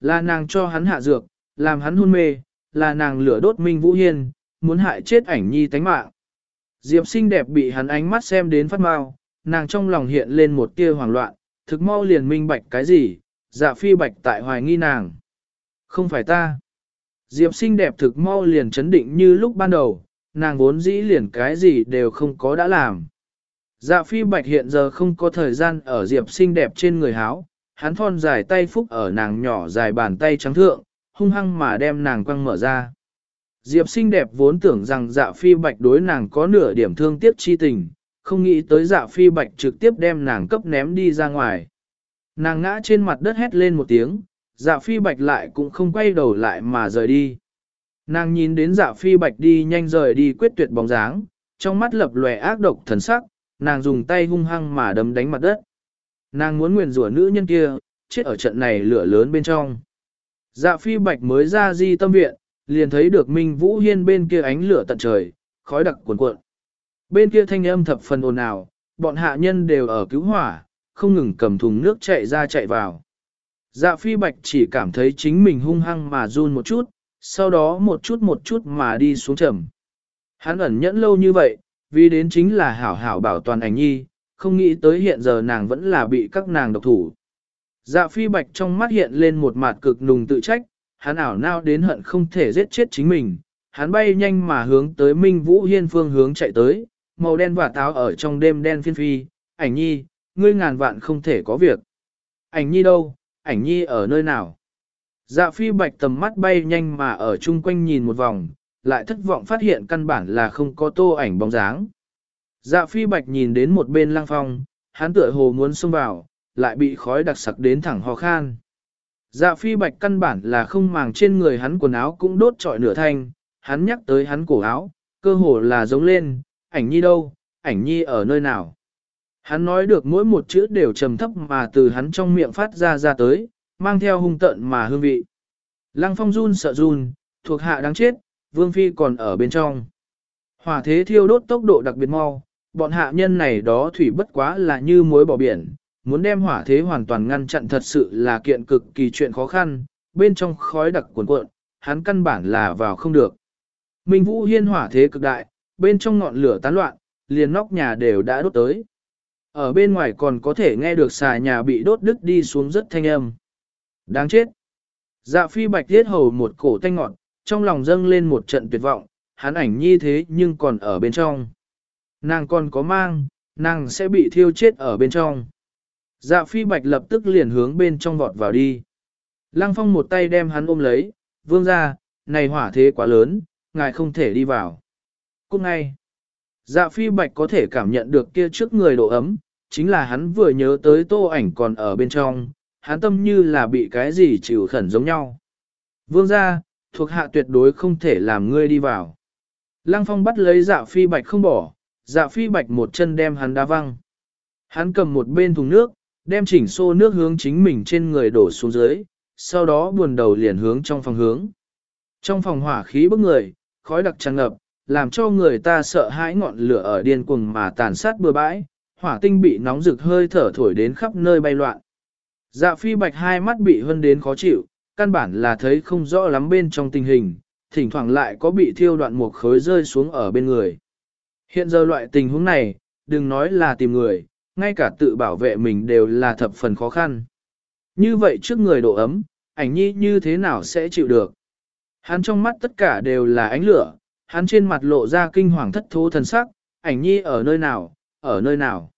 Là nàng cho hắn hạ dược, làm hắn hôn mê, là nàng lửa đốt Minh Vũ Hiên, muốn hại chết ảnh nhi tánh mạng. Diệp xinh đẹp bị hắn ánh mắt xem đến phát mau, nàng trong lòng hiện lên một tia hoảng loạn, thực mau liền minh bạch cái gì, dạ phi bạch tại hoài nghi nàng. Không phải ta. Diệp xinh đẹp thực mau liền chấn định như lúc ban đầu, nàng vốn dĩ liền cái gì đều không có đã làm. Dạ phi bạch hiện giờ không có thời gian ở diệp xinh đẹp trên người háo, hắn thon dài tay phúc ở nàng nhỏ dài bàn tay trắng thượng, hung hăng mà đem nàng quăng mở ra. Diệp xinh đẹp vốn tưởng rằng dạ phi bạch đối nàng có nửa điểm thương tiếc chi tình, không nghĩ tới dạ phi bạch trực tiếp đem nàng cấp ném đi ra ngoài. Nàng ngã trên mặt đất hét lên một tiếng, dạ phi bạch lại cũng không quay đầu lại mà rời đi. Nàng nhìn đến dạ phi bạch đi nhanh rời đi quyết tuyệt bóng dáng, trong mắt lập lòe ác độc thần sắc, nàng dùng tay hung hăng mà đấm đánh mặt đất. Nàng muốn nguyền rủa nữ nhân kia, chết ở trận này lửa lớn bên trong. Dạ phi bạch mới ra di tâm viện, liền thấy được Minh Vũ Hiên bên kia ánh lửa tận trời, khói đặc cuồn cuộn. Bên kia thanh âm thập phần ồn ào, bọn hạ nhân đều ở cứu hỏa, không ngừng cầm thùng nước chạy ra chạy vào. Dạ phi bạch chỉ cảm thấy chính mình hung hăng mà run một chút, sau đó một chút một chút mà đi xuống trầm. Hắn ẩn nhẫn lâu như vậy, vì đến chính là hảo hảo bảo toàn ảnh nhi, không nghĩ tới hiện giờ nàng vẫn là bị các nàng độc thủ. Dạ phi bạch trong mắt hiện lên một mặt cực nùng tự trách, hắn ảo nao đến hận không thể giết chết chính mình. Hắn bay nhanh mà hướng tới Minh Vũ Hiên phương hướng chạy tới, màu đen và táo ở trong đêm đen phiên phi, ảnh nhi, ngươi ngàn vạn không thể có việc. Ảnh nhi đâu, ảnh nhi ở nơi nào? Dạ phi bạch tầm mắt bay nhanh mà ở chung quanh nhìn một vòng, lại thất vọng phát hiện căn bản là không có tô ảnh bóng dáng. Dạ phi bạch nhìn đến một bên Lang phong, hắn tựa hồ muốn xông vào, lại bị khói đặc sặc đến thẳng ho khan. Dạ phi bạch căn bản là không màng trên người hắn quần áo cũng đốt trọi nửa thanh, hắn nhắc tới hắn cổ áo, cơ hồ là giống lên, ảnh nhi đâu, ảnh nhi ở nơi nào. Hắn nói được mỗi một chữ đều trầm thấp mà từ hắn trong miệng phát ra ra tới, mang theo hung tận mà hương vị. Lăng phong run sợ run, thuộc hạ đáng chết, vương phi còn ở bên trong. Hỏa thế thiêu đốt tốc độ đặc biệt mau, bọn hạ nhân này đó thủy bất quá là như muối bỏ biển, muốn đem hỏa thế hoàn toàn ngăn chặn thật sự là kiện cực kỳ chuyện khó khăn, bên trong khói đặc cuồn cuộn, hắn căn bản là vào không được. Minh Vũ Hiên hỏa thế cực đại, bên trong ngọn lửa tán loạn, liền nóc nhà đều đã đốt tới. Ở bên ngoài còn có thể nghe được xà nhà bị đốt đứt đi xuống rất thanh âm. Đáng chết. Dạ phi bạch thiết hầu một cổ thanh ngọn, trong lòng dâng lên một trận tuyệt vọng, hắn ảnh nhi thế nhưng còn ở bên trong. Nàng còn có mang, nàng sẽ bị thiêu chết ở bên trong. Dạ phi bạch lập tức liền hướng bên trong vọt vào đi. Lăng phong một tay đem hắn ôm lấy, vương ra, này hỏa thế quá lớn, ngài không thể đi vào. Cũng ngay, dạ phi bạch có thể cảm nhận được kia trước người độ ấm, chính là hắn vừa nhớ tới tô ảnh còn ở bên trong, hắn tâm như là bị cái gì chịu khẩn giống nhau. Vương ra, thuộc hạ tuyệt đối không thể làm ngươi đi vào. Lăng phong bắt lấy dạ phi bạch không bỏ, dạ phi bạch một chân đem hắn đá văng. Hắn cầm một bên thùng nước, đem chỉnh xô nước hướng chính mình trên người đổ xuống dưới, sau đó buồn đầu liền hướng trong phòng hướng. Trong phòng hỏa khí bức người, khói đặc tràn ngập, làm cho người ta sợ hãi ngọn lửa ở điên cuồng mà tàn sát bừa bãi, hỏa tinh bị nóng rực hơi thở thổi đến khắp nơi bay loạn. Dạ phi bạch hai mắt bị hân đến khó chịu, căn bản là thấy không rõ lắm bên trong tình hình, thỉnh thoảng lại có bị thiêu đoạn một khối rơi xuống ở bên người. Hiện giờ loại tình huống này, đừng nói là tìm người, ngay cả tự bảo vệ mình đều là thập phần khó khăn. Như vậy trước người độ ấm, ảnh nhi như thế nào sẽ chịu được? Hắn trong mắt tất cả đều là ánh lửa, hắn trên mặt lộ ra kinh hoàng thất thố thần sắc, ảnh nhi ở nơi nào, ở nơi nào.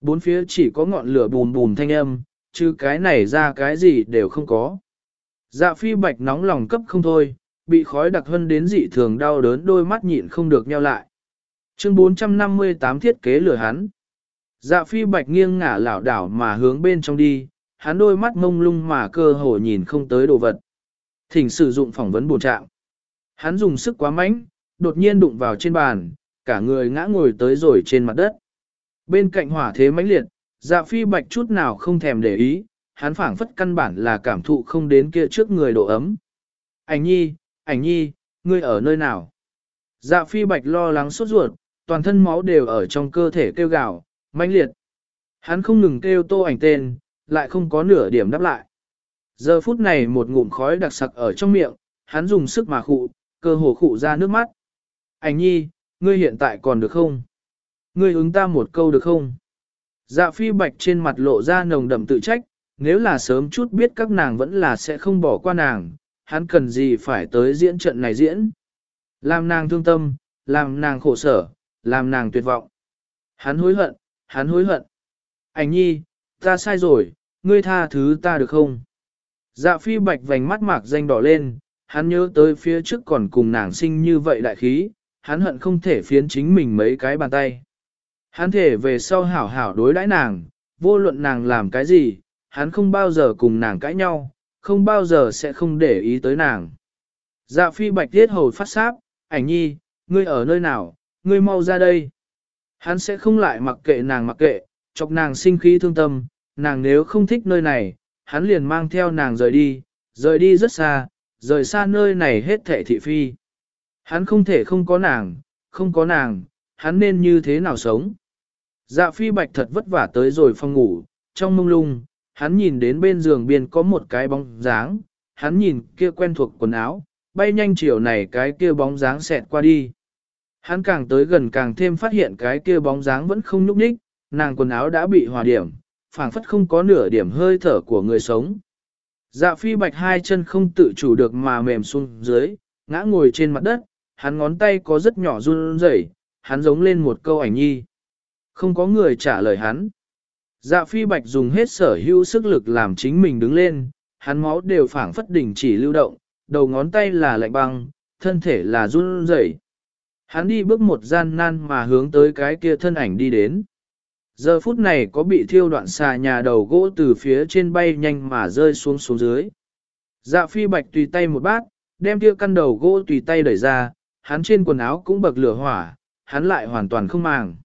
Bốn phía chỉ có ngọn lửa bùm bùm thanh âm, chứ cái này ra cái gì đều không có. Dạ phi bạch nóng lòng cấp không thôi, bị khói đặc hơn đến dị thường đau đớn đôi mắt nhịn không được nheo lại. Chương 458 thiết kế lửa hắn. Dạ phi bạch nghiêng ngả lảo đảo mà hướng bên trong đi, hắn đôi mắt mông lung mà cơ hồ nhìn không tới đồ vật. Thỉnh sử dụng phỏng vấn bổ trạng. Hắn dùng sức quá mạnh, đột nhiên đụng vào trên bàn, cả người ngã ngồi tới rồi trên mặt đất. Bên cạnh hỏa thế mãnh liệt, dạ phi bạch chút nào không thèm để ý, hắn phảng phất căn bản là cảm thụ không đến kia trước người độ ấm. Ảnh nhi, ảnh nhi, ngươi ở nơi nào? Dạ phi bạch lo lắng sốt ruột, toàn thân máu đều ở trong cơ thể kêu gào, mãnh liệt. Hắn không ngừng kêu tô ảnh tên, lại không có nửa điểm đáp lại. Giờ phút này một ngụm khói đặc sặc ở trong miệng, hắn dùng sức mà khụ, cơ hồ khụ ra nước mắt. Ảnh nhi, ngươi hiện tại còn được không? Ngươi ứng ta một câu được không? Dạ phi bạch trên mặt lộ ra nồng đậm tự trách, nếu là sớm chút biết các nàng vẫn là sẽ không bỏ qua nàng, hắn cần gì phải tới diễn trận này diễn. Làm nàng thương tâm, làm nàng khổ sở, làm nàng tuyệt vọng. Hắn hối hận, hắn hối hận. Ảnh nhi, ta sai rồi, ngươi tha thứ ta được không? Dạ phi bạch vành mắt mạc danh đỏ lên, hắn nhớ tới phía trước còn cùng nàng sinh như vậy đại khí, hắn hận không thể phiến chính mình mấy cái bàn tay. Hắn thể về sau hảo hảo đối đãi nàng, vô luận nàng làm cái gì, hắn không bao giờ cùng nàng cãi nhau, không bao giờ sẽ không để ý tới nàng. Dạ phi bạch tiết hầu phát sáp, ảnh nhi, ngươi ở nơi nào, ngươi mau ra đây. Hắn sẽ không lại mặc kệ nàng mặc kệ, chọc nàng sinh khí thương tâm, nàng nếu không thích nơi này, hắn liền mang theo nàng rời đi, rời đi rất xa, rời xa nơi này hết thẻ thị phi. Hắn không thể không có nàng, không có nàng, hắn nên như thế nào sống. Dạ phi bạch thật vất vả tới rồi phòng ngủ, trong mông lung, hắn nhìn đến bên giường biên có một cái bóng dáng, hắn nhìn kia quen thuộc quần áo, bay nhanh chiều này cái kia bóng dáng xẹt qua đi. Hắn càng tới gần càng thêm phát hiện cái kia bóng dáng vẫn không nhúc nhích, nàng quần áo đã bị hòa điểm, phảng phất không có nửa điểm hơi thở của người sống. Dạ phi bạch hai chân không tự chủ được mà mềm xuống dưới, ngã ngồi trên mặt đất, hắn ngón tay có rất nhỏ run rẩy, hắn giống lên một câu ảnh nhi. Không có người trả lời hắn. Dạ phi bạch dùng hết sở hữu sức lực làm chính mình đứng lên, hắn máu đều phảng phất đỉnh chỉ lưu động, đầu ngón tay là lạnh băng, thân thể là run rẩy. Hắn đi bước một gian nan mà hướng tới cái kia thân ảnh đi đến. Giờ phút này có bị thiêu đoạn xà nhà đầu gỗ từ phía trên bay nhanh mà rơi xuống xuống dưới. Dạ phi bạch tùy tay một bát, đem kia căn đầu gỗ tùy tay đẩy ra, hắn trên quần áo cũng bậc lửa hỏa, hắn lại hoàn toàn không màng.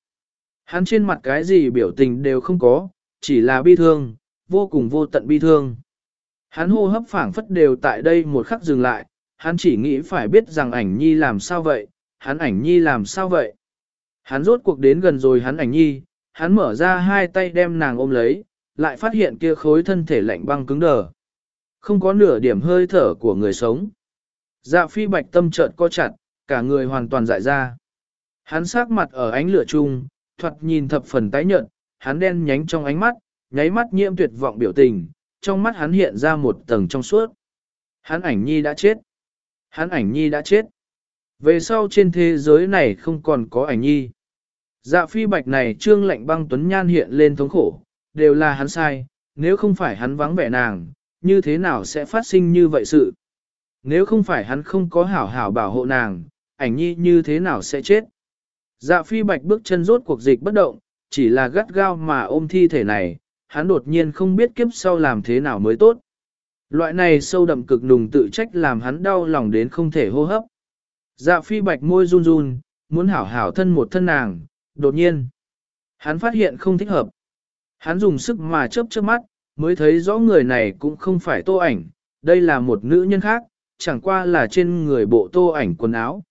Hắn trên mặt cái gì biểu tình đều không có, chỉ là bi thương, vô cùng vô tận bi thương. Hắn hô hấp phảng phất đều tại đây một khắc dừng lại, hắn chỉ nghĩ phải biết rằng ảnh nhi làm sao vậy, hắn ảnh nhi làm sao vậy. Hắn rốt cuộc đến gần rồi hắn ảnh nhi, hắn mở ra hai tay đem nàng ôm lấy, lại phát hiện kia khối thân thể lạnh băng cứng đờ. Không có nửa điểm hơi thở của người sống. Dạ phi bạch tâm chợt co chặt, cả người hoàn toàn dại ra. Hắn sát mặt ở ánh lửa chung, thoạt nhìn thập phần tái nhợt, hắn đen nhánh trong ánh mắt, nháy mắt nhiễm tuyệt vọng biểu tình, trong mắt hắn hiện ra một tầng trong suốt. Hắn ảnh nhi đã chết. Hắn ảnh nhi đã chết. Về sau trên thế giới này không còn có ảnh nhi. Dạ phi bạch này trương lạnh băng tuấn nhan hiện lên thống khổ, đều là hắn sai, nếu không phải hắn vắng vẻ nàng, như thế nào sẽ phát sinh như vậy sự. Nếu không phải hắn không có hảo hảo bảo hộ nàng, ảnh nhi như thế nào sẽ chết. Dạ phi bạch bước chân rốt cuộc dịch bất động, chỉ là gắt gao mà ôm thi thể này, hắn đột nhiên không biết kiếp sau làm thế nào mới tốt. Loại này sâu đậm cực nùng tự trách làm hắn đau lòng đến không thể hô hấp. Dạ phi bạch môi run run, muốn hảo hảo thân một thân nàng, đột nhiên. Hắn phát hiện không thích hợp. Hắn dùng sức mà chớp chớp mắt, mới thấy rõ người này cũng không phải tô ảnh, đây là một nữ nhân khác, chẳng qua là trên người bộ tô ảnh quần áo.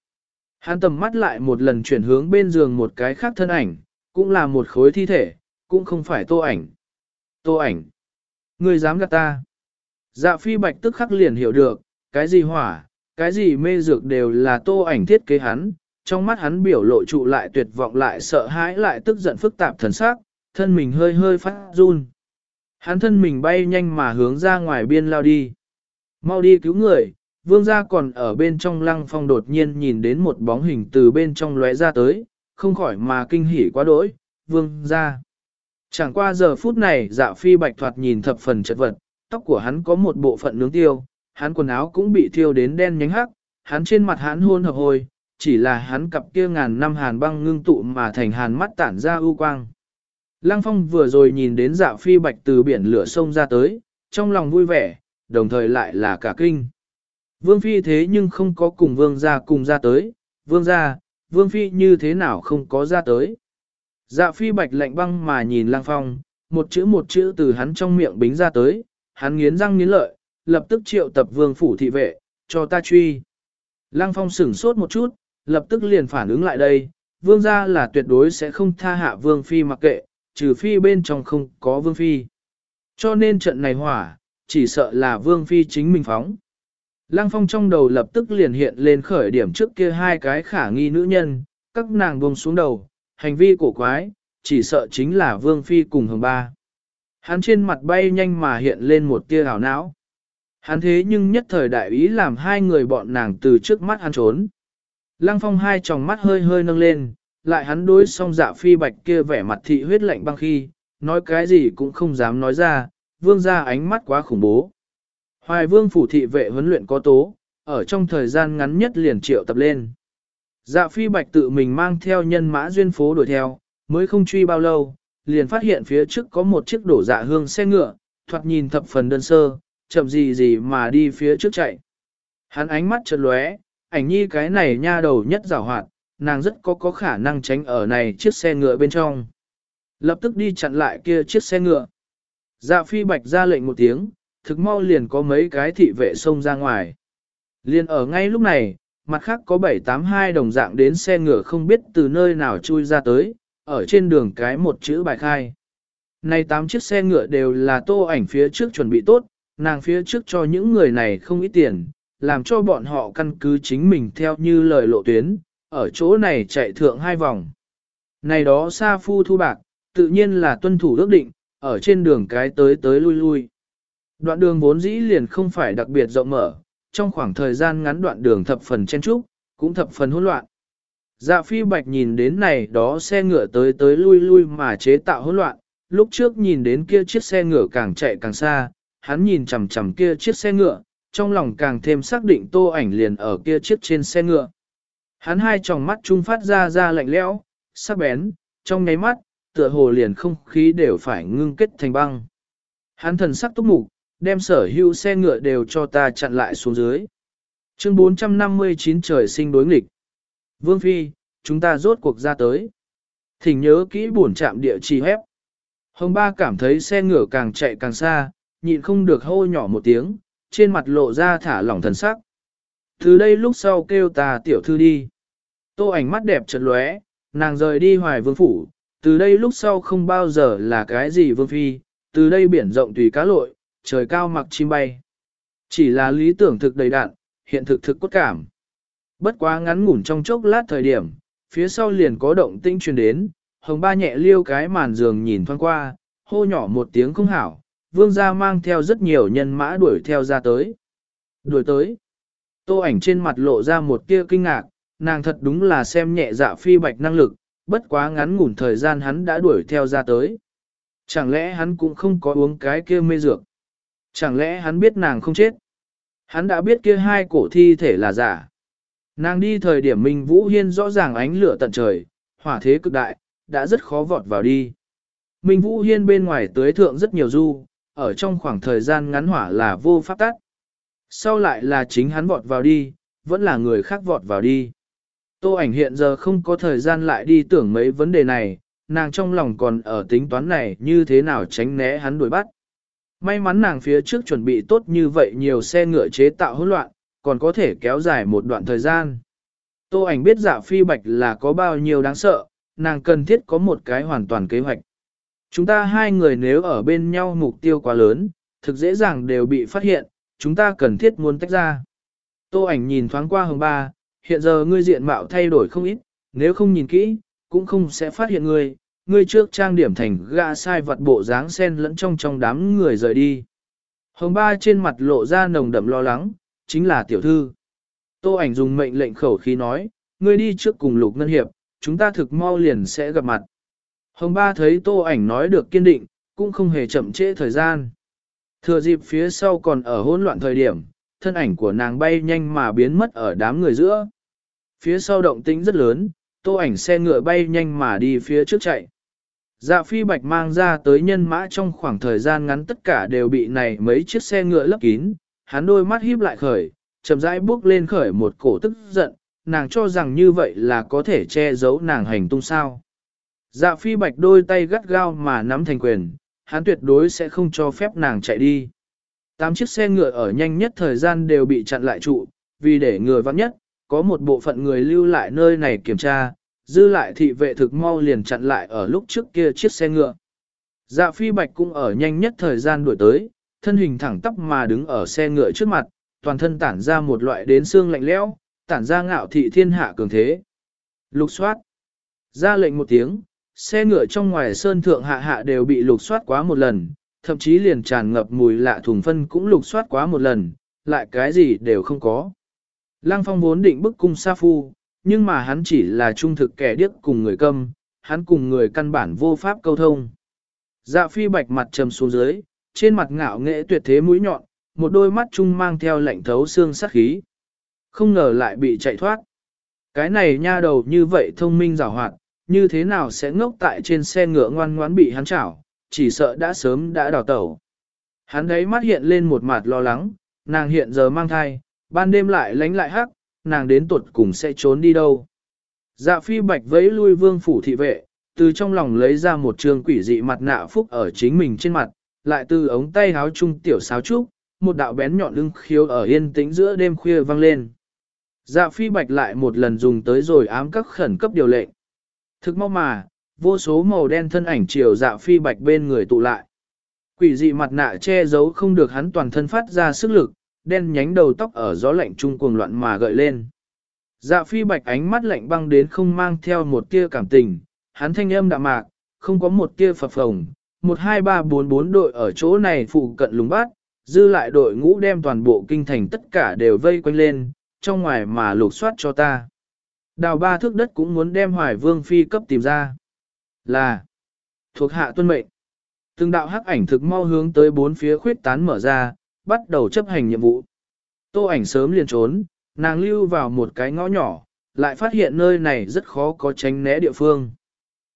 Hắn tầm mắt lại một lần chuyển hướng bên giường một cái khác thân ảnh, cũng là một khối thi thể, cũng không phải tô ảnh. Tô ảnh. Người dám gạt ta. Dạ phi bạch tức khắc liền hiểu được, cái gì hỏa, cái gì mê dược đều là tô ảnh thiết kế hắn, trong mắt hắn biểu lộ trụ lại tuyệt vọng lại sợ hãi lại tức giận phức tạp thần sắc, thân mình hơi hơi phát run. Hắn thân mình bay nhanh mà hướng ra ngoài biên lao đi. Mau đi cứu người, vương gia còn ở bên trong lăng phong đột nhiên nhìn đến một bóng hình từ bên trong lóe ra tới, không khỏi mà kinh hỉ quá đỗi, vương gia. Chẳng qua giờ phút này dạ phi bạch thoạt nhìn thập phần chật vật, tóc của hắn có một bộ phận nướng tiêu, hắn quần áo cũng bị thiêu đến đen nhánh hắc, hắn trên mặt hắn hôn hợp hồi, chỉ là hắn cặp kia ngàn năm hàn băng ngưng tụ mà thành hàn mắt tản ra ưu quang. Lăng phong vừa rồi nhìn đến dạ phi bạch từ biển lửa sông ra tới, trong lòng vui vẻ, đồng thời lại là cả kinh. Vương phi thế nhưng không có cùng vương gia cùng ra tới, vương gia, vương phi như thế nào không có ra tới. Dạ phi bạch lạnh băng mà nhìn lăng phong, một chữ một chữ từ hắn trong miệng bính ra tới, hắn nghiến răng nghiến lợi, lập tức triệu tập vương phủ thị vệ, cho ta truy. Lăng phong sửng sốt một chút, lập tức liền phản ứng lại đây, vương gia là tuyệt đối sẽ không tha hạ vương phi mặc kệ, trừ phi bên trong không có vương phi. Cho nên trận này hỏa, chỉ sợ là vương phi chính mình phóng. Lăng phong trong đầu lập tức liền hiện lên khởi điểm trước kia hai cái khả nghi nữ nhân, các nàng buông xuống đầu, hành vi cổ quái, chỉ sợ chính là vương phi cùng hồng ba. Hắn trên mặt bay nhanh mà hiện lên một tia ảo não. Hắn thế nhưng nhất thời đại ý làm hai người bọn nàng từ trước mắt hắn trốn. Lăng phong hai tròng mắt hơi hơi nâng lên, lại hắn đối song dạ phi bạch kia vẻ mặt thị huyết lạnh băng khi, nói cái gì cũng không dám nói ra, vương ra ánh mắt quá khủng bố. Hoài vương phủ thị vệ huấn luyện có tố, ở trong thời gian ngắn nhất liền triệu tập lên. Dạ phi bạch tự mình mang theo nhân mã duyên phố đuổi theo, mới không truy bao lâu, liền phát hiện phía trước có một chiếc đổ dạ hương xe ngựa, thoạt nhìn thập phần đơn sơ, chậm gì gì mà đi phía trước chạy. Hắn ánh mắt chợt lóe, ảnh nhi cái này nha đầu nhất giảo hoạt, nàng rất có có khả năng tránh ở này chiếc xe ngựa bên trong. Lập tức đi chặn lại kia chiếc xe ngựa. Dạ phi bạch ra lệnh một tiếng, thực mau liền có mấy cái thị vệ xông ra ngoài. Liền ở ngay lúc này, mặt khác có 782 đồng dạng đến xe ngựa không biết từ nơi nào chui ra tới, ở trên đường cái một chữ bài khai. Này tám chiếc xe ngựa đều là tô ảnh phía trước chuẩn bị tốt, nàng phía trước cho những người này không ít tiền, làm cho bọn họ căn cứ chính mình theo như lời lộ tuyến, ở chỗ này chạy thượng hai vòng. Này đó xa Phu thu bạc, tự nhiên là tuân thủ ước định, ở trên đường cái tới tới lui lui. Đoạn đường vốn dĩ liền không phải đặc biệt rộng mở, trong khoảng thời gian ngắn đoạn đường thập phần chen trúc, cũng thập phần hỗn loạn. Dạ phi bạch nhìn đến này đó xe ngựa tới tới lui lui mà chế tạo hỗn loạn, lúc trước nhìn đến kia chiếc xe ngựa càng chạy càng xa, hắn nhìn chằm chằm kia chiếc xe ngựa, trong lòng càng thêm xác định tô ảnh liền ở kia chiếc trên xe ngựa. Hắn hai tròng mắt trung phát ra ra lạnh lẽo, sắc bén, trong nháy mắt, tựa hồ liền không khí đều phải ngưng kết thành băng. Hắn thần sắc túc mục, đem sở hữu xe ngựa đều cho ta chặn lại xuống dưới. Chương 459 trời sinh đối nghịch. Vương Phi, chúng ta rốt cuộc ra tới. Thỉnh nhớ kỹ buồn chạm địa chỉ hép. Hồng Ba cảm thấy xe ngựa càng chạy càng xa, nhịn không được hô nhỏ một tiếng, trên mặt lộ ra thả lỏng thần sắc. Từ đây lúc sau kêu ta tiểu thư đi. Tô ảnh mắt đẹp chợt lóe, nàng rời đi hoài vương phủ, từ đây lúc sau không bao giờ là cái gì vương phi, từ đây biển rộng tùy cá lội, trời cao mặc chim bay. Chỉ là lý tưởng thực đầy đạn, hiện thực thực cốt cảm. Bất quá ngắn ngủn trong chốc lát thời điểm, phía sau liền có động tĩnh truyền đến, hồng ba nhẹ liêu cái màn giường nhìn thoáng qua, hô nhỏ một tiếng không hảo, vương gia mang theo rất nhiều nhân mã đuổi theo ra tới. Đuổi tới. Tô ảnh trên mặt lộ ra một tia kinh ngạc, nàng thật đúng là xem nhẹ dạ phi bạch năng lực, bất quá ngắn ngủn thời gian hắn đã đuổi theo ra tới. Chẳng lẽ hắn cũng không có uống cái kia mê dược? Chẳng lẽ hắn biết nàng không chết? Hắn đã biết kia hai cổ thi thể là giả. Nàng đi thời điểm Minh Vũ Hiên rõ ràng ánh lửa tận trời, hỏa thế cực đại, đã rất khó vọt vào đi. Minh Vũ Hiên bên ngoài tưới thượng rất nhiều du, ở trong khoảng thời gian ngắn hỏa là vô pháp tắt. Sau lại là chính hắn vọt vào đi, vẫn là người khác vọt vào đi. Tô ảnh hiện giờ không có thời gian lại đi tưởng mấy vấn đề này, nàng trong lòng còn ở tính toán này như thế nào tránh né hắn đuổi bắt. May mắn nàng phía trước chuẩn bị tốt như vậy nhiều xe ngựa chế tạo hỗn loạn, còn có thể kéo dài một đoạn thời gian. Tô ảnh biết dạ phi bạch là có bao nhiêu đáng sợ, nàng cần thiết có một cái hoàn toàn kế hoạch. Chúng ta hai người nếu ở bên nhau mục tiêu quá lớn, thực dễ dàng đều bị phát hiện, chúng ta cần thiết muốn tách ra. Tô ảnh nhìn thoáng qua hồng ba, hiện giờ ngươi diện mạo thay đổi không ít, nếu không nhìn kỹ, cũng không sẽ phát hiện ngươi, ngươi trước trang điểm thành gã sai vật bộ dáng sen lẫn trong trong đám người rời đi. Hồng ba trên mặt lộ ra nồng đậm lo lắng, chính là tiểu thư. Tô ảnh dùng mệnh lệnh khẩu khí nói, ngươi đi trước cùng lục ngân hiệp, chúng ta thực mau liền sẽ gặp mặt. Hồng ba thấy tô ảnh nói được kiên định, cũng không hề chậm trễ thời gian. Thừa dịp phía sau còn ở hỗn loạn thời điểm, thân ảnh của nàng bay nhanh mà biến mất ở đám người giữa. Phía sau động tĩnh rất lớn, tô ảnh xe ngựa bay nhanh mà đi phía trước chạy. Dạ phi bạch mang ra tới nhân mã trong khoảng thời gian ngắn tất cả đều bị này mấy chiếc xe ngựa lấp kín, hắn đôi mắt híp lại khởi, chậm rãi bước lên khởi một cổ tức giận, nàng cho rằng như vậy là có thể che giấu nàng hành tung sao. Dạ phi bạch đôi tay gắt gao mà nắm thành quyền, hắn tuyệt đối sẽ không cho phép nàng chạy đi. Tám chiếc xe ngựa ở nhanh nhất thời gian đều bị chặn lại trụ, vì để người vắng nhất, có một bộ phận người lưu lại nơi này kiểm tra, dư lại thị vệ thực mau liền chặn lại ở lúc trước kia chiếc xe ngựa. Dạ phi bạch cũng ở nhanh nhất thời gian đuổi tới, thân hình thẳng tắp mà đứng ở xe ngựa trước mặt, toàn thân tản ra một loại đến xương lạnh lẽo, tản ra ngạo thị thiên hạ cường thế. Lục soát. Ra lệnh một tiếng, xe ngựa trong ngoài sơn thượng hạ hạ đều bị lục soát quá một lần, thậm chí liền tràn ngập mùi lạ thùng phân cũng lục soát quá một lần, lại cái gì đều không có. Lăng phong vốn định bức cung sa phu, nhưng mà hắn chỉ là trung thực kẻ điếc cùng người câm, hắn cùng người căn bản vô pháp câu thông. Dạ phi bạch mặt trầm xuống dưới, trên mặt ngạo nghệ tuyệt thế mũi nhọn, một đôi mắt trung mang theo lạnh thấu xương sát khí. Không ngờ lại bị chạy thoát. Cái này nha đầu như vậy thông minh rào hoạt, như thế nào sẽ ngốc tại trên xe ngựa ngoan ngoãn bị hắn chảo, chỉ sợ đã sớm đã đào tẩu. Hắn đấy mắt hiện lên một mặt lo lắng, nàng hiện giờ mang thai, ban đêm lại lánh lại hắc, nàng đến tuột cùng sẽ trốn đi đâu. Dạ phi bạch vẫy lui vương phủ thị vệ, từ trong lòng lấy ra một trường quỷ dị mặt nạ phúc ở chính mình trên mặt, lại từ ống tay háo trung tiểu sáo trúc, một đạo bén nhọn lưng khiếu ở yên tĩnh giữa đêm khuya vang lên. Dạ phi bạch lại một lần dùng tới rồi ám các khẩn cấp điều lệnh. Thực mau mà, vô số màu đen thân ảnh chiều dạ phi bạch bên người tụ lại. Quỷ dị mặt nạ che giấu không được hắn toàn thân phát ra sức lực, đen nhánh đầu tóc ở gió lạnh trung cuồng loạn mà gợi lên. Dạ phi bạch ánh mắt lạnh băng đến không mang theo một tia cảm tình, hắn thanh âm đạm mạc, không có một tia phập phồng, một hai ba bốn bốn đội ở chỗ này phụ cận lùng bát, dư lại đội ngũ đem toàn bộ kinh thành tất cả đều vây quanh lên, trong ngoài mà lục soát cho ta. Đào ba thước đất cũng muốn đem hoài vương phi cấp tìm ra. Là thuộc hạ tuân mệnh. Từng đạo hắc ảnh thực mau hướng tới bốn phía khuyết tán mở ra, bắt đầu chấp hành nhiệm vụ. Tô ảnh sớm liền trốn, nàng lưu vào một cái ngõ nhỏ, lại phát hiện nơi này rất khó có tránh né địa phương.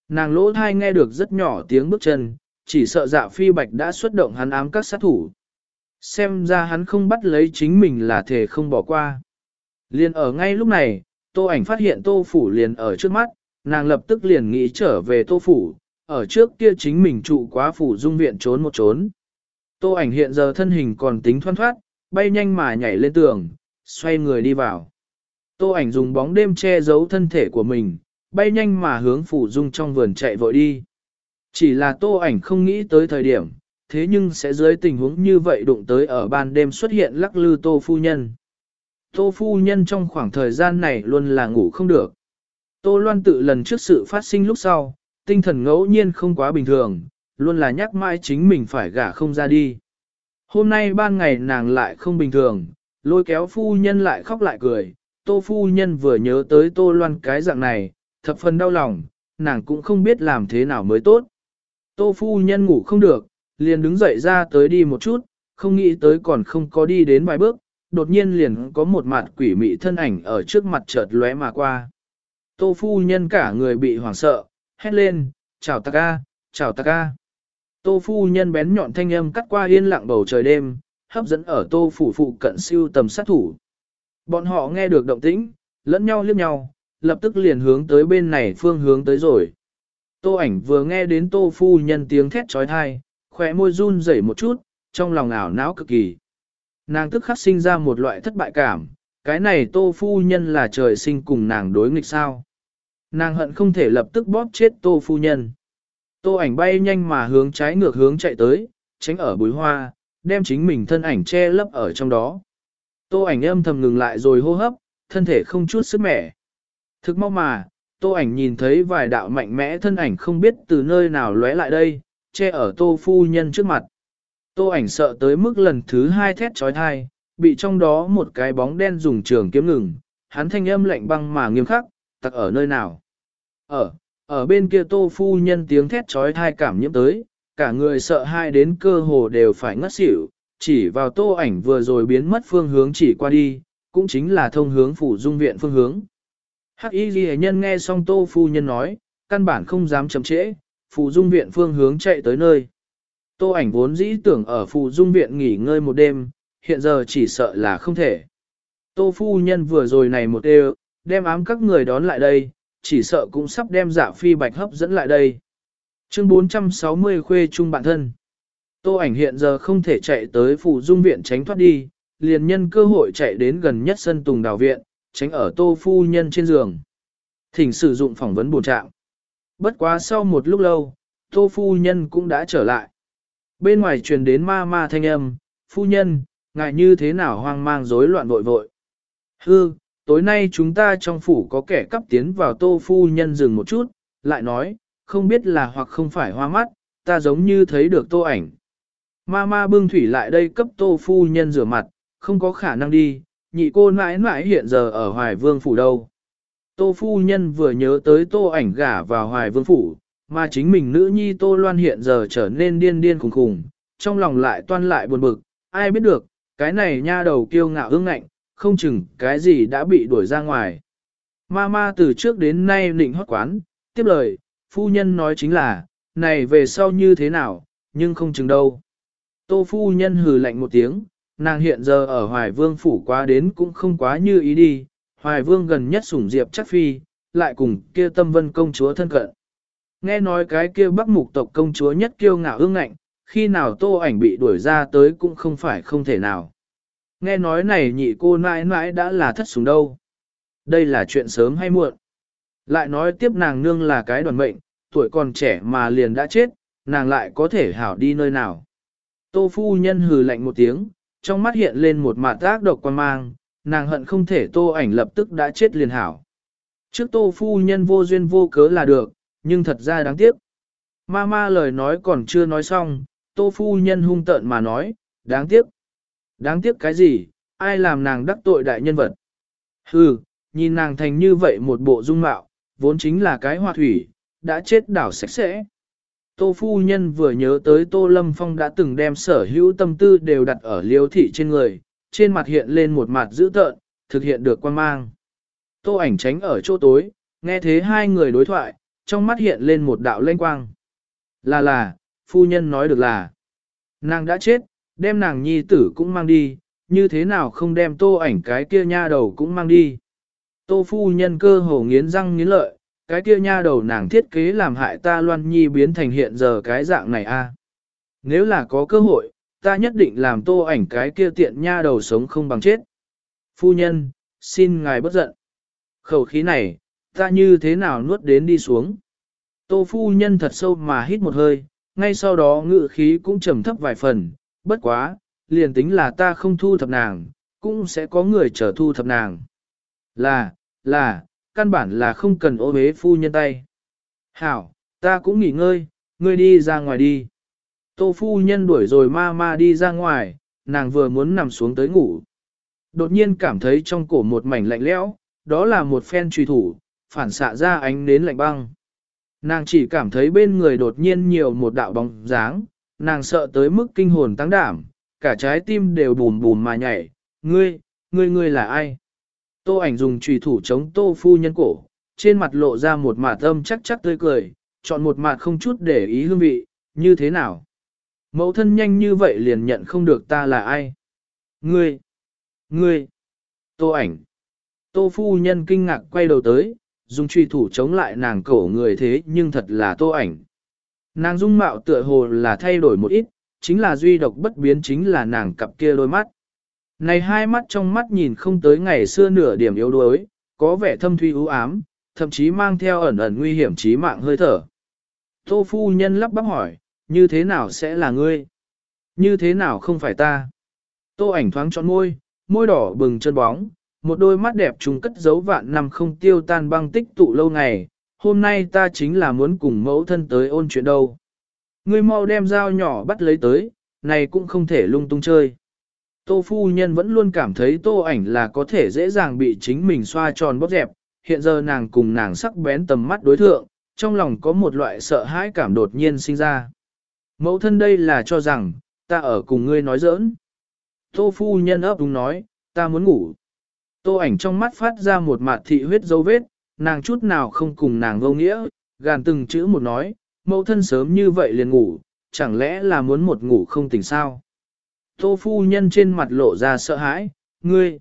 Nàng lỗ thai nghe được rất nhỏ tiếng bước chân, chỉ sợ dạ phi bạch đã xuất động hắn ám các sát thủ. Xem ra hắn không bắt lấy chính mình là thể không bỏ qua. Liền ở ngay lúc này, tô ảnh phát hiện tô phủ liền ở trước mắt, nàng lập tức liền nghĩ trở về tô phủ, ở trước kia chính mình trụ quá phủ dung viện trốn một trốn. Tô ảnh hiện giờ thân hình còn tính thoăn thoát, bay nhanh mà nhảy lên tường, xoay người đi vào. Tô ảnh dùng bóng đêm che giấu thân thể của mình, bay nhanh mà hướng phủ dung trong vườn chạy vội đi. Chỉ là tô ảnh không nghĩ tới thời điểm, thế nhưng sẽ dưới tình huống như vậy đụng tới ở ban đêm xuất hiện lắc lư tô phu nhân. Tô phu nhân trong khoảng thời gian này luôn là ngủ không được. Tô loan tự lần trước sự phát sinh lúc sau, tinh thần ngẫu nhiên không quá bình thường, luôn là nhắc mãi chính mình phải gả không ra đi. Hôm nay ban ngày nàng lại không bình thường, lôi kéo phu nhân lại khóc lại cười, tô phu nhân vừa nhớ tới tô loan cái dạng này, thập phần đau lòng, nàng cũng không biết làm thế nào mới tốt. Tô phu nhân ngủ không được, liền đứng dậy ra tới đi một chút, không nghĩ tới còn không có đi đến vài bước, đột nhiên liền có một mặt quỷ mị thân ảnh ở trước mặt chợt lóe mà qua. Tô phu nhân cả người bị hoảng sợ, hét lên, chào ta ca, chào ta ca. Tô phu nhân bén nhọn thanh âm cắt qua yên lặng bầu trời đêm, hấp dẫn ở tô phủ phụ cận siêu tầm sát thủ. Bọn họ nghe được động tĩnh, lẫn nhau liếc nhau, lập tức liền hướng tới bên này phương hướng tới rồi. Tô ảnh vừa nghe đến tô phu nhân tiếng thét trói thai, khỏe môi run rẩy một chút, trong lòng ảo não cực kỳ. Nàng tức khắc sinh ra một loại thất bại cảm, cái này tô phu nhân là trời sinh cùng nàng đối nghịch sao. Nàng hận không thể lập tức bóp chết tô phu nhân. Tô ảnh bay nhanh mà hướng trái ngược hướng chạy tới, tránh ở bối hoa, đem chính mình thân ảnh che lấp ở trong đó. Tô ảnh âm thầm ngừng lại rồi hô hấp, thân thể không chút sức mẻ. Thực mau mà, tô ảnh nhìn thấy vài đạo mạnh mẽ thân ảnh không biết từ nơi nào lóe lại đây, che ở tô phu nhân trước mặt. Tô ảnh sợ tới mức lần thứ hai thét chói tai, bị trong đó một cái bóng đen dùng trường kiếm ngừng, hắn thanh âm lạnh băng mà nghiêm khắc, tặc ở nơi nào. Ở, ở bên kia tô phu nhân tiếng thét chói tai cảm nhiễm tới, cả người sợ hai đến cơ hồ đều phải ngất xỉu, chỉ vào tô ảnh vừa rồi biến mất phương hướng chỉ qua đi, cũng chính là thông hướng phủ dung viện phương hướng. Hắc y ghi nhân nghe xong tô phu nhân nói, căn bản không dám chậm trễ, phủ dung viện phương hướng chạy tới nơi. Tô ảnh vốn dĩ tưởng ở phụ dung viện nghỉ ngơi một đêm, hiện giờ chỉ sợ là không thể. Tô phu nhân vừa rồi này một đều, đem ám các người đón lại đây, chỉ sợ cũng sắp đem dạ phi bạch hấp dẫn lại đây. Chương 460 khuê chung bạn thân. Tô ảnh hiện giờ không thể chạy tới phủ dung viện tránh thoát đi, liền nhân cơ hội chạy đến gần nhất sân tùng đào viện, tránh ở tô phu nhân trên giường. Thỉnh sử dụng phỏng vấn bổ trạng. Bất quá sau một lúc lâu, tô phu nhân cũng đã trở lại bên ngoài truyền đến ma ma thanh âm, phu nhân, ngài như thế nào hoang mang rối loạn vội vội. Hư, tối nay chúng ta trong phủ có kẻ cắp tiến vào tô phu nhân dừng một chút, lại nói, không biết là hoặc không phải hoa mắt, ta giống như thấy được tô ảnh. Ma ma bưng thủy lại đây cấp tô phu nhân rửa mặt, không có khả năng đi, nhị cô nãi nãi hiện giờ ở Hoài Vương Phủ đâu. Tô phu nhân vừa nhớ tới tô ảnh gả vào Hoài Vương Phủ, mà chính mình nữ nhi tô loan hiện giờ trở nên điên điên khủng khủng trong lòng lại toan lại buồn bực, ai biết được, cái này nha đầu kiêu ngạo ương ngạnh, không chừng cái gì đã bị đuổi ra ngoài. Ma ma từ trước đến nay định hót quán, tiếp lời, phu nhân nói chính là, này về sau như thế nào, nhưng không chừng đâu. Tô phu nhân hừ lạnh một tiếng, nàng hiện giờ ở Hoài Vương phủ quá đến cũng không quá như ý đi, Hoài Vương gần nhất sủng diệp chắc phi, lại cùng kia tâm vân công chúa thân cận. Nghe nói cái kia bắc mục tộc công chúa nhất kiêu ngạo ương ngạnh, khi nào tô ảnh bị đuổi ra tới cũng không phải không thể nào. Nghe nói này nhị cô nãi nãi đã là thất xuống đâu. Đây là chuyện sớm hay muộn. Lại nói tiếp nàng nương là cái đoàn mệnh, tuổi còn trẻ mà liền đã chết, nàng lại có thể hảo đi nơi nào. Tô phu nhân hừ lạnh một tiếng, trong mắt hiện lên một mạt ác độc quan mang, nàng hận không thể tô ảnh lập tức đã chết liền hảo. Trước tô phu nhân vô duyên vô cớ là được, nhưng thật ra đáng tiếc. Ma ma lời nói còn chưa nói xong, tô phu nhân hung tợn mà nói, đáng tiếc. Đáng tiếc cái gì, ai làm nàng đắc tội đại nhân vật. Hừ, nhìn nàng thành như vậy một bộ dung mạo, vốn chính là cái hoa thủy, đã chết đảo sạch sẽ. Tô phu nhân vừa nhớ tới Tô Lâm Phong đã từng đem sở hữu tâm tư đều đặt ở liêu thị trên người, trên mặt hiện lên một mặt dữ tợn, thực hiện được quan mang. Tô ảnh tránh ở chỗ tối, nghe thế hai người đối thoại, trong mắt hiện lên một đạo lanh quang. Là là, phu nhân nói được là, nàng đã chết, đem nàng nhi tử cũng mang đi, như thế nào không đem tô ảnh cái kia nha đầu cũng mang đi. Tô phu nhân cơ hồ nghiến răng nghiến lợi, cái kia nha đầu nàng thiết kế làm hại ta loan nhi biến thành hiện giờ cái dạng này a. À? Nếu là có cơ hội, ta nhất định làm tô ảnh cái kia tiện nha đầu sống không bằng chết. Phu nhân, xin ngài bất giận. Khẩu khí này, ta như thế nào nuốt đến đi xuống. Tô phu nhân thật sâu mà hít một hơi, ngay sau đó ngự khí cũng trầm thấp vài phần, bất quá, liền tính là ta không thu thập nàng, cũng sẽ có người trở thu thập nàng. Là, là, căn bản là không cần ô bế phu nhân tay. Hảo, ta cũng nghỉ ngơi, ngươi đi ra ngoài đi. Tô phu nhân đuổi rồi ma ma đi ra ngoài, nàng vừa muốn nằm xuống tới ngủ. Đột nhiên cảm thấy trong cổ một mảnh lạnh lẽo, đó là một phen truy thủ, phản xạ ra ánh đến lạnh băng. Nàng chỉ cảm thấy bên người đột nhiên nhiều một đạo bóng dáng, nàng sợ tới mức kinh hồn tăng đảm, cả trái tim đều bùm bùm mà nhảy, ngươi, ngươi ngươi là ai? Tô ảnh dùng trùy thủ chống tô phu nhân cổ, trên mặt lộ ra một mạt âm chắc chắc tươi cười, chọn một mạt không chút để ý hương vị, như thế nào? Mẫu thân nhanh như vậy liền nhận không được ta là ai? Ngươi! Ngươi! Tô ảnh! Tô phu nhân kinh ngạc quay đầu tới, dùng truy thủ chống lại nàng cổ người thế nhưng thật là tô ảnh. Nàng dung mạo tựa hồ là thay đổi một ít, chính là duy độc bất biến chính là nàng cặp kia đôi mắt. Này hai mắt trong mắt nhìn không tới ngày xưa nửa điểm yếu đuối, có vẻ thâm thuy u ám, thậm chí mang theo ẩn ẩn nguy hiểm chí mạng hơi thở. Tô phu nhân lắp bắp hỏi, như thế nào sẽ là ngươi? Như thế nào không phải ta? Tô ảnh thoáng trọn môi, môi đỏ bừng chân bóng, một đôi mắt đẹp trùng cất giấu vạn năm không tiêu tan băng tích tụ lâu ngày, hôm nay ta chính là muốn cùng mẫu thân tới ôn chuyện đâu. Ngươi mau đem dao nhỏ bắt lấy tới, này cũng không thể lung tung chơi. Tô phu nhân vẫn luôn cảm thấy tô ảnh là có thể dễ dàng bị chính mình xoa tròn bóp dẹp, hiện giờ nàng cùng nàng sắc bén tầm mắt đối thượng, trong lòng có một loại sợ hãi cảm đột nhiên sinh ra. Mẫu thân đây là cho rằng, ta ở cùng ngươi nói giỡn. Tô phu nhân ấp đúng nói, ta muốn ngủ. Tô ảnh trong mắt phát ra một mạt thị huyết dấu vết, nàng chút nào không cùng nàng vô nghĩa, gàn từng chữ một nói, mẫu thân sớm như vậy liền ngủ, chẳng lẽ là muốn một ngủ không tỉnh sao? Tô phu nhân trên mặt lộ ra sợ hãi, ngươi.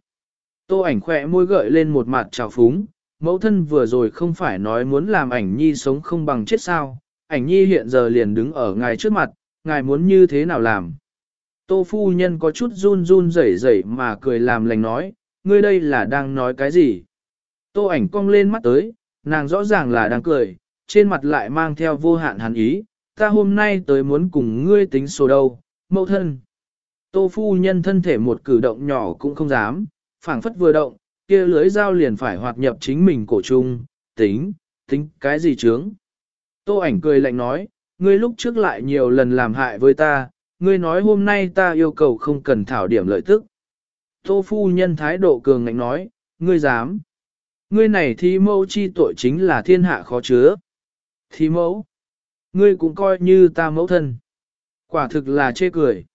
Tô ảnh khẽ môi gợi lên một mặt trào phúng, mẫu thân vừa rồi không phải nói muốn làm ảnh nhi sống không bằng chết sao, ảnh nhi hiện giờ liền đứng ở ngài trước mặt, ngài muốn như thế nào làm. Tô phu nhân có chút run run rẩy rẩy mà cười làm lành nói, ngươi đây là đang nói cái gì? Tô ảnh cong lên mắt tới, nàng rõ ràng là đang cười, trên mặt lại mang theo vô hạn hàn ý, ta hôm nay tới muốn cùng ngươi tính sổ đâu, mẫu thân. Tô phu nhân thân thể một cử động nhỏ cũng không dám, phảng phất vừa động, kia lưới dao liền phải hoạt nhập chính mình cổ trung, tính, tính cái gì chướng. Tô ảnh cười lạnh nói, ngươi lúc trước lại nhiều lần làm hại với ta, ngươi nói hôm nay ta yêu cầu không cần thảo điểm lợi tức. Tô phu nhân thái độ cường ngạnh nói, ngươi dám. Ngươi này thi mẫu chi tội chính là thiên hạ khó chứa. Thi mẫu. Ngươi cũng coi như ta mẫu thân. Quả thực là chê cười.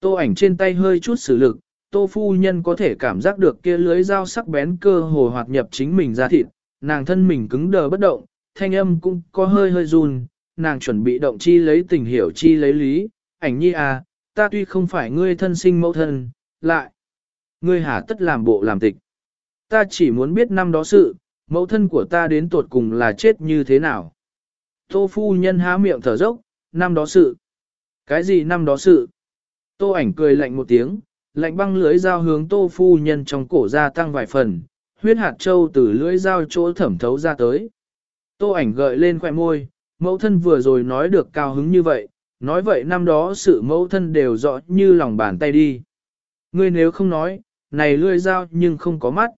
Tô ảnh trên tay hơi chút sử lực, tô phu nhân có thể cảm giác được kia lưới dao sắc bén cơ hồ hoạt nhập chính mình ra thịt, nàng thân mình cứng đờ bất động, thanh âm cũng có hơi hơi run, nàng chuẩn bị động chi lấy tình hiểu chi lấy lý, ảnh nhi à, ta tuy không phải ngươi thân sinh mẫu thân, lại, ngươi hà tất làm bộ làm tịch. Ta chỉ muốn biết năm đó sự, mẫu thân của ta đến tột cùng là chết như thế nào. Tô phu nhân há miệng thở dốc, năm đó sự. Cái gì năm đó sự? Tô ảnh cười lạnh một tiếng, lạnh băng lưới dao hướng tô phu nhân trong cổ ra tăng vài phần, huyết hạt châu từ lưỡi dao chỗ thẩm thấu ra tới. Tô ảnh gợi lên khóe môi, mẫu thân vừa rồi nói được cao hứng như vậy, nói vậy năm đó sự mẫu thân đều rõ như lòng bàn tay đi. Ngươi nếu không nói, này lươi dao nhưng không có mắt.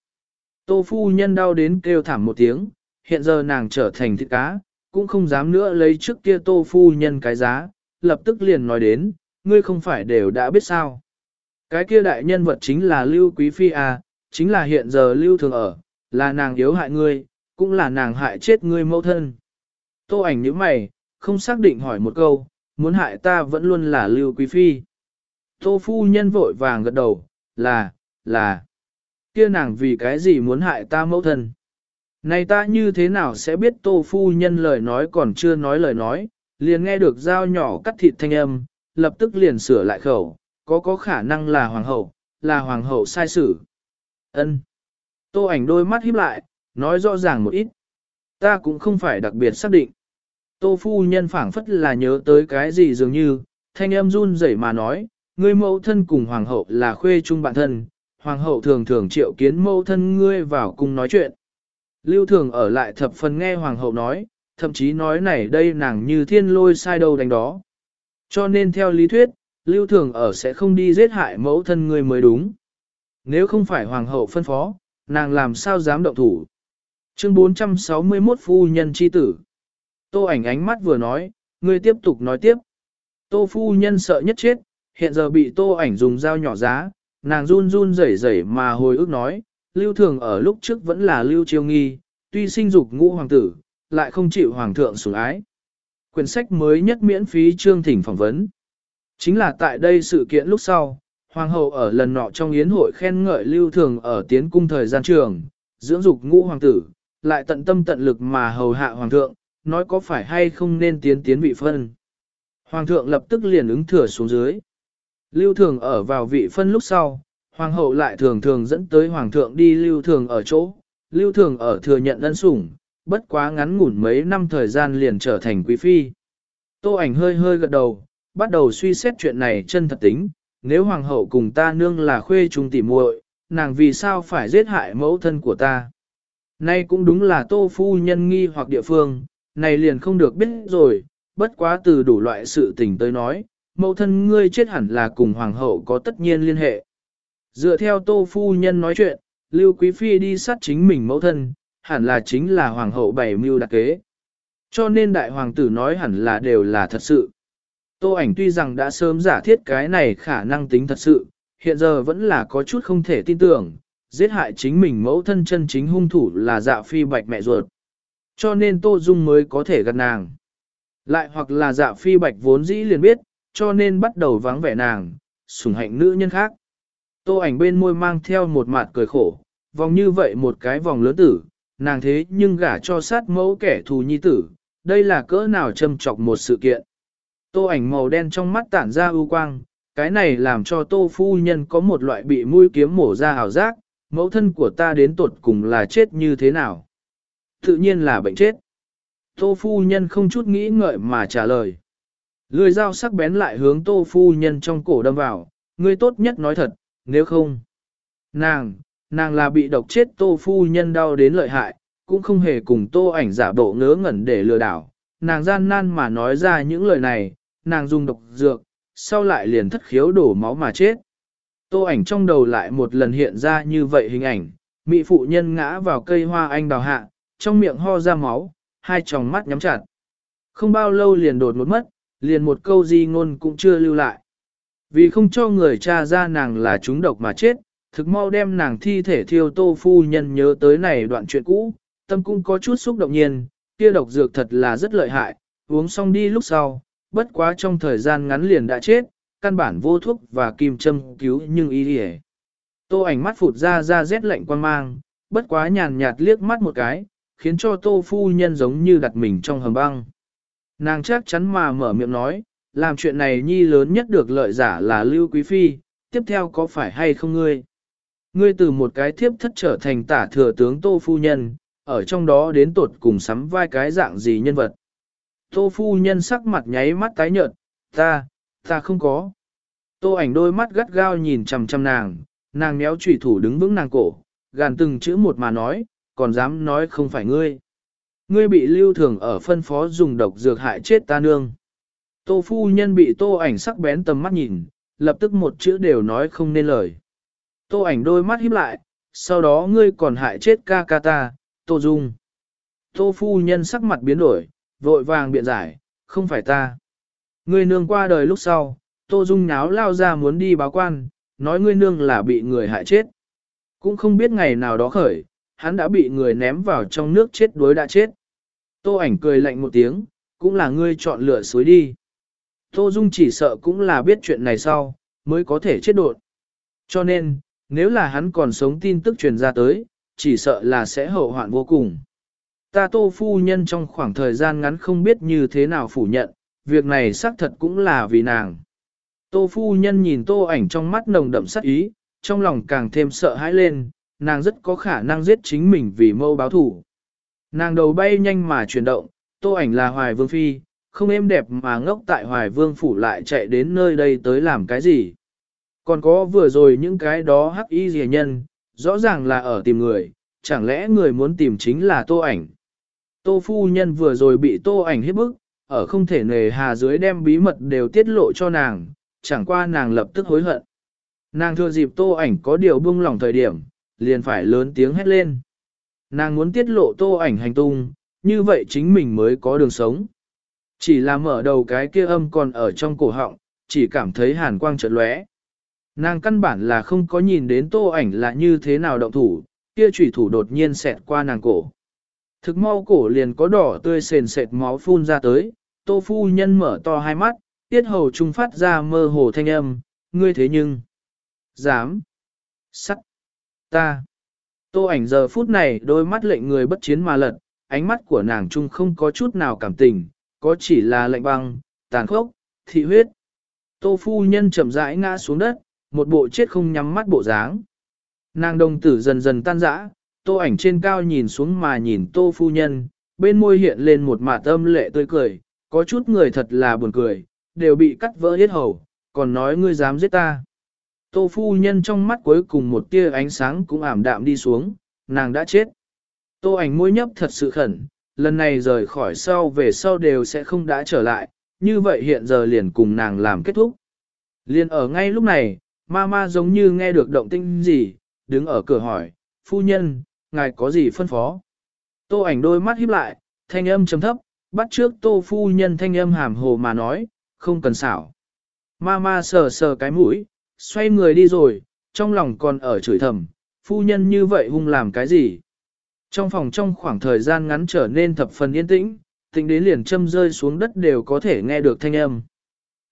Tô phu nhân đau đến kêu thảm một tiếng, hiện giờ nàng trở thành thịt cá, cũng không dám nữa lấy trước kia tô phu nhân cái giá, lập tức liền nói đến, ngươi không phải đều đã biết sao. Cái kia đại nhân vật chính là Lưu Quý Phi à, chính là hiện giờ Lưu Thường ở, là nàng yếu hại ngươi, cũng là nàng hại chết ngươi mẫu thân. Tô ảnh như mày, không xác định hỏi một câu, muốn hại ta vẫn luôn là Lưu Quý Phi. Tô phu nhân vội vàng gật đầu, là, là, kia nàng vì cái gì muốn hại ta mẫu thân. Này ta như thế nào sẽ biết tô phu nhân lời nói còn chưa nói lời nói, liền nghe được dao nhỏ cắt thịt thanh âm, lập tức liền sửa lại khẩu, có có khả năng là hoàng hậu, là hoàng hậu sai sử. Ân. Tô ảnh đôi mắt híp lại, nói rõ ràng một ít. Ta cũng không phải đặc biệt xác định. Tô phu nhân phảng phất là nhớ tới cái gì dường như, thanh âm run rẩy mà nói, ngươi mẫu thân cùng hoàng hậu là khuê chung bạn thân, hoàng hậu thường thường triệu kiến mẫu thân ngươi vào cùng nói chuyện. Lưu thường ở lại thập phần nghe hoàng hậu nói, thậm chí nói này đây nàng như thiên lôi sai đầu đánh đó. Cho nên theo lý thuyết, lưu thường ở sẽ không đi giết hại mẫu thân ngươi mới đúng. Nếu không phải hoàng hậu phân phó, nàng làm sao dám động thủ. Chương 461 Phu Nhân Chi Tử Tô ảnh ánh mắt vừa nói, ngươi tiếp tục nói tiếp. Tô Phu Nhân sợ nhất chết, hiện giờ bị tô ảnh dùng dao nhỏ giá, nàng run run rẩy rẩy mà hồi ức nói, lưu thường ở lúc trước vẫn là lưu chiêu nghi, tuy sinh dục ngũ hoàng tử, lại không chịu hoàng thượng sủng ái. Quyển sách mới nhất miễn phí chương thỉnh phỏng vấn. Chính là tại đây sự kiện lúc sau, hoàng hậu ở lần nọ trong yến hội khen ngợi lưu thường ở tiến cung thời gian trường, dưỡng dục ngũ hoàng tử, lại tận tâm tận lực mà hầu hạ hoàng thượng, nói có phải hay không nên tiến tiến vị phân. Hoàng thượng lập tức liền ứng thừa xuống dưới. Lưu thường ở vào vị phân lúc sau, hoàng hậu lại thường thường dẫn tới hoàng thượng đi lưu thường ở chỗ, lưu thường ở thừa nhận ân sủng, bất quá ngắn ngủn mấy năm thời gian liền trở thành quý phi. Tô ảnh hơi hơi gật đầu, bắt đầu suy xét chuyện này chân thật tính, nếu hoàng hậu cùng ta nương là khuê trung tỉ muội, nàng vì sao phải giết hại mẫu thân của ta? Nay cũng đúng là tô phu nhân nghi hoặc địa phương, này liền không được biết rồi, bất quá từ đủ loại sự tình tới nói, mẫu thân ngươi chết hẳn là cùng hoàng hậu có tất nhiên liên hệ. Dựa theo tô phu nhân nói chuyện, Lưu Quý Phi đi sát chính mình mẫu thân, hẳn là chính là hoàng hậu bảy mưu đặc kế. Cho nên đại hoàng tử nói hẳn là đều là thật sự. Tô ảnh tuy rằng đã sớm giả thiết cái này khả năng tính thật sự, hiện giờ vẫn là có chút không thể tin tưởng, giết hại chính mình mẫu thân chân chính hung thủ là dạ phi bạch mẹ ruột. Cho nên Tô Dung mới có thể gặp nàng. Lại hoặc là dạ phi bạch vốn dĩ liền biết, cho nên bắt đầu vắng vẻ nàng, sủng hạnh nữ nhân khác. Tô ảnh bên môi mang theo một mặt cười khổ, vòng như vậy một cái vòng lớn tử, nàng thế nhưng gả cho sát mẫu kẻ thù nhi tử, đây là cỡ nào châm chọc một sự kiện. Tô ảnh màu đen trong mắt tản ra ưu quang, cái này làm cho tô phu nhân có một loại bị mũi kiếm mổ ra ảo giác, mẫu thân của ta đến tột cùng là chết như thế nào. Tự nhiên là bệnh chết. Tô phu nhân không chút nghĩ ngợi mà trả lời. Lưỡi dao sắc bén lại hướng tô phu nhân trong cổ đâm vào, ngươi tốt nhất nói thật, nếu không. Nàng, nàng là bị độc chết tô phu nhân đau đến lợi hại, cũng không hề cùng tô ảnh giả bộ ngớ ngẩn để lừa đảo, nàng gian nan mà nói ra những lời này, nàng dùng độc dược, sau lại liền thất khiếu đổ máu mà chết. Tô ảnh trong đầu lại một lần hiện ra như vậy hình ảnh, mỹ phụ nhân ngã vào cây hoa anh đào hạ, trong miệng ho ra máu, hai tròng mắt nhắm chặt. Không bao lâu liền đột một mất, liền một câu di ngôn cũng chưa lưu lại. Vì không cho người cha ra nàng là chúng độc mà chết, thực mau đem nàng thi thể thiêu tô phu nhân nhớ tới này đoạn chuyện cũ, tâm cũng có chút xúc động nhiên, kia độc dược thật là rất lợi hại, uống xong đi lúc sau, bất quá trong thời gian ngắn liền đã chết, căn bản vô thuốc và kim châm cứu nhưng ý đi Tô ảnh mắt phụt ra ra rét lạnh quan mang, bất quá nhàn nhạt liếc mắt một cái, khiến cho tô phu nhân giống như đặt mình trong hầm băng. Nàng chắc chắn mà mở miệng nói, làm chuyện này nhi lớn nhất được lợi giả là Lưu Quý Phi, tiếp theo có phải hay không ngươi? Ngươi từ một cái thiếp thất trở thành tả thừa tướng tô phu nhân, ở trong đó đến tột cùng sắm vai cái dạng gì nhân vật. Tô phu nhân sắc mặt nháy mắt tái nhợt, ta, ta không có. Tô ảnh đôi mắt gắt gao nhìn chằm chằm nàng, nàng méo chủy thủ đứng vững nàng cổ, gàn từng chữ một mà nói, còn dám nói không phải ngươi. Ngươi bị lưu thường ở phân phó dùng độc dược hại chết ta nương. Tô phu nhân bị tô ảnh sắc bén tầm mắt nhìn, lập tức một chữ đều nói không nên lời. Tô ảnh đôi mắt híp lại, sau đó ngươi còn hại chết ca ca ta, Tô Dung. Tô phu nhân sắc mặt biến đổi, vội vàng biện giải, không phải ta. Ngươi nương qua đời lúc sau, Tô Dung náo lao ra muốn đi báo quan, nói ngươi nương là bị người hại chết. Cũng không biết ngày nào đó khởi, hắn đã bị người ném vào trong nước chết đuối đã chết. Tô ảnh cười lạnh một tiếng, cũng là ngươi chọn lựa suối đi. Tô Dung chỉ sợ cũng là biết chuyện này sau, mới có thể chết đột. Cho nên, nếu là hắn còn sống tin tức truyền ra tới, chỉ sợ là sẽ hậu hoạn vô cùng. Ta tô phu nhân trong khoảng thời gian ngắn không biết như thế nào phủ nhận, việc này xác thật cũng là vì nàng. Tô phu nhân nhìn tô ảnh trong mắt nồng đậm sắc ý, trong lòng càng thêm sợ hãi lên, nàng rất có khả năng giết chính mình vì mâu báo thủ. Nàng đầu bay nhanh mà chuyển động, tô ảnh là hoài vương phi, không êm đẹp mà ngốc tại hoài vương phủ lại chạy đến nơi đây tới làm cái gì. Còn có vừa rồi những cái đó hắc y rìa nhân, rõ ràng là ở tìm người, chẳng lẽ người muốn tìm chính là tô ảnh. Tô phu nhân vừa rồi bị tô ảnh hiếp bức, ở không thể nề hà dưới đem bí mật đều tiết lộ cho nàng, chẳng qua nàng lập tức hối hận. Nàng thừa dịp tô ảnh có điều buông lỏng thời điểm, liền phải lớn tiếng hét lên. Nàng muốn tiết lộ tô ảnh hành tung, như vậy chính mình mới có đường sống. Chỉ là mở đầu cái kia âm còn ở trong cổ họng, chỉ cảm thấy hàn quang chợt lóe. Nàng căn bản là không có nhìn đến tô ảnh là như thế nào động thủ, kia chủy thủ đột nhiên xẹt qua nàng cổ. Thực mau cổ liền có đỏ tươi sền sệt máu phun ra tới, tô phu nhân mở to hai mắt, tiết hầu trung phát ra mơ hồ thanh âm, ngươi thế nhưng, dám, sắt, ta. Tô ảnh giờ phút này đôi mắt lệnh người bất chiến mà lật, ánh mắt của nàng trung không có chút nào cảm tình, có chỉ là lạnh băng, tàn khốc, thị huyết. Tô phu nhân chậm rãi ngã xuống đất, một bộ chết không nhắm mắt bộ dáng. Nàng đồng tử dần dần tan rã, tô ảnh trên cao nhìn xuống mà nhìn tô phu nhân, bên môi hiện lên một mạt âm lệ tươi cười, có chút người thật là buồn cười, đều bị cắt vỡ hết hầu, còn nói ngươi dám giết ta. Tô phu nhân trong mắt cuối cùng một tia ánh sáng cũng ảm đạm đi xuống, nàng đã chết. Tô ảnh môi nhấp thật sự khẩn, lần này rời khỏi sau về sau đều sẽ không đã trở lại, như vậy hiện giờ liền cùng nàng làm kết thúc. Liền ở ngay lúc này, Mama giống như nghe được động tĩnh gì, đứng ở cửa hỏi, phu nhân, ngài có gì phân phó? Tô ảnh đôi mắt híp lại, thanh âm trầm thấp, bắt trước tô phu nhân thanh âm hàm hồ mà nói, không cần xảo. Mama sờ sờ cái mũi, xoay người đi rồi, trong lòng còn ở chửi thầm, phu nhân như vậy hung làm cái gì? Trong phòng trong khoảng thời gian ngắn trở nên thập phần yên tĩnh, tĩnh đến liền châm rơi xuống đất đều có thể nghe được thanh âm.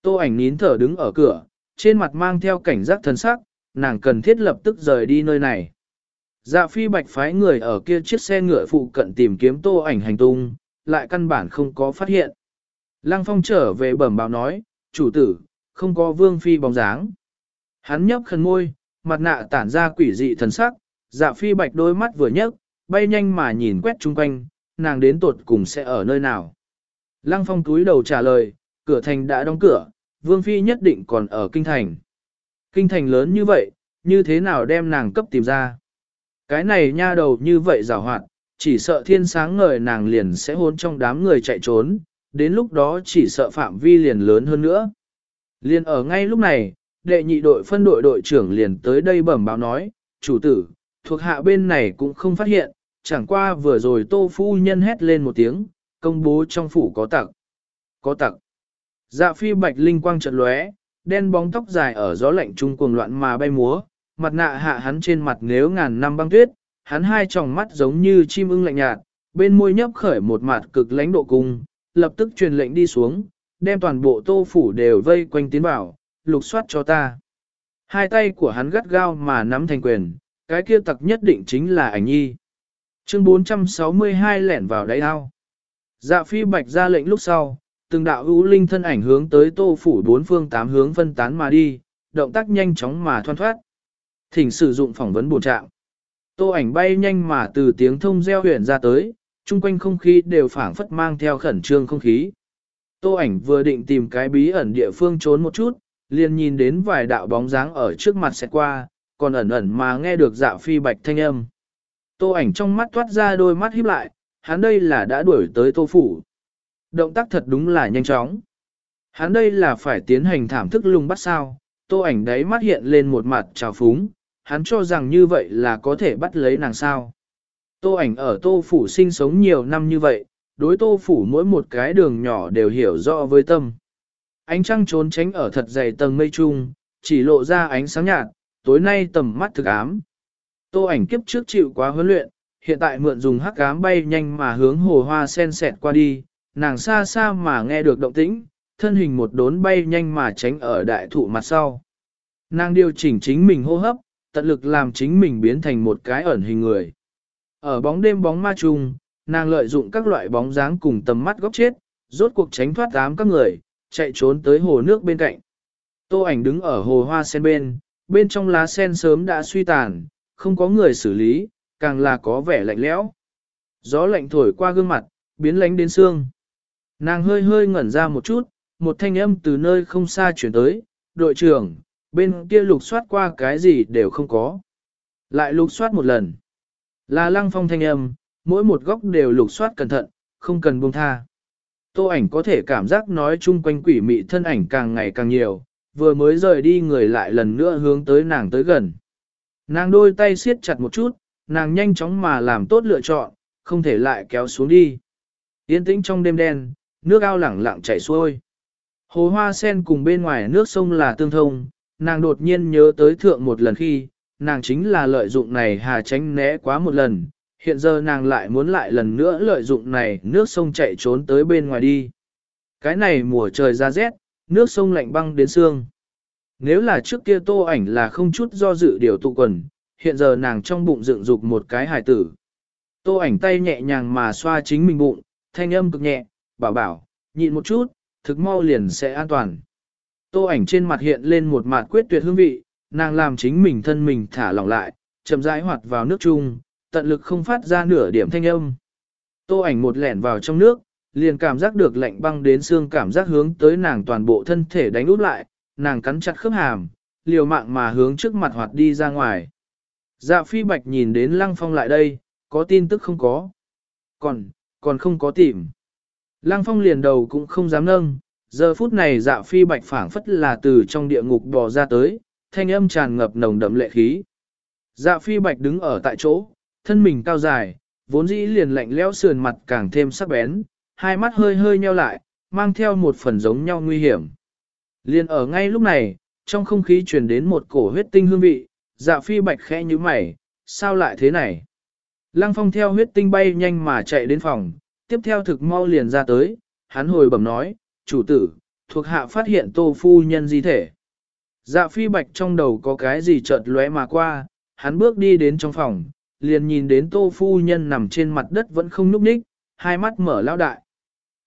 Tô ảnh nín thở đứng ở cửa, trên mặt mang theo cảnh giác thần sắc, nàng cần thiết lập tức rời đi nơi này. Dạ phi bạch phái người ở kia chiếc xe ngựa phụ cận tìm kiếm tô ảnh hành tung, lại căn bản không có phát hiện. Lăng phong trở về bẩm báo nói, chủ tử, không có vương phi bóng dáng. Hắn nhấp khẩn môi, mặt nạ tản ra quỷ dị thần sắc, dạ phi bạch đôi mắt vừa nhấc, bay nhanh mà nhìn quét chung quanh, nàng đến tột cùng sẽ ở nơi nào. Lăng phong túi đầu trả lời, cửa thành đã đóng cửa, Vương Phi nhất định còn ở kinh thành. Kinh thành lớn như vậy, như thế nào đem nàng cấp tìm ra? Cái này nha đầu như vậy rào hoạt, chỉ sợ thiên sáng ngời nàng liền sẽ hôn trong đám người chạy trốn, đến lúc đó chỉ sợ phạm vi liền lớn hơn nữa. Liền ở ngay lúc này, đệ nhị đội phân đội đội trưởng liền tới đây bẩm báo nói, chủ tử, thuộc hạ bên này cũng không phát hiện, chẳng qua vừa rồi tô phu nhân hét lên một tiếng, công bố trong phủ có tặc. Có tặc. Dạ phi bạch linh quang trận lóe, đen bóng tóc dài ở gió lạnh trung cuồng loạn mà bay múa, mặt nạ hạ hắn trên mặt nếu ngàn năm băng tuyết, hắn hai tròng mắt giống như chim ưng lạnh nhạt, bên môi nhấp khởi một mặt cực lãnh độ cung, lập tức truyền lệnh đi xuống, đem toàn bộ tô phủ đều vây quanh tiến vào, lục soát cho ta. Hai tay của hắn gắt gao mà nắm thành quyền, cái kia tặc nhất định chính là ảnh nhi. Chương 462 lẻn vào đáy ao. Dạ phi bạch ra lệnh lúc sau, từng đạo hữu linh thân ảnh hướng tới tô phủ bốn phương tám hướng phân tán mà đi, động tác nhanh chóng mà thoăn thoát. Thỉnh sử dụng phỏng vấn bổ trạng. Tô ảnh bay nhanh mà từ tiếng thông reo huyền ra tới, chung quanh không khí đều phảng phất mang theo khẩn trương không khí. Tô ảnh vừa định tìm cái bí ẩn địa phương trốn một chút, liền nhìn đến vài đạo bóng dáng ở trước mặt sẽ qua, còn ẩn ẩn mà nghe được dạ phi bạch thanh âm. Tô ảnh trong mắt toát ra đôi mắt híp lại, hắn đây là đã đuổi tới tô phủ. Động tác thật đúng là nhanh chóng. Hắn đây là phải tiến hành thảm thức lùng bắt sao, tô ảnh đấy mắt hiện lên một mặt trào phúng, hắn cho rằng như vậy là có thể bắt lấy nàng sao. Tô ảnh ở tô phủ sinh sống nhiều năm như vậy, đối tô phủ mỗi một cái đường nhỏ đều hiểu rõ với tâm. Ánh trăng trốn tránh ở thật dày tầng mây trung, chỉ lộ ra ánh sáng nhạt, tối nay tầm mắt thực ám. Tô ảnh kiếp trước chịu quá huấn luyện, hiện tại mượn dùng hắc ám bay nhanh mà hướng hồ hoa sen sẹt qua đi, nàng xa xa mà nghe được động tĩnh, thân hình một đốn bay nhanh mà tránh ở đại thụ mặt sau. Nàng điều chỉnh chính mình hô hấp, tận lực làm chính mình biến thành một cái ẩn hình người. Ở bóng đêm bóng ma trùng, nàng lợi dụng các loại bóng dáng cùng tầm mắt góc chết, rốt cuộc tránh thoát ám các người, chạy trốn tới hồ nước bên cạnh. Tô ảnh đứng ở hồ hoa sen bên, bên trong lá sen sớm đã suy tàn, không có người xử lý, càng là có vẻ lạnh lẽo. Gió lạnh thổi qua gương mặt, biến lánh đến xương. Nàng hơi hơi ngẩn ra một chút, một thanh âm từ nơi không xa chuyển tới, đội trưởng, bên kia lục soát qua cái gì đều không có. Lại lục soát một lần. Là lăng phong thanh âm, mỗi một góc đều lục soát cẩn thận, không cần buông tha. Tô ảnh có thể cảm giác nói chung quanh quỷ mị thân ảnh càng ngày càng nhiều, vừa mới rời đi người lại lần nữa hướng tới nàng tới gần. Nàng đôi tay siết chặt một chút, nàng nhanh chóng mà làm tốt lựa chọn, không thể lại kéo xuống đi. Yên tĩnh trong đêm đen, nước ao lẳng lặng chảy xuôi. Hồ hoa sen cùng bên ngoài nước sông là tương thông, nàng đột nhiên nhớ tới thượng một lần khi, nàng chính là lợi dụng này hà tránh né quá một lần, hiện giờ nàng lại muốn lại lần nữa lợi dụng này nước sông chạy trốn tới bên ngoài đi. Cái này mùa trời ra rét, nước sông lạnh băng đến xương. Nếu là trước kia tô ảnh là không chút do dự điều tụ quần, hiện giờ nàng trong bụng dựng dục một cái hài tử. Tô ảnh tay nhẹ nhàng mà xoa chính mình bụng, thanh âm cực nhẹ, bảo bảo, nhịn một chút, thực mau liền sẽ an toàn. Tô ảnh trên mặt hiện lên một mặt quyết tuyệt hương vị, nàng làm chính mình thân mình thả lỏng lại, chậm rãi hoạt vào nước chung, tận lực không phát ra nửa điểm thanh âm. Tô ảnh một lẻn vào trong nước, liền cảm giác được lạnh băng đến xương cảm giác hướng tới nàng toàn bộ thân thể đánh úp lại, nàng cắn chặt khớp hàm, liều mạng mà hướng trước mặt hoạt đi ra ngoài. Dạ phi bạch nhìn đến lăng phong lại đây, có tin tức không có. Còn, còn không có tìm. Lăng phong liền đầu cũng không dám nâng, giờ phút này dạ phi bạch phảng phất là từ trong địa ngục bò ra tới, thanh âm tràn ngập nồng đậm lệ khí. Dạ phi bạch đứng ở tại chỗ, thân mình cao dài, vốn dĩ liền lạnh lẽo sườn mặt càng thêm sắc bén, hai mắt hơi hơi nheo lại, mang theo một phần giống nhau nguy hiểm. Liền ở ngay lúc này, trong không khí truyền đến một cổ huyết tinh hương vị, dạ phi bạch khẽ như mày, sao lại thế này? Lăng phong theo huyết tinh bay nhanh mà chạy đến phòng, tiếp theo thực mau liền ra tới, hắn hồi bẩm nói, chủ tử, thuộc hạ phát hiện tô phu nhân di thể. Dạ phi bạch trong đầu có cái gì chợt lóe mà qua, hắn bước đi đến trong phòng, liền nhìn đến tô phu nhân nằm trên mặt đất vẫn không nhúc nhích, hai mắt mở lao đại.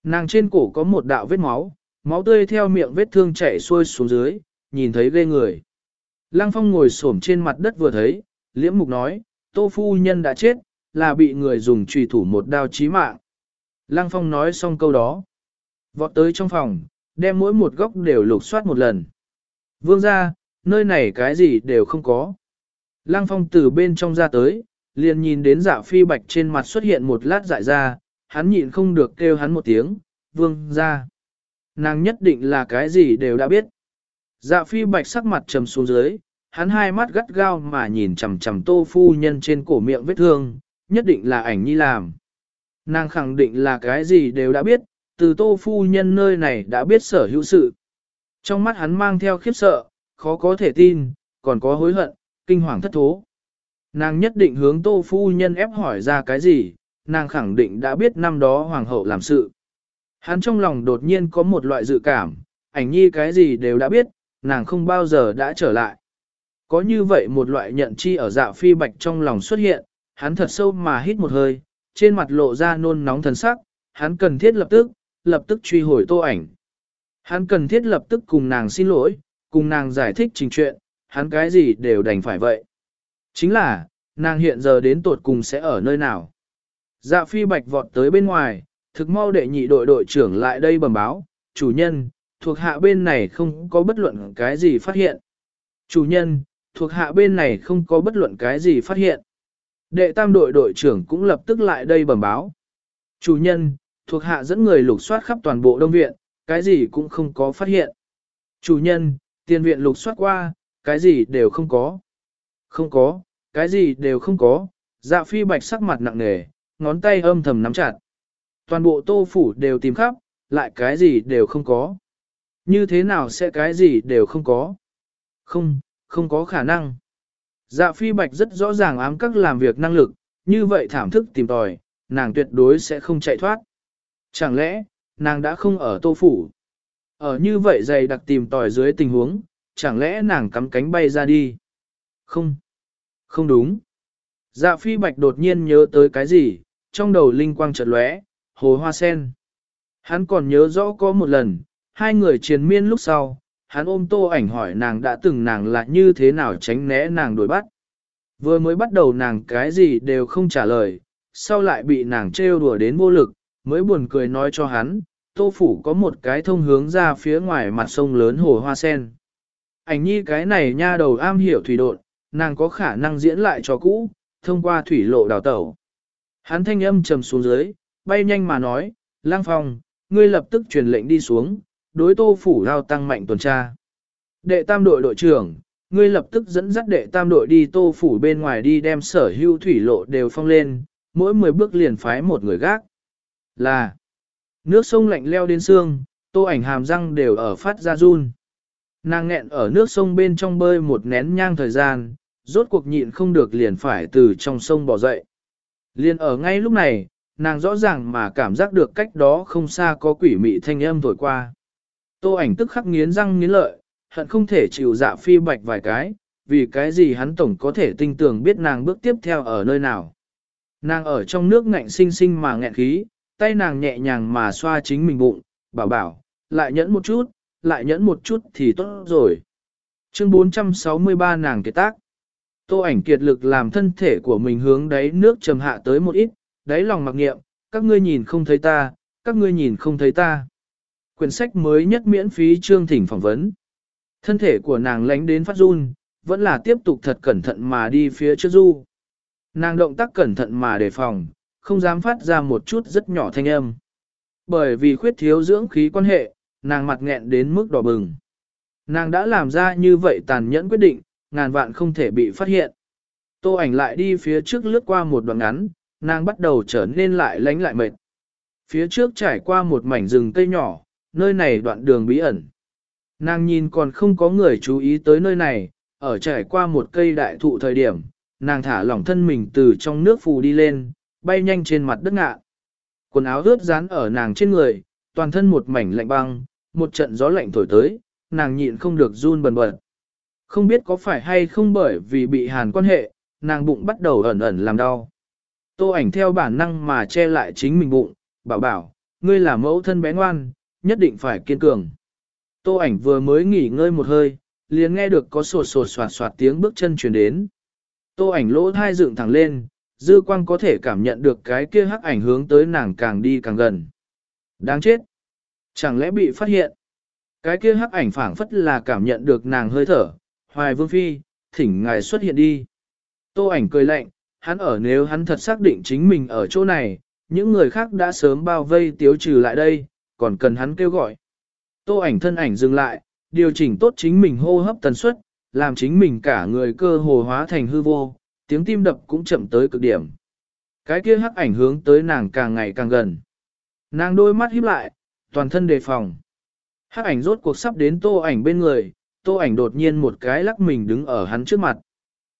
Nàng trên cổ có một đạo vết máu, máu tươi theo miệng vết thương chảy xuôi xuống dưới, nhìn thấy ghê người. Lăng phong ngồi xổm trên mặt đất vừa thấy, liễm mục nói, tô phu nhân đã chết, là bị người dùng trùy thủ một đao chí mạng. Lăng phong nói xong câu đó. Vọt tới trong phòng, đem mỗi một góc đều lục soát một lần. Vương ra, nơi này cái gì đều không có. Lăng phong từ bên trong ra tới, liền nhìn đến dạ phi bạch trên mặt xuất hiện một lát dại ra, hắn nhịn không được kêu hắn một tiếng, vương ra. Nàng nhất định là cái gì đều đã biết. Dạ phi bạch sắc mặt trầm xuống dưới, hắn hai mắt gắt gao mà nhìn chằm chằm tô phu nhân trên cổ miệng vết thương, nhất định là ảnh nhi làm. Nàng khẳng định là cái gì đều đã biết, từ tô phu nhân nơi này đã biết sở hữu sự. Trong mắt hắn mang theo khiếp sợ, khó có thể tin, còn có hối hận, kinh hoàng thất thố. Nàng nhất định hướng tô phu nhân ép hỏi ra cái gì, nàng khẳng định đã biết năm đó hoàng hậu làm sự. Hắn trong lòng đột nhiên có một loại dự cảm, ảnh nhi cái gì đều đã biết, nàng không bao giờ đã trở lại. Có như vậy một loại nhận chi ở dạ phi bạch trong lòng xuất hiện, hắn thật sâu mà hít một hơi, trên mặt lộ ra nôn nóng thần sắc, hắn cần thiết lập tức, lập tức truy hồi tô ảnh. Hắn cần thiết lập tức cùng nàng xin lỗi, cùng nàng giải thích trình chuyện, hắn cái gì đều đành phải vậy. Chính là, nàng hiện giờ đến tột cùng sẽ ở nơi nào. Dạ phi bạch vọt tới bên ngoài, thực mau đệ nhị đội đội trưởng lại đây bẩm báo, chủ nhân, thuộc hạ bên này không có bất luận cái gì phát hiện. Chủ nhân, thuộc hạ bên này không có bất luận cái gì phát hiện. Đệ tam đội đội trưởng cũng lập tức lại đây bẩm báo. Chủ nhân, thuộc hạ dẫn người lục soát khắp toàn bộ đông viện, cái gì cũng không có phát hiện. Chủ nhân, tiền viện lục soát qua, cái gì đều không có. Không có, cái gì đều không có, dạ phi bạch sắc mặt nặng nề, ngón tay âm thầm nắm chặt. Toàn bộ tô phủ đều tìm khắp, lại cái gì đều không có. Như thế nào sẽ cái gì đều không có? Không, không có khả năng. Dạ phi bạch rất rõ ràng ám các làm việc năng lực, như vậy thảm thức tìm tòi, nàng tuyệt đối sẽ không chạy thoát. Chẳng lẽ, nàng đã không ở tô phủ? Ở như vậy dày đặc tìm tòi dưới tình huống, chẳng lẽ nàng cắm cánh bay ra đi? Không, không đúng. Dạ phi bạch đột nhiên nhớ tới cái gì, trong đầu linh quang chợt lóe, hồ hoa sen. Hắn còn nhớ rõ có một lần, hai người triền miên lúc sau, hắn ôm tô ảnh hỏi nàng đã từng nàng là như thế nào tránh né nàng đuổi bắt. Vừa mới bắt đầu nàng cái gì đều không trả lời, sau lại bị nàng trêu đùa đến vô lực, mới buồn cười nói cho hắn, tô phủ có một cái thông hướng ra phía ngoài mặt sông lớn hồ hoa sen. Ảnh nhi cái này nha đầu am hiểu thủy độn, nàng có khả năng diễn lại cho cũ, thông qua thủy lộ đào tẩu. Hắn thanh âm trầm xuống dưới, bay nhanh mà nói, lang phong, ngươi lập tức truyền lệnh đi xuống, đối tô phủ lao tăng mạnh tuần tra. Đệ tam đội đội trưởng, ngươi lập tức dẫn dắt đệ tam đội đi tô phủ bên ngoài đi đem sở hưu thủy lộ đều phong lên, mỗi 10 bước liền phái một người gác. Là, nước sông lạnh leo đến xương, tô ảnh hàm răng đều ở phát ra run. Nàng nghẹn ở nước sông bên trong bơi một nén nhang thời gian, rốt cuộc nhịn không được liền phải từ trong sông bỏ dậy. Liền ở ngay lúc này, nàng rõ ràng mà cảm giác được cách đó không xa có quỷ mị thanh âm thổi qua. Tô ảnh tức khắc nghiến răng nghiến lợi, hận không thể chịu dạ phi bạch vài cái, vì cái gì hắn tổng có thể tinh tường biết nàng bước tiếp theo ở nơi nào. Nàng ở trong nước ngạnh sinh sinh mà nghẹn khí, tay nàng nhẹ nhàng mà xoa chính mình bụng, bảo bảo, lại nhẫn một chút, lại nhẫn một chút thì tốt rồi. Chương 463 nàng kiệt tác. Tô ảnh kiệt lực làm thân thể của mình hướng đáy nước trầm hạ tới một ít, đáy lòng mặc niệm, các ngươi nhìn không thấy ta, các ngươi nhìn không thấy ta. Quyển sách mới nhất miễn phí chương thỉnh phỏng vấn. Thân thể của nàng lánh đến phát run, vẫn là tiếp tục thật cẩn thận mà đi phía trước du. Nàng động tác cẩn thận mà đề phòng, không dám phát ra một chút rất nhỏ thanh âm. Bởi vì khuyết thiếu dưỡng khí quan hệ, nàng mặt nghẹn đến mức đỏ bừng. Nàng đã làm ra như vậy tàn nhẫn quyết định, ngàn vạn không thể bị phát hiện. Tô ảnh lại đi phía trước lướt qua một đoạn ngắn, nàng bắt đầu trở nên lại lánh lại mệt. Phía trước trải qua một mảnh rừng cây nhỏ, nơi này đoạn đường bí ẩn. Nàng nhìn còn không có người chú ý tới nơi này, ở trải qua một cây đại thụ thời điểm, nàng thả lỏng thân mình từ trong nước phù đi lên, bay nhanh trên mặt đất ngạ. Quần áo ướt dán ở nàng trên người, toàn thân một mảnh lạnh băng, một trận gió lạnh thổi tới, nàng nhịn không được run bần bật. Không biết có phải hay không bởi vì bị hàn quan hệ, nàng bụng bắt đầu ẩn ẩn làm đau. Tô ảnh theo bản năng mà che lại chính mình bụng, bảo bảo, ngươi là mẫu thân bé ngoan, nhất định phải kiên cường. Tô ảnh vừa mới nghỉ ngơi một hơi, liền nghe được có sột sột soạt soạt tiếng bước chân truyền đến. Tô ảnh lỗ thai dựng thẳng lên, dư quang có thể cảm nhận được cái kia hắc ảnh hướng tới nàng càng đi càng gần. Đáng chết! Chẳng lẽ bị phát hiện? Cái kia hắc ảnh phảng phất là cảm nhận được nàng hơi thở, hoài vương phi, thỉnh ngài xuất hiện đi. Tô ảnh cười lạnh, hắn ở nếu hắn thật xác định chính mình ở chỗ này, những người khác đã sớm bao vây tiếu trừ lại đây, còn cần hắn kêu gọi. Tô ảnh thân ảnh dừng lại, điều chỉnh tốt chính mình hô hấp tần suất, làm chính mình cả người cơ hồ hóa thành hư vô, tiếng tim đập cũng chậm tới cực điểm. Cái kia hắc ảnh hướng tới nàng càng ngày càng gần. Nàng đôi mắt híp lại, toàn thân đề phòng. Hắc ảnh rốt cuộc sắp đến tô ảnh bên người, tô ảnh đột nhiên một cái lắc mình đứng ở hắn trước mặt.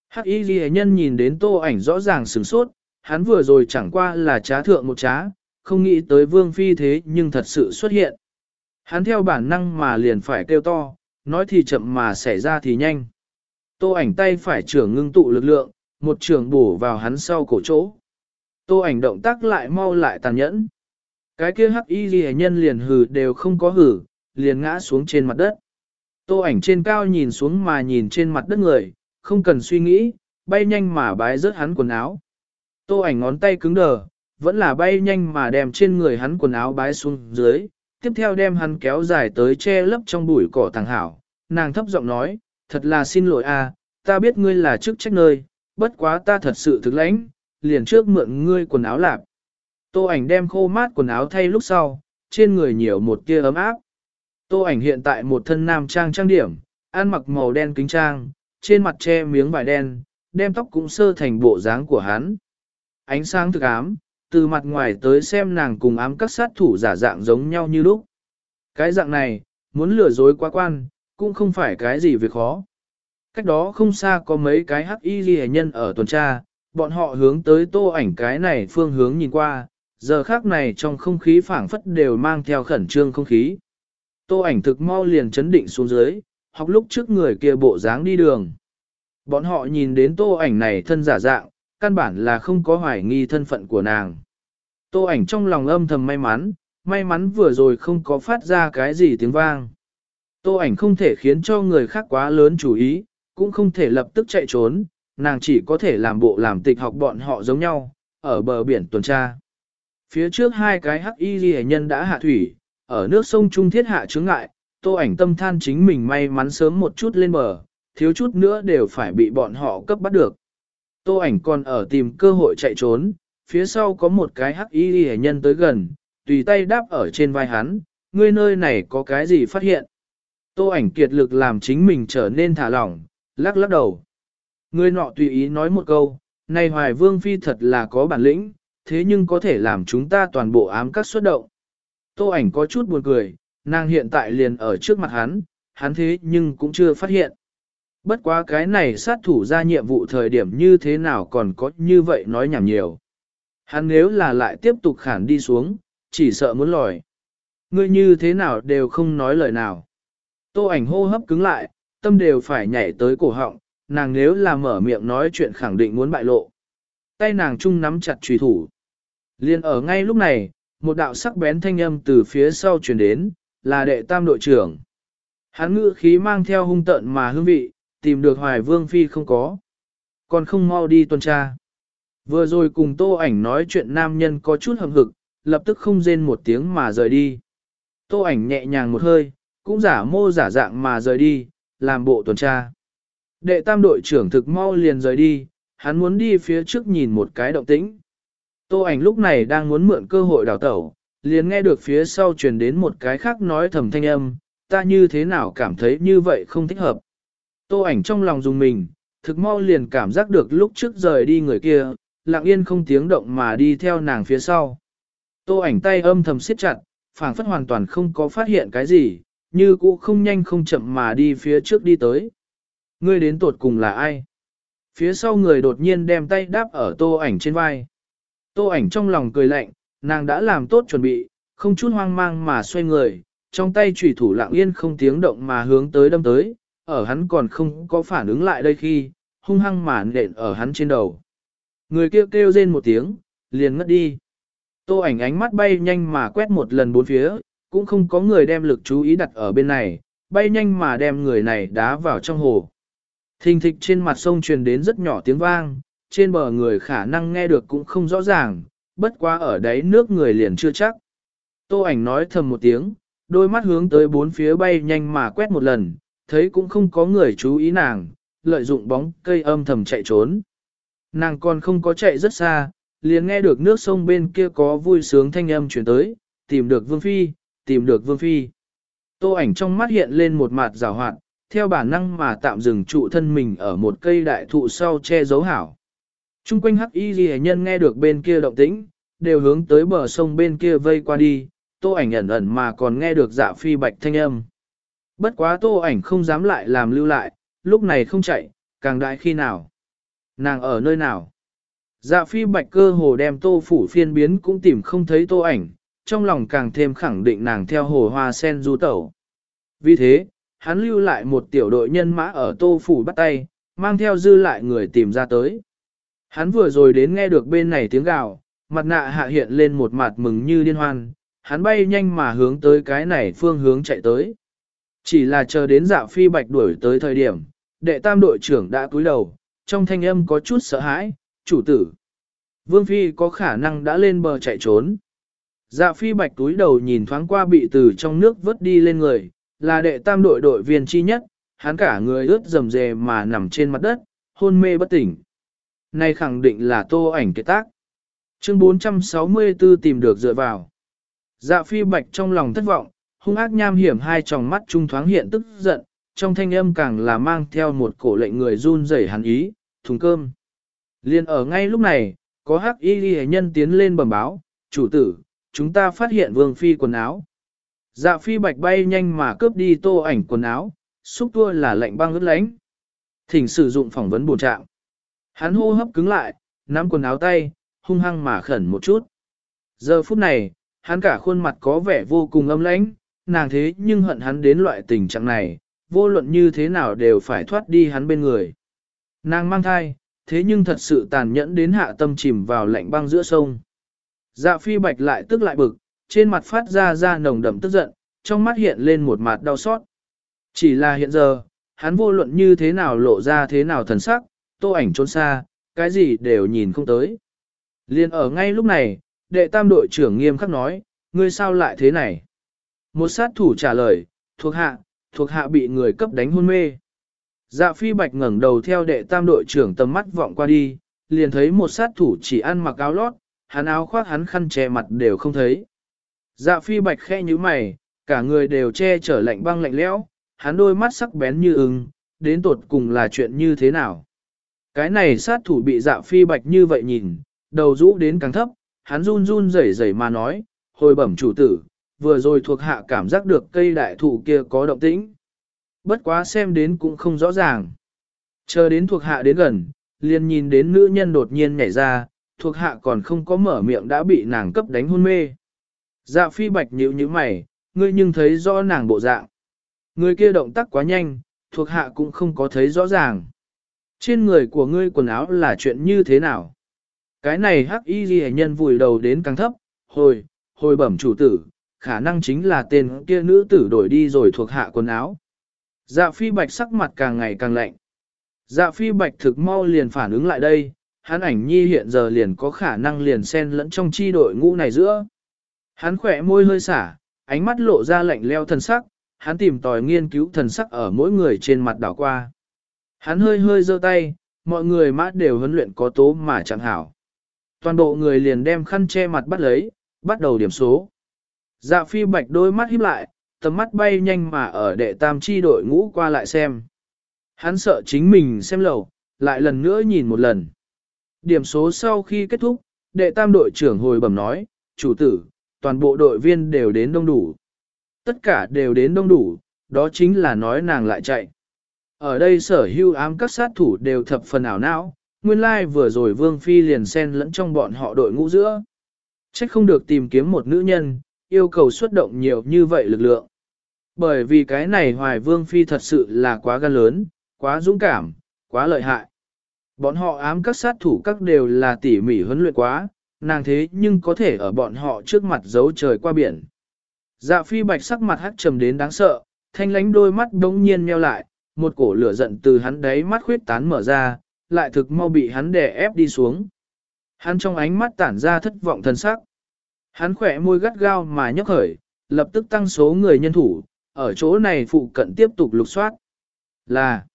Hắc y ghi nhân nhìn đến tô ảnh rõ ràng sửng sốt, hắn vừa rồi chẳng qua là trá thượng một trá, không nghĩ tới vương phi thế nhưng thật sự xuất hiện. Hắn theo bản năng mà liền phải kêu to, nói thì chậm mà xảy ra thì nhanh. Tô ảnh tay phải trưởng ngưng tụ lực lượng, một trường bổ vào hắn sau cổ chỗ. Tô ảnh động tác lại mau lại tàn nhẫn. Cái kia hắc y ghi nhân liền hử đều không có hử, liền ngã xuống trên mặt đất. Tô ảnh trên cao nhìn xuống mà nhìn trên mặt đất người, không cần suy nghĩ, bay nhanh mà bái rớt hắn quần áo. Tô ảnh ngón tay cứng đờ, vẫn là bay nhanh mà đem trên người hắn quần áo bái xuống dưới, tiếp theo đem hắn kéo dài tới che lấp trong bụi cỏ thẳng hảo. Nàng thấp giọng nói, thật là xin lỗi a, ta biết ngươi là chức trách nơi, bất quá ta thật sự thực lãnh, liền trước mượn ngươi quần áo lạp. Tô ảnh đem khô mát quần áo thay lúc sau, trên người nhiều một tia ấm áp. Tô ảnh hiện tại một thân nam trang trang điểm, ăn mặc màu đen kính trang, trên mặt che miếng vải đen, đem tóc cũng sơ thành bộ dáng của hắn. Ánh sáng thực ám, từ mặt ngoài tới xem nàng cùng ám các sát thủ giả dạng giống nhau như lúc. Cái dạng này, muốn lừa dối quá quan, cũng không phải cái gì việc khó. Cách đó không xa có mấy cái hắc y ghi nhân ở tuần tra, bọn họ hướng tới tô ảnh cái này phương hướng nhìn qua, giờ khác này trong không khí phảng phất đều mang theo khẩn trương không khí. Tô ảnh thực mau liền chấn định xuống dưới, học lúc trước người kia bộ dáng đi đường. Bọn họ nhìn đến tô ảnh này thân giả dạng, căn bản là không có hoài nghi thân phận của nàng. Tô ảnh trong lòng âm thầm may mắn, may mắn vừa rồi không có phát ra cái gì tiếng vang. Tô ảnh không thể khiến cho người khác quá lớn chú ý, cũng không thể lập tức chạy trốn, nàng chỉ có thể làm bộ làm tịch học bọn họ giống nhau, ở bờ biển tuần tra. Phía trước hai cái hắc y ghi nhân đã hạ thủy, ở nước sông Trung Thiết hạ chướng ngại, tô ảnh tâm than chính mình may mắn sớm một chút lên bờ, thiếu chút nữa đều phải bị bọn họ cấp bắt được. Tô ảnh còn ở tìm cơ hội chạy trốn, phía sau có một cái hắc y ghi nhân tới gần, tùy tay đáp ở trên vai hắn, ngươi nơi này có cái gì phát hiện. Tô ảnh kiệt lực làm chính mình trở nên thả lỏng, lắc lắc đầu. Người nọ tùy ý nói một câu, này hoài vương phi thật là có bản lĩnh, thế nhưng có thể làm chúng ta toàn bộ ám các xuất động. Tô ảnh có chút buồn cười, nàng hiện tại liền ở trước mặt hắn, hắn thế nhưng cũng chưa phát hiện. Bất quá cái này sát thủ ra nhiệm vụ thời điểm như thế nào còn có như vậy nói nhảm nhiều. Hắn nếu là lại tiếp tục khản đi xuống, chỉ sợ muốn lòi. Ngươi như thế nào đều không nói lời nào. Tô ảnh hô hấp cứng lại, tâm đều phải nhảy tới cổ họng, nàng nếu là mở miệng nói chuyện khẳng định muốn bại lộ. Tay nàng chung nắm chặt trùy thủ. Liên ở ngay lúc này, một đạo sắc bén thanh âm từ phía sau truyền đến, là đệ tam đội trưởng. Hắn ngữ khí mang theo hung tận mà hương vị, tìm được hoài vương phi không có. Còn không mau đi tuần tra. Vừa rồi cùng tô ảnh nói chuyện nam nhân có chút hầm hực, lập tức không rên một tiếng mà rời đi. Tô ảnh nhẹ nhàng một hơi, cũng giả mô giả dạng mà rời đi, làm bộ tuần tra. Đệ tam đội trưởng thực mau liền rời đi, hắn muốn đi phía trước nhìn một cái động tĩnh. Tô ảnh lúc này đang muốn mượn cơ hội đào tẩu, liền nghe được phía sau truyền đến một cái khác nói thầm thanh âm, ta như thế nào cảm thấy như vậy không thích hợp. Tô ảnh trong lòng dùng mình, thực mau liền cảm giác được lúc trước rời đi người kia, lặng yên không tiếng động mà đi theo nàng phía sau. Tô ảnh tay âm thầm siết chặt, phảng phất hoàn toàn không có phát hiện cái gì, như cũ không nhanh không chậm mà đi phía trước đi tới. Ngươi đến tột cùng là ai? Phía sau người đột nhiên đem tay đáp ở tô ảnh trên vai. Tô ảnh trong lòng cười lạnh, nàng đã làm tốt chuẩn bị, không chút hoang mang mà xoay người, trong tay chủy thủ lặng yên không tiếng động mà hướng tới đâm tới, ở hắn còn không có phản ứng lại đây khi, hung hăng mà nện ở hắn trên đầu. Người kia kêu, kêu rên một tiếng, liền ngất đi. Tô ảnh ánh mắt bay nhanh mà quét một lần bốn phía, cũng không có người đem lực chú ý đặt ở bên này, bay nhanh mà đem người này đá vào trong hồ. Thình thịch trên mặt sông truyền đến rất nhỏ tiếng vang, trên bờ người khả năng nghe được cũng không rõ ràng, bất quá ở đấy nước người liền chưa chắc. Tô ảnh nói thầm một tiếng, đôi mắt hướng tới bốn phía bay nhanh mà quét một lần, thấy cũng không có người chú ý nàng, lợi dụng bóng cây âm thầm chạy trốn. Nàng còn không có chạy rất xa, liền nghe được nước sông bên kia có vui sướng thanh âm chuyển tới, tìm được Vương Phi, tìm được Vương Phi. Tô ảnh trong mắt hiện lên một mặt rào hoạt, theo bản năng mà tạm dừng trụ thân mình ở một cây đại thụ sau che giấu hảo. Trung quanh hắc y ghi nhân nghe được bên kia động tĩnh, đều hướng tới bờ sông bên kia vây qua đi, tô ảnh ẩn ẩn mà còn nghe được dạ phi bạch thanh âm. Bất quá tô ảnh không dám lại làm lưu lại, lúc này không chạy, càng đại khi nào. Nàng ở nơi nào? Dạ phi bạch cơ hồ đem tô phủ phiên biến cũng tìm không thấy tô ảnh, trong lòng càng thêm khẳng định nàng theo hồ hoa sen du tẩu. Vì thế, hắn lưu lại một tiểu đội nhân mã ở tô phủ bắt tay, mang theo dư lại người tìm ra tới. Hắn vừa rồi đến nghe được bên này tiếng gào, mặt nạ hạ hiện lên một mặt mừng như điên hoan, hắn bay nhanh mà hướng tới cái này phương hướng chạy tới. Chỉ là chờ đến dạ phi bạch đuổi tới thời điểm, đệ tam đội trưởng đã cúi đầu, trong thanh âm có chút sợ hãi, chủ tử. Vương Phi có khả năng đã lên bờ chạy trốn. Dạ phi bạch túi đầu nhìn thoáng qua bị từ trong nước vớt đi lên người, là đệ tam đội đội viên chi nhất, hắn cả người ướt rầm rề mà nằm trên mặt đất, hôn mê bất tỉnh. Này khẳng định là tô ảnh kết tác. Chương 464 tìm được dựa vào. Dạ phi bạch trong lòng thất vọng, hung ác nham hiểm hai tròng mắt trung thoáng hiện tức giận, trong thanh âm càng là mang theo một cổ lệnh người run rẩy hắn ý, thùng cơm. Liên ở ngay lúc này, có hắc y ghi nhân tiến lên bẩm báo, chủ tử, chúng ta phát hiện vương phi quần áo. Dạ phi bạch bay nhanh mà cướp đi tô ảnh quần áo, xúc tua là lệnh băng ướt lánh. Thỉnh sử dụng phỏng vấn bổ trạng. Hắn hô hấp cứng lại, nắm quần áo tay, hung hăng mà khẩn một chút. Giờ phút này, hắn cả khuôn mặt có vẻ vô cùng âm lãnh, nàng thế nhưng hận hắn đến loại tình trạng này, vô luận như thế nào đều phải thoát đi hắn bên người. Nàng mang thai, thế nhưng thật sự tàn nhẫn đến hạ tâm chìm vào lạnh băng giữa sông. Dạ phi bạch lại tức lại bực, trên mặt phát ra ra nồng đậm tức giận, trong mắt hiện lên một mặt đau xót. Chỉ là hiện giờ, hắn vô luận như thế nào lộ ra thế nào thần sắc, tô ảnh trốn xa, cái gì đều nhìn không tới. Liên ở ngay lúc này, đệ tam đội trưởng nghiêm khắc nói, ngươi sao lại thế này? Một sát thủ trả lời, thuộc hạ, thuộc hạ bị người cấp đánh hôn mê. Dạ phi bạch ngẩng đầu theo đệ tam đội trưởng tầm mắt vọng qua đi, liền thấy một sát thủ chỉ ăn mặc áo lót, hắn áo khoác hắn khăn che mặt đều không thấy. Dạ phi bạch khe như mày, cả người đều che trở lạnh băng lạnh lẽo, hắn đôi mắt sắc bén như ưng, đến tột cùng là chuyện như thế nào. Cái này sát thủ bị dạ phi bạch như vậy nhìn, đầu rũ đến càng thấp, hắn run run rẩy rẩy mà nói, hồi bẩm chủ tử, vừa rồi thuộc hạ cảm giác được cây đại thụ kia có động tĩnh. Bất quá xem đến cũng không rõ ràng. Chờ đến thuộc hạ đến gần, liền nhìn đến nữ nhân đột nhiên nhảy ra, thuộc hạ còn không có mở miệng đã bị nàng cấp đánh hôn mê. Dạ phi bạch nhíu như mày, ngươi nhưng thấy rõ nàng bộ dạng. Người kia động tác quá nhanh, thuộc hạ cũng không có thấy rõ ràng. Trên người của ngươi quần áo là chuyện như thế nào? Cái này hắc y ghi nhân vùi đầu đến càng thấp, hồi, hồi bẩm chủ tử, khả năng chính là tên kia nữ tử đổi đi rồi thuộc hạ quần áo. Dạ phi bạch sắc mặt càng ngày càng lạnh. Dạ phi bạch thực mau liền phản ứng lại đây, hắn ảnh nhi hiện giờ liền có khả năng liền xen lẫn trong chi đội ngũ này giữa. Hắn khỏe môi hơi xả, ánh mắt lộ ra lạnh leo thần sắc, hắn tìm tòi nghiên cứu thần sắc ở mỗi người trên mặt đảo qua. Hắn hơi hơi giơ tay, mọi người mã đều huấn luyện có tố mà chẳng hảo. Toàn bộ người liền đem khăn che mặt bắt lấy, bắt đầu điểm số. Dạ phi bạch đôi mắt híp lại, tầm mắt bay nhanh mà ở đệ tam chi đội ngũ qua lại xem. Hắn sợ chính mình xem lầu, lại lần nữa nhìn một lần. Điểm số sau khi kết thúc, đệ tam đội trưởng hồi bẩm nói, chủ tử, toàn bộ đội viên đều đến đông đủ. Tất cả đều đến đông đủ, đó chính là nói nàng lại chạy. Ở đây sở hưu ám các sát thủ đều thập phần ảo não, nguyên lai like vừa rồi Vương Phi liền xen lẫn trong bọn họ đội ngũ giữa. Trách không được tìm kiếm một nữ nhân, yêu cầu xuất động nhiều như vậy lực lượng. Bởi vì cái này Hoài Vương Phi thật sự là quá gan lớn, quá dũng cảm, quá lợi hại. Bọn họ ám các sát thủ các đều là tỉ mỉ huấn luyện quá, nàng thế nhưng có thể ở bọn họ trước mặt giấu trời qua biển. Dạ phi bạch sắc mặt hắt trầm đến đáng sợ, thanh lánh đôi mắt đống nhiên meo lại, một cổ lửa giận từ hắn đáy mắt khuyết tán mở ra, lại thực mau bị hắn đè ép đi xuống. Hắn trong ánh mắt tản ra thất vọng thân sắc. Hắn khỏe môi gắt gao mà nhấc khởi, lập tức tăng số người nhân thủ, ở chỗ này phụ cận tiếp tục lục soát. Là,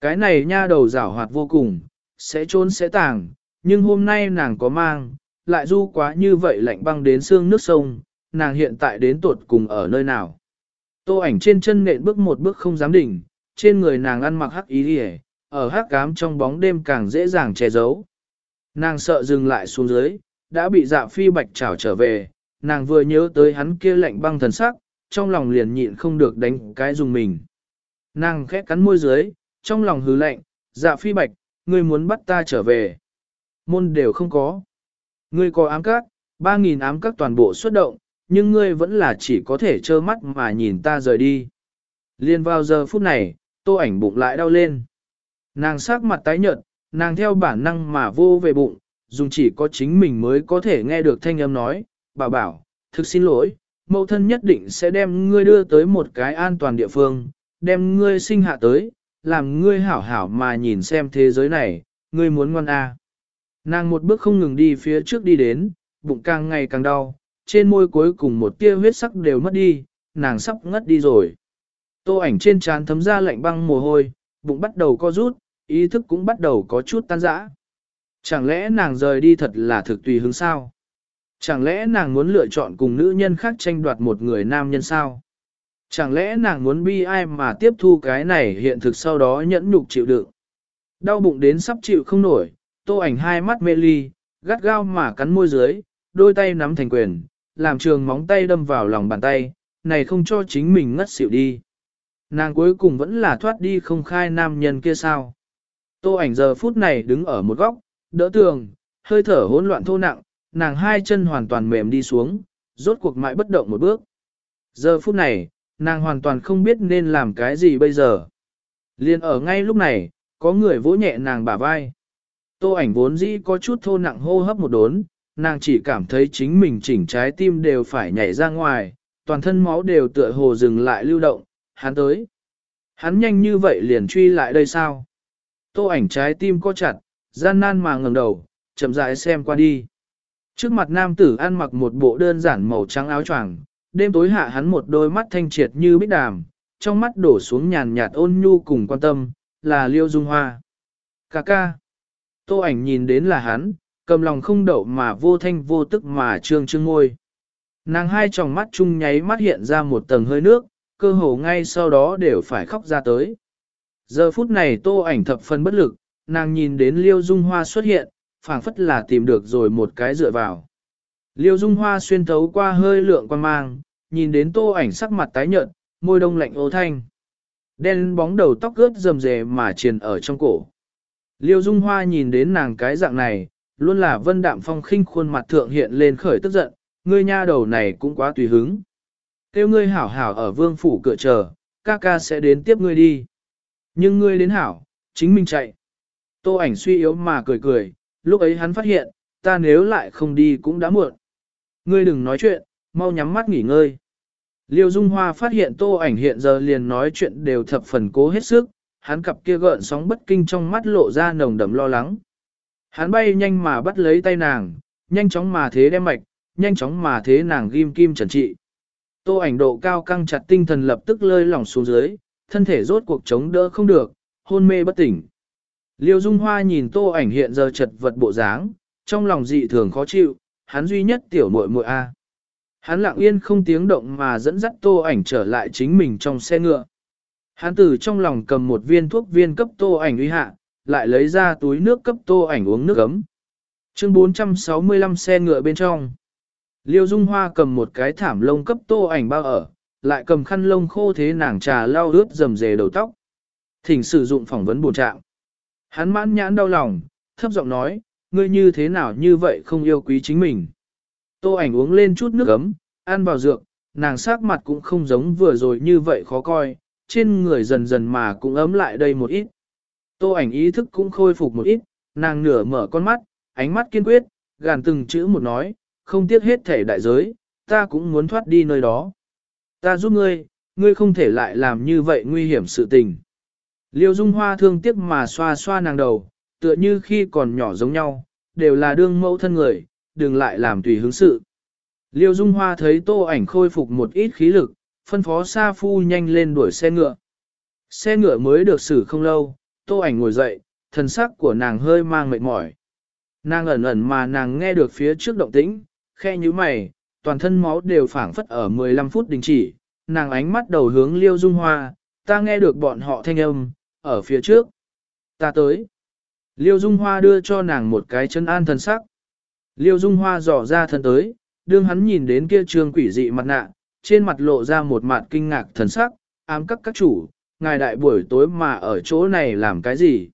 cái này nha đầu rảo hoạt vô cùng, sẽ trốn sẽ tàng, nhưng hôm nay nàng có mang, lại du quá như vậy lạnh băng đến xương nước sông, nàng hiện tại đến tuột cùng ở nơi nào. Tô ảnh trên chân nện bước một bước không dám đỉnh, trên người nàng ăn mặc hắc ý đi ở hắc cám trong bóng đêm càng dễ dàng che giấu. Nàng sợ dừng lại xuống dưới, đã bị dạ phi bạch trảo trở về, nàng vừa nhớ tới hắn kia lạnh băng thần sắc, trong lòng liền nhịn không được đánh cái dùng mình. Nàng khẽ cắn môi dưới, trong lòng hứ lạnh, dạ phi bạch, ngươi muốn bắt ta trở về. Môn đều không có. Ngươi có ám các, ba nghìn ám các toàn bộ xuất động, nhưng ngươi vẫn là chỉ có thể trơ mắt mà nhìn ta rời đi. Liên vào giờ phút này, tô ảnh bụng lại đau lên. Nàng sắc mặt tái nhợt, nàng theo bản năng mà vô về bụng, dùng chỉ có chính mình mới có thể nghe được thanh âm nói, bảo bảo, thực xin lỗi, mẫu thân nhất định sẽ đem ngươi đưa tới một cái an toàn địa phương, đem ngươi sinh hạ tới, làm ngươi hảo hảo mà nhìn xem thế giới này, ngươi muốn ngoan a. À. Nàng một bước không ngừng đi phía trước đi đến, bụng càng ngày càng đau, trên môi cuối cùng một tia huyết sắc đều mất đi, nàng sắp ngất đi rồi. Tô ảnh trên trán thấm ra lạnh băng mồ hôi, bụng bắt đầu co rút, ý thức cũng bắt đầu có chút tan rã. Chẳng lẽ nàng rời đi thật là thực tùy hứng sao? Chẳng lẽ nàng muốn lựa chọn cùng nữ nhân khác tranh đoạt một người nam nhân sao? Chẳng lẽ nàng muốn bi ai mà tiếp thu cái này hiện thực sau đó nhẫn nhục chịu đựng? Đau bụng đến sắp chịu không nổi, tô ảnh hai mắt mê ly, gắt gao mà cắn môi dưới, đôi tay nắm thành quyền, làm trường móng tay đâm vào lòng bàn tay, này không cho chính mình ngất xỉu đi. Nàng cuối cùng vẫn là thoát đi không khai nam nhân kia sao. Tô ảnh giờ phút này đứng ở một góc, đỡ tường, hơi thở hỗn loạn thô nặng, nàng hai chân hoàn toàn mềm đi xuống, rốt cuộc mãi bất động một bước. Giờ phút này, nàng hoàn toàn không biết nên làm cái gì bây giờ. Liên ở ngay lúc này, có người vỗ nhẹ nàng bả vai. Tô ảnh vốn dĩ có chút thô nặng hô hấp một đốn, nàng chỉ cảm thấy chính mình chỉnh trái tim đều phải nhảy ra ngoài, toàn thân máu đều tựa hồ dừng lại lưu động, hắn tới. Hắn nhanh như vậy liền truy lại đây sao? Tô ảnh trái tim co chặt, gian nan mà ngẩng đầu, chậm rãi xem qua đi. Trước mặt nam tử ăn mặc một bộ đơn giản màu trắng áo choàng, đêm tối hạ hắn một đôi mắt thanh triệt như bích đàm, trong mắt đổ xuống nhàn nhạt ôn nhu cùng quan tâm, là Liêu Dung Hoa. Cà ca. Tô ảnh nhìn đến là hắn, cầm lòng không đậu mà vô thanh vô tức mà trương trương ngôi. Nàng hai tròng mắt chung nháy mắt hiện ra một tầng hơi nước, cơ hồ ngay sau đó đều phải khóc ra tới. Giờ phút này tô ảnh thập phần bất lực, nàng nhìn đến Liêu Dung Hoa xuất hiện, phảng phất là tìm được rồi một cái dựa vào. Liêu Dung Hoa xuyên thấu qua hơi lượng quan mang, nhìn đến tô ảnh sắc mặt tái nhợt, môi đông lạnh ô thanh. Đen bóng đầu tóc ướt rầm rề mà triền ở trong cổ. Liêu Dung Hoa nhìn đến nàng cái dạng này, luôn là vân đạm phong khinh khuôn mặt thượng hiện lên khởi tức giận, ngươi nha đầu này cũng quá tùy hứng. Kêu ngươi hảo hảo ở vương phủ cửa chờ, ca ca sẽ đến tiếp ngươi đi. Nhưng ngươi đến hảo, chính mình chạy. Tô ảnh suy yếu mà cười cười, lúc ấy hắn phát hiện, ta nếu lại không đi cũng đã muộn. Ngươi đừng nói chuyện, mau nhắm mắt nghỉ ngơi. Liêu Dung Hoa phát hiện tô ảnh hiện giờ liền nói chuyện đều thập phần cố hết sức, hắn cặp kia gợn sóng bất kinh trong mắt lộ ra nồng đậm lo lắng. Hắn bay nhanh mà bắt lấy tay nàng, nhanh chóng mà thế đem mạch, nhanh chóng mà thế nàng ghim kim trần trị. Tô ảnh độ cao căng chặt tinh thần lập tức lơi lỏng xuống dưới, thân thể rốt cuộc chống đỡ không được, hôn mê bất tỉnh. Liêu Dung Hoa nhìn tô ảnh hiện giờ chật vật bộ dáng, trong lòng dị thường khó chịu, hắn duy nhất tiểu muội muội a. Hắn lặng yên không tiếng động mà dẫn dắt tô ảnh trở lại chính mình trong xe ngựa. Hắn từ trong lòng cầm một viên thuốc viên cấp tô ảnh uy hạ, lại lấy ra túi nước cấp tô ảnh uống nước ấm. Chương 465 xe ngựa bên trong. Liêu Dung Hoa cầm một cái thảm lông cấp tô ảnh bao ở, lại cầm khăn lông khô thế nàng trà lau ướt rầm rề đầu tóc. Thỉnh sử dụng phỏng vấn bổ trạng. Hắn mãn nhãn đau lòng, thấp giọng nói, ngươi như thế nào như vậy không yêu quý chính mình. Tô ảnh uống lên chút nước ấm, ăn vào dược, nàng sắc mặt cũng không giống vừa rồi như vậy khó coi, trên người dần dần mà cũng ấm lại đây một ít. Tô ảnh ý thức cũng khôi phục một ít, nàng nửa mở con mắt, ánh mắt kiên quyết, gàn từng chữ một nói, không tiếc hết thể đại giới, ta cũng muốn thoát đi nơi đó. Ta giúp ngươi, ngươi không thể lại làm như vậy nguy hiểm sự tình. Liêu Dung Hoa thương tiếc mà xoa xoa nàng đầu, tựa như khi còn nhỏ giống nhau, đều là đương mẫu thân người, đừng lại làm tùy hứng sự. Liêu Dung Hoa thấy tô ảnh khôi phục một ít khí lực, phân phó Sa Phu nhanh lên đuổi xe ngựa. Xe ngựa mới được xử không lâu, tô ảnh ngồi dậy, thần sắc của nàng hơi mang mệt mỏi. Nàng ẩn ẩn mà nàng nghe được phía trước động tĩnh, khe như mày, toàn thân máu đều phảng phất ở 15 phút đình chỉ, nàng ánh mắt đầu hướng Liêu Dung Hoa, ta nghe được bọn họ thanh âm, ở phía trước. Ta tới. Liêu Dung Hoa đưa cho nàng một cái chân an thần sắc. Liêu Dung Hoa dò ra thân tới, đương hắn nhìn đến kia trương quỷ dị mặt nạ, trên mặt lộ ra một mặt kinh ngạc thần sắc, ám các các chủ, ngài đại buổi tối mà ở chỗ này làm cái gì?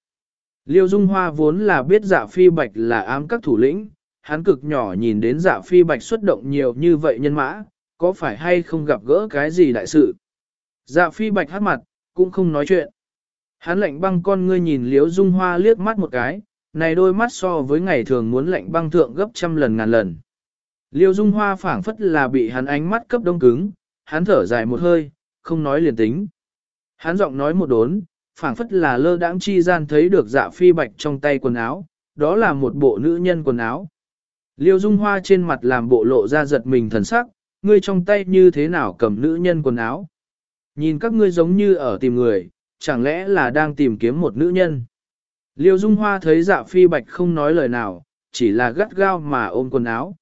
Liêu Dung Hoa vốn là biết dạ phi bạch là ám các thủ lĩnh, hắn cực nhỏ nhìn đến dạ phi bạch xuất động nhiều như vậy nhân mã, có phải hay không gặp gỡ cái gì đại sự? Dạ phi bạch hát mặt, cũng không nói chuyện. Hắn lạnh băng con ngươi nhìn Liêu Dung Hoa liếc mắt một cái, này đôi mắt so với ngày thường muốn lạnh băng thượng gấp trăm lần ngàn lần. Liêu Dung Hoa phảng phất là bị hắn ánh mắt cấp đông cứng, hắn thở dài một hơi, không nói liền tính. Hắn giọng nói một đốn, phảng phất là lơ đãng chi gian thấy được dạ phi bạch trong tay quần áo, đó là một bộ nữ nhân quần áo. Liêu Dung Hoa trên mặt làm bộ lộ ra giật mình thần sắc, ngươi trong tay như thế nào cầm nữ nhân quần áo. Nhìn các ngươi giống như ở tìm người, chẳng lẽ là đang tìm kiếm một nữ nhân. Liêu Dung Hoa thấy dạ phi bạch không nói lời nào, chỉ là gắt gao mà ôm quần áo.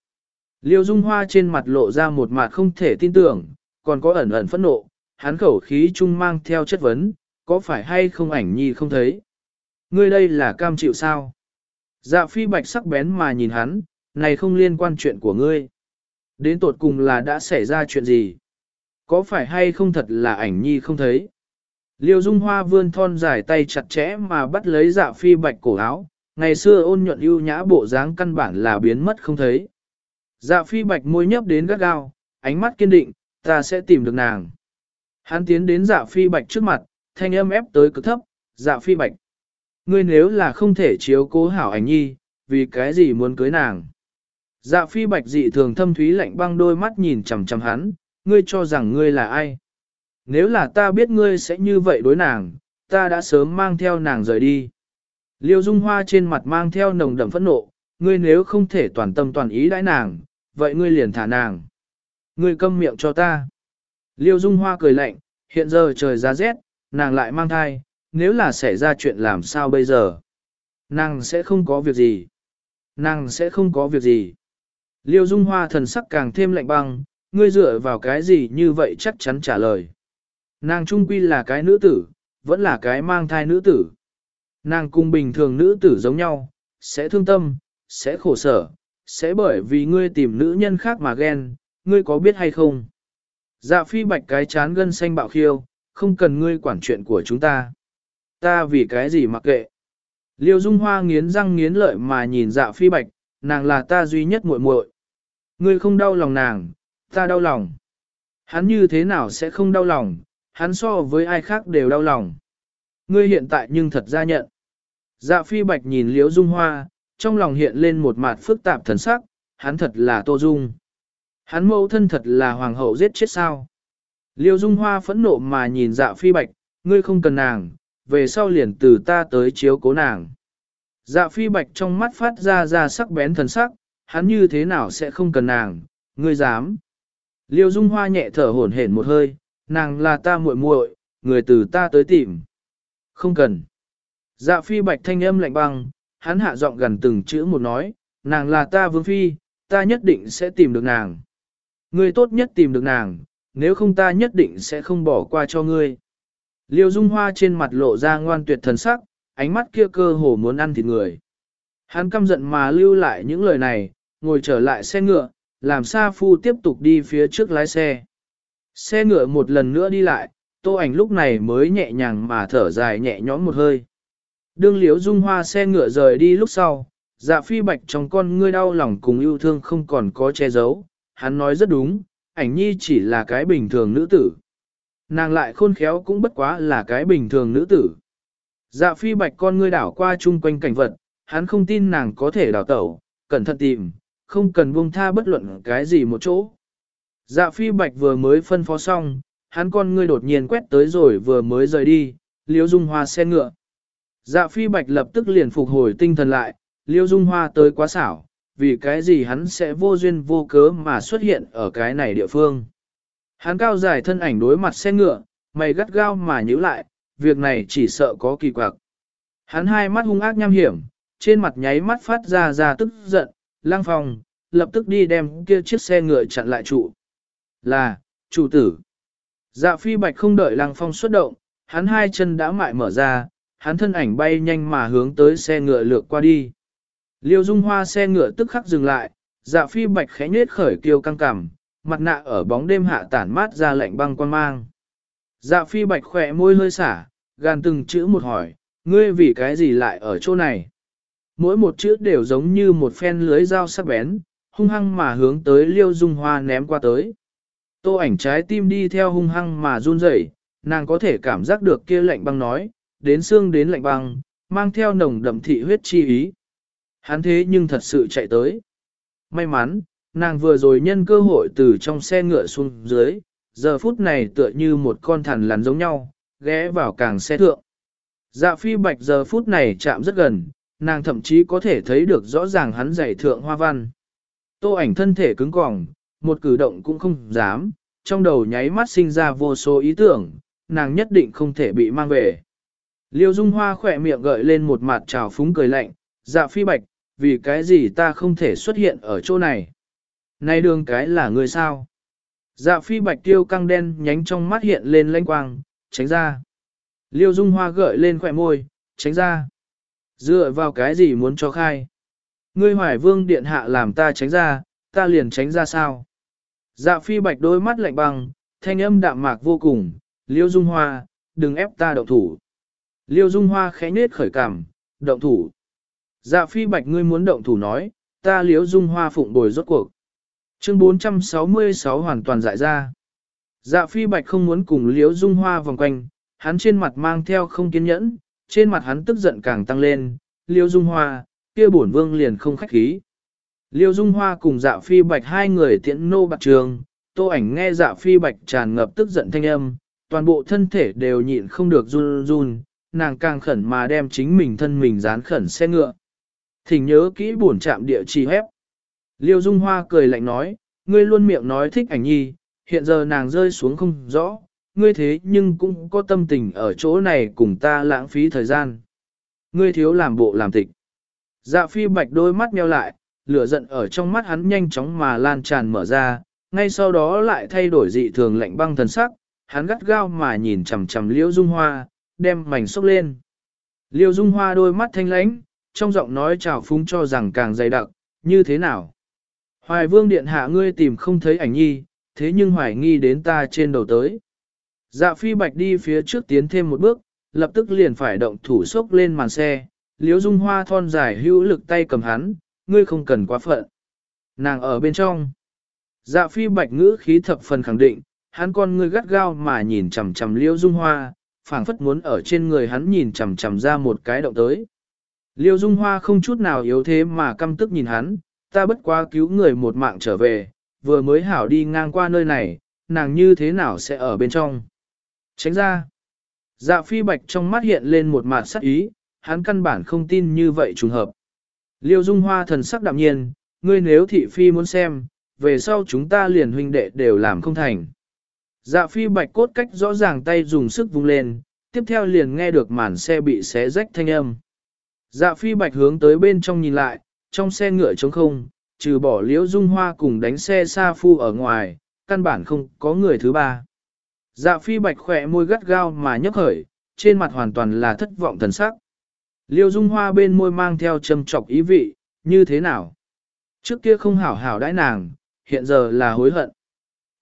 Liêu Dung Hoa trên mặt lộ ra một mặt không thể tin tưởng, còn có ẩn ẩn phẫn nộ, hắn khẩu khí trung mang theo chất vấn, có phải hay không ảnh nhi không thấy? Ngươi đây là cam chịu sao? Dạ phi bạch sắc bén mà nhìn hắn, này không liên quan chuyện của ngươi. Đến tột cùng là đã xảy ra chuyện gì? Có phải hay không thật là ảnh nhi không thấy? Liêu Dung Hoa vươn thon dài tay chặt chẽ mà bắt lấy dạ phi bạch cổ áo, ngày xưa ôn nhuận ưu nhã bộ dáng căn bản là biến mất không thấy. Dạ phi bạch môi nhấp đến gắt gao, ánh mắt kiên định, ta sẽ tìm được nàng. Hắn tiến đến dạ phi bạch trước mặt, thanh âm ép tới cực thấp, dạ phi bạch. Ngươi nếu là không thể chiếu cố hảo ảnh nhi, vì cái gì muốn cưới nàng? Dạ phi bạch dị thường thâm thúy lạnh băng đôi mắt nhìn chằm chằm hắn, ngươi cho rằng ngươi là ai? Nếu là ta biết ngươi sẽ như vậy đối nàng, ta đã sớm mang theo nàng rời đi. Liêu Dung Hoa trên mặt mang theo nồng đậm phẫn nộ, ngươi nếu không thể toàn tâm toàn ý đãi nàng, vậy ngươi liền thả nàng. Ngươi câm miệng cho ta. Liêu Dung Hoa cười lạnh, hiện giờ trời giá rét, nàng lại mang thai, nếu là xảy ra chuyện làm sao bây giờ? Nàng sẽ không có việc gì. Nàng sẽ không có việc gì. Liêu Dung Hoa thần sắc càng thêm lạnh băng, ngươi dựa vào cái gì như vậy chắc chắn trả lời. Nàng trung quy là cái nữ tử, vẫn là cái mang thai nữ tử. Nàng cùng bình thường nữ tử giống nhau, sẽ thương tâm, sẽ khổ sở, sẽ bởi vì ngươi tìm nữ nhân khác mà ghen, ngươi có biết hay không? Dạ phi bạch cái chán gân xanh bạo khiêu, không cần ngươi quản chuyện của chúng ta. Ta vì cái gì mặc kệ. Liêu Dung Hoa nghiến răng nghiến lợi mà nhìn dạ phi bạch, nàng là ta duy nhất muội muội. Ngươi không đau lòng nàng, ta đau lòng. Hắn như thế nào sẽ không đau lòng, hắn so với ai khác đều đau lòng. Ngươi hiện tại nhưng thật ra nhận. Dạ phi bạch nhìn liễu dung hoa, trong lòng hiện lên một mặt phức tạp thần sắc, hắn thật là tô dung. Hắn mẫu thân thật là hoàng hậu giết chết sao. Liêu dung hoa phẫn nộ mà nhìn dạ phi bạch, ngươi không cần nàng, về sau liền từ ta tới chiếu cố nàng. Dạ phi bạch trong mắt phát ra ra sắc bén thần sắc, hắn như thế nào sẽ không cần nàng, ngươi dám. Liêu dung hoa nhẹ thở hổn hển một hơi, nàng là ta muội muội, người từ ta tới tìm. Không cần. Dạ phi bạch thanh âm lạnh băng, hắn hạ giọng gần từng chữ một nói, nàng là ta vương phi, ta nhất định sẽ tìm được nàng. Ngươi tốt nhất tìm được nàng, nếu không ta nhất định sẽ không bỏ qua cho ngươi. Liêu Dung Hoa trên mặt lộ ra ngoan tuyệt thần sắc, ánh mắt kia cơ hồ muốn ăn thịt người. Hắn căm giận mà lưu lại những lời này, ngồi trở lại xe ngựa, làm Sa Phu tiếp tục đi phía trước lái xe. Xe ngựa một lần nữa đi lại, tô ảnh lúc này mới nhẹ nhàng mà thở dài nhẹ nhõm một hơi. Đương liếu dung hoa xe ngựa rời đi lúc sau, dạ phi bạch trong con ngươi đau lòng cùng yêu thương không còn có che giấu, hắn nói rất đúng, ảnh nhi chỉ là cái bình thường nữ tử. Nàng lại khôn khéo cũng bất quá là cái bình thường nữ tử. Dạ phi bạch con ngươi đảo qua chung quanh cảnh vật, hắn không tin nàng có thể đào tẩu, cẩn thận tìm, không cần buông tha bất luận cái gì một chỗ. Dạ phi bạch vừa mới phân phó xong, hắn con ngươi đột nhiên quét tới rồi vừa mới rời đi, liêu dung hoa xe ngựa. Dạ phi bạch lập tức liền phục hồi tinh thần lại, liêu dung hoa tới quá xảo, vì cái gì hắn sẽ vô duyên vô cớ mà xuất hiện ở cái này địa phương. Hắn cao dài thân ảnh đối mặt xe ngựa, mày gắt gao mà nhíu lại, việc này chỉ sợ có kỳ quặc. Hắn hai mắt hung ác nham hiểm, trên mặt nháy mắt phát ra ra tức giận, lang phong, lập tức đi đem kia chiếc xe ngựa chặn lại trụ. Là, chủ tử. Dạ phi bạch không đợi lăng phong xuất động, hắn hai chân đã mại mở ra, hắn thân ảnh bay nhanh mà hướng tới xe ngựa lược qua đi. Liêu dung hoa xe ngựa tức khắc dừng lại, dạ phi bạch khẽ nhết khởi kiêu căng cảm, mặt nạ ở bóng đêm hạ tản mát ra lạnh băng quan mang. Dạ phi bạch khỏe môi hơi xả, gan từng chữ một hỏi, ngươi vì cái gì lại ở chỗ này? Mỗi một chữ đều giống như một phen lưới dao sắc bén, hung hăng mà hướng tới liêu dung hoa ném qua tới. Tô ảnh trái tim đi theo hung hăng mà run rẩy, nàng có thể cảm giác được kia lạnh băng nói, đến xương đến lạnh băng, mang theo nồng đậm thị huyết chi ý. Hắn thế nhưng thật sự chạy tới. May mắn, nàng vừa rồi nhân cơ hội từ trong xe ngựa xuống dưới, giờ phút này tựa như một con thằn lằn giống nhau, ghé vào càng xe thượng. Dạ phi bạch giờ phút này chạm rất gần, nàng thậm chí có thể thấy được rõ ràng hắn giày thượng hoa văn. Tô ảnh thân thể cứng cỏng, một cử động cũng không dám, trong đầu nháy mắt sinh ra vô số ý tưởng, nàng nhất định không thể bị mang về. Liêu Dung Hoa khỏe miệng gợi lên một mặt trào phúng cười lạnh, dạ phi bạch, vì cái gì ta không thể xuất hiện ở chỗ này. Này đường cái là người sao? Dạ phi bạch tiêu căng đen nhánh trong mắt hiện lên lanh quang, tránh ra. Liêu Dung Hoa gợi lên khỏe môi, tránh ra. Dựa vào cái gì muốn cho khai? Ngươi hoài vương điện hạ làm ta tránh ra, ta liền tránh ra sao? Dạ phi bạch đôi mắt lạnh băng, thanh âm đạm mạc vô cùng, Liêu Dung Hoa, đừng ép ta động thủ. Liêu Dung Hoa khẽ nết khởi cảm, động thủ. Dạ phi bạch ngươi muốn động thủ nói, ta Liêu Dung Hoa phụng bồi rốt cuộc. Chương 466 hoàn toàn dại ra. Dạ phi bạch không muốn cùng Liêu Dung Hoa vòng quanh, hắn trên mặt mang theo không kiên nhẫn, trên mặt hắn tức giận càng tăng lên, Liêu Dung Hoa, kia bổn vương liền không khách khí. Liêu Dung Hoa cùng dạ phi bạch hai người tiễn nô bạc trường, tô ảnh nghe dạ phi bạch tràn ngập tức giận thanh âm, toàn bộ thân thể đều nhịn không được run run, nàng càng khẩn mà đem chính mình thân mình dán khẩn xe ngựa. Thỉnh nhớ kỹ bổn chạm địa chỉ hép. Liêu Dung Hoa cười lạnh nói, ngươi luôn miệng nói thích ảnh nhi, hiện giờ nàng rơi xuống không rõ, ngươi thế nhưng cũng có tâm tình ở chỗ này cùng ta lãng phí thời gian. Ngươi thiếu làm bộ làm tịch. Dạ phi bạch đôi mắt meo lại, lửa giận ở trong mắt hắn nhanh chóng mà lan tràn mở ra, ngay sau đó lại thay đổi dị thường lạnh băng thần sắc, hắn gắt gao mà nhìn chằm chằm Liễu Dung Hoa, đem mảnh sốc lên. Liễu Dung Hoa đôi mắt thanh lãnh, trong giọng nói chào phúng cho rằng càng dày đặc, như thế nào? Hoài Vương điện hạ ngươi tìm không thấy ảnh nhi, thế nhưng hoài nghi đến ta trên đầu tới. Dạ phi bạch đi phía trước tiến thêm một bước, lập tức liền phải động thủ sốc lên màn xe, Liễu Dung Hoa thon dài hữu lực tay cầm hắn, ngươi không cần quá phận. Nàng ở bên trong. Dạ phi bạch ngữ khí thập phần khẳng định, hắn con ngươi gắt gao mà nhìn chằm chằm Liêu Dung Hoa, phảng phất muốn ở trên người hắn nhìn chằm chằm ra một cái động tới. Liêu Dung Hoa không chút nào yếu thế mà căm tức nhìn hắn, ta bất quá cứu người một mạng trở về, vừa mới hảo đi ngang qua nơi này, nàng như thế nào sẽ ở bên trong. Tránh ra. Dạ phi bạch trong mắt hiện lên một mặt sắc ý, hắn căn bản không tin như vậy trùng hợp. Liêu Dung Hoa thần sắc đạm nhiên, ngươi nếu thị phi muốn xem, về sau chúng ta liền huynh đệ đều làm không thành. Dạ phi bạch cốt cách rõ ràng tay dùng sức vung lên, tiếp theo liền nghe được màn xe bị xé rách thanh âm. Dạ phi bạch hướng tới bên trong nhìn lại, trong xe ngựa trống không, trừ bỏ liễu dung hoa cùng đánh xe xa phu ở ngoài, căn bản không có người thứ ba. Dạ phi bạch khỏe môi gắt gao mà nhấp khởi, trên mặt hoàn toàn là thất vọng thần sắc. Liêu dung hoa bên môi mang theo châm trọc ý vị, như thế nào? Trước kia không hảo hảo đãi nàng, hiện giờ là hối hận.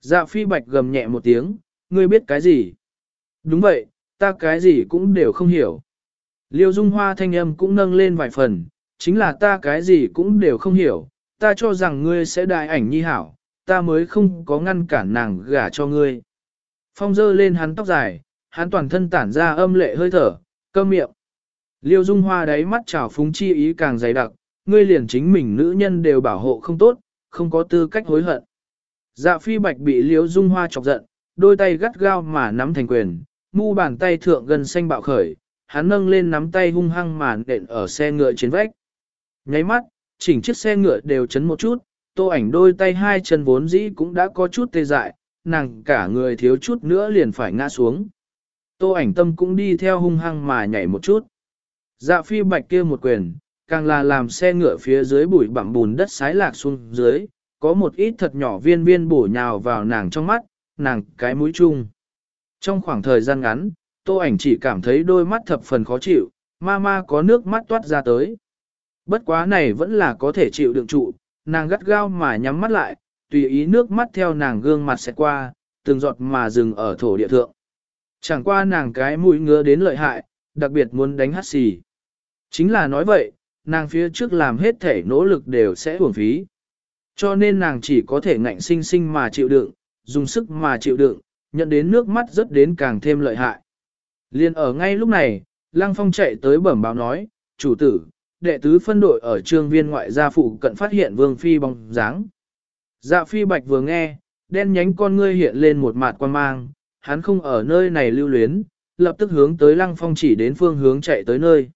Dạ phi bạch gầm nhẹ một tiếng, ngươi biết cái gì? Đúng vậy, ta cái gì cũng đều không hiểu. Liêu dung hoa thanh âm cũng nâng lên vài phần, chính là ta cái gì cũng đều không hiểu, ta cho rằng ngươi sẽ đại ảnh nhi hảo, ta mới không có ngăn cản nàng gả cho ngươi. Phong dơ lên hắn tóc dài, hắn toàn thân tản ra âm lệ hơi thở, cơm miệng. Liêu dung hoa đáy mắt trào phúng chi ý càng dày đặc, ngươi liền chính mình nữ nhân đều bảo hộ không tốt, không có tư cách hối hận. Dạ phi bạch bị liêu dung hoa chọc giận, đôi tay gắt gao mà nắm thành quyền, mu bàn tay thượng gần xanh bạo khởi, hắn nâng lên nắm tay hung hăng màn đện ở xe ngựa trên vách. Nháy mắt, chỉnh chiếc xe ngựa đều chấn một chút, tô ảnh đôi tay hai chân vốn dĩ cũng đã có chút tê dại, nàng cả người thiếu chút nữa liền phải ngã xuống. Tô ảnh tâm cũng đi theo hung hăng mà nhảy một chút. Dạ phi bạch kia một quyền, càng là làm xe ngựa phía dưới bụi bặm bùn đất sái lạc xuống dưới, có một ít thật nhỏ viên viên bổ nhào vào nàng trong mắt, nàng cái mũi chung. Trong khoảng thời gian ngắn, tô ảnh chỉ cảm thấy đôi mắt thập phần khó chịu, ma ma có nước mắt toát ra tới. Bất quá này vẫn là có thể chịu đựng trụ, nàng gắt gao mà nhắm mắt lại, tùy ý nước mắt theo nàng gương mặt sẽ qua, từng giọt mà dừng ở thổ địa thượng. Chẳng qua nàng cái mũi ngứa đến lợi hại, đặc biệt muốn đánh hát xì. Chính là nói vậy, nàng phía trước làm hết thể nỗ lực đều sẽ uổng phí. Cho nên nàng chỉ có thể ngạnh sinh sinh mà chịu đựng, dùng sức mà chịu đựng, nhận đến nước mắt rất đến càng thêm lợi hại. Liên ở ngay lúc này, Lăng Phong chạy tới bẩm báo nói, chủ tử, đệ tứ phân đội ở trương viên ngoại gia phụ cận phát hiện vương phi bóng dáng. Dạ phi bạch vừa nghe, đen nhánh con ngươi hiện lên một mặt quan mang, hắn không ở nơi này lưu luyến, lập tức hướng tới Lăng Phong chỉ đến phương hướng chạy tới nơi.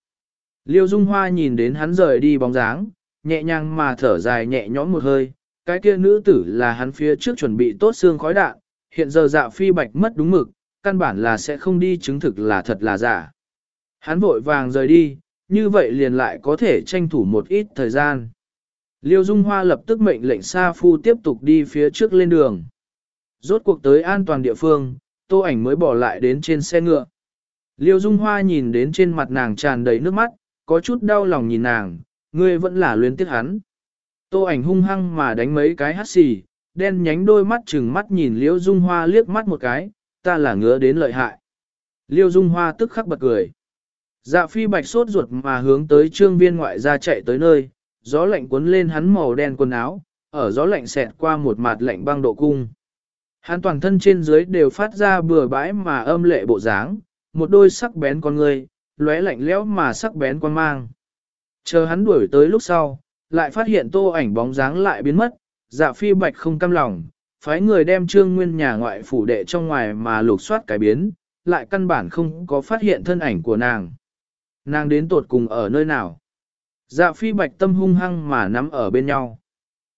Liêu Dung Hoa nhìn đến hắn rời đi bóng dáng, nhẹ nhàng mà thở dài nhẹ nhõm một hơi, cái kia nữ tử là hắn phía trước chuẩn bị tốt xương khói đạn, hiện giờ dạ phi bạch mất đúng mực, căn bản là sẽ không đi chứng thực là thật là giả. Hắn vội vàng rời đi, như vậy liền lại có thể tranh thủ một ít thời gian. Liêu Dung Hoa lập tức mệnh lệnh Sa Phu tiếp tục đi phía trước lên đường. Rốt cuộc tới an toàn địa phương, tô ảnh mới bỏ lại đến trên xe ngựa. Liêu Dung Hoa nhìn đến trên mặt nàng tràn đầy nước mắt, có chút đau lòng nhìn nàng, ngươi vẫn là luyến tiếc hắn. Tô ảnh hung hăng mà đánh mấy cái hắt xì, đen nhánh đôi mắt chừng mắt nhìn Liêu Dung Hoa liếc mắt một cái, ta là ngứa đến lợi hại. Liêu Dung Hoa tức khắc bật cười. Dạ phi bạch sốt ruột mà hướng tới trương viên ngoại ra chạy tới nơi, gió lạnh cuốn lên hắn màu đen quần áo, ở gió lạnh xẹt qua một mặt lạnh băng độ cung. Hắn toàn thân trên dưới đều phát ra bừa bãi mà âm lệ bộ dáng, một đôi sắc bén con người, lóe lạnh lẽo mà sắc bén quan mang. Chờ hắn đuổi tới lúc sau, lại phát hiện tô ảnh bóng dáng lại biến mất, dạ phi bạch không cam lòng, phái người đem trương nguyên nhà ngoại phủ đệ trong ngoài mà lục soát cái biến, lại căn bản không có phát hiện thân ảnh của nàng. Nàng đến tột cùng ở nơi nào? Dạ phi bạch tâm hung hăng mà nắm ở bên nhau.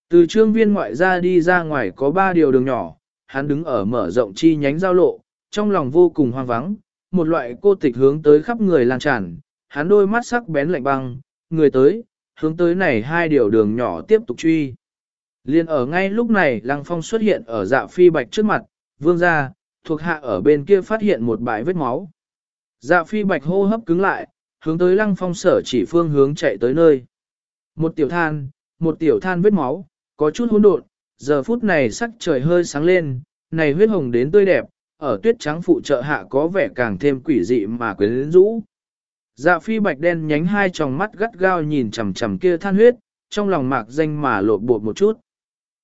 Từ trương viên ngoại ra đi ra ngoài có ba điều đường nhỏ, hắn đứng ở mở rộng chi nhánh giao lộ, trong lòng vô cùng hoang vắng, một loại cô tịch hướng tới khắp người lan tràn, hắn đôi mắt sắc bén lạnh băng, người tới, hướng tới này hai điều đường nhỏ tiếp tục truy. Liên ở ngay lúc này Lăng Phong xuất hiện ở dạ phi bạch trước mặt, vương ra, thuộc hạ ở bên kia phát hiện một bãi vết máu. Dạ phi bạch hô hấp cứng lại, hướng tới Lăng Phong sở chỉ phương hướng chạy tới nơi. Một tiểu than, một tiểu than vết máu, có chút hỗn độn, giờ phút này sắc trời hơi sáng lên, này huyết hồng đến tươi đẹp, ở tuyết trắng phụ trợ hạ có vẻ càng thêm quỷ dị mà quyến rũ. Dạ phi bạch đen nhánh hai tròng mắt gắt gao nhìn chằm chằm kia than huyết, trong lòng mạc danh mà lột bột một chút.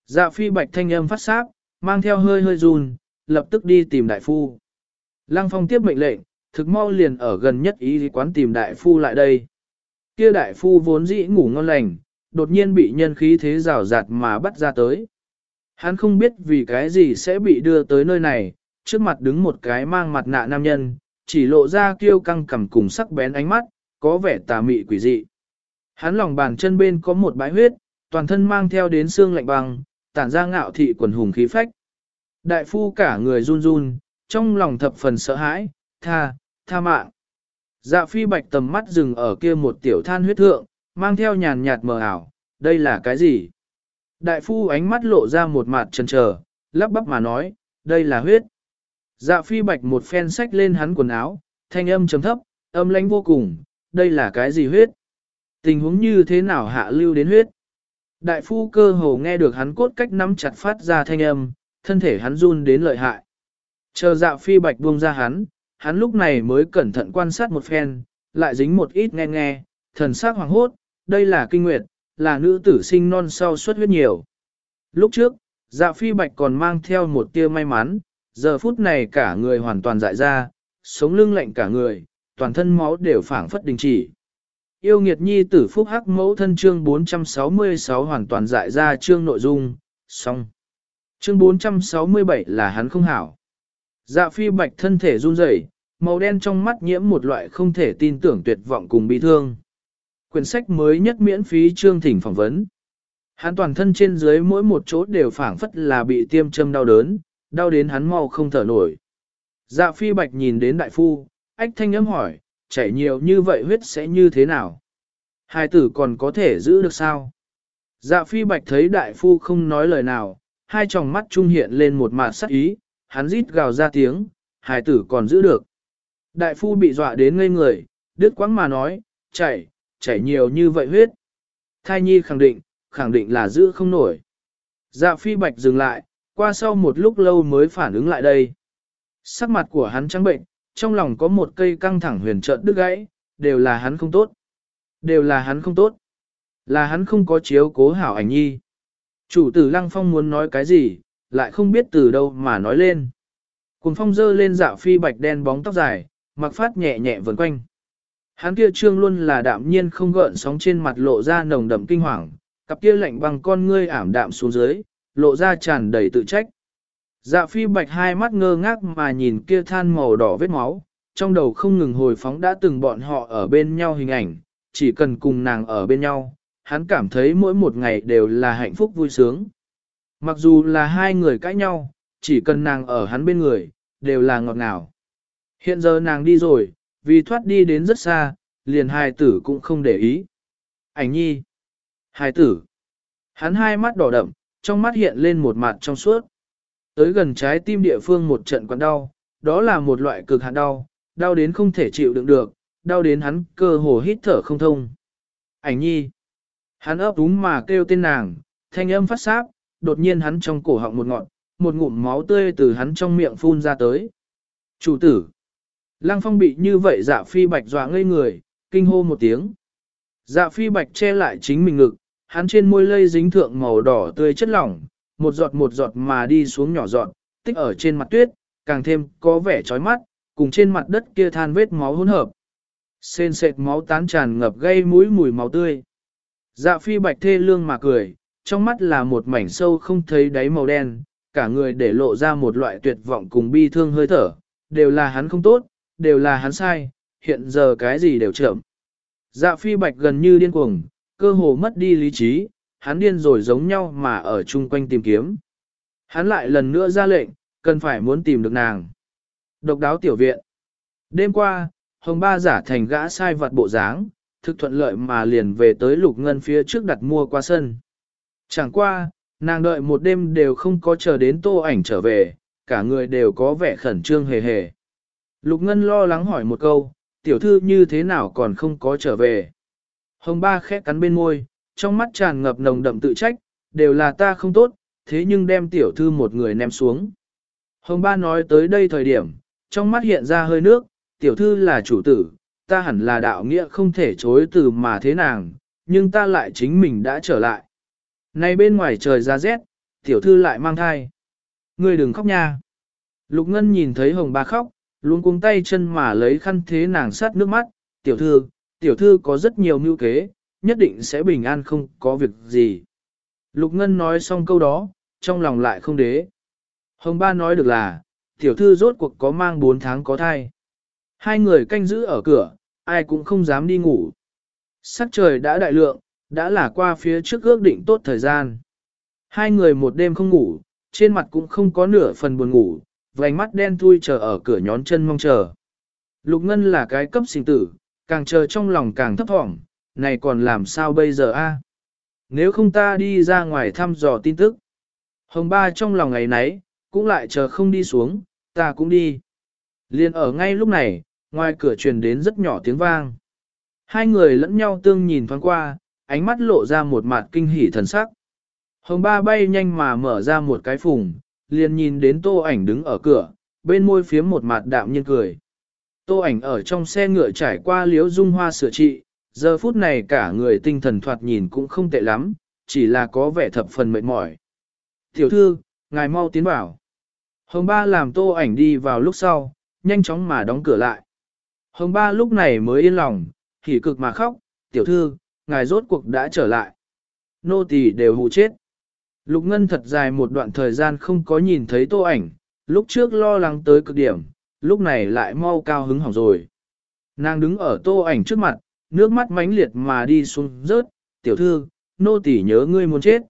Dạ phi bạch thanh âm phát sáp, mang theo hơi hơi run, lập tức đi tìm đại phu. Lăng phong tiếp mệnh lệnh, thực mau liền ở gần nhất ý quán tìm đại phu lại đây. Kia đại phu vốn dĩ ngủ ngon lành, đột nhiên bị nhân khí thế rào rạt mà bắt ra tới. Hắn không biết vì cái gì sẽ bị đưa tới nơi này, trước mặt đứng một cái mang mặt nạ nam nhân, chỉ lộ ra kiêu căng cầm cùng sắc bén ánh mắt, có vẻ tà mị quỷ dị. Hắn lòng bàn chân bên có một bãi huyết, toàn thân mang theo đến xương lạnh băng, tản ra ngạo thị quần hùng khí phách. Đại phu cả người run run, trong lòng thập phần sợ hãi, tha, tha mạng. Dạ phi bạch tầm mắt dừng ở kia một tiểu than huyết thượng, mang theo nhàn nhạt mờ ảo, đây là cái gì? Đại phu ánh mắt lộ ra một mặt chần chờ, lắp bắp mà nói, đây là huyết. Dạ phi bạch một phen sách lên hắn quần áo, thanh âm trầm thấp, âm lãnh vô cùng, đây là cái gì huyết? Tình huống như thế nào hạ lưu đến huyết? Đại phu cơ hồ nghe được hắn cốt cách nắm chặt phát ra thanh âm, thân thể hắn run đến lợi hại. Chờ dạ phi bạch buông ra hắn, hắn lúc này mới cẩn thận quan sát một phen, lại dính một ít nghe nghe, thần sắc hoàng hốt, đây là kinh nguyệt, là nữ tử sinh non sau xuất huyết nhiều. Lúc trước, dạ phi bạch còn mang theo một tia may mắn, giờ phút này cả người hoàn toàn dại ra, sống lưng lạnh cả người, toàn thân máu đều phảng phất đình chỉ. Yêu nghiệt nhi tử phúc hắc mẫu thân chương 466 hoàn toàn dại ra chương nội dung, xong. Chương 467 là hắn không hảo. Dạ phi bạch thân thể run rẩy, màu đen trong mắt nhiễm một loại không thể tin tưởng tuyệt vọng cùng bi thương. Quyển sách mới nhất miễn phí chương thỉnh phỏng vấn. Hắn toàn thân trên dưới mỗi một chỗ đều phảng phất là bị tiêm châm đau đớn, đau đến hắn mau không thở nổi. Dạ phi bạch nhìn đến đại phu, ách thanh âm hỏi, chảy nhiều như vậy huyết sẽ như thế nào? Hai tử còn có thể giữ được sao? Dạ phi bạch thấy đại phu không nói lời nào, hai tròng mắt trung hiện lên một mạt sắc ý, hắn rít gào ra tiếng, hài tử còn giữ được. Đại phu bị dọa đến ngây người, đứt quãng mà nói, chảy, chảy nhiều như vậy huyết. Thai nhi khẳng định, khẳng định là giữ không nổi. Dạ phi bạch dừng lại, qua sau một lúc lâu mới phản ứng lại đây. Sắc mặt của hắn trắng bệnh, trong lòng có một cây căng thẳng huyền trợn đứt gãy, đều là hắn không tốt. Đều là hắn không tốt. Là hắn không có chiếu cố hảo ảnh nhi. Chủ tử Lăng Phong muốn nói cái gì, lại không biết từ đâu mà nói lên. Cùng phong dơ lên dạo phi bạch đen bóng tóc dài, mặc phát nhẹ nhẹ vần quanh. Hắn kia trương luôn là đạm nhiên không gợn sóng trên mặt lộ ra nồng đậm kinh hoàng, cặp kia lạnh bằng con ngươi ảm đạm xuống dưới, lộ ra tràn đầy tự trách. Dạ phi bạch hai mắt ngơ ngác mà nhìn kia than màu đỏ vết máu, trong đầu không ngừng hồi phóng đã từng bọn họ ở bên nhau hình ảnh, chỉ cần cùng nàng ở bên nhau, hắn cảm thấy mỗi một ngày đều là hạnh phúc vui sướng. Mặc dù là hai người cãi nhau, chỉ cần nàng ở hắn bên người, đều là ngọt ngào. Hiện giờ nàng đi rồi, vì thoát đi đến rất xa, liền hài tử cũng không để ý. Ảnh nhi. Hài tử. Hắn hai mắt đỏ đậm, trong mắt hiện lên một mặt trong suốt. Tới gần trái tim địa phương một trận quặn đau, đó là một loại cực hạn đau, đau đến không thể chịu đựng được, đau đến hắn cơ hồ hít thở không thông. Ảnh nhi. Hắn ấp úng mà kêu tên nàng, thanh âm phát sáp, đột nhiên hắn trong cổ họng một ngọn, một ngụm máu tươi từ hắn trong miệng phun ra tới. Chủ tử. Lăng phong bị như vậy dạ phi bạch dọa ngây người, kinh hô một tiếng. Dạ phi bạch che lại chính mình ngực, hắn trên môi lây dính thượng màu đỏ tươi chất lỏng, một giọt một giọt mà đi xuống nhỏ giọt, tích ở trên mặt tuyết, càng thêm có vẻ chói mắt, cùng trên mặt đất kia than vết máu hỗn hợp. Sên sệt máu tán tràn ngập gây mũi mùi máu tươi. Dạ phi bạch thê lương mà cười, trong mắt là một mảnh sâu không thấy đáy màu đen, cả người để lộ ra một loại tuyệt vọng cùng bi thương hơi thở, đều là hắn không tốt, đều là hắn sai, hiện giờ cái gì đều chậm. Dạ phi bạch gần như điên cuồng, cơ hồ mất đi lý trí, hắn điên rồi giống nhau mà ở chung quanh tìm kiếm. Hắn lại lần nữa ra lệnh, cần phải muốn tìm được nàng. Độc đáo tiểu viện. Đêm qua, Hồng Ba giả thành gã sai vật bộ dáng, thực thuận lợi mà liền về tới lục ngân phía trước đặt mua qua sân. Chẳng qua, nàng đợi một đêm đều không có chờ đến tô ảnh trở về, cả người đều có vẻ khẩn trương hề hề. Lục ngân lo lắng hỏi một câu, tiểu thư như thế nào còn không có trở về. Hồng ba khẽ cắn bên môi, trong mắt tràn ngập nồng đậm tự trách, đều là ta không tốt, thế nhưng đem tiểu thư một người ném xuống. Hồng ba nói tới đây thời điểm, trong mắt hiện ra hơi nước, tiểu thư là chủ tử, ta hẳn là đạo nghĩa không thể chối từ mà thế nàng, nhưng ta lại chính mình đã trở lại. Này bên ngoài trời ra rét, tiểu thư lại mang thai. Ngươi đừng khóc nha. Lục Ngân nhìn thấy hồng ba khóc, luôn cuống tay chân mà lấy khăn thế nàng sát nước mắt, tiểu thư, tiểu thư có rất nhiều mưu kế, nhất định sẽ bình an không có việc gì. Lục Ngân nói xong câu đó, trong lòng lại không đế. Hồng ba nói được là, tiểu thư rốt cuộc có mang 4 tháng có thai. Hai người canh giữ ở cửa, ai cũng không dám đi ngủ. Sắc trời đã đại lượng, đã là qua phía trước ước định tốt thời gian. Hai người một đêm không ngủ, trên mặt cũng không có nửa phần buồn ngủ, vành mắt đen thui chờ ở cửa nhón chân mong chờ. Lục Ngân là cái cấp sinh tử, càng chờ trong lòng càng thấp thỏm, này còn làm sao bây giờ a? Nếu không ta đi ra ngoài thăm dò tin tức. Hồng ba trong lòng ngày nấy, cũng lại chờ không đi xuống, ta cũng đi. Liên ở ngay lúc này, ngoài cửa truyền đến rất nhỏ tiếng vang. Hai người lẫn nhau tương nhìn thoáng qua, ánh mắt lộ ra một mặt kinh hỉ thần sắc. Hồng ba bay nhanh mà mở ra một cái phùng, liền nhìn đến tô ảnh đứng ở cửa, bên môi phía một mặt đạm nhiên cười. Tô ảnh ở trong xe ngựa trải qua liếu dung hoa sửa trị, giờ phút này cả người tinh thần thoạt nhìn cũng không tệ lắm, chỉ là có vẻ thập phần mệt mỏi. Tiểu thư, ngài mau tiến vào. Hồng ba làm tô ảnh đi vào lúc sau, nhanh chóng mà đóng cửa lại. Hồng ba lúc này mới yên lòng, hỉ cực mà khóc, tiểu thư, ngài rốt cuộc đã trở lại. Nô tỳ đều hù chết. Lục Ngân thật dài một đoạn thời gian không có nhìn thấy tô ảnh, lúc trước lo lắng tới cực điểm, lúc này lại mau cao hứng hỏng rồi. Nàng đứng ở tô ảnh trước mặt, nước mắt mãnh liệt mà đi xuống rớt, tiểu thư, nô tỳ nhớ ngươi muốn chết.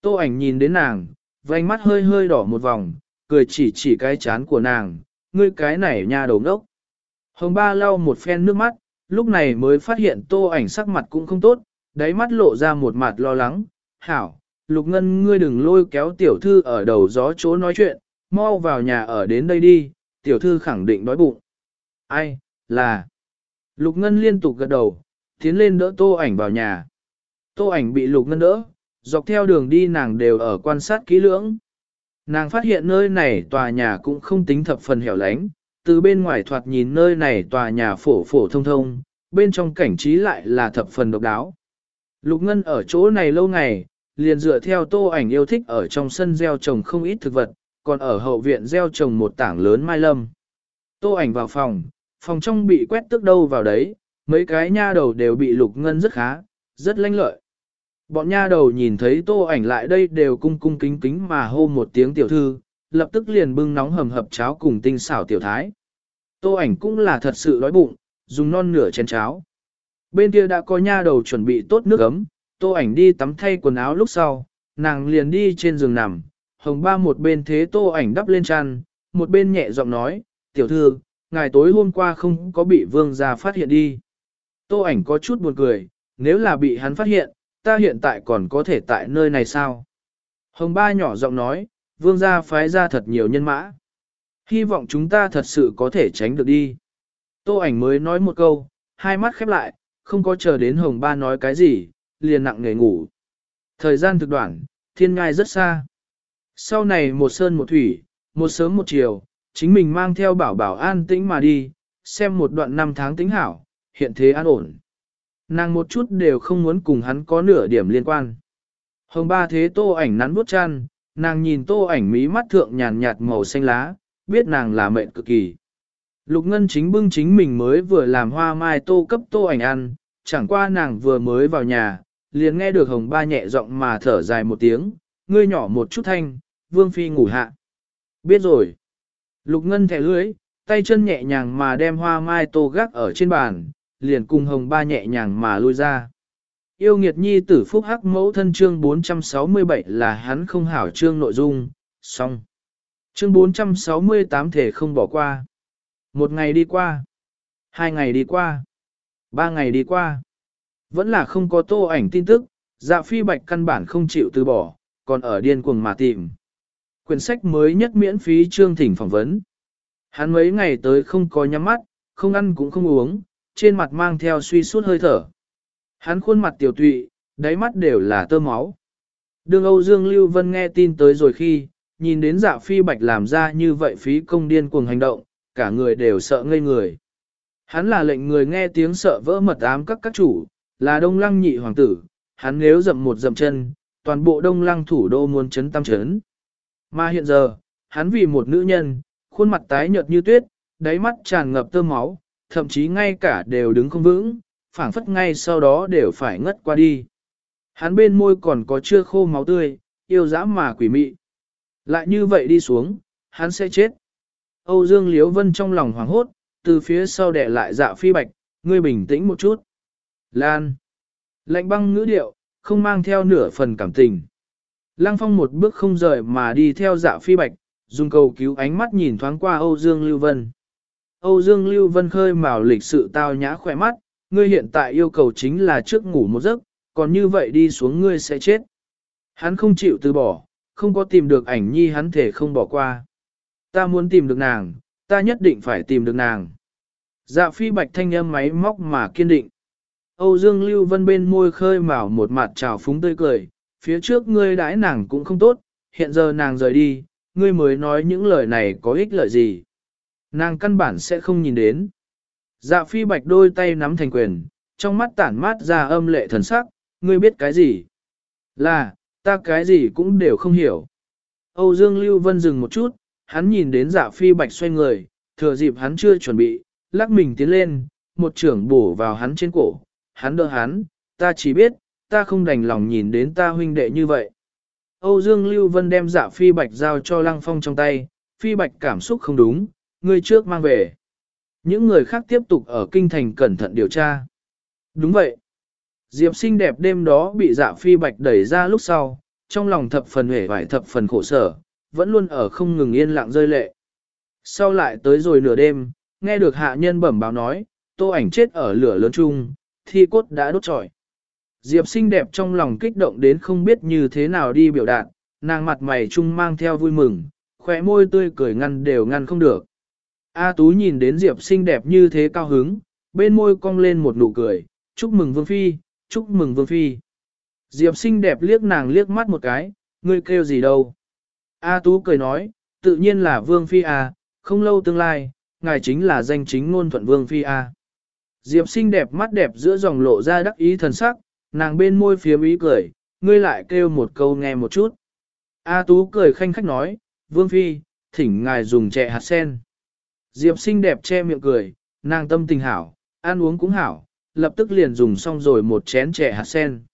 Tô ảnh nhìn đến nàng, vành mắt hơi hơi đỏ một vòng, cười chỉ chỉ cái chán của nàng, ngươi cái này nha đầu ngốc. Hồng ba lau một phen nước mắt, lúc này mới phát hiện tô ảnh sắc mặt cũng không tốt, đáy mắt lộ ra một mặt lo lắng, hảo, lục ngân ngươi đừng lôi kéo tiểu thư ở đầu gió chỗ nói chuyện, mau vào nhà ở đến đây đi, tiểu thư khẳng định đói bụng. Ai, là... Lục ngân liên tục gật đầu, tiến lên đỡ tô ảnh vào nhà. Tô ảnh bị lục ngân đỡ, dọc theo đường đi nàng đều ở quan sát kỹ lưỡng. Nàng phát hiện nơi này tòa nhà cũng không tính thập phần hẻo lánh, từ bên ngoài thoạt nhìn nơi này tòa nhà phổ phổ thông thông, bên trong cảnh trí lại là thập phần độc đáo. Lục Ngân ở chỗ này lâu ngày, liền dựa theo tô ảnh yêu thích ở trong sân gieo trồng không ít thực vật, còn ở hậu viện gieo trồng một tảng lớn mai lâm. Tô ảnh vào phòng, phòng trong bị quét tước đâu vào đấy, mấy cái nha đầu đều bị Lục Ngân rất khá, rất lanh lợi. Bọn nha đầu nhìn thấy tô ảnh lại đây đều cung cung kính kính mà hô một tiếng tiểu thư, lập tức liền bưng nóng hầm hập cháo cùng tinh xảo tiểu thái. Tô ảnh cũng là thật sự đói bụng, dùng non nửa chén cháo. Bên kia đã có nha đầu chuẩn bị tốt nước ấm, tô ảnh đi tắm thay quần áo lúc sau, nàng liền đi trên giường nằm, hồng ba một bên thế tô ảnh đắp lên chăn, một bên nhẹ giọng nói, tiểu thư, ngài tối hôm qua không có bị vương gia phát hiện đi. Tô ảnh có chút buồn cười, nếu là bị hắn phát hiện, ta hiện tại còn có thể tại nơi này sao? Hồng ba nhỏ giọng nói, vương gia phái ra thật nhiều nhân mã. Hy vọng chúng ta thật sự có thể tránh được đi. Tô ảnh mới nói một câu, hai mắt khép lại, không có chờ đến hồng ba nói cái gì, liền nặng nề ngủ. Thời gian thực đoạn, thiên ngai rất xa. Sau này một sơn một thủy, một sớm một chiều, chính mình mang theo bảo bảo an tĩnh mà đi, xem một đoạn năm tháng tính hảo, hiện thế an ổn. Nàng một chút đều không muốn cùng hắn có nửa điểm liên quan. Hồng ba thế tô ảnh nắn bút chăn, nàng nhìn tô ảnh mí mắt thượng nhàn nhạt màu xanh lá, biết nàng là mệnh cực kỳ. Lục Ngân chính bưng chính mình mới vừa làm hoa mai tô cấp tô ảnh ăn, chẳng qua nàng vừa mới vào nhà, liền nghe được hồng ba nhẹ giọng mà thở dài một tiếng, ngươi nhỏ một chút thanh, vương phi ngủ hạ. Biết rồi. Lục Ngân thẻ lưới, tay chân nhẹ nhàng mà đem hoa mai tô gác ở trên bàn, liền cùng hồng ba nhẹ nhàng mà lui ra. Yêu nghiệt nhi tử phúc hắc mẫu thân chương 467 là hắn không hảo chương nội dung, xong. Chương 468 thể không bỏ qua. Một ngày đi qua. Hai ngày đi qua. Ba ngày đi qua. Vẫn là không có tô ảnh tin tức, dạ phi bạch căn bản không chịu từ bỏ, còn ở điên cuồng mà tìm. Quyển sách mới nhất miễn phí chương thỉnh phỏng vấn. Hắn mấy ngày tới không có nhắm mắt, không ăn cũng không uống, trên mặt mang theo suy suốt hơi thở. Hắn khuôn mặt tiểu tụy, đáy mắt đều là tơ máu. Đường Âu Dương Lưu Vân nghe tin tới rồi khi, nhìn đến dạ phi bạch làm ra như vậy phí công điên cuồng hành động, cả người đều sợ ngây người. Hắn là lệnh người nghe tiếng sợ vỡ mật ám các các chủ, là đông lăng nhị hoàng tử, hắn nếu dậm một dậm chân, toàn bộ đông lăng thủ đô muốn chấn tam chấn. Mà hiện giờ, hắn vì một nữ nhân, khuôn mặt tái nhợt như tuyết, đáy mắt tràn ngập tơ máu, thậm chí ngay cả đều đứng không vững, phảng phất ngay sau đó đều phải ngất qua đi. Hắn bên môi còn có chưa khô máu tươi, yêu dã mà quỷ mị. Lại như vậy đi xuống, hắn sẽ chết. Âu Dương Liễu Vân trong lòng hoảng hốt, từ phía sau đẻ lại dạ phi bạch, ngươi bình tĩnh một chút. Lan. Lạnh băng ngữ điệu, không mang theo nửa phần cảm tình. Lăng phong một bước không rời mà đi theo dạ phi bạch, dùng cầu cứu ánh mắt nhìn thoáng qua Âu Dương Lưu Vân. Âu Dương Lưu Vân khơi mào lịch sự tao nhã khỏe mắt, ngươi hiện tại yêu cầu chính là trước ngủ một giấc, còn như vậy đi xuống ngươi sẽ chết. Hắn không chịu từ bỏ, không có tìm được ảnh nhi hắn thể không bỏ qua. Ta muốn tìm được nàng, ta nhất định phải tìm được nàng. Dạ phi bạch thanh âm máy móc mà kiên định. Âu Dương Lưu Vân bên môi khơi mào một mặt trào phúng tươi cười, phía trước ngươi đãi nàng cũng không tốt, hiện giờ nàng rời đi, ngươi mới nói những lời này có ích lợi gì. Nàng căn bản sẽ không nhìn đến. Dạ phi bạch đôi tay nắm thành quyền, trong mắt tản mát ra âm lệ thần sắc, ngươi biết cái gì? Là, ta cái gì cũng đều không hiểu. Âu Dương Lưu Vân dừng một chút, hắn nhìn đến dạ phi bạch xoay người, thừa dịp hắn chưa chuẩn bị, lắc mình tiến lên, một trưởng bổ vào hắn trên cổ, hắn đỡ hắn, ta chỉ biết, ta không đành lòng nhìn đến ta huynh đệ như vậy. Âu Dương Lưu Vân đem dạ phi bạch giao cho Lăng Phong trong tay, phi bạch cảm xúc không đúng, người trước mang về. Những người khác tiếp tục ở kinh thành cẩn thận điều tra. Đúng vậy. Diệp xinh đẹp đêm đó bị dạ phi bạch đẩy ra lúc sau, trong lòng thập phần hể vải thập phần khổ sở, vẫn luôn ở không ngừng yên lặng rơi lệ. Sau lại tới rồi nửa đêm, nghe được hạ nhân bẩm báo nói, tô ảnh chết ở lửa lớn chung, thi cốt đã đốt trọi. Diệp xinh đẹp trong lòng kích động đến không biết như thế nào đi biểu đạt, nàng mặt mày trung mang theo vui mừng, khóe môi tươi cười ngăn đều ngăn không được. A Tú nhìn đến Diệp xinh đẹp như thế cao hứng, bên môi cong lên một nụ cười, chúc mừng Vương Phi, chúc mừng Vương Phi. Diệp xinh đẹp liếc nàng liếc mắt một cái, ngươi kêu gì đâu. A Tú cười nói, tự nhiên là Vương Phi à, không lâu tương lai, ngài chính là danh chính ngôn thuận Vương Phi à. Diệp xinh đẹp mắt đẹp giữa dòng lộ ra đắc ý thần sắc, nàng bên môi phía ý cười, ngươi lại kêu một câu nghe một chút. A Tú cười khanh khách nói, Vương Phi, thỉnh ngài dùng chè hạt sen. Diệp xinh đẹp che miệng cười, nàng tâm tình hảo, ăn uống cũng hảo, lập tức liền dùng xong rồi một chén chè hạt sen.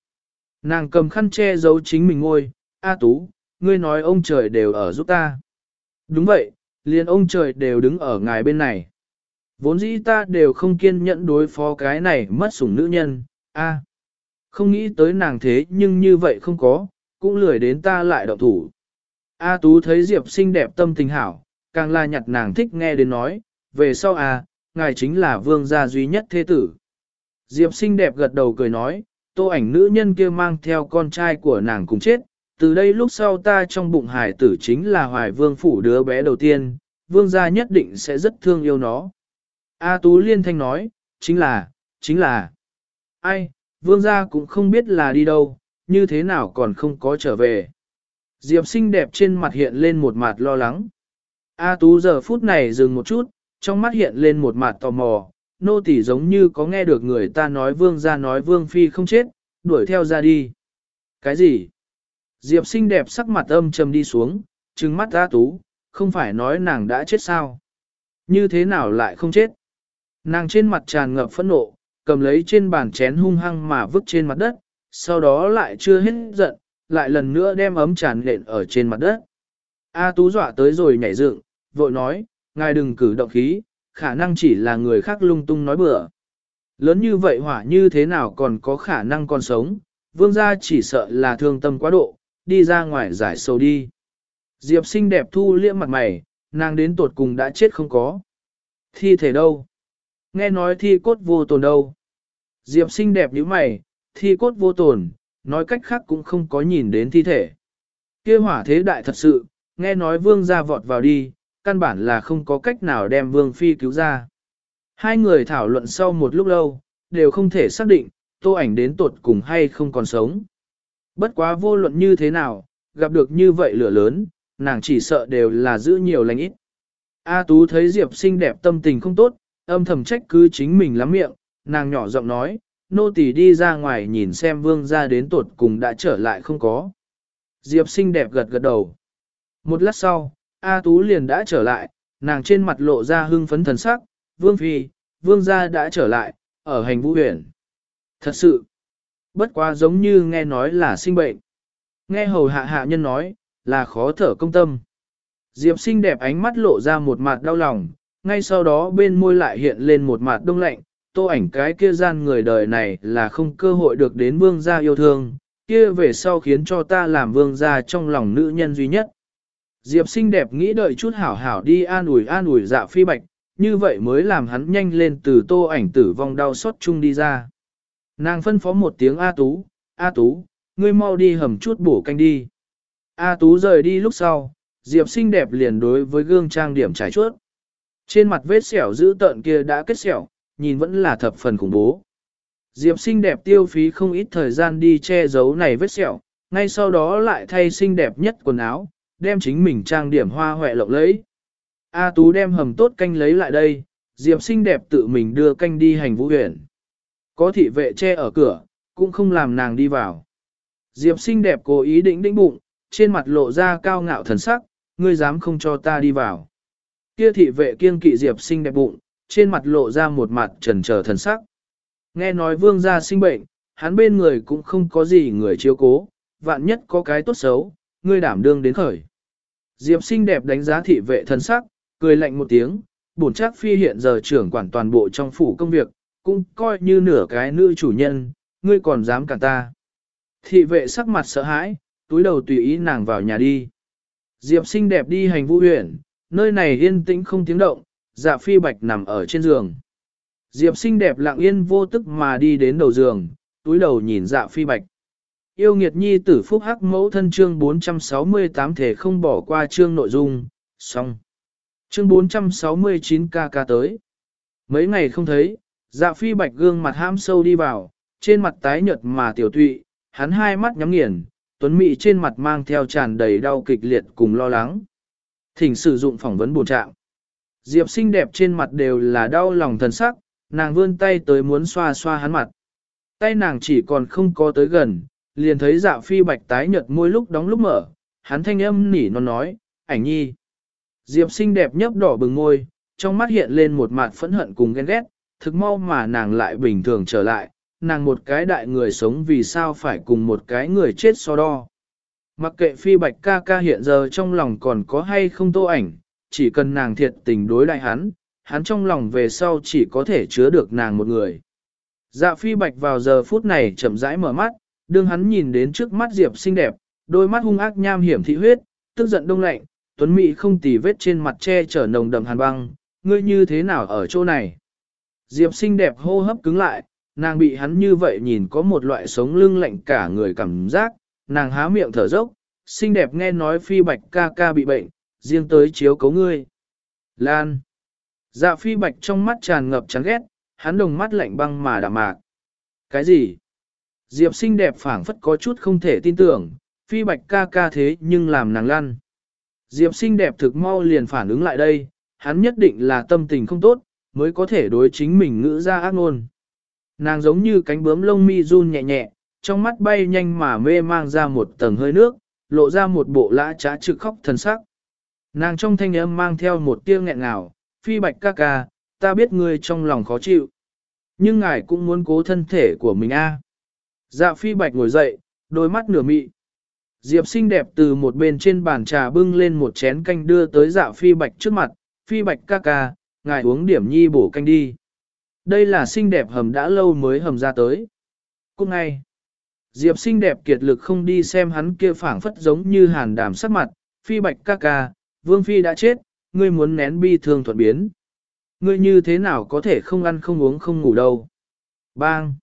Nàng cầm khăn che giấu chính mình ngôi, A Tú, ngươi nói ông trời đều ở giúp ta. Đúng vậy, liền ông trời đều đứng ở ngài bên này. Vốn dĩ ta đều không kiên nhẫn đối phó cái này mất sủng nữ nhân, a, Không nghĩ tới nàng thế nhưng như vậy không có, cũng lười đến ta lại động thủ. A Tú thấy Diệp xinh đẹp tâm tình hảo, càng là nhặt nàng thích nghe đến nói, về sau à, ngài chính là vương gia duy nhất thế tử. Diệp xinh đẹp gật đầu cười nói, tô ảnh nữ nhân kia mang theo con trai của nàng cùng chết, từ đây lúc sau ta trong bụng hải tử chính là hoài vương phủ đứa bé đầu tiên, vương gia nhất định sẽ rất thương yêu nó. A Tú liên thanh nói, chính là, chính là, ai, vương gia cũng không biết là đi đâu, như thế nào còn không có trở về. Diệp xinh đẹp trên mặt hiện lên một mặt lo lắng. A Tú giờ phút này dừng một chút, trong mắt hiện lên một mặt tò mò, nô tỳ giống như có nghe được người ta nói vương gia nói vương phi không chết, đuổi theo ra đi. Cái gì? Diệp xinh đẹp sắc mặt âm trầm đi xuống, trừng mắt A Tú, không phải nói nàng đã chết sao? Như thế nào lại không chết? Nàng trên mặt tràn ngập phẫn nộ, cầm lấy trên bàn chén hung hăng mà vứt trên mặt đất, sau đó lại chưa hết giận, lại lần nữa đem ấm tràn lện ở trên mặt đất. A Tú dọa tới rồi nhảy dựng, vội nói, ngài đừng cử động khí, khả năng chỉ là người khác lung tung nói bừa. Lớn như vậy hỏa như thế nào còn có khả năng còn sống, vương gia chỉ sợ là thương tâm quá độ, đi ra ngoài giải sầu đi. Diệp xinh đẹp thu liễm mặt mày, nàng đến tuột cùng đã chết không có. Thi thể đâu? Nghe nói thi cốt vô tồn đâu? Diệp xinh đẹp như mày, thi cốt vô tồn, nói cách khác cũng không có nhìn đến thi thể. kia hỏa thế đại thật sự, nghe nói vương gia vọt vào đi, căn bản là không có cách nào đem vương phi cứu ra. Hai người thảo luận sau một lúc lâu, đều không thể xác định, tô ảnh đến tột cùng hay không còn sống. Bất quá vô luận như thế nào, gặp được như vậy lửa lớn, nàng chỉ sợ đều là giữ nhiều lành ít. A Tú thấy Diệp xinh đẹp tâm tình không tốt, âm thầm trách cứ chính mình lắm miệng, nàng nhỏ giọng nói, nô tỳ đi ra ngoài nhìn xem vương gia đến tuột cùng đã trở lại không có. Diệp xinh đẹp gật gật đầu. Một lát sau, A Tú liền đã trở lại, nàng trên mặt lộ ra hưng phấn thần sắc, vương phi, vương gia đã trở lại, ở hành vũ huyện. Thật sự, bất quá giống như nghe nói là sinh bệnh. Nghe hầu hạ hạ nhân nói, là khó thở công tâm. Diệp xinh đẹp ánh mắt lộ ra một mặt đau lòng, ngay sau đó bên môi lại hiện lên một mặt đông lạnh, tô ảnh cái kia gian người đời này là không cơ hội được đến vương gia yêu thương, kia về sau khiến cho ta làm vương gia trong lòng nữ nhân duy nhất. Diệp xinh đẹp nghĩ đợi chút hảo hảo đi an ủi an ủi dạ phi bạch, như vậy mới làm hắn nhanh lên từ tô ảnh tử vong đau xót chung đi ra. Nàng phân phó một tiếng A Tú, A Tú, ngươi mau đi hầm chút bổ canh đi. A Tú rời đi lúc sau, Diệp xinh đẹp liền đối với gương trang điểm trải chuốt. Trên mặt vết sẹo dữ tợn kia đã kết sẹo, nhìn vẫn là thập phần khủng bố. Diệp xinh đẹp tiêu phí không ít thời gian đi che giấu này vết sẹo, ngay sau đó lại thay xinh đẹp nhất quần áo, đem chính mình trang điểm hoa hoẹ lộng lẫy. A Tú đem hầm tốt canh lấy lại đây, Diệp xinh đẹp tự mình đưa canh đi hành vũ huyện. Có thị vệ che ở cửa, cũng không làm nàng đi vào. Diệp xinh đẹp cố ý định đĩnh bụng, trên mặt lộ ra cao ngạo thần sắc, ngươi dám không cho ta đi vào. Kia thị vệ kiêng kỵ Diệp xinh đẹp bụng, trên mặt lộ ra một mặt trần trở thần sắc. Nghe nói vương gia sinh bệnh, hắn bên người cũng không có gì người chiếu cố, vạn nhất có cái tốt xấu, ngươi đảm đương đến khởi. Diệp xinh đẹp đánh giá thị vệ thần sắc, cười lạnh một tiếng, bổn chắc phi hiện giờ trưởng quản toàn bộ trong phủ công việc, cũng coi như nửa cái nữ chủ nhân, ngươi còn dám cả ta. Thị vệ sắc mặt sợ hãi, túi đầu tùy ý nàng vào nhà đi. Diệp xinh đẹp đi hành vũ huyện, nơi này yên tĩnh không tiếng động, dạ phi bạch nằm ở trên giường. Diệp xinh đẹp lặng yên vô tức mà đi đến đầu giường, túi đầu nhìn dạ phi bạch. Yêu nghiệt nhi tử phúc hắc mẫu thân chương 468 thể không bỏ qua chương nội dung, xong. Chương 469 ca ca tới. Mấy ngày không thấy, dạ phi bạch gương mặt ham sâu đi vào, trên mặt tái nhợt mà tiểu tụy, hắn hai mắt nhắm nghiền, tuấn mị trên mặt mang theo tràn đầy đau kịch liệt cùng lo lắng. Thỉnh sử dụng phỏng vấn bổ trạng. Diệp xinh đẹp trên mặt đều là đau lòng thần sắc, nàng vươn tay tới muốn xoa xoa hắn mặt. Tay nàng chỉ còn không có tới gần, liền thấy dạ phi bạch tái nhợt môi lúc đóng lúc mở, hắn thanh âm nỉ nó nói, ảnh nhi. Diệp xinh đẹp nhấp đỏ bừng môi, trong mắt hiện lên một mặt phẫn hận cùng ghen ghét, thực mau mà nàng lại bình thường trở lại, nàng một cái đại người sống vì sao phải cùng một cái người chết so đo. Mặc kệ phi bạch ca ca hiện giờ trong lòng còn có hay không tô ảnh, chỉ cần nàng thiệt tình đối đại hắn, hắn trong lòng về sau chỉ có thể chứa được nàng một người. Dạ phi bạch vào giờ phút này chậm rãi mở mắt, đương hắn nhìn đến trước mắt Diệp xinh đẹp, đôi mắt hung ác nham hiểm thị huyết, tức giận đông lạnh, tuấn mỹ không tì vết trên mặt che chở nồng đậm hàn băng, ngươi như thế nào ở chỗ này? Diệp xinh đẹp hô hấp cứng lại, nàng bị hắn như vậy nhìn có một loại sống lưng lạnh cả người cảm giác, nàng há miệng thở dốc, xinh đẹp nghe nói phi bạch ca ca bị bệnh, riêng tới chiếu cấu ngươi. Lan. Dạ phi bạch trong mắt tràn ngập chán ghét, hắn đồng mắt lạnh băng mà đạm mạc. Cái gì? Diệp xinh đẹp phảng phất có chút không thể tin tưởng, phi bạch ca ca thế nhưng làm nàng lăn. Diệp xinh đẹp thực mau liền phản ứng lại đây, hắn nhất định là tâm tình không tốt, mới có thể đối chính mình ngữ ra ác ngôn. Nàng giống như cánh bướm lông mi run nhẹ nhẹ, trong mắt bay nhanh mà mê mang ra một tầng hơi nước, lộ ra một bộ lã trá trực khóc thần sắc. Nàng trong thanh âm mang theo một tiếng nghẹn ngào, phi bạch ca ca, ta biết ngươi trong lòng khó chịu. Nhưng ngài cũng muốn cố thân thể của mình a. Dạ phi bạch ngồi dậy, đôi mắt nửa mị. Diệp xinh đẹp từ một bên trên bàn trà bưng lên một chén canh đưa tới dạ phi bạch trước mặt, phi bạch ca ca, ngài uống điểm nhi bổ canh đi. Đây là xinh đẹp hầm đã lâu mới hầm ra tới. Cũng ngay, Diệp xinh đẹp kiệt lực không đi xem hắn kia phảng phất giống như hàn đàm sắc mặt, phi bạch ca ca, vương phi đã chết, ngươi muốn nén bi thương thuận biến. Ngươi như thế nào có thể không ăn không uống không ngủ đâu. Bang!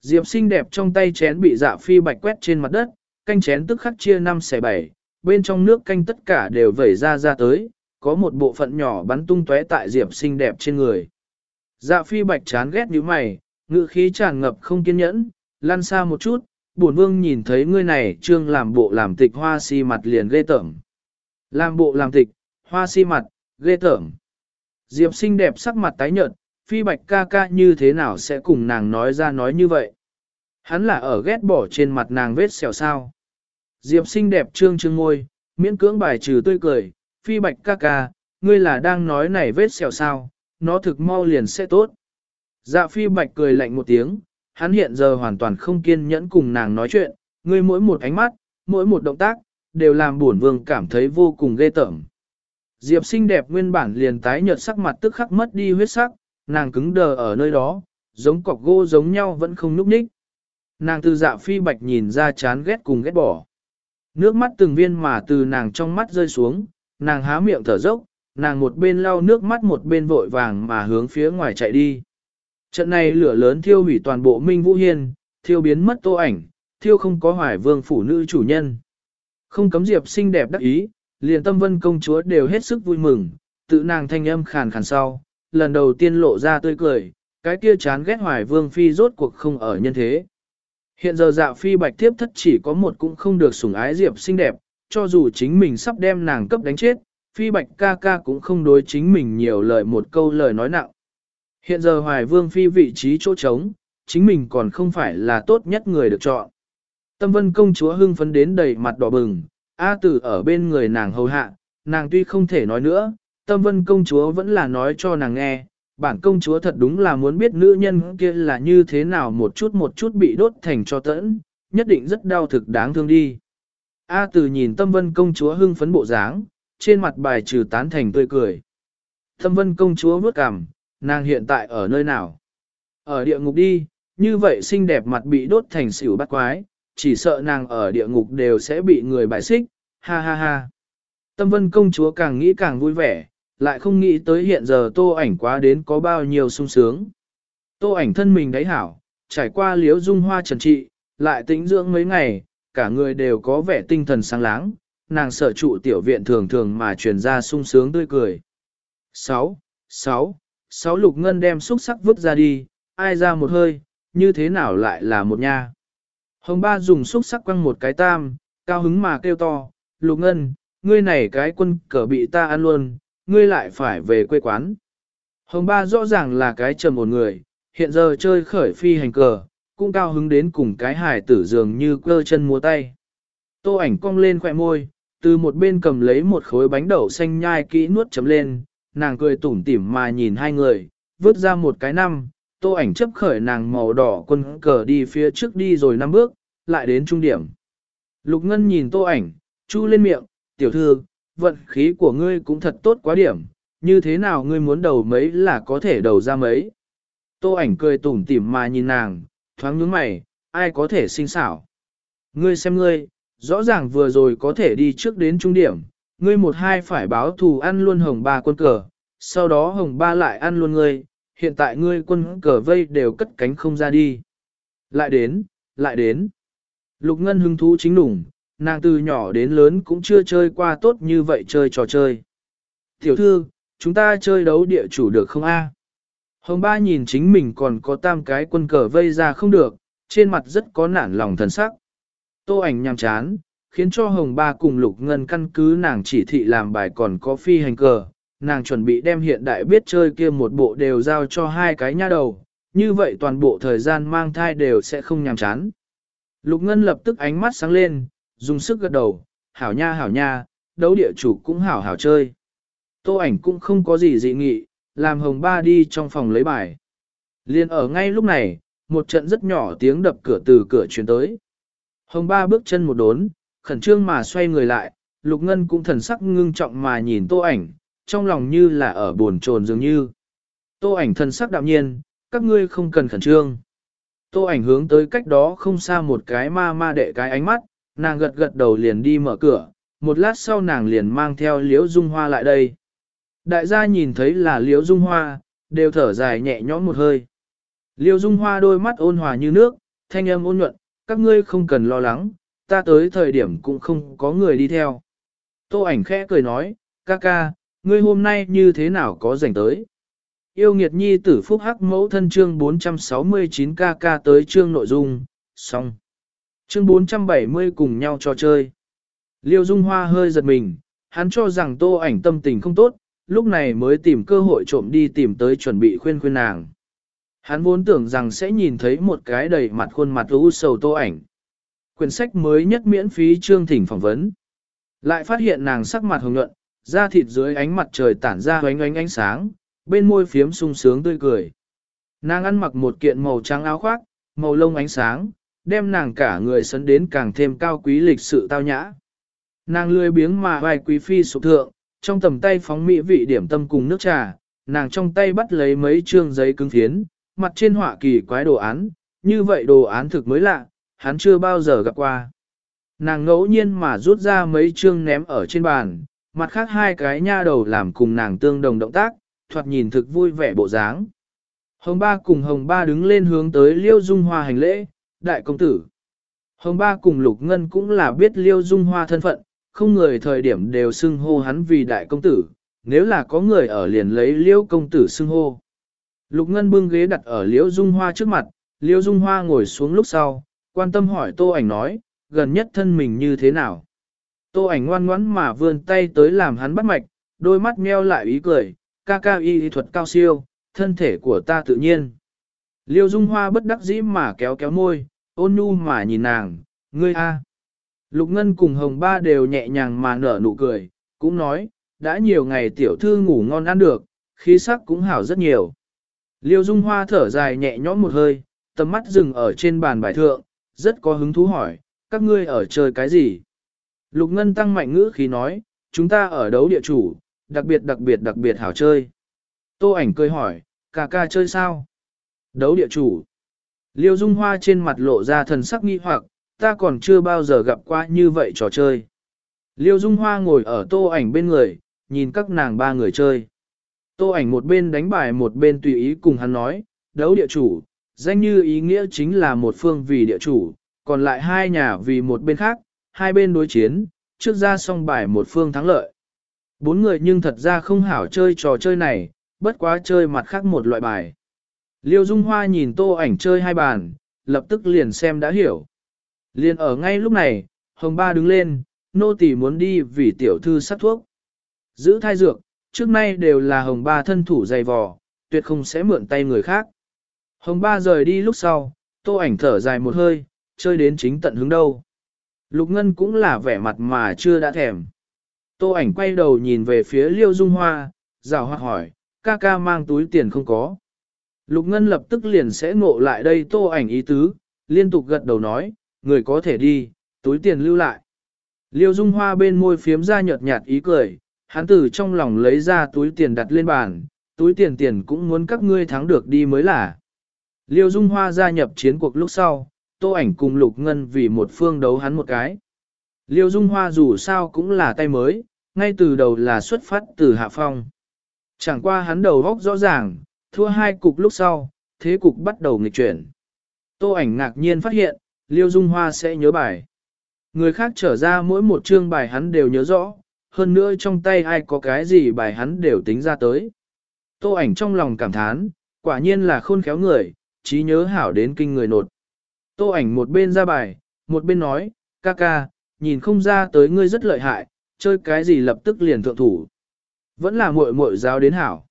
Diệp xinh đẹp trong tay chén bị dạ phi bạch quét trên mặt đất, canh chén tức khắc chia 5 xẻ 7, bên trong nước canh tất cả đều vẩy ra ra tới, có một bộ phận nhỏ bắn tung tóe tại Diệp xinh đẹp trên người. Dạ phi bạch chán ghét như mày, ngự khí tràn ngập không kiên nhẫn, lăn xa một chút, bổn vương nhìn thấy ngươi này trương làm bộ làm tịch hoa si mặt liền ghê tởm. Làm bộ làm tịch, hoa si mặt, ghê tởm. Diệp xinh đẹp sắc mặt tái nhợt, phi bạch ca ca như thế nào sẽ cùng nàng nói ra nói như vậy. Hắn là ở ghét bỏ trên mặt nàng vết xẻo sao. Diệp xinh đẹp trương trương ngôi, miễn cưỡng bài trừ tươi cười, phi bạch ca ca, ngươi là đang nói này vết xẻo sao, nó thực mau liền sẽ tốt. Dạ phi bạch cười lạnh một tiếng, hắn hiện giờ hoàn toàn không kiên nhẫn cùng nàng nói chuyện, ngươi mỗi một ánh mắt, mỗi một động tác, đều làm buồn vương cảm thấy vô cùng ghê tởm. Diệp xinh đẹp nguyên bản liền tái nhợt sắc mặt tức khắc mất đi huyết sắc, nàng cứng đờ ở nơi đó, giống cọc gỗ giống nhau vẫn không núp ních. Nàng từ dạ phi bạch nhìn ra chán ghét cùng ghét bỏ. Nước mắt từng viên mà từ nàng trong mắt rơi xuống, nàng há miệng thở dốc, nàng một bên lau nước mắt một bên vội vàng mà hướng phía ngoài chạy đi. Trận này lửa lớn thiêu hủy toàn bộ Minh Vũ Hiên, thiêu biến mất tô ảnh, thiêu không có hoài vương phụ nữ chủ nhân. Không cấm diệp xinh đẹp đắc ý, liền tâm vân công chúa đều hết sức vui mừng, tự nàng thanh âm khàn khàn sau, lần đầu tiên lộ ra tươi cười, cái kia chán ghét hoài vương phi rốt cuộc không ở nhân thế. Hiện giờ dạ phi bạch tiếp thất chỉ có một cũng không được sủng ái diệp xinh đẹp, cho dù chính mình sắp đem nàng cấp đánh chết, phi bạch ca ca cũng không đối chính mình nhiều lời một câu lời nói nặng. Hiện giờ hoài vương phi vị trí chỗ trống, chính mình còn không phải là tốt nhất người được chọn. Tâm vân công chúa hưng phấn đến đầy mặt đỏ bừng, A tử ở bên người nàng hầu hạ, nàng tuy không thể nói nữa, tâm vân công chúa vẫn là nói cho nàng nghe, bản công chúa thật đúng là muốn biết nữ nhân kia là như thế nào một chút một chút bị đốt thành cho tẫn, nhất định rất đau thực đáng thương đi. A tử nhìn tâm vân công chúa hưng phấn bộ dáng, trên mặt bài trừ tán thành tươi cười. Tâm vân công chúa vớt cằm, nàng hiện tại ở nơi nào? Ở địa ngục đi, như vậy xinh đẹp mặt bị đốt thành xỉu bắt quái, chỉ sợ nàng ở địa ngục đều sẽ bị người bại xích, ha ha ha. Tâm vân công chúa càng nghĩ càng vui vẻ, lại không nghĩ tới hiện giờ tô ảnh quá đến có bao nhiêu sung sướng. Tô ảnh thân mình đáy hảo, trải qua liếu dung hoa trần trị, lại tĩnh dưỡng mấy ngày, cả người đều có vẻ tinh thần sáng láng, nàng sở trụ tiểu viện thường thường mà truyền ra sung sướng tươi cười. 6. 6. 6 lục ngân đem xúc sắc vứt ra đi, ai ra một hơi, như thế nào lại là một nha. Hồng ba dùng xúc sắc quăng một cái tam, cao hứng mà kêu to, lục ngân, ngươi này cái quân cờ bị ta ăn luôn, ngươi lại phải về quê quán. Hồng ba rõ ràng là cái trầm một người, hiện giờ chơi khởi phi hành cờ, cũng cao hứng đến cùng cái hải tử dường như cơ chân múa tay. Tô ảnh cong lên khỏe môi, từ một bên cầm lấy một khối bánh đậu xanh nhai kỹ nuốt chấm lên, nàng cười tủm tỉm mà nhìn hai người, vứt ra một cái năm, tô ảnh chấp khởi nàng màu đỏ quân cờ đi phía trước đi rồi năm bước, lại đến trung điểm. Lục Ngân nhìn tô ảnh, chu lên miệng, tiểu thư, vận khí của ngươi cũng thật tốt quá điểm, như thế nào ngươi muốn đầu mấy là có thể đầu ra mấy. Tô ảnh cười tủm tỉm mà nhìn nàng, thoáng nhướng mày, ai có thể sinh xảo. Ngươi xem ngươi, rõ ràng vừa rồi có thể đi trước đến trung điểm, ngươi một hai phải báo thù ăn luôn hồng ba quân cờ, sau đó hồng ba lại ăn luôn ngươi, hiện tại ngươi quân cờ vây đều cất cánh không ra đi. Lại đến, lại đến. Lục Ngân hứng thú chính đủng, nàng từ nhỏ đến lớn cũng chưa chơi qua tốt như vậy chơi trò chơi. Tiểu thư, chúng ta chơi đấu địa chủ được không a? Hồng ba nhìn chính mình còn có tam cái quân cờ vây ra không được, trên mặt rất có nản lòng thần sắc. Tô ảnh nhằm chán, khiến cho Hồng ba cùng Lục Ngân căn cứ nàng chỉ thị làm bài còn có phi hành cờ, nàng chuẩn bị đem hiện đại biết chơi kia một bộ đều giao cho hai cái nha đầu, như vậy toàn bộ thời gian mang thai đều sẽ không nhàm chán. Lục Ngân lập tức ánh mắt sáng lên, dùng sức gật đầu, hảo nha hảo nha, đấu địa chủ cũng hảo hảo chơi. Tô ảnh cũng không có gì dị nghị, làm hồng ba đi trong phòng lấy bài. Liên ở ngay lúc này, một trận rất nhỏ tiếng đập cửa từ cửa truyền tới. Hồng ba bước chân một đốn, khẩn trương mà xoay người lại, lục ngân cũng thần sắc ngưng trọng mà nhìn tô ảnh, trong lòng như là ở buồn chồn dường như. Tô ảnh thần sắc đạm nhiên, các ngươi không cần khẩn trương. Tô ảnh hướng tới cách đó không xa một cái ma ma đệ cái ánh mắt, nàng gật gật đầu liền đi mở cửa, một lát sau nàng liền mang theo liễu dung hoa lại đây. Đại gia nhìn thấy là liễu dung hoa, đều thở dài nhẹ nhõm một hơi. Liễu dung hoa đôi mắt ôn hòa như nước, thanh âm ôn nhuận, các ngươi không cần lo lắng, ta tới thời điểm cũng không có người đi theo. Tô ảnh khẽ cười nói, ca ca, ngươi hôm nay như thế nào có rảnh tới. Yêu nghiệt nhi tử phúc hắc mẫu thân chương 469 ca ca tới chương nội dung, xong. Chương 470 cùng nhau trò chơi. Liêu Dung Hoa hơi giật mình, hắn cho rằng tô ảnh tâm tình không tốt, lúc này mới tìm cơ hội trộm đi tìm tới chuẩn bị khuyên khuyên nàng. Hắn vốn tưởng rằng sẽ nhìn thấy một cái đầy mặt khuôn mặt u sầu tô ảnh. Quyển sách mới nhất miễn phí chương thỉnh phỏng vấn. Lại phát hiện nàng sắc mặt hồng nhuận, da thịt dưới ánh mặt trời tản ra ánh ánh ánh sáng, bên môi phiếm sung sướng tươi cười. Nàng ăn mặc một kiện màu trắng áo khoác, màu lông ánh sáng, đem nàng cả người sấn đến càng thêm cao quý lịch sự tao nhã. Nàng lười biếng mà vài quý phi sụp thượng, trong tầm tay phóng mỹ vị điểm tâm cùng nước trà, nàng trong tay bắt lấy mấy trương giấy cứng phiến, mặt trên họa kỳ quái đồ án, như vậy đồ án thực mới lạ, hắn chưa bao giờ gặp qua. Nàng ngẫu nhiên mà rút ra mấy trương ném ở trên bàn, mặt khác hai cái nha đầu làm cùng nàng tương đồng động tác, thoạt nhìn thực vui vẻ bộ dáng. Hồng ba cùng hồng ba đứng lên hướng tới liêu dung hoa hành lễ, đại công tử. Hồng ba cùng lục ngân cũng là biết liêu dung hoa thân phận, không người thời điểm đều xưng hô hắn vì đại công tử, nếu là có người ở liền lấy liêu công tử xưng hô. Lục ngân bưng ghế đặt ở liêu dung hoa trước mặt, liêu dung hoa ngồi xuống lúc sau, quan tâm hỏi tô ảnh nói, gần nhất thân mình như thế nào. Tô ảnh ngoan ngoãn mà vươn tay tới làm hắn bắt mạch, đôi mắt meo lại ý cười, ca ca y thuật cao siêu, thân thể của ta tự nhiên. Liêu Dung Hoa bất đắc dĩ mà kéo kéo môi, ôn nhu mà nhìn nàng, ngươi a. Lục Ngân cùng Hồng Ba đều nhẹ nhàng mà nở nụ cười, cũng nói, đã nhiều ngày tiểu thư ngủ ngon ăn được, khí sắc cũng hảo rất nhiều. Liêu Dung Hoa thở dài nhẹ nhõm một hơi, tầm mắt dừng ở trên bàn bài thượng, rất có hứng thú hỏi, các ngươi ở chơi cái gì? Lục Ngân tăng mạnh ngữ khí nói, chúng ta ở đấu địa chủ, đặc biệt đặc biệt đặc biệt hảo chơi. Tô ảnh cười hỏi, ca ca chơi sao? Đấu địa chủ. Liêu Dung Hoa trên mặt lộ ra thần sắc nghi hoặc, ta còn chưa bao giờ gặp qua như vậy trò chơi. Liêu Dung Hoa ngồi ở tô ảnh bên người, nhìn các nàng ba người chơi. Tô ảnh một bên đánh bài một bên tùy ý cùng hắn nói, đấu địa chủ, danh như ý nghĩa chính là một phương vì địa chủ, còn lại hai nhà vì một bên khác, hai bên đối chiến, trước ra xong bài một phương thắng lợi. Bốn người nhưng thật ra không hảo chơi trò chơi này, bất quá chơi mặt khác một loại bài. Liêu Dung Hoa nhìn tô ảnh chơi hai bàn, lập tức liền xem đã hiểu. Liền ở ngay lúc này, Hồng Ba đứng lên, nô tỳ muốn đi vì tiểu thư sắp thuốc. Giữ thai dược, trước nay đều là Hồng Ba thân thủ dày vò, tuyệt không sẽ mượn tay người khác. Hồng Ba rời đi lúc sau, tô ảnh thở dài một hơi, chơi đến chính tận hướng đâu. Lục Ngân cũng là vẻ mặt mà chưa đã thèm. Tô ảnh quay đầu nhìn về phía Liêu Dung Hoa, rào hoạt hỏi, ca ca mang túi tiền không có. Lục Ngân lập tức liền sẽ ngộ lại đây tô ảnh ý tứ, liên tục gật đầu nói, người có thể đi, túi tiền lưu lại. Liêu Dung Hoa bên môi phiếm ra nhợt nhạt ý cười, hắn từ trong lòng lấy ra túi tiền đặt lên bàn, túi tiền tiền cũng muốn các ngươi thắng được đi mới là. Liêu Dung Hoa gia nhập chiến cuộc lúc sau, tô ảnh cùng Lục Ngân vì một phương đấu hắn một cái. Liêu Dung Hoa dù sao cũng là tay mới, ngay từ đầu là xuất phát từ hạ phong. Chẳng qua hắn đầu góc rõ ràng, thua hai cục lúc sau, thế cục bắt đầu nghịch chuyển. Tô ảnh ngạc nhiên phát hiện, Liêu Dung Hoa sẽ nhớ bài. Người khác trở ra mỗi một chương bài hắn đều nhớ rõ, hơn nữa trong tay ai có cái gì bài hắn đều tính ra tới. Tô ảnh trong lòng cảm thán, quả nhiên là khôn khéo người, trí nhớ hảo đến kinh người nột. Tô ảnh một bên ra bài, một bên nói, ca ca, nhìn không ra tới ngươi rất lợi hại, chơi cái gì lập tức liền thượng thủ. Vẫn là muội muội giáo đến hảo.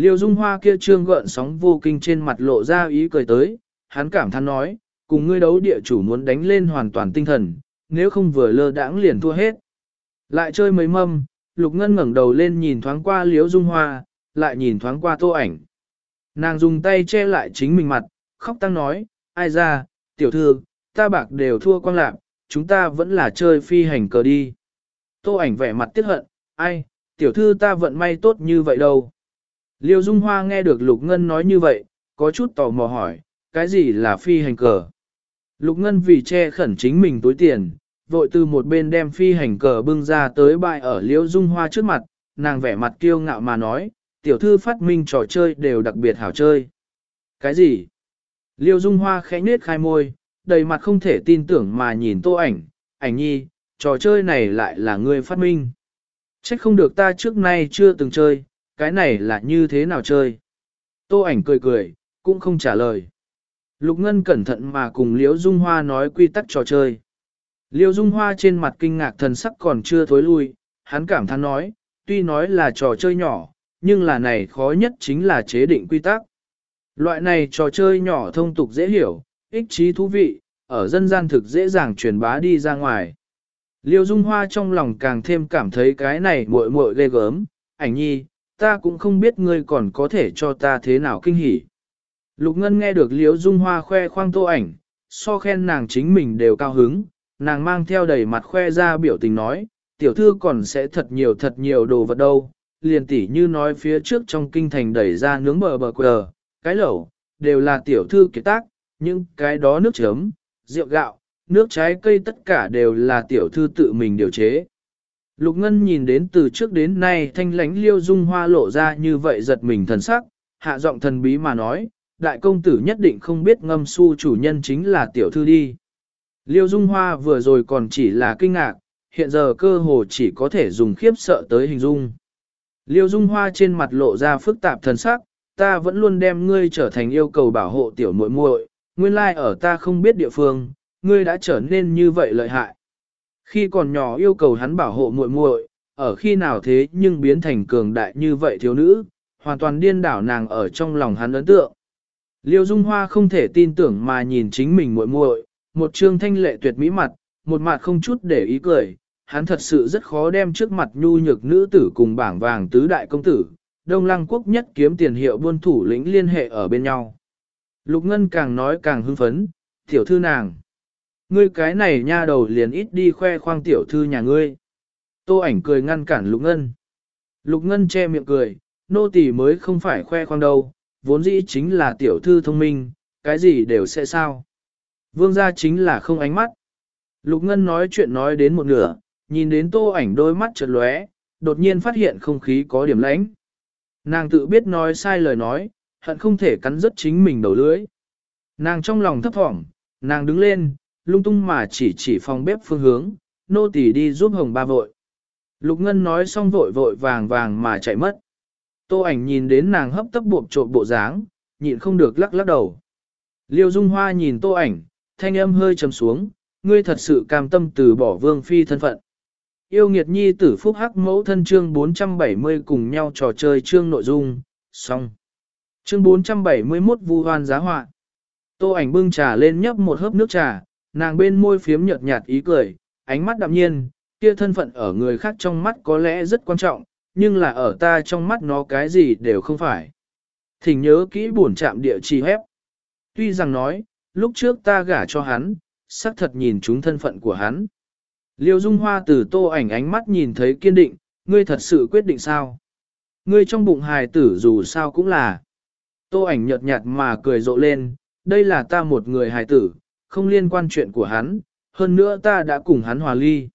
Liêu Dung Hoa kia trương gợn sóng vô kinh trên mặt lộ ra ý cười tới, hắn cảm thán nói, cùng ngươi đấu địa chủ muốn đánh lên hoàn toàn tinh thần, nếu không vừa lơ đãng liền thua hết. Lại chơi mấy mâm, Lục Ngân ngẩng đầu lên nhìn thoáng qua Liêu Dung Hoa, lại nhìn thoáng qua tô ảnh. Nàng dùng tay che lại chính mình mặt, khóc tăng nói, ai ra, tiểu thư, ta bạc đều thua quang lạc, chúng ta vẫn là chơi phi hành cờ đi. Tô ảnh vẻ mặt tiếc hận, ai, tiểu thư ta vận may tốt như vậy đâu. Liêu Dung Hoa nghe được Lục Ngân nói như vậy, có chút tò mò hỏi, cái gì là phi hành cờ? Lục Ngân vì che khẩn chính mình túi tiền, vội từ một bên đem phi hành cờ bưng ra tới bại ở Liêu Dung Hoa trước mặt, nàng vẻ mặt kiêu ngạo mà nói, tiểu thư phát minh trò chơi đều đặc biệt hảo chơi. Cái gì? Liêu Dung Hoa khẽ nết khai môi, đầy mặt không thể tin tưởng mà nhìn tô ảnh, ảnh nhi, trò chơi này lại là ngươi phát minh. Chắc không được ta trước nay chưa từng chơi, cái này là như thế nào chơi? Tô ảnh cười cười, cũng không trả lời. Lục Ngân cẩn thận mà cùng Liễu Dung Hoa nói quy tắc trò chơi. Liễu Dung Hoa trên mặt kinh ngạc thần sắc còn chưa thối lui, hắn cảm thán nói, tuy nói là trò chơi nhỏ, nhưng là này khó nhất chính là chế định quy tắc. Loại này trò chơi nhỏ thông tục dễ hiểu, ích trí thú vị, ở dân gian thực dễ dàng truyền bá đi ra ngoài. Liêu Dung Hoa trong lòng càng thêm cảm thấy cái này muội muội ghê gớm, ảnh nhi, ta cũng không biết ngươi còn có thể cho ta thế nào kinh hỉ. Lục Ngân nghe được Liễu Dung Hoa khoe khoang tô ảnh, so khen nàng chính mình đều cao hứng, nàng mang theo đầy mặt khoe ra biểu tình nói, tiểu thư còn sẽ thật nhiều thật nhiều đồ vật đâu, liền tỉ như nói phía trước trong kinh thành đẩy ra nướng bờ bờ quờ, cái lẩu, đều là tiểu thư kiệt tác, nhưng cái đó nước chấm, rượu gạo, nước trái cây tất cả đều là tiểu thư tự mình điều chế. Lục Ngân nhìn đến từ trước đến nay thanh lánh liêu dung hoa lộ ra như vậy giật mình thần sắc, hạ giọng thần bí mà nói, đại công tử nhất định không biết ngâm su chủ nhân chính là tiểu thư đi. Liêu dung hoa vừa rồi còn chỉ là kinh ngạc, hiện giờ cơ hồ chỉ có thể dùng khiếp sợ tới hình dung. Liêu dung hoa trên mặt lộ ra phức tạp thần sắc, ta vẫn luôn đem ngươi trở thành yêu cầu bảo hộ tiểu muội muội, nguyên lai ở ta không biết địa phương, ngươi đã trở nên như vậy lợi hại. Khi còn nhỏ yêu cầu hắn bảo hộ muội muội, ở khi nào thế nhưng biến thành cường đại như vậy thiếu nữ, hoàn toàn điên đảo nàng ở trong lòng hắn ấn tượng. Liêu Dung Hoa không thể tin tưởng mà nhìn chính mình muội muội, một trương thanh lệ tuyệt mỹ mặt, một mặt không chút để ý cười, hắn thật sự rất khó đem trước mặt nhu nhược nữ tử cùng bảng vàng tứ đại công tử, Đông Lăng quốc nhất kiếm tiền hiệu buôn thủ lĩnh liên hệ ở bên nhau. Lục Ngân càng nói càng hưng phấn, tiểu thư nàng. Ngươi cái này nha đầu liền ít đi khoe khoang tiểu thư nhà ngươi. Tô ảnh cười ngăn cản Lục Ngân. Lục Ngân che miệng cười, nô tỳ mới không phải khoe khoang đâu, vốn dĩ chính là tiểu thư thông minh, cái gì đều sẽ sao. Vương gia chính là không ánh mắt. Lục Ngân nói chuyện nói đến một nửa, nhìn đến tô ảnh đôi mắt chợt lóe, đột nhiên phát hiện không khí có điểm lãnh. Nàng tự biết nói sai lời nói, hận không thể cắn rứt chính mình đầu lưỡi. Nàng trong lòng thấp thỏm, nàng đứng lên, lung tung mà chỉ chỉ phòng bếp phương hướng, nô tỳ đi giúp hồng ba vội. Lục Ngân nói xong vội vội vàng vàng mà chạy mất. Tô ảnh nhìn đến nàng hấp tấp buộc trộn bộ dáng, nhịn không được lắc lắc đầu. Liêu Dung Hoa nhìn tô ảnh, thanh âm hơi trầm xuống, ngươi thật sự cam tâm từ bỏ vương phi thân phận. Yêu nghiệt nhi tử phúc hắc mẫu thân chương 470 cùng nhau trò chơi chương nội dung, xong. Chương 471 vu hoan giá họa. Tô ảnh bưng trà lên nhấp một hớp nước trà, nàng bên môi phiếm nhợt nhạt ý cười, ánh mắt đạm nhiên, kia thân phận ở người khác trong mắt có lẽ rất quan trọng, nhưng là ở ta trong mắt nó cái gì đều không phải. Thỉnh nhớ kỹ buồn chạm địa chỉ hép. Tuy rằng nói, lúc trước ta gả cho hắn, xác thật nhìn chúng thân phận của hắn. Liêu Dung Hoa từ tô ảnh ánh mắt nhìn thấy kiên định, ngươi thật sự quyết định sao? Ngươi trong bụng hài tử dù sao cũng là. Tô ảnh nhợt nhạt mà cười rộ lên, đây là ta một người hài tử, không liên quan chuyện của hắn, hơn nữa ta đã cùng hắn hòa ly.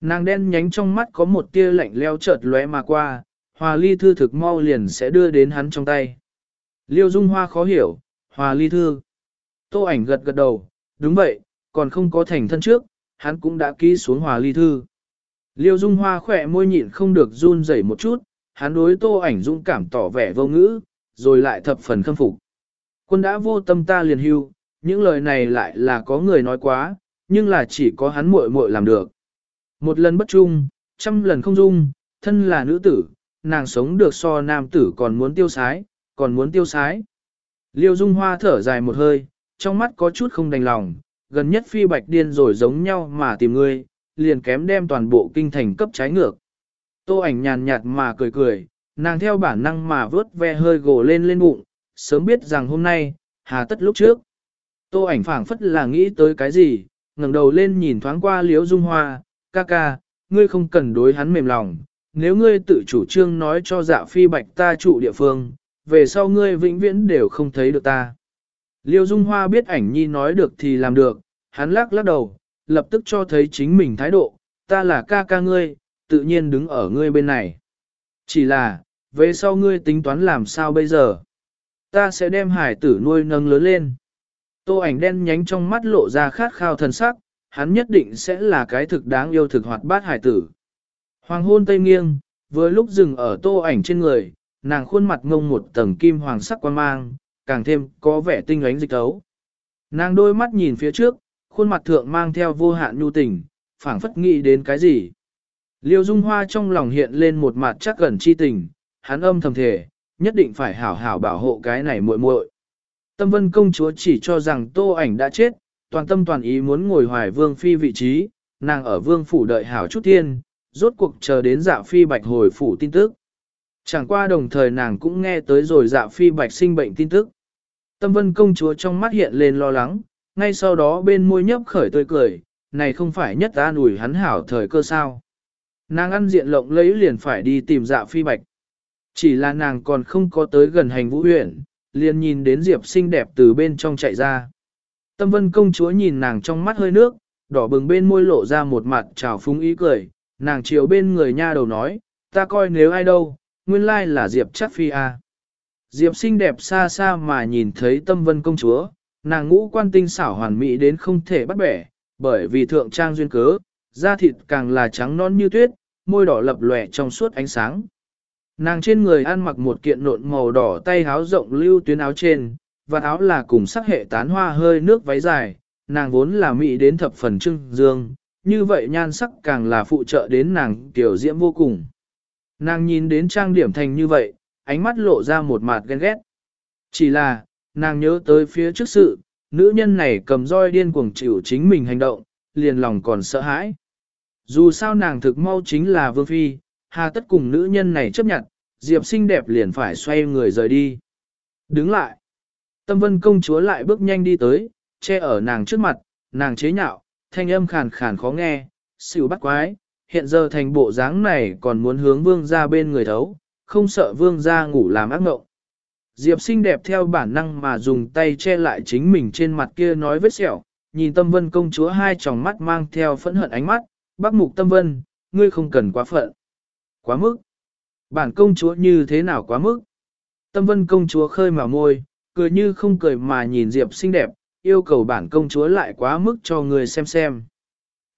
Nàng đen nhánh trong mắt có một tia lạnh leo chợt lóe mà qua, hòa ly thư thực mau liền sẽ đưa đến hắn trong tay. Liêu Dung Hoa khó hiểu, hòa ly thư. Tô ảnh gật gật đầu, đúng vậy, còn không có thành thân trước, hắn cũng đã ký xuống hòa ly thư. Liêu Dung Hoa khỏe môi nhịn không được run rẩy một chút, hắn đối tô ảnh dũng cảm tỏ vẻ vô ngữ, rồi lại thập phần khâm phục. Quân đã vô tâm ta liền hưu, những lời này lại là có người nói quá, nhưng là chỉ có hắn muội muội làm được. Một lần bất trung, trăm lần không dung, thân là nữ tử, nàng sống được so nam tử còn muốn tiêu sái, còn muốn tiêu sái. Liêu Dung Hoa thở dài một hơi, trong mắt có chút không đành lòng, gần nhất phi bạch điên rồi giống nhau mà tìm ngươi, liền kém đem toàn bộ kinh thành cấp trái ngược. Tô ảnh nhàn nhạt mà cười cười, nàng theo bản năng mà vớt ve hơi gồ lên lên bụng, sớm biết rằng hôm nay, hà tất lúc trước. Tô ảnh phảng phất là nghĩ tới cái gì, ngẩng đầu lên nhìn thoáng qua Liễu Dung Hoa, ca ca, ngươi không cần đối hắn mềm lòng, nếu ngươi tự chủ trương nói cho dạ phi bạch ta trụ địa phương, về sau ngươi vĩnh viễn đều không thấy được ta. Liêu Dung Hoa biết ảnh nhi nói được thì làm được, hắn lắc lắc đầu, lập tức cho thấy chính mình thái độ, ta là ca ca ngươi, tự nhiên đứng ở ngươi bên này. Chỉ là, về sau ngươi tính toán làm sao bây giờ? Ta sẽ đem hải tử nuôi nâng lớn lên. Tô ảnh đen nhánh trong mắt lộ ra khát khao thần sắc, hắn nhất định sẽ là cái thực đáng yêu thực hoạt bát hải tử. Hoàng hôn tây nghiêng, với lúc dừng ở tô ảnh trên người, nàng khuôn mặt ngông một tầng kim hoàng sắc quan mang, càng thêm có vẻ tinh ánh dịch tấu. Nàng đôi mắt nhìn phía trước, khuôn mặt thượng mang theo vô hạn nhu tình, phảng phất nghĩ đến cái gì. Liêu Dung Hoa trong lòng hiện lên một mặt chắc gần chi tình, hắn âm thầm thể, nhất định phải hảo hảo bảo hộ cái này muội muội. Tâm vân công chúa chỉ cho rằng tô ảnh đã chết, toàn tâm toàn ý muốn ngồi hoài vương phi vị trí, nàng ở vương phủ đợi hảo chút tiên, rốt cuộc chờ đến dạ phi bạch hồi phủ tin tức. Chẳng qua đồng thời nàng cũng nghe tới rồi dạ phi bạch sinh bệnh tin tức. Tâm vân công chúa trong mắt hiện lên lo lắng, ngay sau đó bên môi nhấp khởi tươi cười, này không phải nhất ta nủi hắn hảo thời cơ sao. Nàng ăn diện lộng lấy liền phải đi tìm dạ phi bạch. Chỉ là nàng còn không có tới gần hành vũ huyện, liền nhìn đến Diệp xinh đẹp từ bên trong chạy ra. Tâm vân công chúa nhìn nàng trong mắt hơi nước, đỏ bừng bên môi lộ ra một mặt trào phúng ý cười, nàng chiều bên người nha đầu nói, ta coi nếu ai đâu, nguyên lai là Diệp chắc phi à. Diệp xinh đẹp xa xa mà nhìn thấy tâm vân công chúa, nàng ngũ quan tinh xảo hoàn mỹ đến không thể bắt bẻ, bởi vì thượng trang duyên cớ, da thịt càng là trắng non như tuyết, môi đỏ lập lòe trong suốt ánh sáng. Nàng trên người ăn mặc một kiện nộn màu đỏ tay áo rộng lưu tuyến áo trên, và áo là cùng sắc hệ tán hoa hơi nước váy dài, nàng vốn là mỹ đến thập phần trưng dương, như vậy nhan sắc càng là phụ trợ đến nàng tiểu diễm vô cùng. Nàng nhìn đến trang điểm thành như vậy, ánh mắt lộ ra một mặt ghen ghét. Chỉ là, nàng nhớ tới phía trước sự, nữ nhân này cầm roi điên cuồng chịu chính mình hành động, liền lòng còn sợ hãi. Dù sao nàng thực mau chính là vương phi, hà tất cùng nữ nhân này chấp nhận, Diệp xinh đẹp liền phải xoay người rời đi. Đứng lại. Tâm vân công chúa lại bước nhanh đi tới, che ở nàng trước mặt, nàng chế nhạo, thanh âm khàn khàn khó nghe, xỉu bắt quái, hiện giờ thành bộ dáng này còn muốn hướng vương ra bên người thấu, không sợ vương ra ngủ làm ác mộng. Diệp xinh đẹp theo bản năng mà dùng tay che lại chính mình trên mặt kia nói vết sẹo, nhìn tâm vân công chúa hai tròng mắt mang theo phẫn hận ánh mắt, bác mục tâm vân, ngươi không cần quá phận. Quá mức. Bản công chúa như thế nào quá mức? Tâm vân công chúa khơi mà môi, cười như không cười mà nhìn Diệp xinh đẹp, yêu cầu bản công chúa lại quá mức cho người xem xem.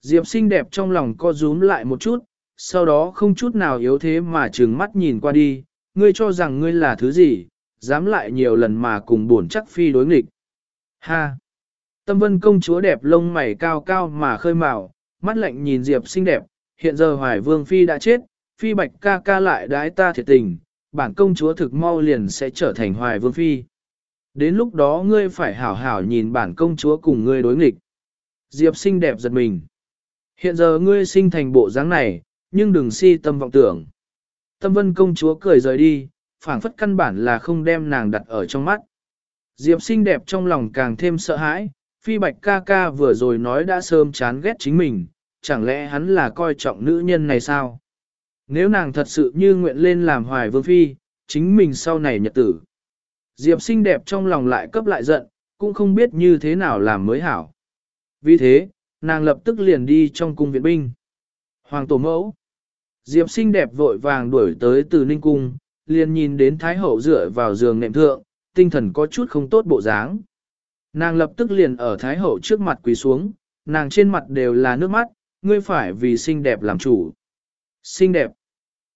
Diệp xinh đẹp trong lòng co rúm lại một chút, sau đó không chút nào yếu thế mà trừng mắt nhìn qua đi, ngươi cho rằng ngươi là thứ gì, dám lại nhiều lần mà cùng buồn chắc phi đối nghịch. Ha! Tâm vân công chúa đẹp lông mày cao cao mà khơi màu, mắt lạnh nhìn Diệp xinh đẹp, hiện giờ hoài vương phi đã chết, phi bạch ca ca lại đái ta thiệt tình, bản công chúa thực mau liền sẽ trở thành hoài vương phi. Đến lúc đó ngươi phải hảo hảo nhìn bản công chúa cùng ngươi đối nghịch. Diệp xinh đẹp giật mình. Hiện giờ ngươi sinh thành bộ dáng này, nhưng đừng si tâm vọng tưởng. Tâm vân công chúa cười rời đi, phảng phất căn bản là không đem nàng đặt ở trong mắt. Diệp xinh đẹp trong lòng càng thêm sợ hãi, phi bạch ca ca vừa rồi nói đã sớm chán ghét chính mình, chẳng lẽ hắn là coi trọng nữ nhân này sao? Nếu nàng thật sự như nguyện lên làm hoài vương phi, chính mình sau này nhật tử. Diệp xinh đẹp trong lòng lại cấp lại giận, cũng không biết như thế nào làm mới hảo. Vì thế, nàng lập tức liền đi trong cung viện binh. Hoàng tổ mẫu. Diệp xinh đẹp vội vàng đuổi tới từ Ninh Cung, liền nhìn đến Thái Hậu dựa vào giường nệm thượng, tinh thần có chút không tốt bộ dáng. Nàng lập tức liền ở Thái Hậu trước mặt quỳ xuống, nàng trên mặt đều là nước mắt, ngươi phải vì xinh đẹp làm chủ. Xinh đẹp.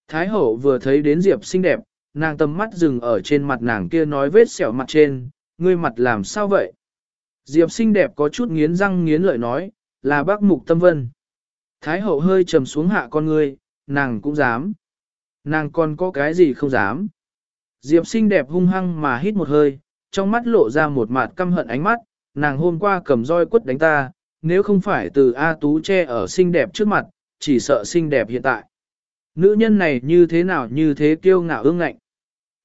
Thái Hậu vừa thấy đến Diệp xinh đẹp, nàng tầm mắt dừng ở trên mặt nàng kia nói vết sẹo mặt trên, ngươi mặt làm sao vậy? Diệp xinh đẹp có chút nghiến răng nghiến lợi nói, là bác mục tâm vân. Thái hậu hơi trầm xuống hạ con ngươi, nàng cũng dám. Nàng còn có cái gì không dám. Diệp xinh đẹp hung hăng mà hít một hơi, trong mắt lộ ra một mặt căm hận ánh mắt, nàng hôm qua cầm roi quất đánh ta, nếu không phải từ A Tú che ở xinh đẹp trước mặt, chỉ sợ xinh đẹp hiện tại. Nữ nhân này như thế nào như thế kiêu ngạo ương ngạnh.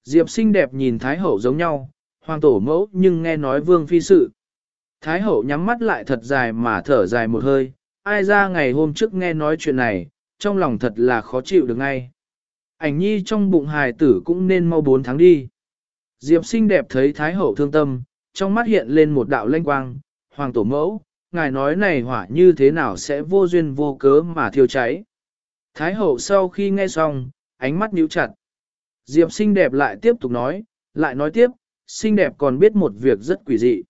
Diệp xinh đẹp nhìn Thái Hậu giống nhau, hoàng tổ mẫu nhưng nghe nói vương phi sự. Thái Hậu nhắm mắt lại thật dài mà thở dài một hơi, ai ra ngày hôm trước nghe nói chuyện này, trong lòng thật là khó chịu được ngay. Ảnh nhi trong bụng hài tử cũng nên mau bốn tháng đi. Diệp xinh đẹp thấy Thái Hậu thương tâm, trong mắt hiện lên một đạo lanh quang, hoàng tổ mẫu, ngài nói này hỏa như thế nào sẽ vô duyên vô cớ mà thiêu cháy. Thái Hậu sau khi nghe xong, ánh mắt nhíu chặt. Diệp xinh đẹp lại tiếp tục nói, lại nói tiếp, xinh đẹp còn biết một việc rất quỷ dị.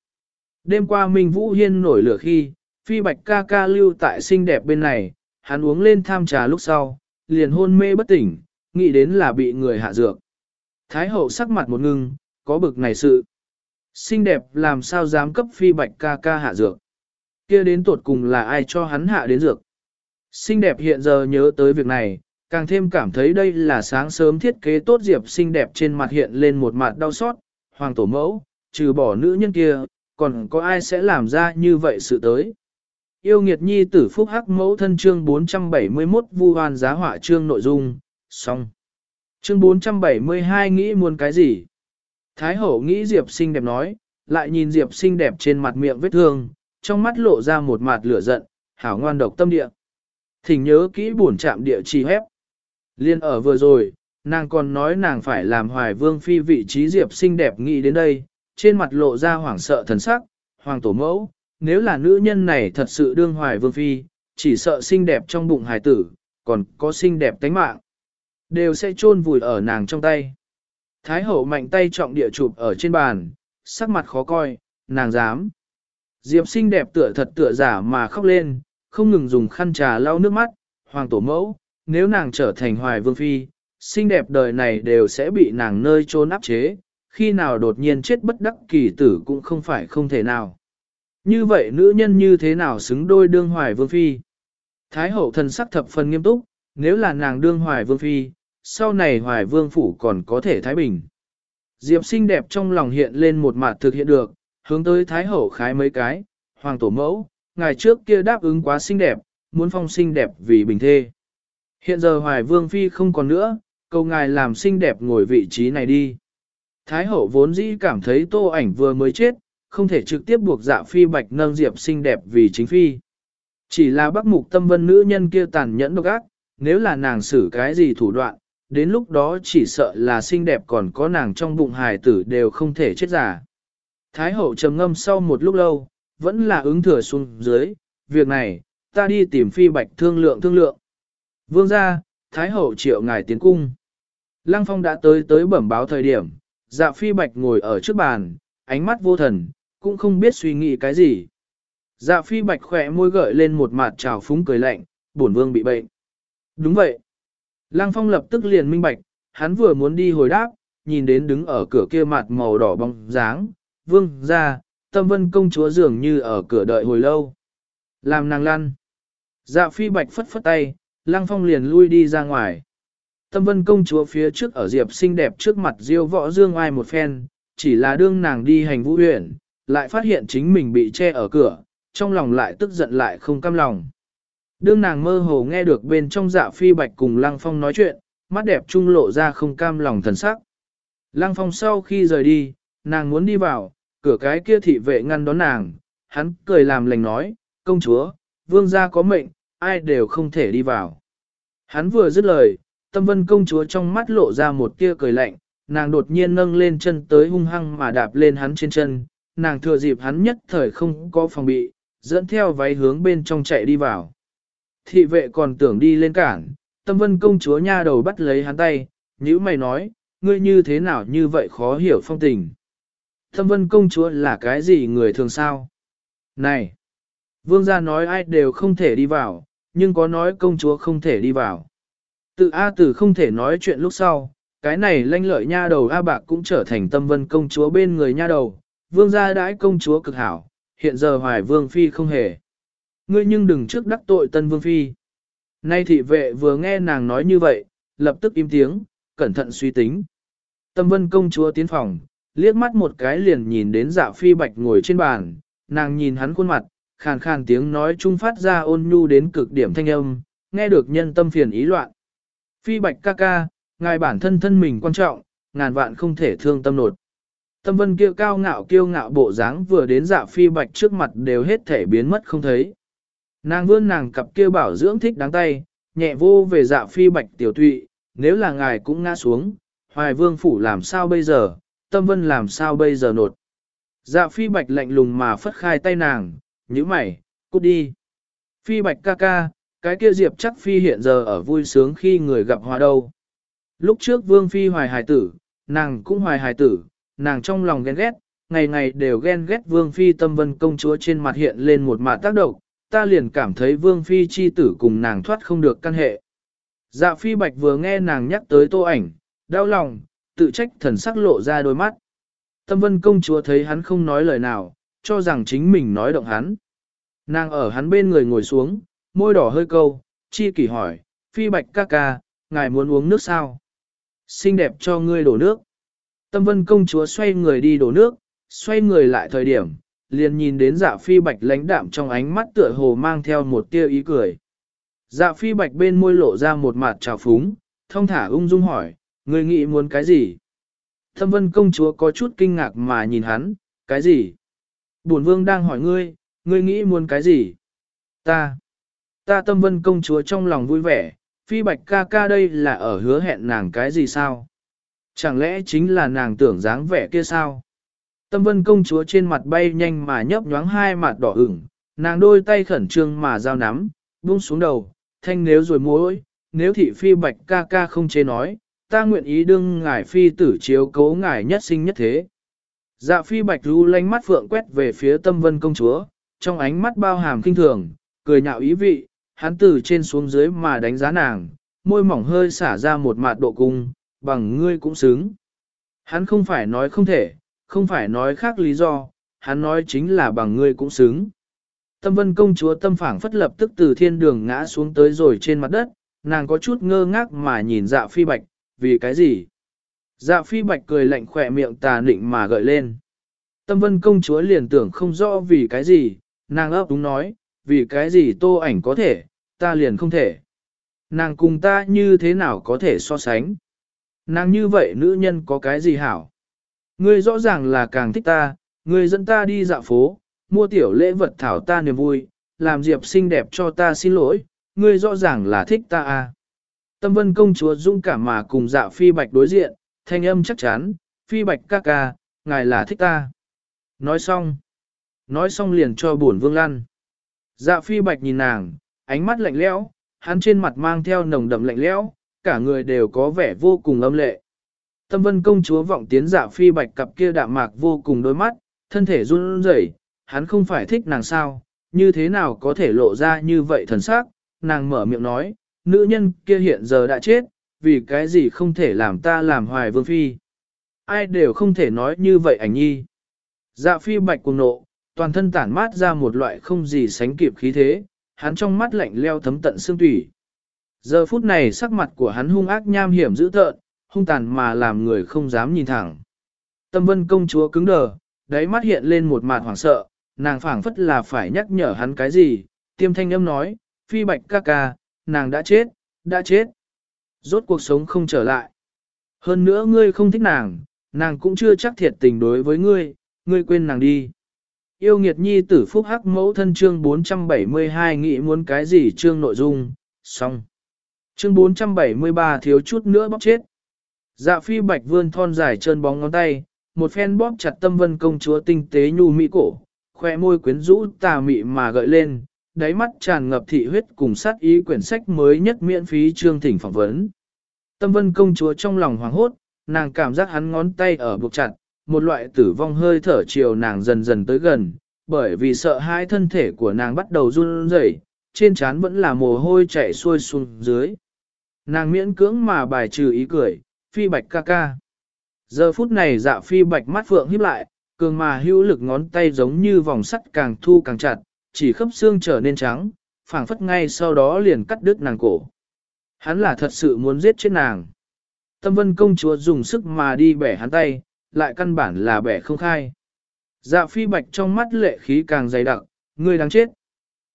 Đêm qua Minh Vũ Hiên nổi lửa khi, phi bạch ca ca lưu tại xinh đẹp bên này, hắn uống lên tham trà lúc sau, liền hôn mê bất tỉnh, nghĩ đến là bị người hạ dược. Thái hậu sắc mặt một ngưng, có bực này sự. Xinh đẹp làm sao dám cấp phi bạch ca ca hạ dược. kia đến tuột cùng là ai cho hắn hạ đến dược. Xinh đẹp hiện giờ nhớ tới việc này, càng thêm cảm thấy đây là sáng sớm thiết kế tốt diệp xinh đẹp trên mặt hiện lên một mặt đau xót, hoàng tổ mẫu, trừ bỏ nữ nhân kia, còn có ai sẽ làm ra như vậy sự tới. Yêu nghiệt nhi tử phúc hắc mẫu thân chương 471 vu hoàn giá họa chương nội dung, xong. Chương 472 nghĩ muốn cái gì? Thái hậu nghĩ Diệp xinh đẹp nói, lại nhìn Diệp xinh đẹp trên mặt miệng vết thương, trong mắt lộ ra một mặt lửa giận, hảo ngoan độc tâm địa. Thỉnh nhớ kỹ buồn chạm địa chỉ hép. Liên ở vừa rồi, nàng còn nói nàng phải làm hoài vương phi vị trí Diệp xinh đẹp nghĩ đến đây, trên mặt lộ ra hoảng sợ thần sắc, hoàng tổ mẫu, nếu là nữ nhân này thật sự đương hoài vương phi, chỉ sợ xinh đẹp trong bụng hài tử, còn có xinh đẹp tánh mạng, đều sẽ chôn vùi ở nàng trong tay. Thái hậu mạnh tay trọng địa chụp ở trên bàn, sắc mặt khó coi, nàng dám. Diệp xinh đẹp tựa thật tựa giả mà khóc lên, không ngừng dùng khăn trà lau nước mắt, hoàng tổ mẫu, nếu nàng trở thành hoài vương phi, xinh đẹp đời này đều sẽ bị nàng nơi trôn áp chế, khi nào đột nhiên chết bất đắc kỳ tử cũng không phải không thể nào. Như vậy nữ nhân như thế nào xứng đôi đương hoài vương phi? Thái hậu thần sắc thập phần nghiêm túc, nếu là nàng đương hoài vương phi, sau này hoài vương phủ còn có thể thái bình. Diệp xinh đẹp trong lòng hiện lên một mặt thực hiện được, hướng tới thái hậu khái mấy cái, hoàng tổ mẫu, ngày trước kia đáp ứng quá xinh đẹp, muốn phong xinh đẹp vì bình thê. Hiện giờ hoài vương phi không còn nữa, cầu ngài làm xinh đẹp ngồi vị trí này đi. Thái hậu vốn dĩ cảm thấy tô ảnh vừa mới chết, không thể trực tiếp buộc dạ phi bạch nâng diệp xinh đẹp vì chính phi. Chỉ là bắc mục tâm vân nữ nhân kia tàn nhẫn độc ác, nếu là nàng xử cái gì thủ đoạn, đến lúc đó chỉ sợ là xinh đẹp còn có nàng trong bụng hài tử đều không thể chết giả. Thái hậu trầm ngâm sau một lúc lâu, vẫn là ứng thừa xuống dưới, việc này, ta đi tìm phi bạch thương lượng thương lượng. Vương ra, Thái hậu triệu ngài tiến cung. Lăng phong đã tới tới bẩm báo thời điểm, dạ phi bạch ngồi ở trước bàn, ánh mắt vô thần, cũng không biết suy nghĩ cái gì. Dạ phi bạch khỏe môi gợi lên một mặt trào phúng cười lạnh, bổn vương bị bệnh. Đúng vậy. Lăng phong lập tức liền minh bạch, hắn vừa muốn đi hồi đáp, nhìn đến đứng ở cửa kia mặt màu đỏ bóng dáng, vương ra, tâm vân công chúa dường như ở cửa đợi hồi lâu. Làm nàng lăn. Dạ phi bạch phất phất tay, lăng phong liền lui đi ra ngoài. Tâm vân công chúa phía trước ở diệp xinh đẹp trước mặt diêu võ dương ai một phen, chỉ là đương nàng đi hành vũ huyện, lại phát hiện chính mình bị che ở cửa, trong lòng lại tức giận lại không cam lòng. Đương nàng mơ hồ nghe được bên trong dạ phi bạch cùng lăng phong nói chuyện, mắt đẹp trung lộ ra không cam lòng thần sắc. Lăng phong sau khi rời đi, nàng muốn đi vào, cửa cái kia thị vệ ngăn đón nàng, hắn cười làm lành nói, công chúa, vương gia có mệnh, ai đều không thể đi vào. Hắn vừa dứt lời, tâm vân công chúa trong mắt lộ ra một tia cười lạnh, nàng đột nhiên nâng lên chân tới hung hăng mà đạp lên hắn trên chân, nàng thừa dịp hắn nhất thời không có phòng bị, dẫn theo váy hướng bên trong chạy đi vào. Thị vệ còn tưởng đi lên cản, tâm vân công chúa nha đầu bắt lấy hắn tay, nhữ mày nói, ngươi như thế nào như vậy khó hiểu phong tình. Thâm vân công chúa là cái gì người thường sao? Này! Vương gia nói ai đều không thể đi vào, nhưng có nói công chúa không thể đi vào. Tự A tử không thể nói chuyện lúc sau, cái này lanh lợi nha đầu A bạc cũng trở thành tâm vân công chúa bên người nha đầu, vương gia đãi công chúa cực hảo, hiện giờ hoài vương phi không hề. Ngươi nhưng đừng trước đắc tội tân vương phi. Nay thị vệ vừa nghe nàng nói như vậy, lập tức im tiếng, cẩn thận suy tính. Tâm vân công chúa tiến phòng, liếc mắt một cái liền nhìn đến dạ phi bạch ngồi trên bàn, nàng nhìn hắn khuôn mặt, khàn khàn tiếng nói trung phát ra ôn nhu đến cực điểm thanh âm, nghe được nhân tâm phiền ý loạn. Phi bạch ca ca, ngài bản thân thân mình quan trọng, ngàn vạn không thể thương tâm nột. Tâm vân kia cao ngạo kiêu ngạo bộ dáng vừa đến dạ phi bạch trước mặt đều hết thể biến mất không thấy. Nàng vươn nàng cặp kia bảo dưỡng thích đáng tay, nhẹ vô về dạ phi bạch tiểu tụy, nếu là ngài cũng ngã xuống, hoài vương phủ làm sao bây giờ, tâm vân làm sao bây giờ nột. Dạ phi bạch lạnh lùng mà phất khai tay nàng, nhíu mày, cút đi. Phi bạch ca ca, cái kia diệp chắc phi hiện giờ ở vui sướng khi người gặp hòa đâu. Lúc trước vương phi hoài hài tử, nàng cũng hoài hài tử, nàng trong lòng ghen ghét, ngày ngày đều ghen ghét vương phi tâm vân công chúa trên mặt hiện lên một mạ tác động, ta liền cảm thấy vương phi chi tử cùng nàng thoát không được căn hệ. Dạ phi bạch vừa nghe nàng nhắc tới tô ảnh, đau lòng, tự trách thần sắc lộ ra đôi mắt. Tâm vân công chúa thấy hắn không nói lời nào, cho rằng chính mình nói động hắn. Nàng ở hắn bên người ngồi xuống, môi đỏ hơi câu, chi kỷ hỏi, phi bạch ca ca, ngài muốn uống nước sao? Xinh đẹp cho ngươi đổ nước. Tâm vân công chúa xoay người đi đổ nước, xoay người lại thời điểm, liền nhìn đến dạ phi bạch lãnh đạm trong ánh mắt tựa hồ mang theo một tia ý cười. Dạ phi bạch bên môi lộ ra một mặt trào phúng, thông thả ung dung hỏi, ngươi nghĩ muốn cái gì? Thâm vân công chúa có chút kinh ngạc mà nhìn hắn, cái gì? Bổn vương đang hỏi ngươi, ngươi nghĩ muốn cái gì? Ta, ta tâm vân công chúa trong lòng vui vẻ, phi bạch ca ca đây là ở hứa hẹn nàng cái gì sao? Chẳng lẽ chính là nàng tưởng dáng vẻ kia sao? Tâm vân công chúa trên mặt bay nhanh mà nhấp nhoáng hai mặt đỏ ửng, nàng đôi tay khẩn trương mà giao nắm, buông xuống đầu, thanh nếu rồi mối, nếu thị phi bạch ca ca không chế nói, ta nguyện ý đương ngài phi tử chiếu cố ngài nhất sinh nhất thế. Dạ phi bạch ru lánh mắt phượng quét về phía tâm vân công chúa, trong ánh mắt bao hàm kinh thường, cười nhạo ý vị, hắn từ trên xuống dưới mà đánh giá nàng, môi mỏng hơi xả ra một mạt độ cung, bằng ngươi cũng xứng. Hắn không phải nói không thể, không phải nói khác lý do, hắn nói chính là bằng ngươi cũng xứng. Tâm vân công chúa tâm phảng phất lập tức từ thiên đường ngã xuống tới rồi trên mặt đất, nàng có chút ngơ ngác mà nhìn dạ phi bạch, vì cái gì? Dạ phi bạch cười lạnh khỏe miệng tà nịnh mà gợi lên. Tâm vân công chúa liền tưởng không rõ vì cái gì, nàng ấp đúng nói, vì cái gì tô ảnh có thể, ta liền không thể. Nàng cùng ta như thế nào có thể so sánh? Nàng như vậy nữ nhân có cái gì hảo? Ngươi rõ ràng là càng thích ta, ngươi dẫn ta đi dạo phố, mua tiểu lễ vật thảo ta niềm vui, làm diệp xinh đẹp cho ta xin lỗi, ngươi rõ ràng là thích ta à. Tâm vân công chúa dung cảm mà cùng Dạ phi bạch đối diện, thanh âm chắc chắn, phi bạch ca ca, ngài là thích ta. Nói xong. Nói xong liền cho bổn vương lăn. Dạ phi bạch nhìn nàng, ánh mắt lạnh lẽo, hắn trên mặt mang theo nồng đậm lạnh lẽo, cả người đều có vẻ vô cùng âm lệ. Tâm vân công chúa vọng tiến dạ phi bạch cặp kia đạm mạc vô cùng đôi mắt, thân thể run rẩy, hắn không phải thích nàng sao, như thế nào có thể lộ ra như vậy thần sắc, nàng mở miệng nói, nữ nhân kia hiện giờ đã chết, vì cái gì không thể làm ta làm hoài vương phi. Ai đều không thể nói như vậy ảnh nhi. Dạ phi bạch cuồng nộ, toàn thân tản mát ra một loại không gì sánh kịp khí thế, hắn trong mắt lạnh leo thấm tận xương tủy. Giờ phút này sắc mặt của hắn hung ác nham hiểm dữ tợn, hung tàn mà làm người không dám nhìn thẳng. Tâm vân công chúa cứng đờ, đáy mắt hiện lên một mạt hoảng sợ, nàng phảng phất là phải nhắc nhở hắn cái gì, tiêm thanh âm nói, phi bạch ca ca, nàng đã chết, đã chết. Rốt cuộc sống không trở lại. Hơn nữa ngươi không thích nàng, nàng cũng chưa chắc thiệt tình đối với ngươi, ngươi quên nàng đi. Yêu nghiệt nhi tử phúc hắc mẫu thân chương 472 nghĩ muốn cái gì chương nội dung, xong. Chương 473 thiếu chút nữa bóc chết. Dạ phi bạch vươn thon dài trơn bóng ngón tay, một phen bóp chặt tâm vân công chúa tinh tế nhu mỹ cổ, khoe môi quyến rũ tà mị mà gợi lên, đáy mắt tràn ngập thị huyết cùng sát ý quyển sách mới nhất miễn phí chương thỉnh phỏng vấn. Tâm vân công chúa trong lòng hoảng hốt, nàng cảm giác hắn ngón tay ở buộc chặt, một loại tử vong hơi thở chiều nàng dần dần tới gần, bởi vì sợ hai thân thể của nàng bắt đầu run rẩy, trên trán vẫn là mồ hôi chảy xuôi xuống dưới. Nàng miễn cưỡng mà bài trừ ý cười, phi bạch ca ca. Giờ phút này dạ phi bạch mắt phượng híp lại, cường mà hữu lực ngón tay giống như vòng sắt càng thu càng chặt, chỉ khớp xương trở nên trắng, phảng phất ngay sau đó liền cắt đứt nàng cổ. Hắn là thật sự muốn giết chết nàng. Tâm vân công chúa dùng sức mà đi bẻ hắn tay, lại căn bản là bẻ không khai. Dạ phi bạch trong mắt lệ khí càng dày đặc, người đáng chết.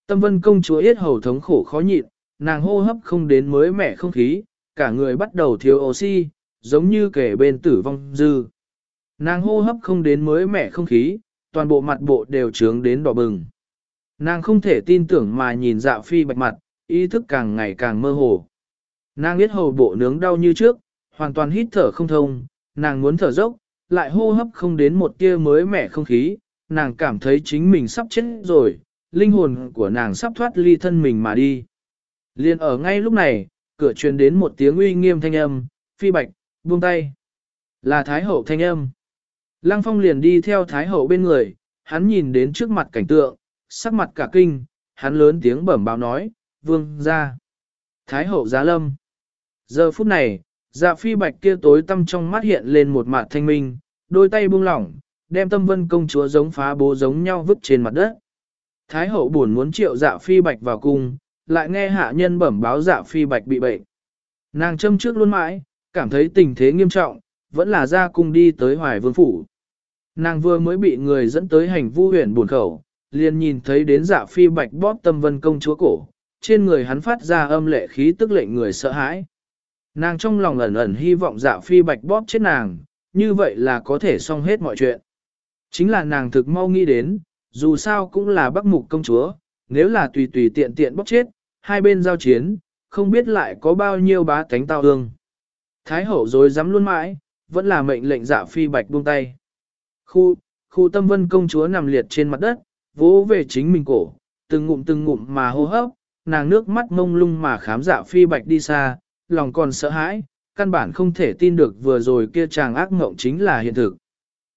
Tâm vân công chúa yết hầu thống khổ khó nhịn, nàng hô hấp không đến mới mẻ không khí, cả người bắt đầu thiếu oxy, giống như kể bên tử vong dư. Nàng hô hấp không đến mới mẻ không khí, toàn bộ mặt bộ đều trướng đến đỏ bừng. Nàng không thể tin tưởng mà nhìn dạ phi bạch mặt, ý thức càng ngày càng mơ hồ. Nàng biết hầu bộ nướng đau như trước, hoàn toàn hít thở không thông, nàng muốn thở dốc, lại hô hấp không đến một tia mới mẻ không khí, nàng cảm thấy chính mình sắp chết rồi, linh hồn của nàng sắp thoát ly thân mình mà đi. Liên ở ngay lúc này, cửa truyền đến một tiếng uy nghiêm thanh âm, phi bạch, buông tay. Là Thái Hậu thanh âm. Lăng Phong liền đi theo Thái Hậu bên người, hắn nhìn đến trước mặt cảnh tượng, sắc mặt cả kinh, hắn lớn tiếng bẩm báo nói, vương ra. Thái Hậu giá lâm. Giờ phút này, dạ phi bạch kia tối tâm trong mắt hiện lên một mặt thanh minh, đôi tay buông lỏng, đem tâm vân công chúa giống phá bố giống nhau vứt trên mặt đất. Thái hậu buồn muốn triệu dạ phi bạch vào cung, lại nghe hạ nhân bẩm báo dạ phi bạch bị bệnh. Nàng châm trước luôn mãi, cảm thấy tình thế nghiêm trọng, vẫn là ra cung đi tới hoài vương phủ. Nàng vừa mới bị người dẫn tới hành vu huyện buồn khẩu, liền nhìn thấy đến dạ phi bạch bóp tâm vân công chúa cổ, trên người hắn phát ra âm lệ khí tức lệnh người sợ hãi. Nàng trong lòng ẩn ẩn hy vọng dạ phi bạch bóp chết nàng, như vậy là có thể xong hết mọi chuyện. Chính là nàng thực mau nghĩ đến, dù sao cũng là bắc mục công chúa, nếu là tùy tùy tiện tiện bóp chết, hai bên giao chiến, không biết lại có bao nhiêu bá tánh tao hương. Thái hậu rồi dám luôn mãi, vẫn là mệnh lệnh dạ phi bạch buông tay. Khu, khu tâm vân công chúa nằm liệt trên mặt đất, vỗ về chính mình cổ, từng ngụm từng ngụm mà hô hấp, nàng nước mắt mông lung mà khám dạ phi bạch đi xa, lòng còn sợ hãi, căn bản không thể tin được vừa rồi kia chàng ác ngộng chính là hiện thực.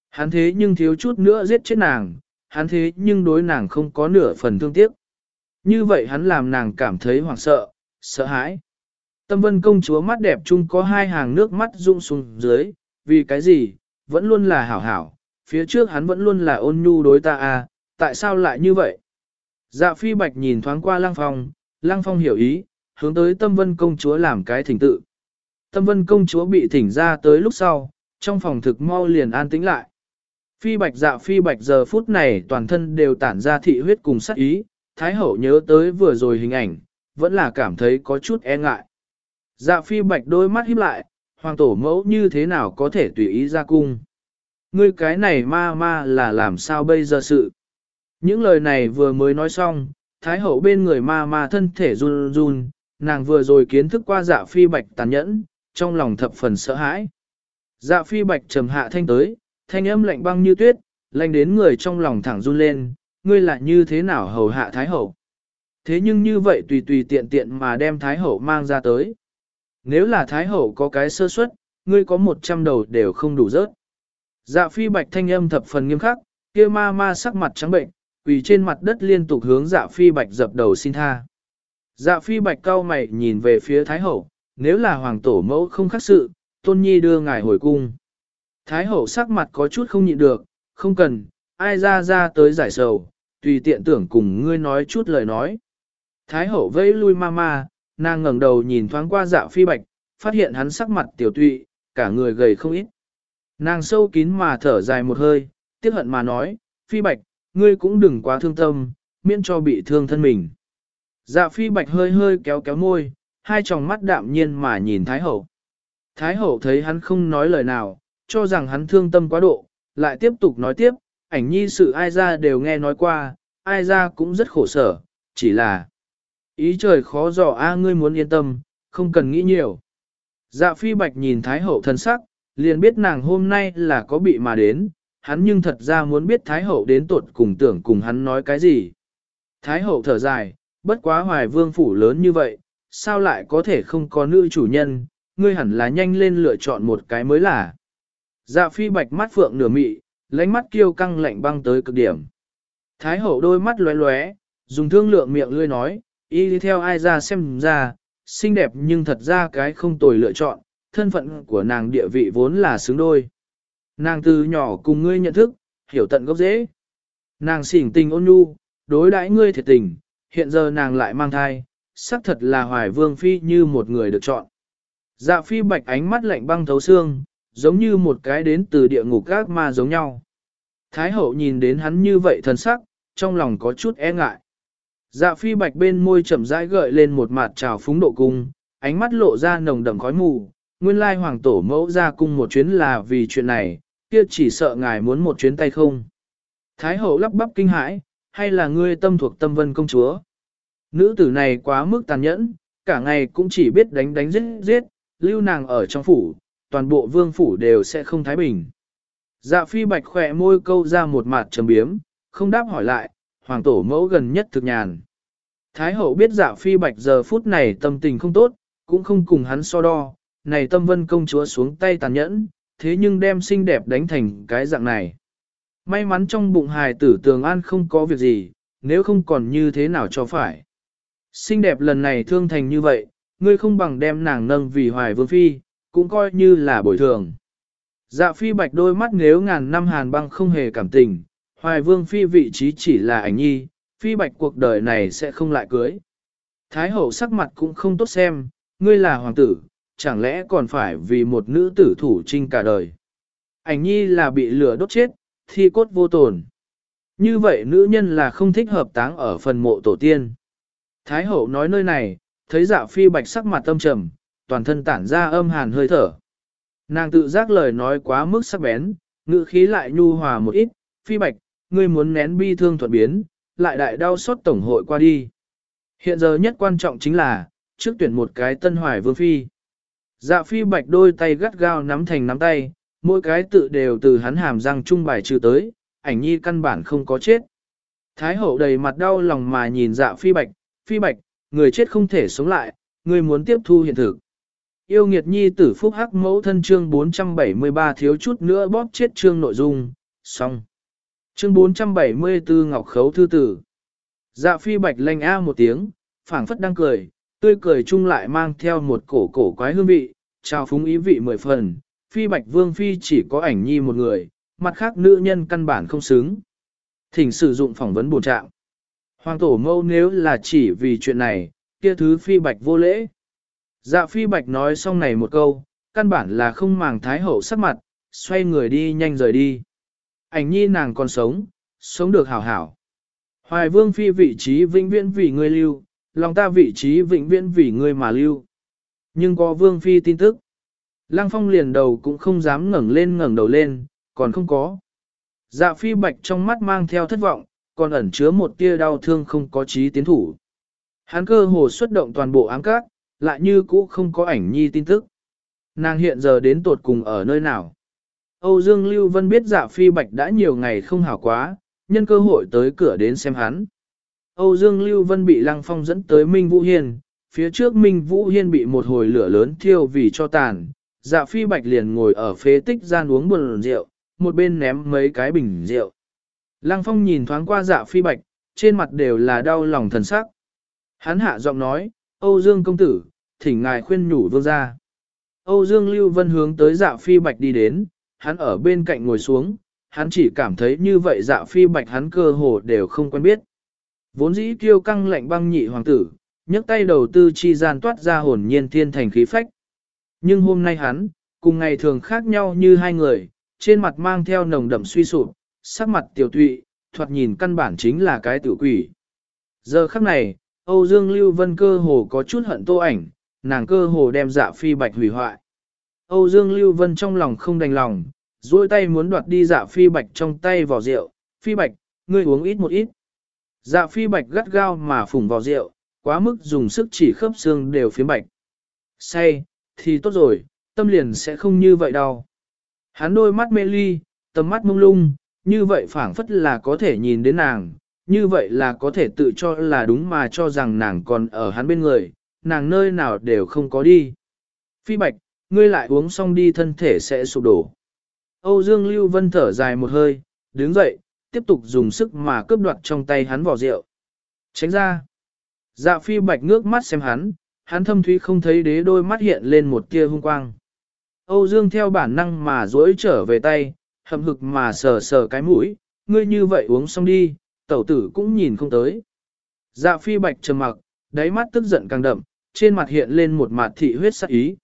Hắn thế nhưng thiếu chút nữa giết chết nàng, hắn thế nhưng đối nàng không có nửa phần thương tiếc. Như vậy hắn làm nàng cảm thấy hoảng sợ, sợ hãi. Tâm vân công chúa mắt đẹp chung có hai hàng nước mắt rung xuống dưới, vì cái gì, vẫn luôn là hảo hảo, phía trước hắn vẫn luôn là ôn nhu đối ta à, tại sao lại như vậy? Dạ phi bạch nhìn thoáng qua Lang phong, Lang phong hiểu ý, hướng tới tâm vân công chúa làm cái thỉnh tự. Tâm vân công chúa bị thỉnh ra tới lúc sau, trong phòng thực mau liền an tĩnh lại. Phi bạch dạ phi bạch giờ phút này toàn thân đều tản ra thị huyết cùng sắc ý, thái hậu nhớ tới vừa rồi hình ảnh, vẫn là cảm thấy có chút e ngại. Dạ phi bạch đôi mắt híp lại, hoàng tổ mẫu như thế nào có thể tùy ý ra cung. Ngươi cái này ma ma là làm sao bây giờ sự. Những lời này vừa mới nói xong, thái hậu bên người ma ma thân thể run run, nàng vừa rồi kiến thức qua dạ phi bạch tàn nhẫn, trong lòng thập phần sợ hãi. Dạ phi bạch trầm hạ thanh tới, thanh âm lạnh băng như tuyết, lạnh đến người trong lòng thẳng run lên, ngươi lại như thế nào hầu hạ thái hậu. Thế nhưng như vậy tùy tùy tiện tiện mà đem thái hậu mang ra tới. Nếu là thái hậu có cái sơ suất, ngươi có một trăm đầu đều không đủ rớt. Dạ phi bạch thanh âm thập phần nghiêm khắc, kia ma ma sắc mặt trắng bệnh, quỳ trên mặt đất liên tục hướng dạ phi bạch dập đầu xin tha. Dạ phi bạch cao mày nhìn về phía Thái Hậu, nếu là hoàng tổ mẫu không khác sự, tôn nhi đưa ngài hồi cung. Thái Hậu sắc mặt có chút không nhịn được, không cần, ai ra ra tới giải sầu, tùy tiện tưởng cùng ngươi nói chút lời nói. Thái Hậu vẫy lui ma ma, nàng ngẩng đầu nhìn thoáng qua dạ phi bạch, phát hiện hắn sắc mặt tiểu tụy, cả người gầy không ít. Nàng sâu kín mà thở dài một hơi, tiếc hận mà nói, phi bạch, ngươi cũng đừng quá thương tâm, miễn cho bị thương thân mình. Dạ phi bạch hơi hơi kéo kéo môi, hai tròng mắt đạm nhiên mà nhìn Thái Hậu. Thái Hậu thấy hắn không nói lời nào, cho rằng hắn thương tâm quá độ, lại tiếp tục nói tiếp, ảnh nhi sự ai ra đều nghe nói qua, ai ra cũng rất khổ sở, chỉ là ý trời khó dò a ngươi muốn yên tâm, không cần nghĩ nhiều. Dạ phi bạch nhìn Thái Hậu thân sắc, liền biết nàng hôm nay là có bị mà đến, hắn nhưng thật ra muốn biết Thái Hậu đến tột cùng tưởng cùng hắn nói cái gì. Thái Hậu thở dài, bất quá hoài vương phủ lớn như vậy, sao lại có thể không có nữ chủ nhân, ngươi hẳn là nhanh lên lựa chọn một cái mới là. Dạ phi bạch mắt phượng nửa mị, lánh mắt kiêu căng lạnh băng tới cực điểm. Thái hậu đôi mắt lóe lóe, dùng thương lượng miệng lươi nói, y đi theo ai ra xem ra, xinh đẹp nhưng thật ra cái không tồi lựa chọn, thân phận của nàng địa vị vốn là xứng đôi. Nàng từ nhỏ cùng ngươi nhận thức, hiểu tận gốc dễ. Nàng xỉn tình ôn nhu, đối đãi ngươi thiệt tình, hiện giờ nàng lại mang thai, xác thật là hoài vương phi như một người được chọn. Dạ phi bạch ánh mắt lạnh băng thấu xương, giống như một cái đến từ địa ngục các ma giống nhau. Thái hậu nhìn đến hắn như vậy thần sắc, trong lòng có chút e ngại. Dạ phi bạch bên môi chậm rãi gợi lên một mặt trào phúng độ cung, ánh mắt lộ ra nồng đậm khói mù, nguyên lai hoàng tổ mẫu ra cung một chuyến là vì chuyện này, kia chỉ sợ ngài muốn một chuyến tay không. Thái hậu lắp bắp kinh hãi, hay là ngươi tâm thuộc tâm vân công chúa? Nữ tử này quá mức tàn nhẫn, cả ngày cũng chỉ biết đánh đánh giết giết, lưu nàng ở trong phủ, toàn bộ vương phủ đều sẽ không thái bình. Dạ phi bạch khỏe môi câu ra một mặt trầm biếm, không đáp hỏi lại, hoàng tổ mẫu gần nhất thực nhàn. Thái hậu biết dạ phi bạch giờ phút này tâm tình không tốt, cũng không cùng hắn so đo, này tâm vân công chúa xuống tay tàn nhẫn, thế nhưng đem xinh đẹp đánh thành cái dạng này. May mắn trong bụng hài tử tường an không có việc gì, nếu không còn như thế nào cho phải. Xinh đẹp lần này thương thành như vậy, ngươi không bằng đem nàng nâng vì hoài vương phi, cũng coi như là bồi thường. Dạ phi bạch đôi mắt nếu ngàn năm hàn băng không hề cảm tình, hoài vương phi vị trí chỉ là ảnh nhi, phi bạch cuộc đời này sẽ không lại cưới. Thái hậu sắc mặt cũng không tốt xem, ngươi là hoàng tử, chẳng lẽ còn phải vì một nữ tử thủ trinh cả đời. Ảnh nhi là bị lửa đốt chết, thi cốt vô tồn. Như vậy nữ nhân là không thích hợp táng ở phần mộ tổ tiên. Thái hậu nói nơi này, thấy dạ phi bạch sắc mặt tâm trầm, toàn thân tản ra âm hàn hơi thở. Nàng tự giác lời nói quá mức sắc bén, ngữ khí lại nhu hòa một ít, phi bạch, ngươi muốn nén bi thương thuận biến, lại đại đau xót tổng hội qua đi. Hiện giờ nhất quan trọng chính là, trước tuyển một cái tân hoài vương phi. Dạ phi bạch đôi tay gắt gao nắm thành nắm tay, mỗi cái tự đều từ hắn hàm răng trung bài trừ tới, ảnh nhi căn bản không có chết. Thái hậu đầy mặt đau lòng mà nhìn dạ phi bạch, phi bạch, người chết không thể sống lại, người muốn tiếp thu hiện thực. Yêu nghiệt nhi tử phúc hắc mẫu thân chương 473 thiếu chút nữa bóp chết chương nội dung, xong. Chương 474 Ngọc Khấu Thư Tử Dạ phi bạch lanh a một tiếng, phảng phất đang cười, tươi cười chung lại mang theo một cổ cổ quái hương vị, trao phúng ý vị mười phần, phi bạch vương phi chỉ có ảnh nhi một người, mặt khác nữ nhân căn bản không xứng. Thỉnh sử dụng phỏng vấn bổ trạng. Hoàng tổ mâu nếu là chỉ vì chuyện này, kia thứ phi bạch vô lễ. Dạ phi bạch nói xong này một câu, căn bản là không màng thái hậu sắc mặt, xoay người đi nhanh rời đi. Ảnh nhi nàng còn sống, sống được hảo hảo. Hoài vương phi vị trí vinh viễn vì người lưu, lòng ta vị trí vĩnh viễn vì ngươi mà lưu. Nhưng có vương phi tin tức. Lăng phong liền đầu cũng không dám ngẩng lên ngẩng đầu lên, còn không có. Dạ phi bạch trong mắt mang theo thất vọng, còn ẩn chứa một tia đau thương không có trí tiến thủ. Hắn cơ hồ xuất động toàn bộ ám cát, lại như cũ không có ảnh nhi tin tức. Nàng hiện giờ đến tột cùng ở nơi nào? Âu Dương Lưu Vân biết dạ phi bạch đã nhiều ngày không hảo quá, nhân cơ hội tới cửa đến xem hắn. Âu Dương Lưu Vân bị Lăng Phong dẫn tới Minh Vũ Hiên, phía trước Minh Vũ Hiên bị một hồi lửa lớn thiêu vì cho tàn, dạ phi bạch liền ngồi ở phế tích gian uống buồn rượu, một bên ném mấy cái bình rượu. Lăng phong nhìn thoáng qua dạ phi bạch, trên mặt đều là đau lòng thần sắc. Hắn hạ giọng nói, Âu Dương công tử, thỉnh ngài khuyên nhủ vương ra. Âu Dương Lưu Vân hướng tới dạ phi bạch đi đến, hắn ở bên cạnh ngồi xuống, hắn chỉ cảm thấy như vậy dạ phi bạch hắn cơ hồ đều không quen biết. Vốn dĩ kiêu căng lạnh băng nhị hoàng tử, nhấc tay đầu tư chi gian toát ra hồn nhiên thiên thành khí phách. Nhưng hôm nay hắn, cùng ngày thường khác nhau như hai người, trên mặt mang theo nồng đậm suy sụp, sắc mặt tiểu tụy, thoạt nhìn căn bản chính là cái tiểu quỷ. Giờ khắc này, Âu Dương Lưu Vân cơ hồ có chút hận tô ảnh, nàng cơ hồ đem dạ phi bạch hủy hoại. Âu Dương Lưu Vân trong lòng không đành lòng, duỗi tay muốn đoạt đi dạ phi bạch trong tay vỏ rượu, phi bạch, ngươi uống ít một ít. Dạ phi bạch gắt gao mà phủng vào rượu, quá mức dùng sức chỉ khớp xương đều phía bạch. Say, thì tốt rồi, tâm liền sẽ không như vậy đâu. Hắn đôi mắt mê ly, tầm mắt mông lung, như vậy phảng phất là có thể nhìn đến nàng, như vậy là có thể tự cho là đúng mà cho rằng nàng còn ở hắn bên người, nàng nơi nào đều không có đi. Phi bạch, ngươi lại uống xong đi thân thể sẽ sụp đổ. Âu Dương Lưu Vân thở dài một hơi, đứng dậy, tiếp tục dùng sức mà cướp đoạt trong tay hắn vỏ rượu. Tránh ra. Dạ phi bạch ngước mắt xem hắn, hắn thâm thúy không thấy đế đôi mắt hiện lên một tia hung quang. Âu Dương theo bản năng mà duỗi trở về tay, hầm hực mà sờ sờ cái mũi, ngươi như vậy uống xong đi, tẩu tử cũng nhìn không tới. Dạ phi bạch trầm mặc, đáy mắt tức giận càng đậm, trên mặt hiện lên một mặt thị huyết sắc ý.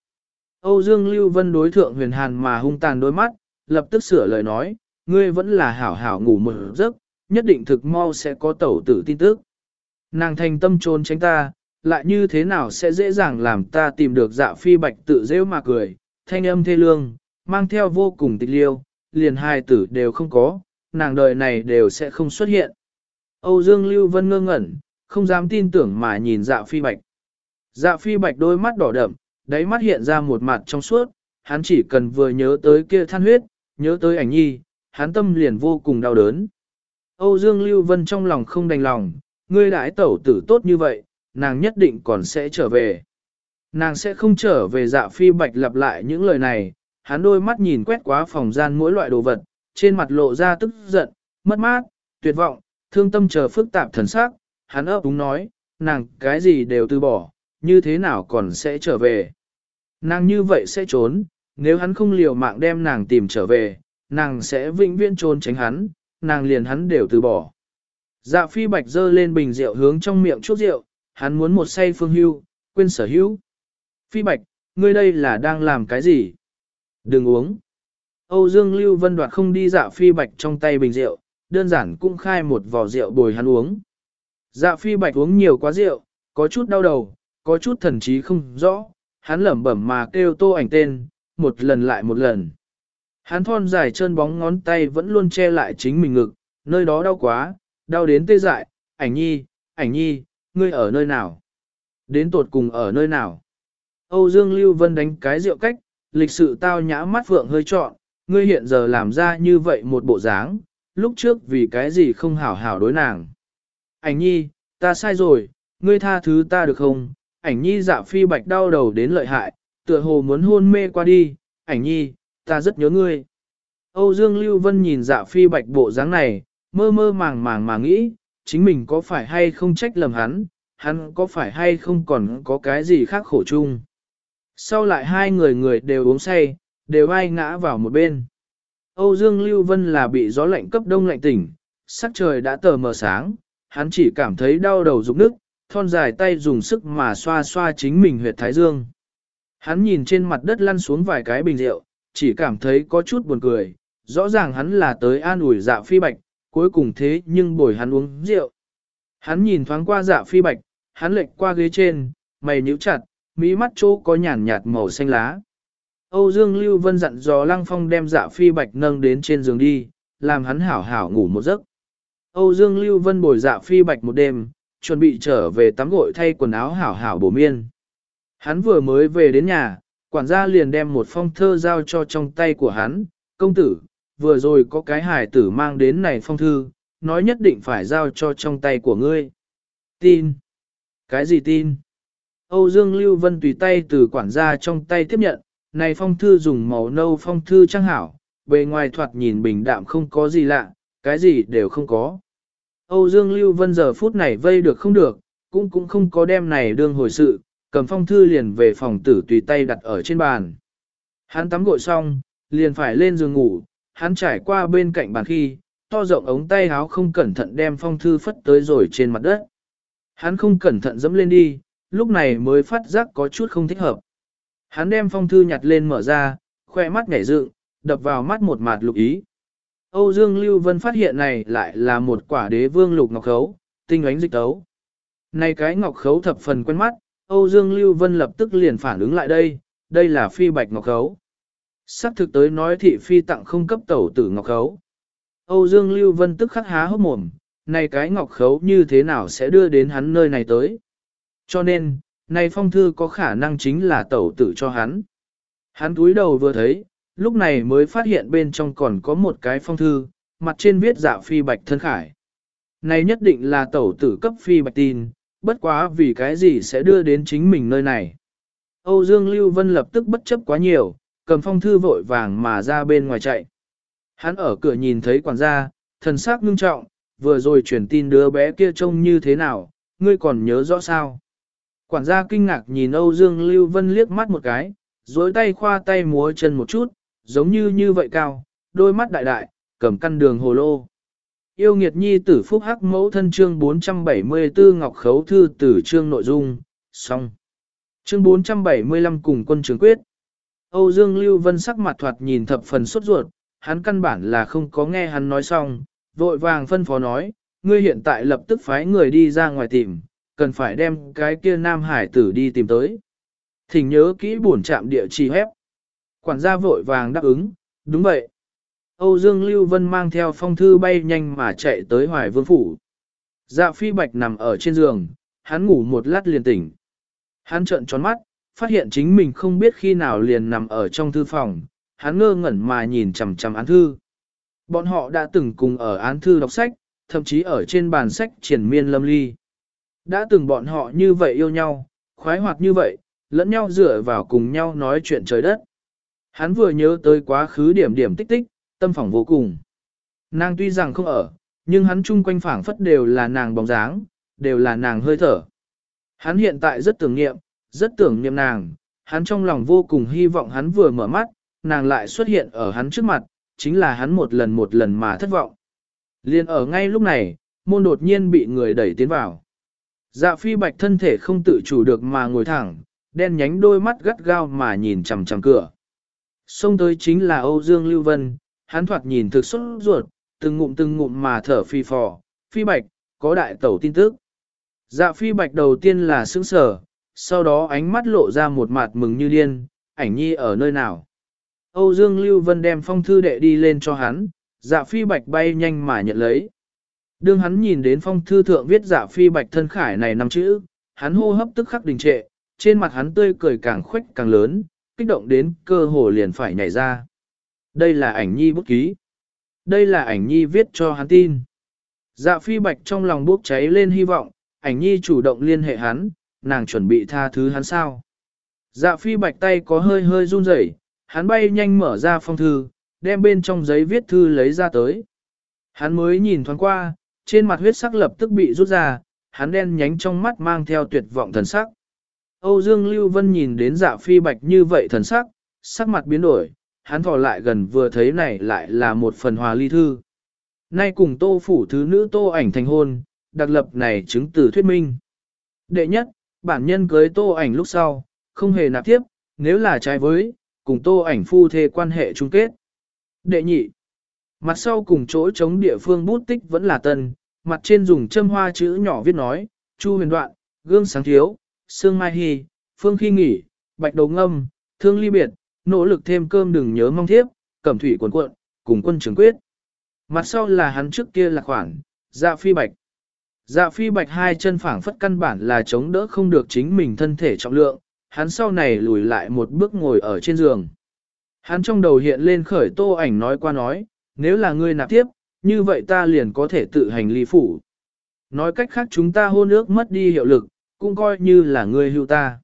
Âu Dương Lưu Vân đối thượng huyền hàn mà hung tàn đôi mắt, lập tức sửa lời nói, ngươi vẫn là hảo hảo ngủ một giấc, nhất định thực mau sẽ có tẩu tử tin tức. Nàng thành tâm trốn tránh ta, lại như thế nào sẽ dễ dàng làm ta tìm được dạ phi bạch tự rêu mà cười, thanh âm thê lương, mang theo vô cùng tịch liêu, liền hai tử đều không có, nàng đời này đều sẽ không xuất hiện. Âu Dương Lưu Vân ngơ ngẩn, không dám tin tưởng mà nhìn dạ phi bạch. Dạ phi bạch đôi mắt đỏ đậm, đáy mắt hiện ra một mặt trong suốt, hắn chỉ cần vừa nhớ tới kia than huyết, nhớ tới ảnh nhi, hắn tâm liền vô cùng đau đớn. Âu Dương Lưu Vân trong lòng không đành lòng, ngươi đãi tẩu tử tốt như vậy, nàng nhất định còn sẽ trở về. Nàng sẽ không trở về dạ phi bạch lặp lại những lời này, hắn đôi mắt nhìn quét qua phòng gian mỗi loại đồ vật, trên mặt lộ ra tức giận, mất mát, tuyệt vọng, thương tâm chờ phức tạp thần sắc, hắn ấp úng nói, nàng cái gì đều từ bỏ, như thế nào còn sẽ trở về. Nàng như vậy sẽ trốn, nếu hắn không liều mạng đem nàng tìm trở về, nàng sẽ vĩnh viễn trốn tránh hắn, nàng liền hắn đều từ bỏ. Dạ phi bạch dơ lên bình rượu hướng trong miệng chút rượu, hắn muốn một say phương hưu, quên sở hữu. Phi bạch, ngươi đây là đang làm cái gì? Đừng uống. Âu Dương Lưu Vân đoạt không đi dạ phi bạch trong tay bình rượu, đơn giản cũng khai một vò rượu bồi hắn uống. Dạ phi bạch uống nhiều quá rượu, có chút đau đầu, có chút thần trí không rõ, hắn lẩm bẩm mà kêu tô ảnh tên, một lần lại một lần. Hắn thon dài chân bóng ngón tay vẫn luôn che lại chính mình ngực, nơi đó đau quá, đau đến tê dại, ảnh nhi, ảnh nhi, ngươi ở nơi nào? Đến tột cùng ở nơi nào? Âu Dương Lưu Vân đánh cái rượu cách, lịch sự tao nhã mắt vượng hơi trọn, ngươi hiện giờ làm ra như vậy một bộ dáng, lúc trước vì cái gì không hảo hảo đối nàng. Ảnh nhi, ta sai rồi, ngươi tha thứ ta được không? Ảnh nhi dạ phi bạch đau đầu đến lợi hại, tựa hồ muốn hôn mê qua đi, ảnh nhi, ta rất nhớ ngươi. Âu Dương Lưu Vân nhìn dạ phi bạch bộ dáng này, mơ mơ màng màng mà nghĩ, chính mình có phải hay không trách lầm hắn, hắn có phải hay không còn có cái gì khác khổ chung. Sau lại hai người người đều uống say, đều ai ngã vào một bên. Âu Dương Lưu Vân là bị gió lạnh cấp đông lạnh tỉnh, sắc trời đã tờ mờ sáng, hắn chỉ cảm thấy đau đầu rụng nức, thon dài tay dùng sức mà xoa xoa chính mình huyệt thái dương. Hắn nhìn trên mặt đất lăn xuống vài cái bình rượu, chỉ cảm thấy có chút buồn cười, rõ ràng hắn là tới an ủi dạ phi bạch, cuối cùng thế nhưng bồi hắn uống rượu. Hắn nhìn thoáng qua dạ phi bạch, hắn lệch qua ghế trên, mày nhíu chặt, mí mắt chỗ có nhàn nhạt màu xanh lá. Âu Dương Lưu Vân dặn dò Lăng Phong đem dạ phi bạch nâng đến trên giường đi, làm hắn hảo hảo ngủ một giấc. Âu Dương Lưu Vân bồi dạ phi bạch một đêm, chuẩn bị trở về tắm gội thay quần áo hảo hảo bổ miên. Hắn vừa mới về đến nhà, quản gia liền đem một phong thơ giao cho trong tay của hắn, công tử, vừa rồi có cái hải tử mang đến này phong thư, nói nhất định phải giao cho trong tay của ngươi. Tin. Cái gì tin? Âu Dương Lưu Vân tùy tay từ quản gia trong tay tiếp nhận, này phong thư dùng màu nâu phong thư trang hảo, bề ngoài thoạt nhìn bình đạm không có gì lạ, cái gì đều không có. Âu Dương Lưu Vân giờ phút này vây được không được, cũng cũng không có đem này đương hồi sự, cầm phong thư liền về phòng tử tùy tay đặt ở trên bàn. Hắn tắm gội xong, liền phải lên giường ngủ, hắn trải qua bên cạnh bàn khi, to rộng ống tay áo không cẩn thận đem phong thư phất tới rồi trên mặt đất. Hắn không cẩn thận dẫm lên đi, lúc này mới phát giác có chút không thích hợp. Hắn đem phong thư nhặt lên mở ra, khoe mắt nhảy dựng, đập vào mắt một mạt lục ý. Âu Dương Lưu Vân phát hiện này lại là một quả đế vương lục ngọc khấu, tinh ánh dịch tấu. Này cái ngọc khấu thập phần quen mắt, Âu Dương Lưu Vân lập tức liền phản ứng lại đây, đây là phi bạch ngọc khấu. Sắc thực tới nói thị phi tặng không cấp tẩu tử ngọc khấu. Âu Dương Lưu Vân tức khắc há hốc mồm, này cái ngọc khấu như thế nào sẽ đưa đến hắn nơi này tới. Cho nên, này phong thư có khả năng chính là tẩu tử cho hắn. Hắn túi đầu vừa thấy, lúc này mới phát hiện bên trong còn có một cái phong thư, mặt trên viết dạ phi bạch thân khải. Này nhất định là tẩu tử cấp phi bạch tin, bất quá vì cái gì sẽ đưa đến chính mình nơi này. Âu Dương Lưu Vân lập tức bất chấp quá nhiều, cầm phong thư vội vàng mà ra bên ngoài chạy. Hắn ở cửa nhìn thấy quản gia, thần sắc ngưng trọng, vừa rồi truyền tin đứa bé kia trông như thế nào, ngươi còn nhớ rõ sao. Quản gia kinh ngạc nhìn Âu Dương Lưu Vân liếc mắt một cái, dối tay khoa tay múa chân một chút, giống như như vậy cao, đôi mắt đại đại, cầm căn đường hồ lô. Yêu nghiệt nhi tử phúc hắc mẫu thân chương 474 Ngọc Khấu Thư tử chương nội dung, xong. Chương 475 cùng quân trường quyết. Âu Dương Lưu Vân sắc mặt thoạt nhìn thập phần sốt ruột, hắn căn bản là không có nghe hắn nói xong, vội vàng phân phó nói, ngươi hiện tại lập tức phái người đi ra ngoài tìm, cần phải đem cái kia nam hải tử đi tìm tới. Thỉnh nhớ kỹ buồn chạm địa chỉ hép. Quản gia vội vàng đáp ứng, đúng vậy. Âu Dương Lưu Vân mang theo phong thư bay nhanh mà chạy tới Hoài Vương Phủ. Dạ phi bạch nằm ở trên giường, hắn ngủ một lát liền tỉnh. Hắn trợn tròn mắt, phát hiện chính mình không biết khi nào liền nằm ở trong thư phòng, hắn ngơ ngẩn mà nhìn chằm chằm án thư. Bọn họ đã từng cùng ở án thư đọc sách, thậm chí ở trên bàn sách triển miên lâm ly. Đã từng bọn họ như vậy yêu nhau, khoái hoạt như vậy, lẫn nhau dựa vào cùng nhau nói chuyện trời đất. Hắn vừa nhớ tới quá khứ điểm điểm tích tích, tâm phỏng vô cùng. Nàng tuy rằng không ở, nhưng hắn chung quanh phảng phất đều là nàng bóng dáng, đều là nàng hơi thở. Hắn hiện tại rất tưởng niệm, rất tưởng niệm nàng, hắn trong lòng vô cùng hy vọng hắn vừa mở mắt, nàng lại xuất hiện ở hắn trước mặt, chính là hắn một lần một lần mà thất vọng. Liên ở ngay lúc này, môn đột nhiên bị người đẩy tiến vào. Dạ phi bạch thân thể không tự chủ được mà ngồi thẳng, đen nhánh đôi mắt gắt gao mà nhìn chằm chằm cửa. Xông tới chính là Âu Dương Lưu Vân, hắn thoạt nhìn thực xuất ruột, từng ngụm từng ngụm mà thở phi phò, phi bạch, có đại tẩu tin tức. Dạ phi bạch đầu tiên là sững sở, sau đó ánh mắt lộ ra một mặt mừng như điên, ảnh nhi ở nơi nào. Âu Dương Lưu Vân đem phong thư đệ đi lên cho hắn, dạ phi bạch bay nhanh mà nhận lấy. Đương hắn nhìn đến phong thư thượng viết dạ phi bạch thân khải này năm chữ, hắn hô hấp tức khắc đình trệ, trên mặt hắn tươi cười càng khuếch càng lớn, kích động đến cơ hồ liền phải nhảy ra. Đây là ảnh nhi bút ký. Đây là ảnh nhi viết cho hắn tin. Dạ phi bạch trong lòng bốc cháy lên hy vọng, ảnh nhi chủ động liên hệ hắn, nàng chuẩn bị tha thứ hắn sao. Dạ phi bạch tay có hơi hơi run rẩy, hắn bay nhanh mở ra phong thư, đem bên trong giấy viết thư lấy ra tới. Hắn mới nhìn thoáng qua, trên mặt huyết sắc lập tức bị rút ra, hắn đen nhánh trong mắt mang theo tuyệt vọng thần sắc. Âu Dương Lưu Vân nhìn đến dạ phi bạch như vậy thần sắc, sắc mặt biến đổi, hắn thò lại gần vừa thấy này lại là một phần hòa ly thư. Nay cùng tô phủ thứ nữ tô ảnh thành hôn, đặc lập này chứng từ thuyết minh. Đệ nhất, bản nhân cưới tô ảnh lúc sau, không hề nạp tiếp, nếu là trái với, cùng tô ảnh phu thê quan hệ chung kết. Đệ nhị, mặt sau cùng chỗ chống địa phương bút tích vẫn là tân, mặt trên dùng châm hoa chữ nhỏ viết nói, chu huyền đoạn, gương sáng thiếu, sương mai hy, phương khi nghỉ, bạch đầu ngâm, thương ly biệt, nỗ lực thêm cơm đừng nhớ mong thiếp, cẩm thủy cuộn cuộn, cùng quân trường quyết. Mặt sau là hắn trước kia là khoản, dạ phi bạch. Dạ phi bạch hai chân phảng phất căn bản là chống đỡ không được chính mình thân thể trọng lượng, hắn sau này lùi lại một bước ngồi ở trên giường. Hắn trong đầu hiện lên khởi tô ảnh nói qua nói, nếu là ngươi nạp tiếp, như vậy ta liền có thể tự hành ly phủ. Nói cách khác chúng ta hôn ước mất đi hiệu lực, cũng coi như là ngươi hưu ta.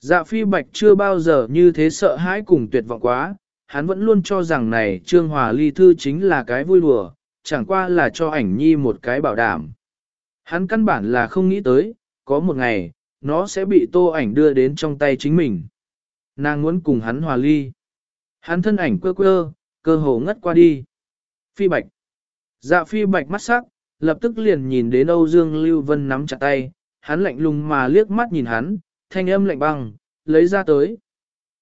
Dạ phi bạch chưa bao giờ như thế sợ hãi cùng tuyệt vọng quá, hắn vẫn luôn cho rằng này Trương Hòa Ly Thư chính là cái vui đùa, chẳng qua là cho ảnh nhi một cái bảo đảm. Hắn căn bản là không nghĩ tới, có một ngày, nó sẽ bị tô ảnh đưa đến trong tay chính mình. Nàng muốn cùng hắn hòa ly. Hắn thân ảnh quơ quơ, cơ hồ ngất qua đi. Phi bạch. Dạ phi bạch mắt sắc, lập tức liền nhìn đến Âu Dương Lưu Vân nắm chặt tay, hắn lạnh lùng mà liếc mắt nhìn hắn, thanh âm lạnh băng, lấy ra tới.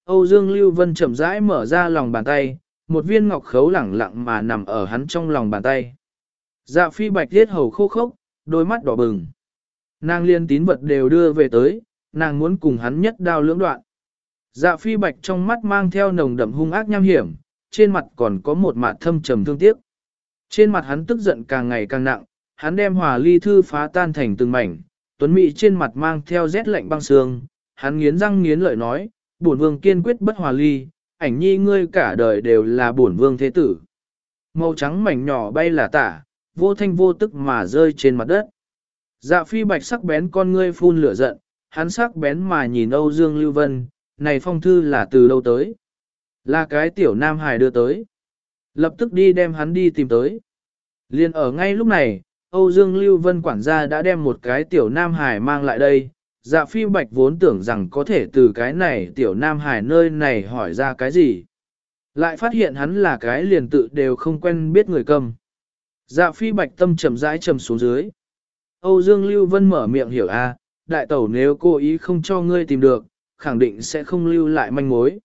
Âu Dương Lưu Vân chậm rãi mở ra lòng bàn tay, một viên ngọc khấu lẳng lặng mà nằm ở hắn trong lòng bàn tay. Dạ phi bạch thiết hầu khô khốc, đôi mắt đỏ bừng. Nàng liên tín vật đều đưa về tới, nàng muốn cùng hắn nhất đao lưỡng đoạn. Dạ phi bạch trong mắt mang theo nồng đậm hung ác nham hiểm, trên mặt còn có một mạt thâm trầm thương tiếc. Trên mặt hắn tức giận càng ngày càng nặng, hắn đem hòa ly thư phá tan thành từng mảnh, tuấn mỹ trên mặt mang theo rét lạnh băng sương, hắn nghiến răng nghiến lợi nói, bổn vương kiên quyết bất hòa ly, ảnh nhi ngươi cả đời đều là bổn vương thế tử. Màu trắng mảnh nhỏ bay là tả, vô thanh vô tức mà rơi trên mặt đất. Dạ phi bạch sắc bén con ngươi phun lửa giận, hắn sắc bén mà nhìn Âu Dương Lưu Vân, này phong thư là từ đâu tới? Là cái tiểu nam hải đưa tới. Lập tức đi đem hắn đi tìm tới. Liên ở ngay lúc này, Âu Dương Lưu Vân quản gia đã đem một cái tiểu nam hải mang lại đây. Dạ phi bạch vốn tưởng rằng có thể từ cái này tiểu nam hải nơi này hỏi ra cái gì. Lại phát hiện hắn là cái liền tự đều không quen biết người cầm. Dạ phi bạch tâm trầm rãi trầm xuống dưới. Âu Dương Lưu Vân mở miệng hiểu a, đại tẩu nếu cố ý không cho ngươi tìm được, khẳng định sẽ không lưu lại manh mối.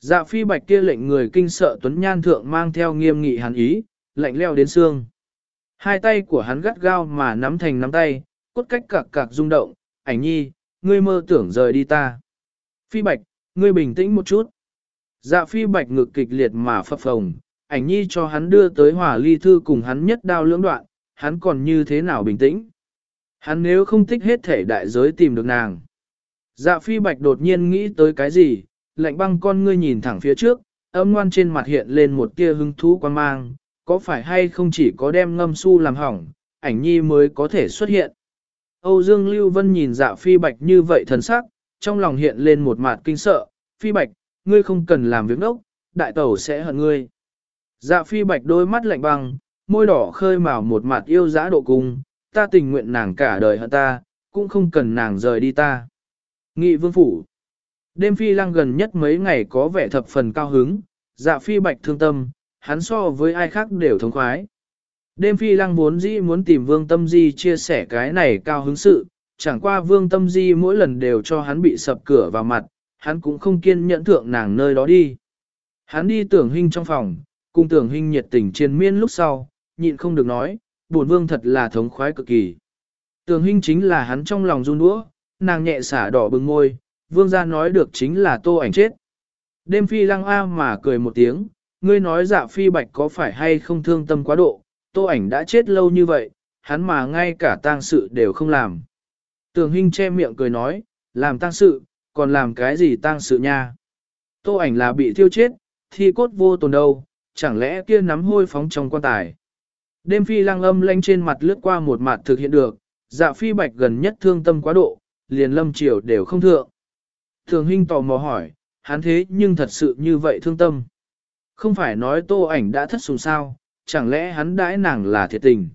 Dạ phi bạch kia lệnh người kinh sợ tuấn nhan thượng mang theo nghiêm nghị hàn ý, lạnh leo đến xương. Hai tay của hắn gắt gao mà nắm thành nắm tay, cốt cách cạc cạc rung động, ảnh nhi, ngươi mơ tưởng rời đi ta. Phi bạch, ngươi bình tĩnh một chút. Dạ phi bạch ngực kịch liệt mà phập phồng, ảnh nhi cho hắn đưa tới hỏa ly thư cùng hắn nhất đao lưỡng đoạn, hắn còn như thế nào bình tĩnh. Hắn nếu không thích hết thể đại giới tìm được nàng. Dạ phi bạch đột nhiên nghĩ tới cái gì, lạnh băng con ngươi nhìn thẳng phía trước, âm ngoan trên mặt hiện lên một tia hứng thú quan mang, có phải hay không chỉ có đem ngâm su làm hỏng, ảnh nhi mới có thể xuất hiện. Âu Dương Lưu Vân nhìn dạ phi bạch như vậy thần sắc, trong lòng hiện lên một mặt kinh sợ, phi bạch, ngươi không cần làm việc đốc, đại tẩu sẽ hận ngươi. Dạ phi bạch đôi mắt lạnh băng, môi đỏ khơi mào một mặt yêu dã độ cung, ta tình nguyện nàng cả đời hận ta, cũng không cần nàng rời đi ta. Nghị vương phủ. Đêm phi lăng gần nhất mấy ngày có vẻ thập phần cao hứng, dạ phi bạch thương tâm, hắn so với ai khác đều thống khoái. Đêm phi lăng vốn dĩ muốn tìm vương tâm di chia sẻ cái này cao hứng sự, chẳng qua vương tâm di mỗi lần đều cho hắn bị sập cửa vào mặt, hắn cũng không kiên nhẫn thượng nàng nơi đó đi. Hắn đi tưởng hình trong phòng, cùng tưởng hình nhiệt tình triền miên lúc sau, nhịn không được nói, buồn vương thật là thống khoái cực kỳ. Tưởng hình chính là hắn trong lòng run đũa, nàng nhẹ xả đỏ bừng môi, vương gia nói được chính là tô ảnh chết. Đêm phi lăng a mà cười một tiếng, ngươi nói dạ phi bạch có phải hay không thương tâm quá độ, tô ảnh đã chết lâu như vậy, hắn mà ngay cả tang sự đều không làm. Tường Hinh che miệng cười nói, làm tang sự, còn làm cái gì tang sự nha. Tô ảnh là bị thiêu chết, thi cốt vô tồn đâu, chẳng lẽ kia nắm hôi phóng trong quan tài. Đêm phi lăng âm lanh trên mặt lướt qua một mặt thực hiện được, dạ phi bạch gần nhất thương tâm quá độ, liền lâm triều đều không thượng. Thường Hinh tò mò hỏi, hắn thế nhưng thật sự như vậy thương tâm. Không phải nói tô ảnh đã thất sùng sao, chẳng lẽ hắn đãi nàng là thiệt tình.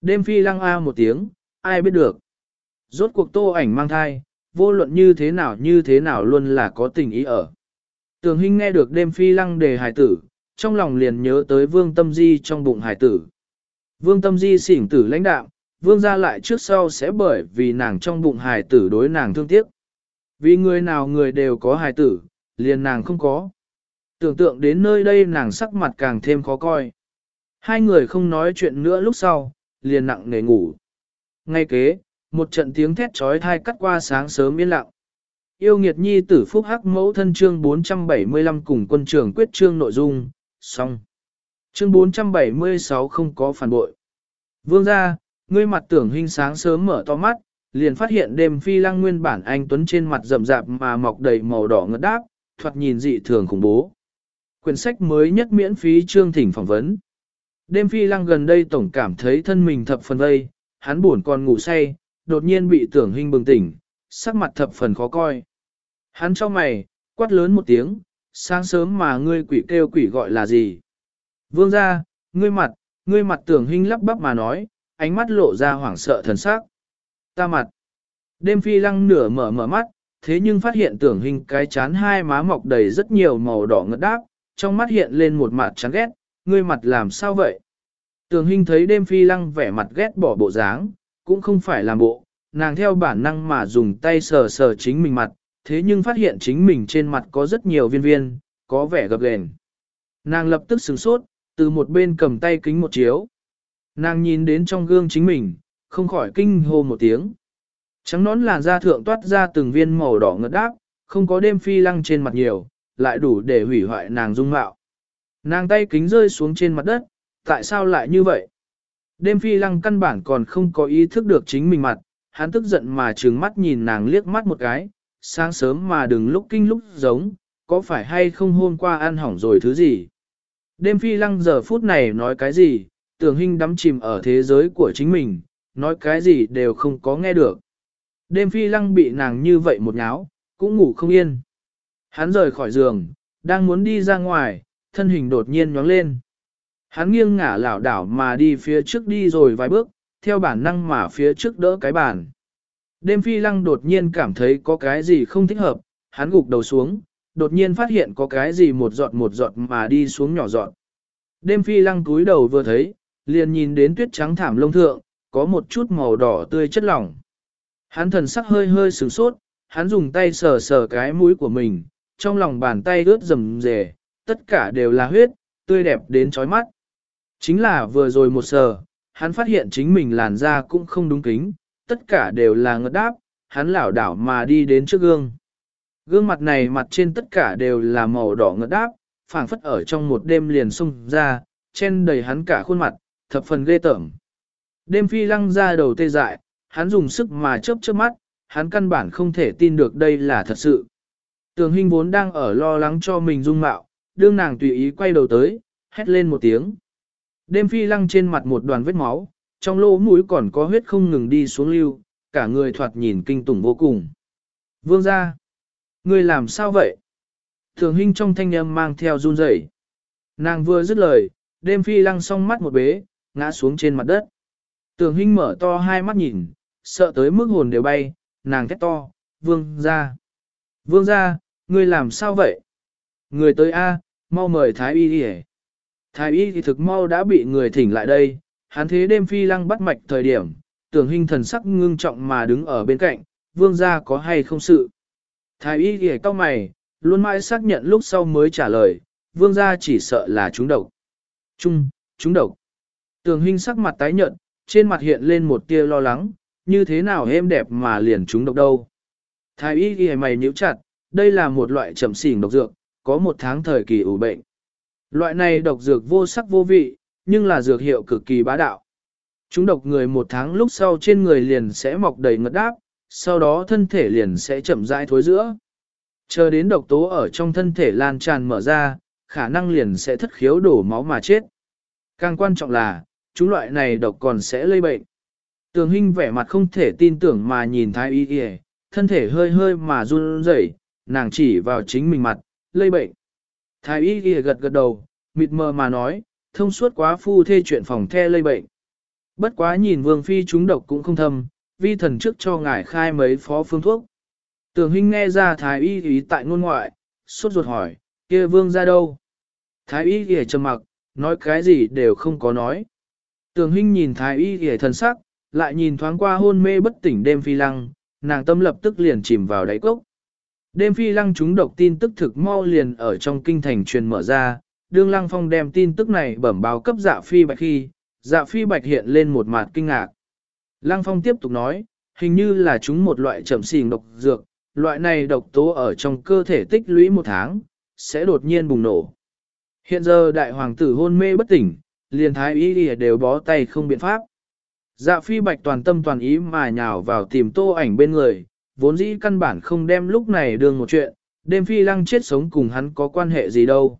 Đêm phi lăng a một tiếng, ai biết được. Rốt cuộc tô ảnh mang thai, vô luận như thế nào như thế nào luôn là có tình ý ở. Tường Hinh nghe được đêm phi lăng đề hài tử, trong lòng liền nhớ tới vương tâm di trong bụng hài tử. Vương tâm di xỉn tử lãnh đạo, vương gia lại trước sau sẽ bởi vì nàng trong bụng hài tử đối nàng thương tiếc. Vì người nào người đều có hài tử, liền nàng không có. Tưởng tượng đến nơi đây nàng sắc mặt càng thêm khó coi. Hai người không nói chuyện nữa lúc sau, liền nặng nề ngủ. Ngay kế, một trận tiếng thét trói thai cắt qua sáng sớm yên lặng. Yêu nghiệt nhi tử phúc hắc mẫu thân chương 475 cùng quân trường quyết chương nội dung, xong. Chương 476 không có phản bội. Vương ra, ngươi mặt tưởng hình sáng sớm mở to mắt, liền phát hiện đêm phi lăng nguyên bản anh Tuấn trên mặt rậm rạp mà mọc đầy màu đỏ ngất đáp, thoạt nhìn dị thường khủng bố. Quyển sách mới nhất miễn phí chương thỉnh phỏng vấn. Đêm phi lăng gần đây tổng cảm thấy thân mình thập phần vây, hắn buồn còn ngủ say, đột nhiên bị tưởng hình bừng tỉnh, sắc mặt thập phần khó coi. Hắn cho mày, quát lớn một tiếng, sáng sớm mà ngươi quỷ kêu quỷ gọi là gì? Vương ra, ngươi mặt, ngươi mặt tưởng hình lắp bắp mà nói, ánh mắt lộ ra hoảng sợ thần sắc. Ta mặt. Đêm phi lăng nửa mở mở mắt, thế nhưng phát hiện tưởng hình cái chán hai má mọc đầy rất nhiều màu đỏ ngất đáp, trong mắt hiện lên một mặt chán ghét, ngươi mặt làm sao vậy? Tường Hinh thấy đêm phi lăng vẻ mặt ghét bỏ bộ dáng, cũng không phải làm bộ, nàng theo bản năng mà dùng tay sờ sờ chính mình mặt, thế nhưng phát hiện chính mình trên mặt có rất nhiều viên viên, có vẻ gập ghềnh. Nàng lập tức sửng sốt, từ một bên cầm tay kính một chiếu. Nàng nhìn đến trong gương chính mình, không khỏi kinh hô một tiếng. Trắng nón làn da thượng toát ra từng viên màu đỏ ngất đáp, không có đêm phi lăng trên mặt nhiều, lại đủ để hủy hoại nàng dung mạo. Nàng tay kính rơi xuống trên mặt đất, tại sao lại như vậy? Đêm phi lăng căn bản còn không có ý thức được chính mình mặt, hắn tức giận mà trừng mắt nhìn nàng liếc mắt một cái, sáng sớm mà đừng lúc kinh lúc giống, có phải hay không hôm qua ăn hỏng rồi thứ gì? Đêm phi lăng giờ phút này nói cái gì, tưởng hình đắm chìm ở thế giới của chính mình, nói cái gì đều không có nghe được. Đêm phi lăng bị nàng như vậy một nháo, cũng ngủ không yên. Hắn rời khỏi giường, đang muốn đi ra ngoài, thân hình đột nhiên nhóng lên. Hắn nghiêng ngả lảo đảo mà đi phía trước đi rồi vài bước, theo bản năng mà phía trước đỡ cái bàn. Đêm phi lăng đột nhiên cảm thấy có cái gì không thích hợp, hắn gục đầu xuống, đột nhiên phát hiện có cái gì một giọt một giọt mà đi xuống nhỏ giọt. Đêm phi lăng cúi đầu vừa thấy, liền nhìn đến tuyết trắng thảm lông thượng, có một chút màu đỏ tươi chất lỏng. Hắn thần sắc hơi hơi sửng sốt, hắn dùng tay sờ sờ cái mũi của mình, trong lòng bàn tay ướt rầm rề, tất cả đều là huyết, tươi đẹp đến chói mắt. Chính là vừa rồi một giờ hắn phát hiện chính mình làn da cũng không đúng kính, tất cả đều là ngất đáp, hắn lảo đảo mà đi đến trước gương. Gương mặt này mặt trên tất cả đều là màu đỏ ngất đáp, phảng phất ở trong một đêm liền xông ra, chen đầy hắn cả khuôn mặt, thập phần ghê tởm. Đêm phi lăng ra đầu tê dại, hắn dùng sức mà chớp chớp mắt, hắn căn bản không thể tin được đây là thật sự. Tường hình vốn đang ở lo lắng cho mình dung mạo, đương nàng tùy ý quay đầu tới, hét lên một tiếng. Đêm phi lăng trên mặt một đoàn vết máu, trong lỗ mũi còn có huyết không ngừng đi xuống lưu, cả người thoạt nhìn kinh tủng vô cùng. Vương ra. Người làm sao vậy? Thường hình trong thanh âm mang theo run rẩy. Nàng vừa dứt lời, đêm phi lăng song mắt một bế, ngã xuống trên mặt đất. Tường hình mở to hai mắt nhìn, sợ tới mức hồn đều bay, nàng thét to, vương ra. Vương ra, ngươi làm sao vậy? Người tới A, mau mời Thái Y đi Thái Y thì thực mau đã bị người thỉnh lại đây, hắn thế đêm phi lăng bắt mạch thời điểm, tưởng hình thần sắc ngưng trọng mà đứng ở bên cạnh, vương gia có hay không sự. Thái Y thì cao mày, luôn mãi xác nhận lúc sau mới trả lời, vương gia chỉ sợ là chúng độc. Trung, chúng độc. Tường hình sắc mặt tái nhợt, trên mặt hiện lên một tia lo lắng, như thế nào êm đẹp mà liền chúng độc đâu. Thái y ghi mày nhíu chặt, đây là một loại chậm xỉn độc dược, có một tháng thời kỳ ủ bệnh. Loại này độc dược vô sắc vô vị, nhưng là dược hiệu cực kỳ bá đạo. Chúng độc người một tháng lúc sau trên người liền sẽ mọc đầy ngất đáp, sau đó thân thể liền sẽ chậm rãi thối giữa. Chờ đến độc tố ở trong thân thể lan tràn mở ra, khả năng liền sẽ thất khiếu đổ máu mà chết. Càng quan trọng là, chúng loại này độc còn sẽ lây bệnh. Tường Hinh vẻ mặt không thể tin tưởng mà nhìn Thái Y Y, thân thể hơi hơi mà run rẩy, nàng chỉ vào chính mình mặt, lây bệnh. Thái Y ghi gật gật đầu, mịt mờ mà nói, thông suốt quá phu thê chuyện phòng the lây bệnh. Bất quá nhìn Vương Phi chúng độc cũng không thâm, vi thần trước cho ngài khai mấy phó phương thuốc. Tường Hinh nghe ra Thái Y ý tại ngôn ngoại, suốt ruột hỏi, kia Vương ra đâu? Thái Y ghi trầm mặc, nói cái gì đều không có nói. Tường Hinh nhìn Thái Y ghi thần sắc, lại nhìn thoáng qua hôn mê bất tỉnh đêm phi lăng, nàng tâm lập tức liền chìm vào đáy cốc. Đêm phi lăng chúng độc tin tức thực mau liền ở trong kinh thành truyền mở ra, đương lăng phong đem tin tức này bẩm báo cấp dạ phi bạch khi, dạ phi bạch hiện lên một mặt kinh ngạc. Lăng phong tiếp tục nói, hình như là chúng một loại chậm xình độc dược, loại này độc tố ở trong cơ thể tích lũy một tháng, sẽ đột nhiên bùng nổ. Hiện giờ đại hoàng tử hôn mê bất tỉnh, liền thái y đều bó tay không biện pháp. Dạ phi bạch toàn tâm toàn ý mà nhào vào tìm tô ảnh bên người, vốn dĩ căn bản không đem lúc này đương một chuyện, đêm phi lăng chết sống cùng hắn có quan hệ gì đâu.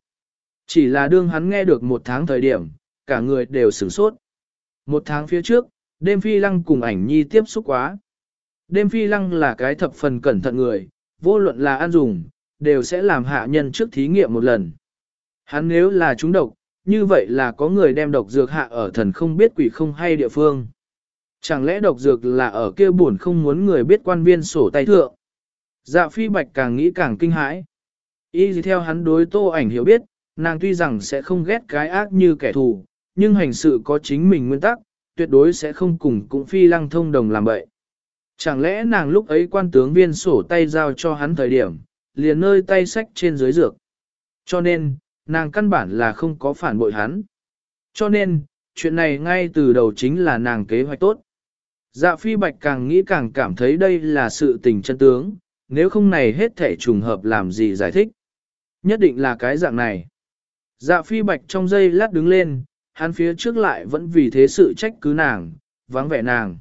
Chỉ là đương hắn nghe được một tháng thời điểm, cả người đều sửng sốt. Một tháng phía trước, đêm phi lăng cùng ảnh nhi tiếp xúc quá. Đêm phi lăng là cái thập phần cẩn thận người, vô luận là ăn dùng, đều sẽ làm hạ nhân trước thí nghiệm một lần. Hắn nếu là trúng độc, như vậy là có người đem độc dược hạ ở thần không biết quỷ không hay địa phương. Chẳng lẽ độc dược là ở kia buồn không muốn người biết quan viên sổ tay thượng? Dạ phi bạch càng nghĩ càng kinh hãi. Y gì theo hắn đối tô ảnh hiểu biết, nàng tuy rằng sẽ không ghét cái ác như kẻ thù, nhưng hành sự có chính mình nguyên tắc, tuyệt đối sẽ không cùng cũng phi lăng thông đồng làm bậy. Chẳng lẽ nàng lúc ấy quan tướng viên sổ tay giao cho hắn thời điểm, liền nơi tay sách trên dưới dược. Cho nên, nàng căn bản là không có phản bội hắn. Cho nên, chuyện này ngay từ đầu chính là nàng kế hoạch tốt. Dạ phi bạch càng nghĩ càng cảm thấy đây là sự tình chân tướng, nếu không này hết thể trùng hợp làm gì giải thích. Nhất định là cái dạng này. Dạ phi bạch trong giây lát đứng lên, hắn phía trước lại vẫn vì thế sự trách cứ nàng, vắng vẻ nàng.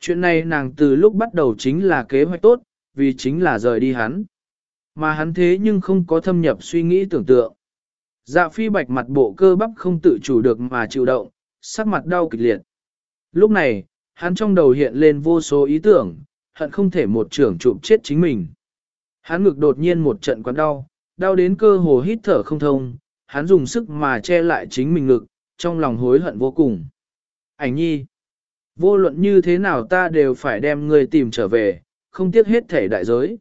Chuyện này nàng từ lúc bắt đầu chính là kế hoạch tốt, vì chính là rời đi hắn. Mà hắn thế nhưng không có thâm nhập suy nghĩ tưởng tượng. Dạ phi bạch mặt bộ cơ bắp không tự chủ được mà chịu động, sắc mặt đau kịch liệt. Lúc này, hắn trong đầu hiện lên vô số ý tưởng, hận không thể một trưởng chụp chết chính mình. Hắn ngực đột nhiên một trận quán đau, đau đến cơ hồ hít thở không thông, hắn dùng sức mà che lại chính mình ngực, trong lòng hối hận vô cùng. Ảnh nhi, vô luận như thế nào ta đều phải đem ngươi tìm trở về, không tiếc hết thể đại giới.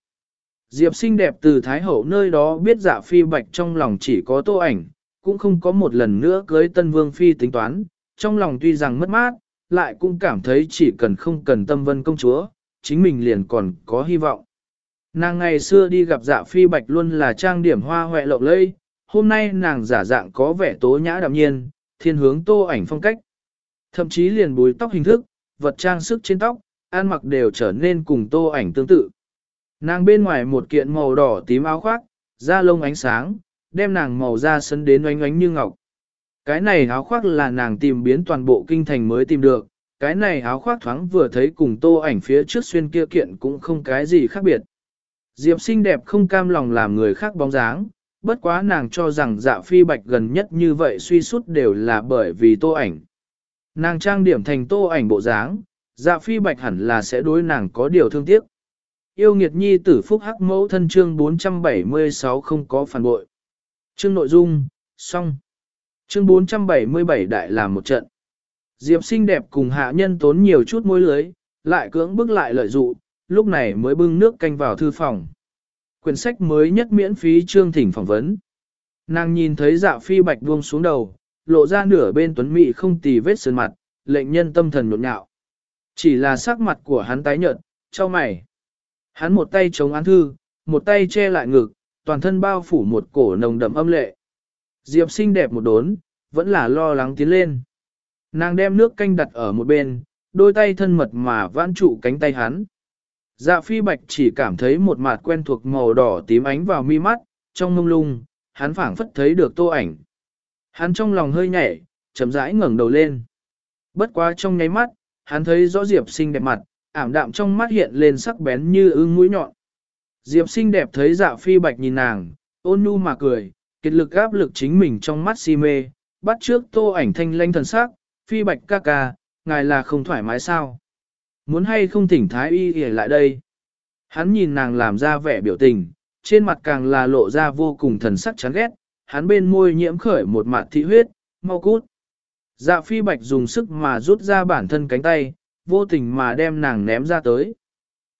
Diệp xinh đẹp từ Thái Hậu nơi đó biết dạ phi bạch trong lòng chỉ có tô ảnh, cũng không có một lần nữa cưới tân vương phi tính toán, trong lòng tuy rằng mất mát, lại cũng cảm thấy chỉ cần không cần tâm vân công chúa, chính mình liền còn có hy vọng. Nàng ngày xưa đi gặp dạ phi bạch luôn là trang điểm hoa hoẹ lộng lây, hôm nay nàng giả dạng có vẻ tố nhã đạm nhiên, thiên hướng tô ảnh phong cách. Thậm chí liền búi tóc hình thức, vật trang sức trên tóc, ăn mặc đều trở nên cùng tô ảnh tương tự. Nàng bên ngoài một kiện màu đỏ tím áo khoác, da lông ánh sáng, đem nàng màu da sấn đến oánh oánh như ngọc. Cái này áo khoác là nàng tìm biến toàn bộ kinh thành mới tìm được, cái này áo khoác thoáng vừa thấy cùng tô ảnh phía trước xuyên kia kiện cũng không cái gì khác biệt. Diệp xinh đẹp không cam lòng làm người khác bóng dáng, bất quá nàng cho rằng dạ phi bạch gần nhất như vậy suy sút đều là bởi vì tô ảnh. Nàng trang điểm thành tô ảnh bộ dáng, dạ phi bạch hẳn là sẽ đối nàng có điều thương tiếc. Yêu nghiệt nhi tử phúc hắc mẫu thân chương 476 không có phản bội. Chương nội dung, xong. Chương 477 đại làm một trận. Diệp xinh đẹp cùng hạ nhân tốn nhiều chút môi lưới, lại cưỡng bức lại lợi dụ, lúc này mới bưng nước canh vào thư phòng. Quyển sách mới nhất miễn phí chương thỉnh phỏng vấn. Nàng nhìn thấy dạ phi bạch buông xuống đầu, lộ ra nửa bên tuấn mị không tì vết sơn mặt, lệnh nhân tâm thần nhộn nhạo. Chỉ là sắc mặt của hắn tái nhợt, cho mày. Hắn một tay chống án thư, một tay che lại ngực, toàn thân bao phủ một cổ nồng đậm âm lệ. Diệp xinh đẹp một đốn, vẫn là lo lắng tiến lên. Nàng đem nước canh đặt ở một bên, đôi tay thân mật mà vãn trụ cánh tay hắn. Dạ phi bạch chỉ cảm thấy một mặt quen thuộc màu đỏ tím ánh vào mi mắt, trong mông lung, hắn phảng phất thấy được tô ảnh. Hắn trong lòng hơi nhảy, chậm rãi ngẩng đầu lên. Bất quá trong nháy mắt, hắn thấy rõ Diệp xinh đẹp mặt, ảm đạm trong mắt hiện lên sắc bén như ưng mũi nhọn. Diệp xinh đẹp thấy dạ phi bạch nhìn nàng, ôn nhu mà cười, kiệt lực áp lực chính mình trong mắt si mê, bắt trước tô ảnh thanh lanh thần sắc, phi bạch ca ca, ngài là không thoải mái sao? Muốn hay không thỉnh thái y y lại đây? Hắn nhìn nàng làm ra vẻ biểu tình, trên mặt càng là lộ ra vô cùng thần sắc chán ghét, hắn bên môi nhiễm khởi một mạt thị huyết, mau cút. Dạ phi bạch dùng sức mà rút ra bản thân cánh tay, vô tình mà đem nàng ném ra tới.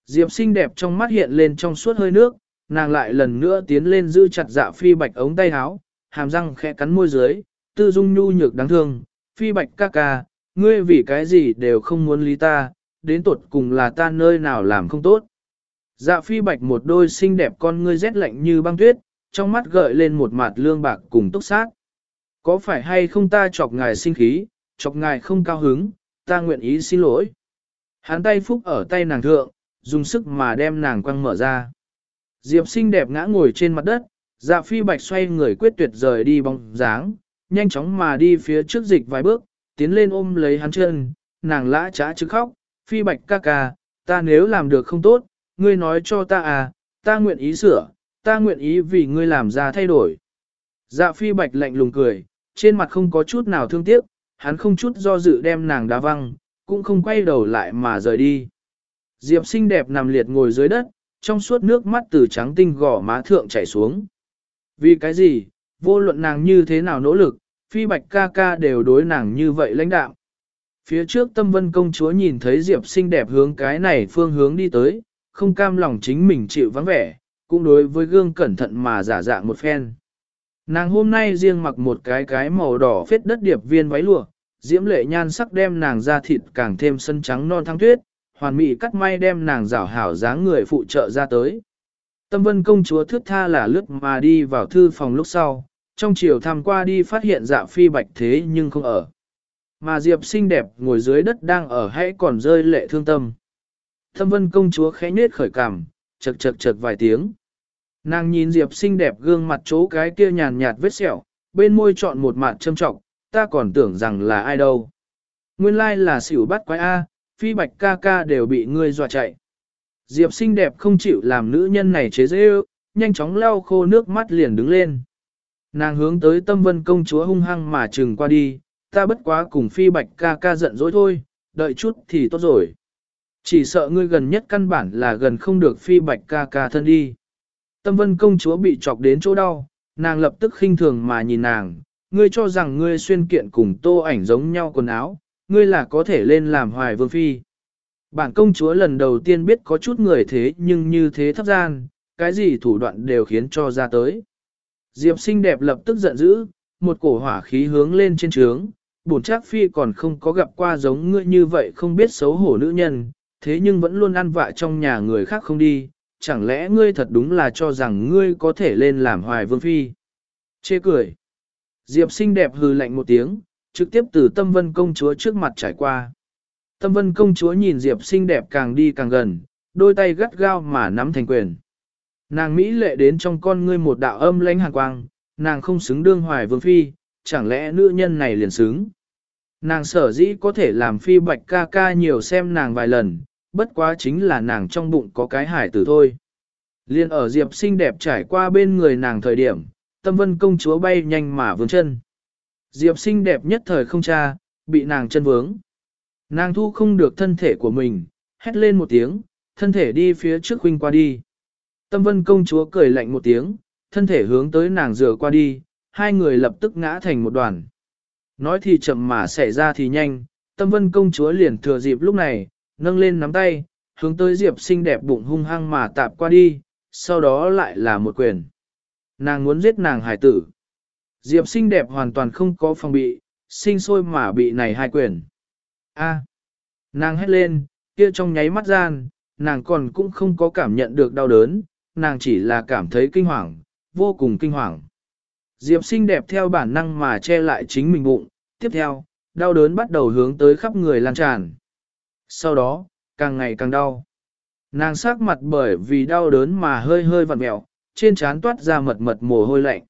Diệp xinh đẹp trong mắt hiện lên trong suốt hơi nước, nàng lại lần nữa tiến lên giữ chặt dạ phi bạch ống tay háo hàm răng khẽ cắn môi dưới, tư dung nhu nhược đáng thương, phi bạch ca ca, ngươi vì cái gì đều không muốn lý ta, đến tột cùng là ta nơi nào làm không tốt. Dạ phi bạch một đôi xinh đẹp con ngươi rét lạnh như băng tuyết, trong mắt gợi lên một mặt lương bạc cùng túc xác. Có phải hay không ta chọc ngài sinh khí, chọc ngài không cao hứng, ta nguyện ý xin lỗi. Hắn tay phúc ở tay nàng thượng, dùng sức mà đem nàng quăng mở ra. Diệp xinh đẹp ngã ngồi trên mặt đất, dạ phi bạch xoay người quyết tuyệt rời đi bóng dáng, nhanh chóng mà đi phía trước dịch vài bước, tiến lên ôm lấy hắn chân, nàng lã trá chứ khóc, phi bạch ca ca, ta nếu làm được không tốt, ngươi nói cho ta à, ta nguyện ý sửa, ta nguyện ý vì ngươi làm ra thay đổi. Dạ phi bạch lạnh lùng cười, trên mặt không có chút nào thương tiếc, hắn không chút do dự đem nàng đá văng, cũng không quay đầu lại mà rời đi. Diệp xinh đẹp nằm liệt ngồi dưới đất, trong suốt nước mắt từ trắng tinh gò má thượng chảy xuống. Vì cái gì, vô luận nàng như thế nào nỗ lực, phi bạch ca ca đều đối nàng như vậy lãnh đạo. Phía trước tâm vân công chúa nhìn thấy Diệp xinh đẹp hướng cái này phương hướng đi tới, không cam lòng chính mình chịu vắng vẻ, cũng đối với gương cẩn thận mà giả dạng một phen. Nàng hôm nay riêng mặc một cái cái màu đỏ phết đất điệp viên váy lụa, diễm lệ nhan sắc đem nàng ra thịt càng thêm sân trắng non thăng tuyết, hoàn mỹ cắt may đem nàng rảo hảo dáng người phụ trợ ra tới. Tâm vân công chúa thước tha là lướt mà đi vào thư phòng lúc sau, trong chiều tham qua đi phát hiện dạ phi bạch thế nhưng không ở. Mà Diệp xinh đẹp ngồi dưới đất đang ở hãy còn rơi lệ thương tâm. Tâm vân công chúa khẽ nết khởi cảm, chật chật chật vài tiếng. Nàng nhìn Diệp xinh đẹp gương mặt chỗ cái kia nhàn nhạt vết sẹo, bên môi chọn một mặt châm trọng, ta còn tưởng rằng là ai đâu. Nguyên lai là xỉu bắt quái A, phi bạch ca ca đều bị ngươi dọa chạy. Diệp xinh đẹp không chịu làm nữ nhân này chế dễ ư, nhanh chóng lau khô nước mắt liền đứng lên. Nàng hướng tới tâm vân công chúa hung hăng mà trừng qua đi, ta bất quá cùng phi bạch ca ca giận dỗi thôi, đợi chút thì tốt rồi. Chỉ sợ ngươi gần nhất căn bản là gần không được phi bạch ca ca thân đi. Tâm vân công chúa bị chọc đến chỗ đau, nàng lập tức khinh thường mà nhìn nàng, ngươi cho rằng ngươi xuyên kiện cùng tô ảnh giống nhau quần áo, ngươi là có thể lên làm hoài vương phi. Bản công chúa lần đầu tiên biết có chút người thế nhưng như thế thấp gian, cái gì thủ đoạn đều khiến cho ra tới. Diệp xinh đẹp lập tức giận dữ, một cổ hỏa khí hướng lên trên trướng, bổn trác phi còn không có gặp qua giống ngươi như vậy không biết xấu hổ nữ nhân, thế nhưng vẫn luôn ăn vạ trong nhà người khác không đi, chẳng lẽ ngươi thật đúng là cho rằng ngươi có thể lên làm hoài vương phi. Chê cười. Diệp xinh đẹp hừ lạnh một tiếng, trực tiếp từ tâm vân công chúa trước mặt trải qua. Tâm vân công chúa nhìn Diệp xinh đẹp càng đi càng gần, đôi tay gắt gao mà nắm thành quyền. Nàng Mỹ lệ đến trong con ngươi một đạo âm lãnh hàn quang, nàng không xứng đương hoài vương phi, chẳng lẽ nữ nhân này liền xứng. Nàng sở dĩ có thể làm phi bạch ca ca nhiều xem nàng vài lần, bất quá chính là nàng trong bụng có cái hải tử thôi. Liên ở Diệp xinh đẹp trải qua bên người nàng thời điểm, tâm vân công chúa bay nhanh mà vướng chân. Diệp xinh đẹp nhất thời không cha, bị nàng chân vướng. Nàng thu không được thân thể của mình, hét lên một tiếng, thân thể đi phía trước huynh qua đi. Tâm vân công chúa cười lạnh một tiếng, thân thể hướng tới nàng rửa qua đi, hai người lập tức ngã thành một đoàn. Nói thì chậm mà xảy ra thì nhanh, tâm vân công chúa liền thừa dịp lúc này, nâng lên nắm tay, hướng tới Diệp xinh đẹp bụng hung hăng mà tạp qua đi, sau đó lại là một quyền. Nàng muốn giết nàng hải tử. Diệp xinh đẹp hoàn toàn không có phòng bị, sinh sôi mà bị này hai quyền. A. Nàng hét lên, kia trong nháy mắt gian, nàng còn cũng không có cảm nhận được đau đớn, nàng chỉ là cảm thấy kinh hoàng, vô cùng kinh hoàng. Diệp xinh đẹp theo bản năng mà che lại chính mình bụng, tiếp theo, đau đớn bắt đầu hướng tới khắp người lan tràn. Sau đó, càng ngày càng đau. Nàng sắc mặt bởi vì đau đớn mà hơi hơi vặn mẹo, trên trán toát ra mật mật mồ hôi lạnh.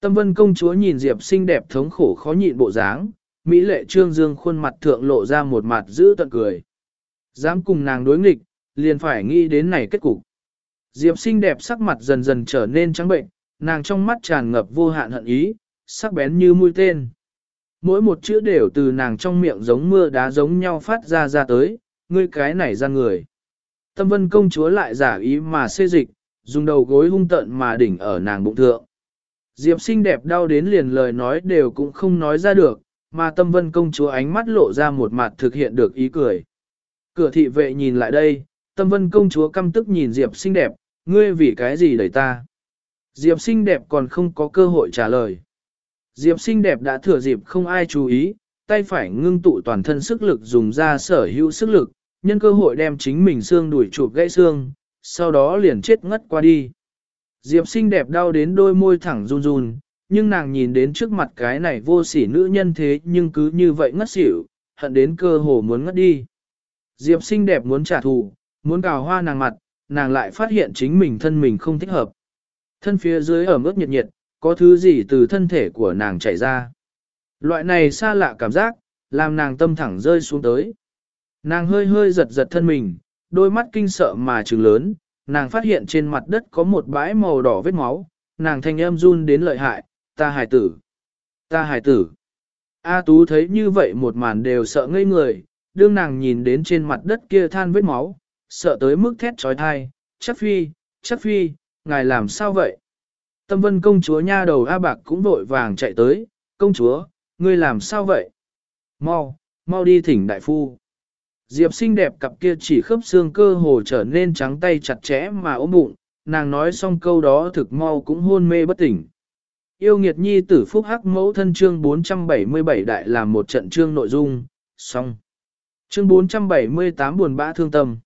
Tâm vân công chúa nhìn Diệp xinh đẹp thống khổ khó nhịn bộ dáng, Mỹ lệ trương dương khuôn mặt thượng lộ ra một mặt giữ tận cười. Dám cùng nàng đối nghịch, liền phải nghĩ đến này kết cục. Diệp xinh đẹp sắc mặt dần dần trở nên trắng bệnh, nàng trong mắt tràn ngập vô hạn hận ý, sắc bén như mũi tên. Mỗi một chữ đều từ nàng trong miệng giống mưa đá giống nhau phát ra ra tới, ngươi cái này ra người. Tâm vân công chúa lại giả ý mà xê dịch, dùng đầu gối hung tận mà đỉnh ở nàng bụng thượng. Diệp xinh đẹp đau đến liền lời nói đều cũng không nói ra được, mà tâm vân công chúa ánh mắt lộ ra một mặt thực hiện được ý cười. Cửa thị vệ nhìn lại đây, tâm vân công chúa căm tức nhìn Diệp xinh đẹp, ngươi vì cái gì đẩy ta? Diệp xinh đẹp còn không có cơ hội trả lời. Diệp xinh đẹp đã thừa dịp không ai chú ý, tay phải ngưng tụ toàn thân sức lực dùng ra sở hữu sức lực, nhân cơ hội đem chính mình xương đuổi chụp gãy xương, sau đó liền chết ngất qua đi. Diệp xinh đẹp đau đến đôi môi thẳng run run, nhưng nàng nhìn đến trước mặt cái này vô sỉ nữ nhân thế nhưng cứ như vậy ngất xỉu, hận đến cơ hồ muốn ngất đi. Diệp xinh đẹp muốn trả thù, muốn cào hoa nàng mặt, nàng lại phát hiện chính mình thân mình không thích hợp. Thân phía dưới ở mức nhiệt nhiệt, có thứ gì từ thân thể của nàng chảy ra. Loại này xa lạ cảm giác, làm nàng tâm thẳng rơi xuống tới. Nàng hơi hơi giật giật thân mình, đôi mắt kinh sợ mà trừng lớn, nàng phát hiện trên mặt đất có một bãi màu đỏ vết máu, nàng thanh âm run đến lợi hại, ta hài tử, ta hài tử. A Tú thấy như vậy một màn đều sợ ngây người, đương nàng nhìn đến trên mặt đất kia than vết máu, sợ tới mức thét trói thai, chắc phi, chắc phi, ngài làm sao vậy? Tâm vân công chúa nha đầu A Bạc cũng vội vàng chạy tới, công chúa, ngươi làm sao vậy? Mau, mau đi thỉnh đại phu. Diệp xinh đẹp cặp kia chỉ khớp xương cơ hồ trở nên trắng tay chặt chẽ mà ôm bụng, nàng nói xong câu đó thực mau cũng hôn mê bất tỉnh. Yêu nghiệt nhi tử phúc hắc mẫu thân chương 477 đại là một trận chương nội dung, xong. Chương 478 buồn bã thương tâm.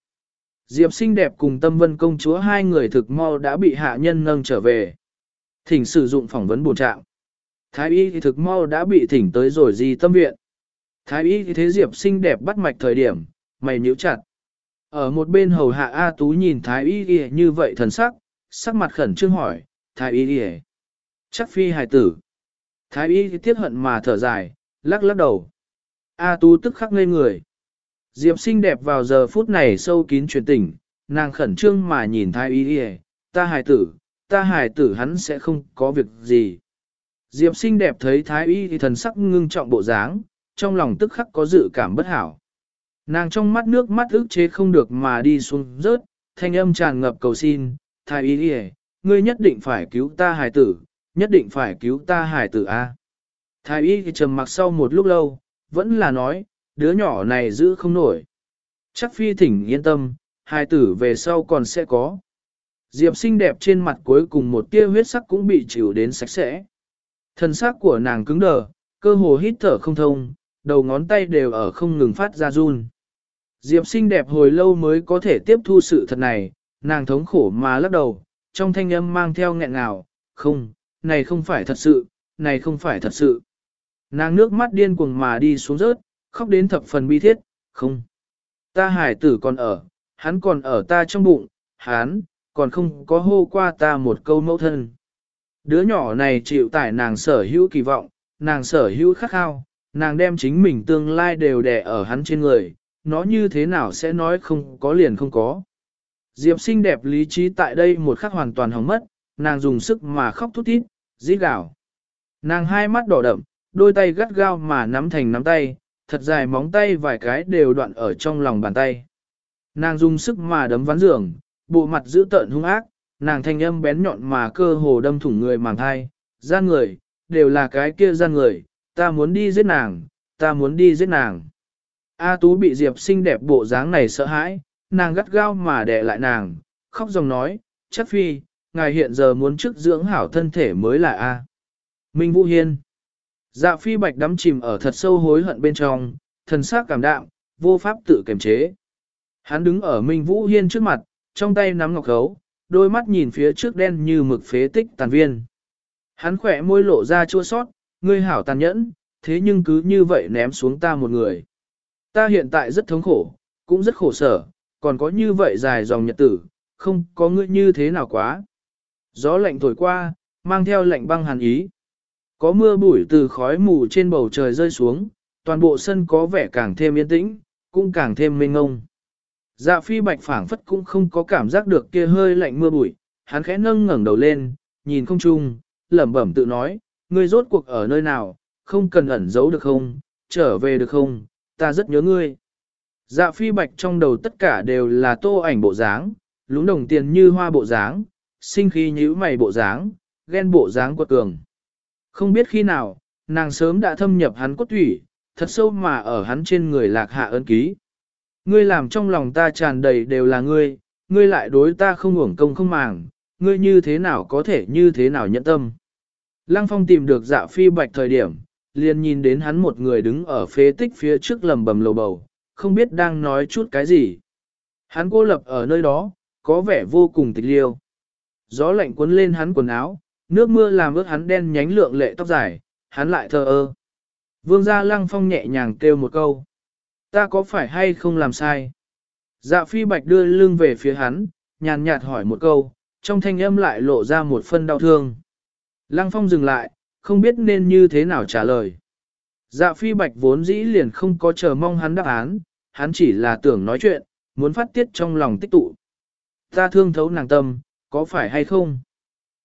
Diệp xinh đẹp cùng tâm vân công chúa hai người thực mau đã bị hạ nhân nâng trở về. Thỉnh sử dụng phỏng vấn bổ trạng. Thái y thì thực mau đã bị thỉnh tới rồi gì tâm viện. Thái y thì thế Diệp xinh đẹp bắt mạch thời điểm, mày nhíu chặt. Ở một bên hầu hạ A Tú nhìn Thái y y như vậy thần sắc, sắc mặt khẩn trương hỏi, Thái y y chắc phi hài tử. Thái y y tiếc hận mà thở dài, lắc lắc đầu. A Tú tức khắc ngây người. Diệp xinh đẹp vào giờ phút này sâu kín truyền tỉnh, nàng khẩn trương mà nhìn Thái y y ta hài tử, ta hài tử hắn sẽ không có việc gì. Diệp xinh đẹp thấy Thái y thì thần sắc ngưng trọng bộ dáng, trong lòng tức khắc có dự cảm bất hảo. Nàng trong mắt nước mắt ức chế không được mà đi xuống rớt, thanh âm tràn ngập cầu xin, thái y đi ngươi nhất định phải cứu ta hài tử, nhất định phải cứu ta hài tử a. Thái y trầm mặc sau một lúc lâu, vẫn là nói, đứa nhỏ này giữ không nổi. Chắc phi thỉnh yên tâm, hài tử về sau còn sẽ có. Diệp xinh đẹp trên mặt cuối cùng một tia huyết sắc cũng bị chịu đến sạch sẽ. Thân xác của nàng cứng đờ, cơ hồ hít thở không thông, đầu ngón tay đều ở không ngừng phát ra run. Diệp xinh đẹp hồi lâu mới có thể tiếp thu sự thật này, nàng thống khổ mà lắc đầu, trong thanh âm mang theo nghẹn ngào, không, này không phải thật sự, này không phải thật sự. Nàng nước mắt điên cuồng mà đi xuống rớt, khóc đến thập phần bi thiết, không. Ta hải tử còn ở, hắn còn ở ta trong bụng, hắn, còn không có hô qua ta một câu mẫu thân. Đứa nhỏ này chịu tải nàng sở hữu kỳ vọng, nàng sở hữu khắc khao, nàng đem chính mình tương lai đều đè ở hắn trên người, nó như thế nào sẽ nói không có liền không có. Diệp xinh đẹp lý trí tại đây một khắc hoàn toàn hỏng mất, nàng dùng sức mà khóc thút thít, dít gào. Nàng hai mắt đỏ đậm, đôi tay gắt gao mà nắm thành nắm tay, thật dài móng tay vài cái đều đoạn ở trong lòng bàn tay. Nàng dùng sức mà đấm ván giường, bộ mặt dữ tợn hung ác, nàng thanh âm bén nhọn mà cơ hồ đâm thủng người màng thai, gian người, đều là cái kia gian người, ta muốn đi giết nàng, ta muốn đi giết nàng. A Tú bị Diệp xinh đẹp bộ dáng này sợ hãi, nàng gắt gao mà đè lại nàng, khóc dòng nói, chắc phi, ngài hiện giờ muốn chức dưỡng hảo thân thể mới là A. Minh Vũ Hiên Dạ phi bạch đắm chìm ở thật sâu hối hận bên trong, thần sắc cảm đạm, vô pháp tự kiềm chế. Hắn đứng ở Minh Vũ Hiên trước mặt, trong tay nắm ngọc khấu, đôi mắt nhìn phía trước đen như mực phế tích tàn viên. Hắn khỏe môi lộ ra chua sót, ngươi hảo tàn nhẫn, thế nhưng cứ như vậy ném xuống ta một người. Ta hiện tại rất thống khổ, cũng rất khổ sở, còn có như vậy dài dòng nhật tử, không có ngươi như thế nào quá. Gió lạnh thổi qua, mang theo lạnh băng hàn ý. Có mưa bụi từ khói mù trên bầu trời rơi xuống, toàn bộ sân có vẻ càng thêm yên tĩnh, cũng càng thêm mênh ngông. Dạ phi bạch phảng phất cũng không có cảm giác được kia hơi lạnh mưa bụi, hắn khẽ nâng ngẩng đầu lên, nhìn không trung, lẩm bẩm tự nói, ngươi rốt cuộc ở nơi nào, không cần ẩn giấu được không, trở về được không, ta rất nhớ ngươi. Dạ phi bạch trong đầu tất cả đều là tô ảnh bộ dáng, lúng đồng tiền như hoa bộ dáng, sinh khí nhíu mày bộ dáng, ghen bộ dáng quật cường. Không biết khi nào, nàng sớm đã thâm nhập hắn cốt thủy, thật sâu mà ở hắn trên người lạc hạ ơn ký. Ngươi làm trong lòng ta tràn đầy đều là ngươi, ngươi lại đối ta không uổng công không màng, ngươi như thế nào có thể như thế nào nhẫn tâm. Lăng phong tìm được dạ phi bạch thời điểm, liền nhìn đến hắn một người đứng ở phế tích phía trước lầm bầm lầu bầu, không biết đang nói chút cái gì. Hắn cô lập ở nơi đó, có vẻ vô cùng tịch liêu. Gió lạnh cuốn lên hắn quần áo, nước mưa làm ướt hắn đen nhánh lượng lệ tóc dài, hắn lại thờ ơ. Vương gia lăng phong nhẹ nhàng kêu một câu. Ta có phải hay không làm sai? Dạ phi bạch đưa lưng về phía hắn, nhàn nhạt hỏi một câu, trong thanh âm lại lộ ra một phân đau thương. Lăng phong dừng lại, không biết nên như thế nào trả lời. Dạ phi bạch vốn dĩ liền không có chờ mong hắn đáp án, hắn chỉ là tưởng nói chuyện, muốn phát tiết trong lòng tích tụ. Ta thương thấu nàng tâm, có phải hay không?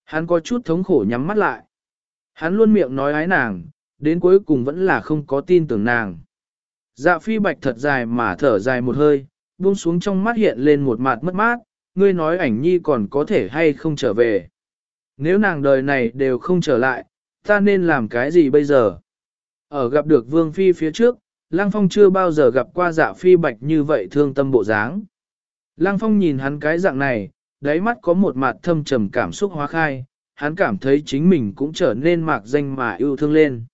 Hắn có chút thống khổ nhắm mắt lại. Hắn luôn miệng nói ái nàng, đến cuối cùng vẫn là không có tin tưởng nàng. Dạ phi bạch thật dài mà thở dài một hơi, buông xuống trong mắt hiện lên một mặt mất mát, ngươi nói ảnh nhi còn có thể hay không trở về. Nếu nàng đời này đều không trở lại, ta nên làm cái gì bây giờ? Ở gặp được Vương Phi phía trước, Lăng Phong chưa bao giờ gặp qua dạ phi bạch như vậy thương tâm bộ dáng. Lăng Phong nhìn hắn cái dạng này, đáy mắt có một mặt thâm trầm cảm xúc hóa khai, hắn cảm thấy chính mình cũng trở nên mạc danh mà yêu thương lên.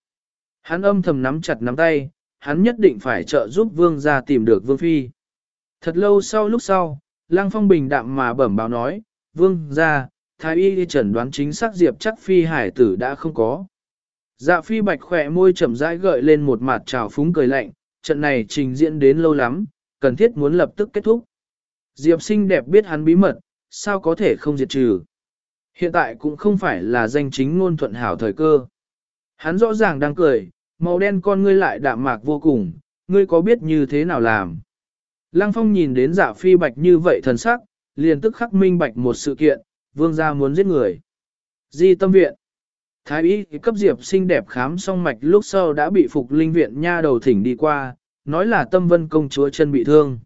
Hắn âm thầm nắm chặt nắm tay, hắn nhất định phải trợ giúp vương ra tìm được vương phi. Thật lâu sau lúc sau, Lăng Phong bình đạm mà bẩm báo nói, vương ra, thái y chẩn đoán chính xác diệp chắc phi hải tử đã không có. Dạ phi bạch khỏe môi chậm rãi gợi lên một mặt trào phúng cười lạnh, trận này trình diễn đến lâu lắm, cần thiết muốn lập tức kết thúc. Diệp sinh đẹp biết hắn bí mật, sao có thể không diệt trừ. Hiện tại cũng không phải là danh chính ngôn thuận hảo thời cơ. Hắn rõ ràng đang cười, màu đen con ngươi lại đạm mạc vô cùng, ngươi có biết như thế nào làm. Lăng phong nhìn đến dạ phi bạch như vậy thần sắc, liền tức khắc minh bạch một sự kiện, vương gia muốn giết người. Di tâm viện. Thái y cấp diệp xinh đẹp khám xong mạch lúc sau đã bị phục linh viện nha đầu thỉnh đi qua, nói là tâm vân công chúa chân bị thương.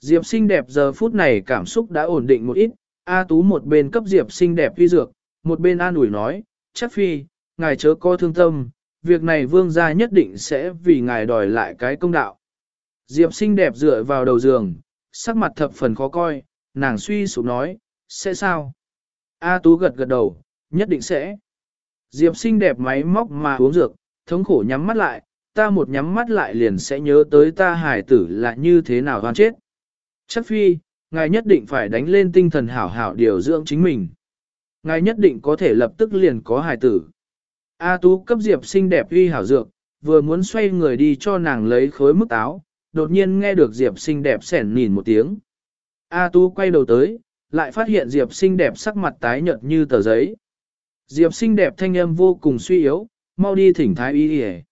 Diệp xinh đẹp giờ phút này cảm xúc đã ổn định một ít, A Tú một bên cấp Diệp xinh đẹp huy dược, một bên an ủi nói, chắc phi, ngài chớ có thương tâm, việc này vương gia nhất định sẽ vì ngài đòi lại cái công đạo. Diệp xinh đẹp dựa vào đầu giường, sắc mặt thập phần khó coi, nàng suy sụp nói, sẽ sao? A Tú gật gật đầu, nhất định sẽ. Diệp xinh đẹp máy móc mà uống dược, thống khổ nhắm mắt lại, ta một nhắm mắt lại liền sẽ nhớ tới ta hải tử là như thế nào hoan chết. Chắc phi, ngài nhất định phải đánh lên tinh thần hảo hảo điều dưỡng chính mình. Ngài nhất định có thể lập tức liền có hải tử. A Tú cấp Diệp xinh đẹp uy hảo dược, vừa muốn xoay người đi cho nàng lấy khối mức táo, đột nhiên nghe được Diệp xinh đẹp sẻn nhìn một tiếng. A Tú quay đầu tới, lại phát hiện Diệp xinh đẹp sắc mặt tái nhợt như tờ giấy. Diệp xinh đẹp thanh âm vô cùng suy yếu, mau đi thỉnh thái y y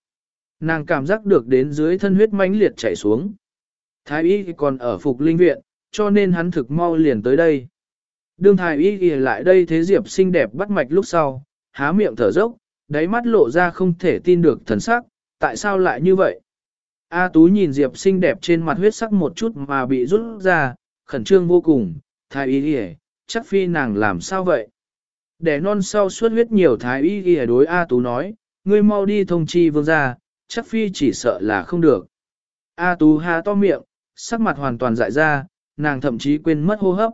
Nàng cảm giác được đến dưới thân huyết mãnh liệt chảy xuống. Thái y còn ở phục linh viện, cho nên hắn thực mau liền tới đây. Đương thái y y lại đây thế Diệp xinh đẹp bắt mạch lúc sau, há miệng thở dốc, đáy mắt lộ ra không thể tin được thần sắc, tại sao lại như vậy? A Tú nhìn Diệp xinh đẹp trên mặt huyết sắc một chút mà bị rút ra, khẩn trương vô cùng, thái y y, chắc phi nàng làm sao vậy? Để non sau suốt huyết nhiều thái y y đối A Tú nói, ngươi mau đi thông chi vương gia, chắc phi chỉ sợ là không được. A Tú há to miệng, sắc mặt hoàn toàn dại ra, nàng thậm chí quên mất hô hấp.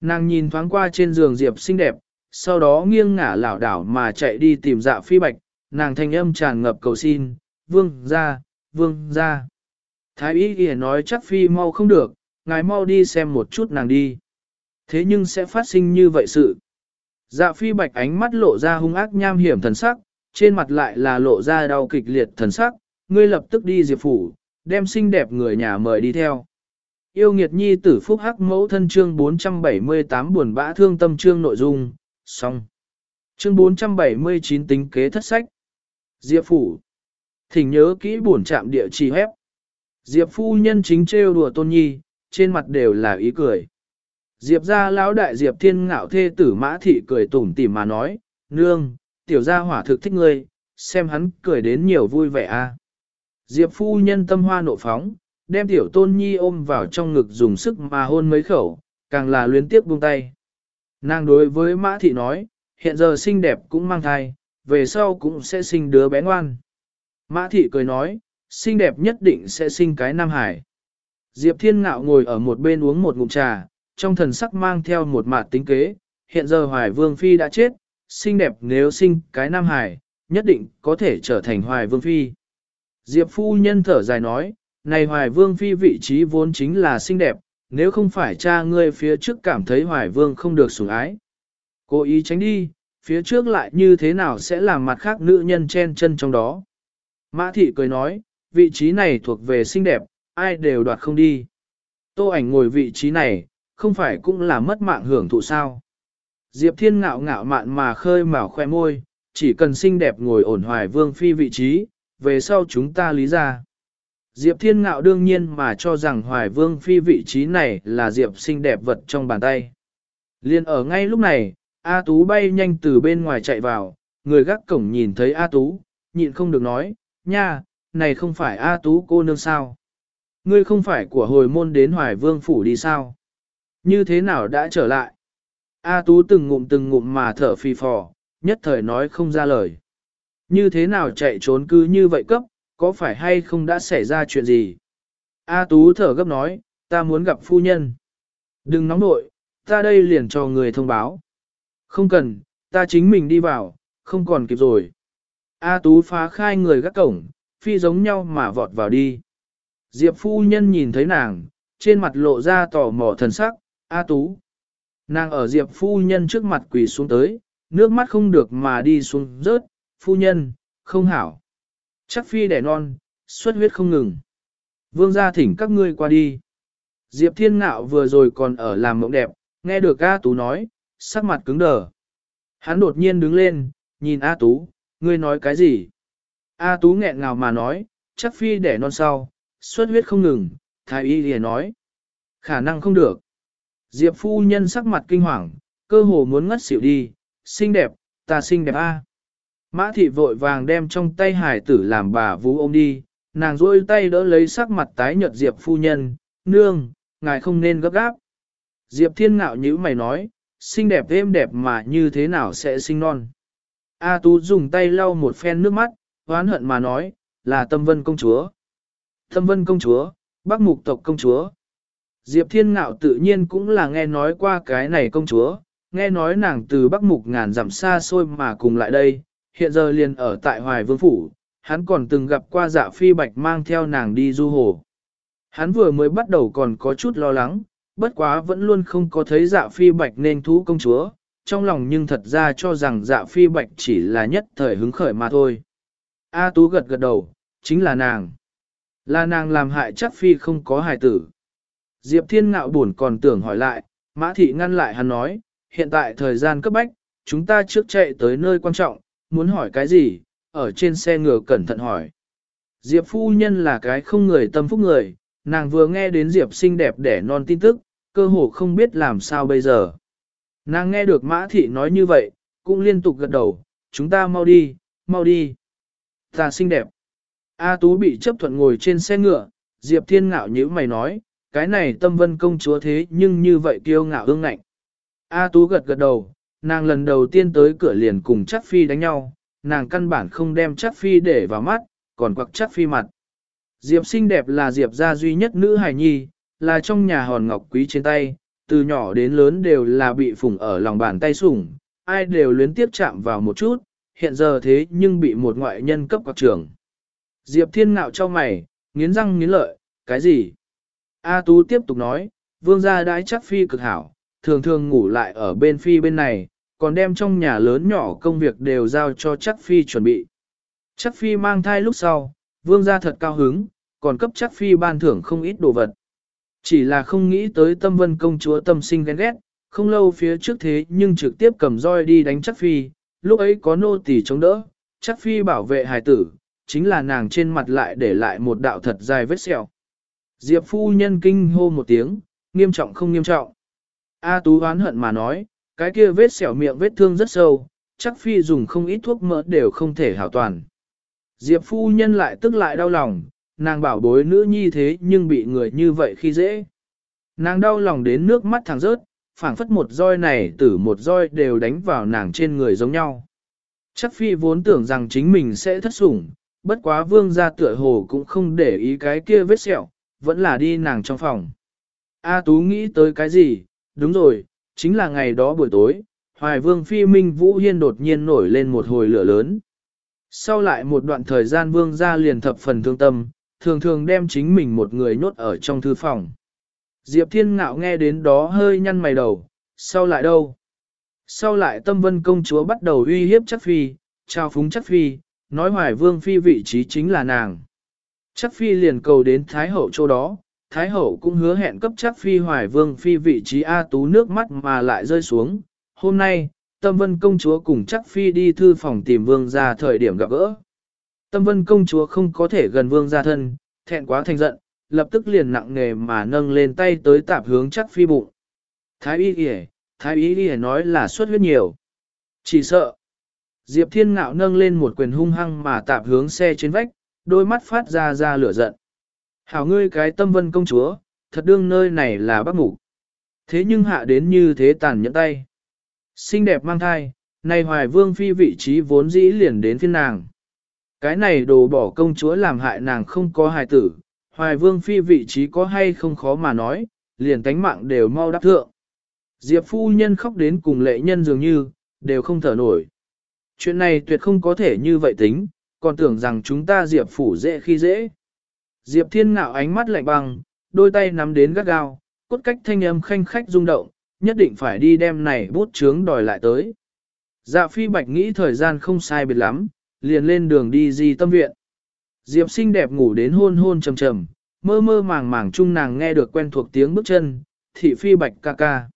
Nàng nhìn thoáng qua trên giường Diệp xinh đẹp, sau đó nghiêng ngả lảo đảo mà chạy đi tìm dạ phi bạch, nàng thanh âm tràn ngập cầu xin, vương ra, vương ra. Thái y ghi nói chắc phi mau không được, ngài mau đi xem một chút nàng đi. Thế nhưng sẽ phát sinh như vậy sự. Dạ phi bạch ánh mắt lộ ra hung ác nham hiểm thần sắc, trên mặt lại là lộ ra đau kịch liệt thần sắc, ngươi lập tức đi diệp phủ, đem xinh đẹp người nhà mời đi theo. Yêu nghiệt nhi tử phúc hắc mẫu thân chương 478 buồn bã thương tâm chương nội dung, xong. Chương 479 tính kế thất sách. Diệp phủ. Thỉnh nhớ kỹ buồn chạm địa chỉ hép. Diệp phu nhân chính trêu đùa tôn nhi, trên mặt đều là ý cười. Diệp ra lão đại Diệp thiên ngạo thê tử mã thị cười tủm tỉm mà nói, nương, tiểu gia hỏa thực thích ngươi, xem hắn cười đến nhiều vui vẻ a. Diệp phu nhân tâm hoa nộ phóng, đem tiểu tôn nhi ôm vào trong ngực dùng sức mà hôn mấy khẩu, càng là luyến tiếp buông tay. Nàng đối với mã thị nói, hiện giờ xinh đẹp cũng mang thai, về sau cũng sẽ sinh đứa bé ngoan. Mã thị cười nói, xinh đẹp nhất định sẽ sinh cái nam hải. Diệp thiên ngạo ngồi ở một bên uống một ngụm trà, trong thần sắc mang theo một mạt tính kế, hiện giờ hoài vương phi đã chết, xinh đẹp nếu sinh cái nam hải, nhất định có thể trở thành hoài vương phi. Diệp phu nhân thở dài nói, này hoài vương phi vị trí vốn chính là xinh đẹp, nếu không phải cha ngươi phía trước cảm thấy hoài vương không được sủng ái. Cố ý tránh đi, phía trước lại như thế nào sẽ làm mặt khác nữ nhân chen chân trong đó. Mã thị cười nói, vị trí này thuộc về xinh đẹp, ai đều đoạt không đi. Tô ảnh ngồi vị trí này, không phải cũng là mất mạng hưởng thụ sao. Diệp thiên ngạo ngạo mạn mà khơi mào khoe môi, chỉ cần xinh đẹp ngồi ổn hoài vương phi vị trí, về sau chúng ta lý ra. Diệp Thiên Ngạo đương nhiên mà cho rằng Hoài Vương Phi vị trí này là Diệp xinh đẹp vật trong bàn tay. Liên ở ngay lúc này, A Tú bay nhanh từ bên ngoài chạy vào, người gác cổng nhìn thấy A Tú, nhịn không được nói, nha, này không phải A Tú cô nương sao. Ngươi không phải của hồi môn đến Hoài Vương Phủ đi sao. Như thế nào đã trở lại? A Tú từng ngụm từng ngụm mà thở phì phò, nhất thời nói không ra lời. Như thế nào chạy trốn cứ như vậy cấp, có phải hay không đã xảy ra chuyện gì? A Tú thở gấp nói, ta muốn gặp phu nhân. Đừng nóng nội, ta đây liền cho người thông báo. Không cần, ta chính mình đi vào, không còn kịp rồi. A Tú phá khai người gác cổng, phi giống nhau mà vọt vào đi. Diệp phu nhân nhìn thấy nàng, trên mặt lộ ra tò mò thần sắc, A Tú. Nàng ở Diệp phu nhân trước mặt quỳ xuống tới, nước mắt không được mà đi xuống rớt, phu nhân, không hảo. Chắc phi đẻ non, xuất huyết không ngừng. Vương gia thỉnh các ngươi qua đi. Diệp thiên ngạo vừa rồi còn ở làm mộng đẹp, nghe được A Tú nói, sắc mặt cứng đờ. Hắn đột nhiên đứng lên, nhìn A Tú, ngươi nói cái gì? A Tú nghẹn ngào mà nói, chắc phi đẻ non sau, xuất huyết không ngừng, thái y liền nói. Khả năng không được. Diệp phu nhân sắc mặt kinh hoàng, cơ hồ muốn ngất xỉu đi, xinh đẹp, ta xinh đẹp a. Mã thị vội vàng đem trong tay hải tử làm bà vú ôm đi, nàng rôi tay đỡ lấy sắc mặt tái nhợt Diệp phu nhân, nương, ngài không nên gấp gáp. Diệp thiên ngạo như mày nói, xinh đẹp êm đẹp mà như thế nào sẽ sinh non. A Tú dùng tay lau một phen nước mắt, hoán hận mà nói, là tâm vân công chúa. Tâm vân công chúa, bác mục tộc công chúa. Diệp Thiên Ngạo tự nhiên cũng là nghe nói qua cái này công chúa, nghe nói nàng từ Bắc Mục ngàn dặm xa xôi mà cùng lại đây, hiện giờ liền ở tại Hoài Vương Phủ, hắn còn từng gặp qua dạ phi bạch mang theo nàng đi du hồ. Hắn vừa mới bắt đầu còn có chút lo lắng, bất quá vẫn luôn không có thấy dạ phi bạch nên thú công chúa, trong lòng nhưng thật ra cho rằng dạ phi bạch chỉ là nhất thời hứng khởi mà thôi. A Tú gật gật đầu, chính là nàng. Là nàng làm hại chắc phi không có hài tử. Diệp Thiên Ngạo buồn còn tưởng hỏi lại, Mã Thị ngăn lại hắn nói, hiện tại thời gian cấp bách, chúng ta trước chạy tới nơi quan trọng, muốn hỏi cái gì, ở trên xe ngựa cẩn thận hỏi. Diệp phu nhân là cái không người tâm phúc người, nàng vừa nghe đến Diệp xinh đẹp đẻ non tin tức, cơ hồ không biết làm sao bây giờ. Nàng nghe được Mã Thị nói như vậy, cũng liên tục gật đầu, chúng ta mau đi, mau đi. Ta xinh đẹp. A Tú bị chấp thuận ngồi trên xe ngựa, Diệp Thiên ngạo như mày nói, cái này tâm vân công chúa thế nhưng như vậy kiêu ngạo ương ngạnh. A Tú gật gật đầu, nàng lần đầu tiên tới cửa liền cùng chắc phi đánh nhau, nàng căn bản không đem chắc phi để vào mắt, còn quặc chắc phi mặt. Diệp xinh đẹp là Diệp gia duy nhất nữ hài nhi, là trong nhà hòn ngọc quý trên tay, từ nhỏ đến lớn đều là bị phủng ở lòng bàn tay sủng, ai đều luyến tiếp chạm vào một chút, hiện giờ thế nhưng bị một ngoại nhân cấp quặc trưởng. Diệp thiên ngạo cho mày, nghiến răng nghiến lợi, cái gì? A Tú tiếp tục nói, vương gia đãi chắc phi cực hảo, thường thường ngủ lại ở bên phi bên này, còn đem trong nhà lớn nhỏ công việc đều giao cho chắc phi chuẩn bị. Chắc phi mang thai lúc sau, vương gia thật cao hứng, còn cấp chắc phi ban thưởng không ít đồ vật. Chỉ là không nghĩ tới tâm vân công chúa tâm sinh ghen ghét, không lâu phía trước thế nhưng trực tiếp cầm roi đi đánh chắc phi, lúc ấy có nô tỳ chống đỡ, chắc phi bảo vệ hài tử, chính là nàng trên mặt lại để lại một đạo thật dài vết sẹo. Diệp phu nhân kinh hô một tiếng, nghiêm trọng không nghiêm trọng. A Tú oán hận mà nói, cái kia vết sẹo miệng vết thương rất sâu, chắc phi dùng không ít thuốc mỡ đều không thể hảo toàn. Diệp phu nhân lại tức lại đau lòng, nàng bảo bối nữ nhi thế nhưng bị người như vậy khi dễ. Nàng đau lòng đến nước mắt thẳng rớt, phảng phất một roi này tử một roi đều đánh vào nàng trên người giống nhau. Chắc phi vốn tưởng rằng chính mình sẽ thất sủng, bất quá vương gia tựa hồ cũng không để ý cái kia vết sẹo, vẫn là đi nàng trong phòng. A Tú nghĩ tới cái gì, đúng rồi, chính là ngày đó buổi tối, Hoài Vương Phi Minh Vũ Hiên đột nhiên nổi lên một hồi lửa lớn. Sau lại một đoạn thời gian Vương gia liền thập phần thương tâm, thường thường đem chính mình một người nhốt ở trong thư phòng. Diệp Thiên Ngạo nghe đến đó hơi nhăn mày đầu, sau lại đâu? Sau lại tâm vân công chúa bắt đầu uy hiếp chắc phi, trao phúng chắc phi, nói hoài vương phi vị trí chính là nàng. Chắc phi liền cầu đến Thái Hậu chỗ đó, Thái Hậu cũng hứa hẹn cấp chắc phi hoài vương phi vị trí A tú nước mắt mà lại rơi xuống. Hôm nay, Tâm Vân công chúa cùng chắc phi đi thư phòng tìm vương ra thời điểm gặp gỡ. Tâm Vân công chúa không có thể gần vương ra thân, thẹn quá thành giận, lập tức liền nặng nề mà nâng lên tay tới tạp hướng chắc phi bụng. Thái y kìa, thái y kìa nói là suất huyết nhiều. Chỉ sợ. Diệp Thiên Ngạo nâng lên một quyền hung hăng mà tạp hướng xe trên vách, đôi mắt phát ra ra lửa giận. Hảo ngươi cái tâm vân công chúa, thật đương nơi này là bác ngủ. Thế nhưng hạ đến như thế tàn nhẫn tay. Xinh đẹp mang thai, này hoài vương phi vị trí vốn dĩ liền đến phiên nàng. Cái này đồ bỏ công chúa làm hại nàng không có hài tử, hoài vương phi vị trí có hay không khó mà nói, liền tánh mạng đều mau đáp thượng. Diệp phu nhân khóc đến cùng lệ nhân dường như, đều không thở nổi. Chuyện này tuyệt không có thể như vậy tính, còn tưởng rằng chúng ta Diệp phủ dễ khi dễ. Diệp thiên ngạo ánh mắt lạnh băng, đôi tay nắm đến gắt gao, cốt cách thanh âm khanh khách rung động, nhất định phải đi đem này bút chướng đòi lại tới. Dạ phi bạch nghĩ thời gian không sai biệt lắm, liền lên đường đi di tâm viện. Diệp xinh đẹp ngủ đến hôn hôn trầm trầm, mơ mơ màng màng chung nàng nghe được quen thuộc tiếng bước chân, thị phi bạch ca ca.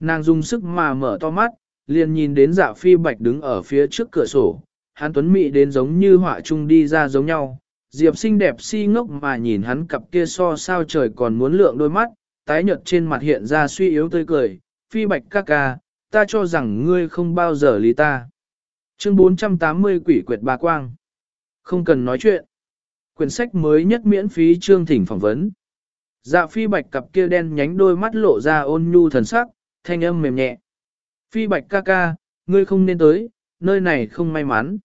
Nàng dùng sức mà mở to mắt, liền nhìn đến dạ phi bạch đứng ở phía trước cửa sổ, hắn tuấn mị đến giống như họa chung đi ra giống nhau. Diệp xinh đẹp si ngốc mà nhìn hắn cặp kia so sao trời còn muốn lượng đôi mắt, tái nhợt trên mặt hiện ra suy yếu tươi cười, phi bạch ca ca, ta cho rằng ngươi không bao giờ lý ta. Chương 480 quỷ quyệt bà quang. Không cần nói chuyện. Quyển sách mới nhất miễn phí chương thỉnh phỏng vấn. Dạ phi bạch cặp kia đen nhánh đôi mắt lộ ra ôn nhu thần sắc, thanh âm mềm nhẹ. Phi bạch ca ca, ngươi không nên tới, nơi này không may mắn.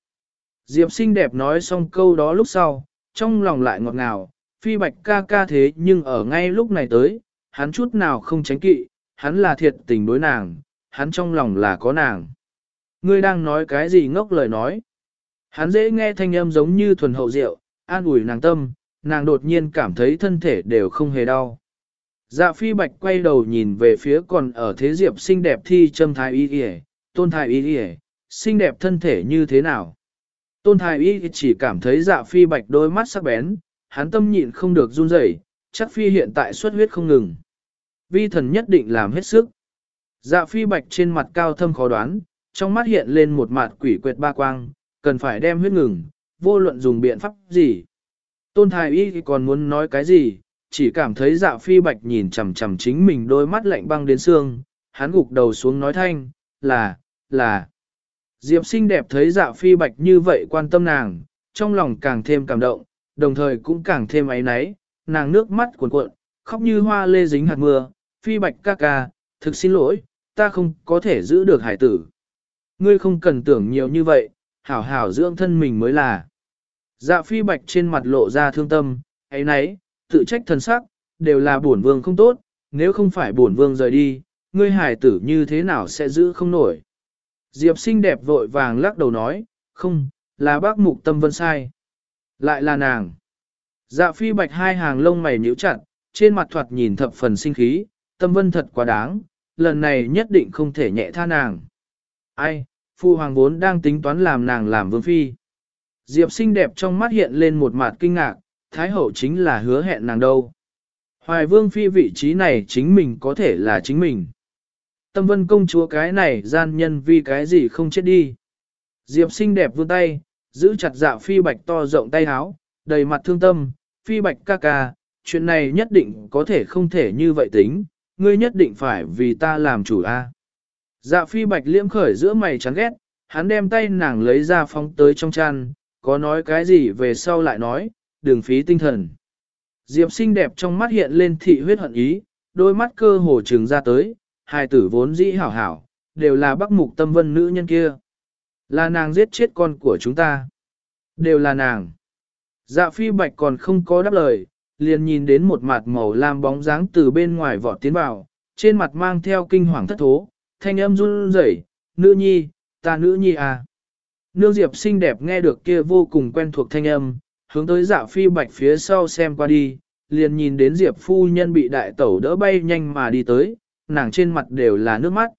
Diệp xinh đẹp nói xong câu đó lúc sau, trong lòng lại ngọt ngào, phi bạch ca ca thế nhưng ở ngay lúc này tới, hắn chút nào không tránh kỵ, hắn là thiệt tình đối nàng, hắn trong lòng là có nàng. Ngươi đang nói cái gì ngốc lời nói. Hắn dễ nghe thanh âm giống như thuần hậu rượu, an ủi nàng tâm, nàng đột nhiên cảm thấy thân thể đều không hề đau. Dạ phi bạch quay đầu nhìn về phía còn ở thế diệp xinh đẹp thi châm thái y y, tôn thái y y, xinh đẹp thân thể như thế nào. Tôn thái y chỉ cảm thấy dạ phi bạch đôi mắt sắc bén, hắn tâm nhịn không được run rẩy, chắc phi hiện tại xuất huyết không ngừng. Vi thần nhất định làm hết sức. Dạ phi bạch trên mặt cao thâm khó đoán, trong mắt hiện lên một mặt quỷ quyệt ba quang, cần phải đem huyết ngừng, vô luận dùng biện pháp gì. Tôn thái y còn muốn nói cái gì, chỉ cảm thấy dạ phi bạch nhìn chằm chằm chính mình đôi mắt lạnh băng đến xương, hắn gục đầu xuống nói thanh, là, là. Diệp xinh đẹp thấy dạ phi bạch như vậy quan tâm nàng, trong lòng càng thêm cảm động, đồng thời cũng càng thêm áy náy, nàng nước mắt cuộn cuộn, khóc như hoa lê dính hạt mưa, phi bạch ca ca, thực xin lỗi, ta không có thể giữ được hải tử. Ngươi không cần tưởng nhiều như vậy, hảo hảo dưỡng thân mình mới là. Dạ phi bạch trên mặt lộ ra thương tâm, ấy nấy, tự trách thân sắc, đều là bổn vương không tốt, nếu không phải bổn vương rời đi, ngươi hải tử như thế nào sẽ giữ không nổi. Diệp xinh đẹp vội vàng lắc đầu nói, không, là bác mục tâm vân sai. Lại là nàng. Dạ phi bạch hai hàng lông mày nhíu chặt, trên mặt thoạt nhìn thập phần sinh khí, tâm vân thật quá đáng, lần này nhất định không thể nhẹ tha nàng. Ai, phu hoàng vốn đang tính toán làm nàng làm vương phi. Diệp xinh đẹp trong mắt hiện lên một mặt kinh ngạc, Thái hậu chính là hứa hẹn nàng đâu. Hoài vương phi vị trí này chính mình có thể là chính mình. Tâm vân công chúa cái này gian nhân vì cái gì không chết đi. Diệp xinh đẹp vươn tay, giữ chặt dạ phi bạch to rộng tay háo, đầy mặt thương tâm, phi bạch ca ca, chuyện này nhất định có thể không thể như vậy tính, ngươi nhất định phải vì ta làm chủ a. Dạ phi bạch liễm khởi giữa mày chán ghét, hắn đem tay nàng lấy ra phóng tới trong chăn, có nói cái gì về sau lại nói, đừng phí tinh thần. Diệp xinh đẹp trong mắt hiện lên thị huyết hận ý, đôi mắt cơ hồ trừng ra tới, hai tử vốn dĩ hảo hảo, đều là bắc mục tâm vân nữ nhân kia. Là nàng giết chết con của chúng ta. Đều là nàng. Dạ phi bạch còn không có đáp lời, liền nhìn đến một mặt màu lam bóng dáng từ bên ngoài vọt tiến vào, trên mặt mang theo kinh hoàng thất thố, thanh âm run rẩy, nữ nhi, ta nữ nhi à. Nương Diệp xinh đẹp nghe được kia vô cùng quen thuộc thanh âm, hướng tới dạ phi bạch phía sau xem qua đi, liền nhìn đến Diệp phu nhân bị đại tẩu đỡ bay nhanh mà đi tới, nàng trên mặt đều là nước mắt.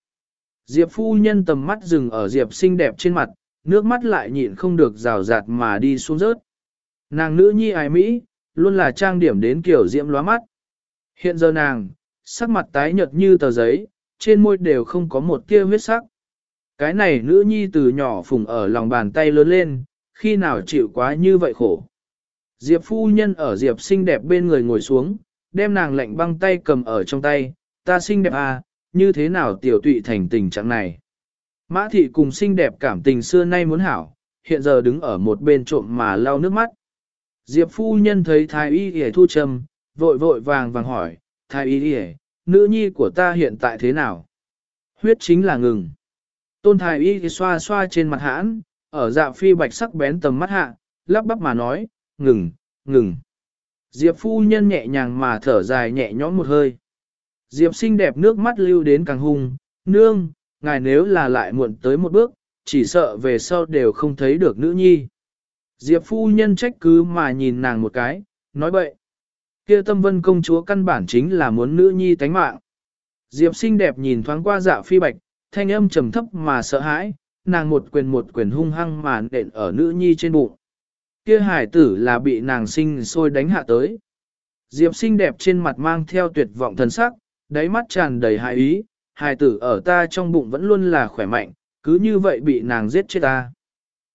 Diệp phu nhân tầm mắt dừng ở Diệp xinh đẹp trên mặt, nước mắt lại nhịn không được rào rạt mà đi xuống rớt. Nàng nữ nhi ái Mỹ, luôn là trang điểm đến kiểu diễm lóa mắt. Hiện giờ nàng, sắc mặt tái nhợt như tờ giấy, trên môi đều không có một tia huyết sắc. Cái này nữ nhi từ nhỏ phùng ở lòng bàn tay lớn lên, khi nào chịu quá như vậy khổ. Diệp phu nhân ở Diệp xinh đẹp bên người ngồi xuống, đem nàng lạnh băng tay cầm ở trong tay, ta xinh đẹp à, như thế nào tiểu tụy thành tình trạng này. Mã thị cùng xinh đẹp cảm tình xưa nay muốn hảo, hiện giờ đứng ở một bên trộm mà lau nước mắt. Diệp phu nhân thấy thái y hề thu trầm, vội vội vàng vàng hỏi, thái y hề, nữ nhi của ta hiện tại thế nào? Huyết chính là ngừng. Tôn thái y xoa xoa trên mặt hãn, ở dạ phi bạch sắc bén tầm mắt hạ, lắp bắp mà nói, ngừng, ngừng. Diệp phu nhân nhẹ nhàng mà thở dài nhẹ nhõm một hơi. Diệp xinh đẹp nước mắt lưu đến càng hung, nương, ngài nếu là lại muộn tới một bước, chỉ sợ về sau đều không thấy được nữ nhi. Diệp phu nhân trách cứ mà nhìn nàng một cái, nói bậy. Kia tâm vân công chúa căn bản chính là muốn nữ nhi tánh mạng. Diệp xinh đẹp nhìn thoáng qua dạ phi bạch, thanh âm trầm thấp mà sợ hãi, nàng một quyền một quyền hung hăng mà nện ở nữ nhi trên bụng. Kia hải tử là bị nàng sinh sôi đánh hạ tới. Diệp xinh đẹp trên mặt mang theo tuyệt vọng thần sắc, đáy mắt tràn đầy hại ý, hài tử ở ta trong bụng vẫn luôn là khỏe mạnh, cứ như vậy bị nàng giết chết ta.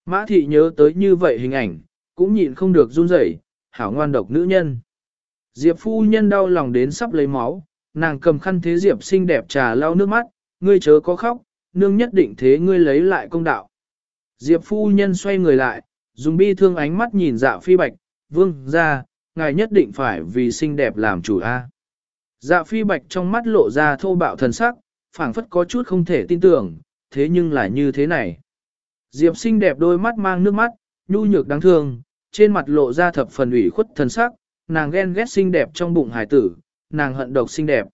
Mã thị nhớ tới như vậy hình ảnh, cũng nhịn không được run rẩy, hảo ngoan độc nữ nhân. Diệp phu nhân đau lòng đến sắp lấy máu, nàng cầm khăn thế Diệp xinh đẹp trà lau nước mắt, ngươi chớ có khóc, nương nhất định thế ngươi lấy lại công đạo. Diệp phu nhân xoay người lại, dùng bi thương ánh mắt nhìn dạ phi bạch, vương ra, ngài nhất định phải vì xinh đẹp làm chủ a. Dạ phi bạch trong mắt lộ ra thô bạo thần sắc, phảng phất có chút không thể tin tưởng, thế nhưng là như thế này. Diệp xinh đẹp đôi mắt mang nước mắt, nhu nhược đáng thương, trên mặt lộ ra thập phần ủy khuất thần sắc, nàng ghen ghét xinh đẹp trong bụng hải tử, nàng hận độc xinh đẹp.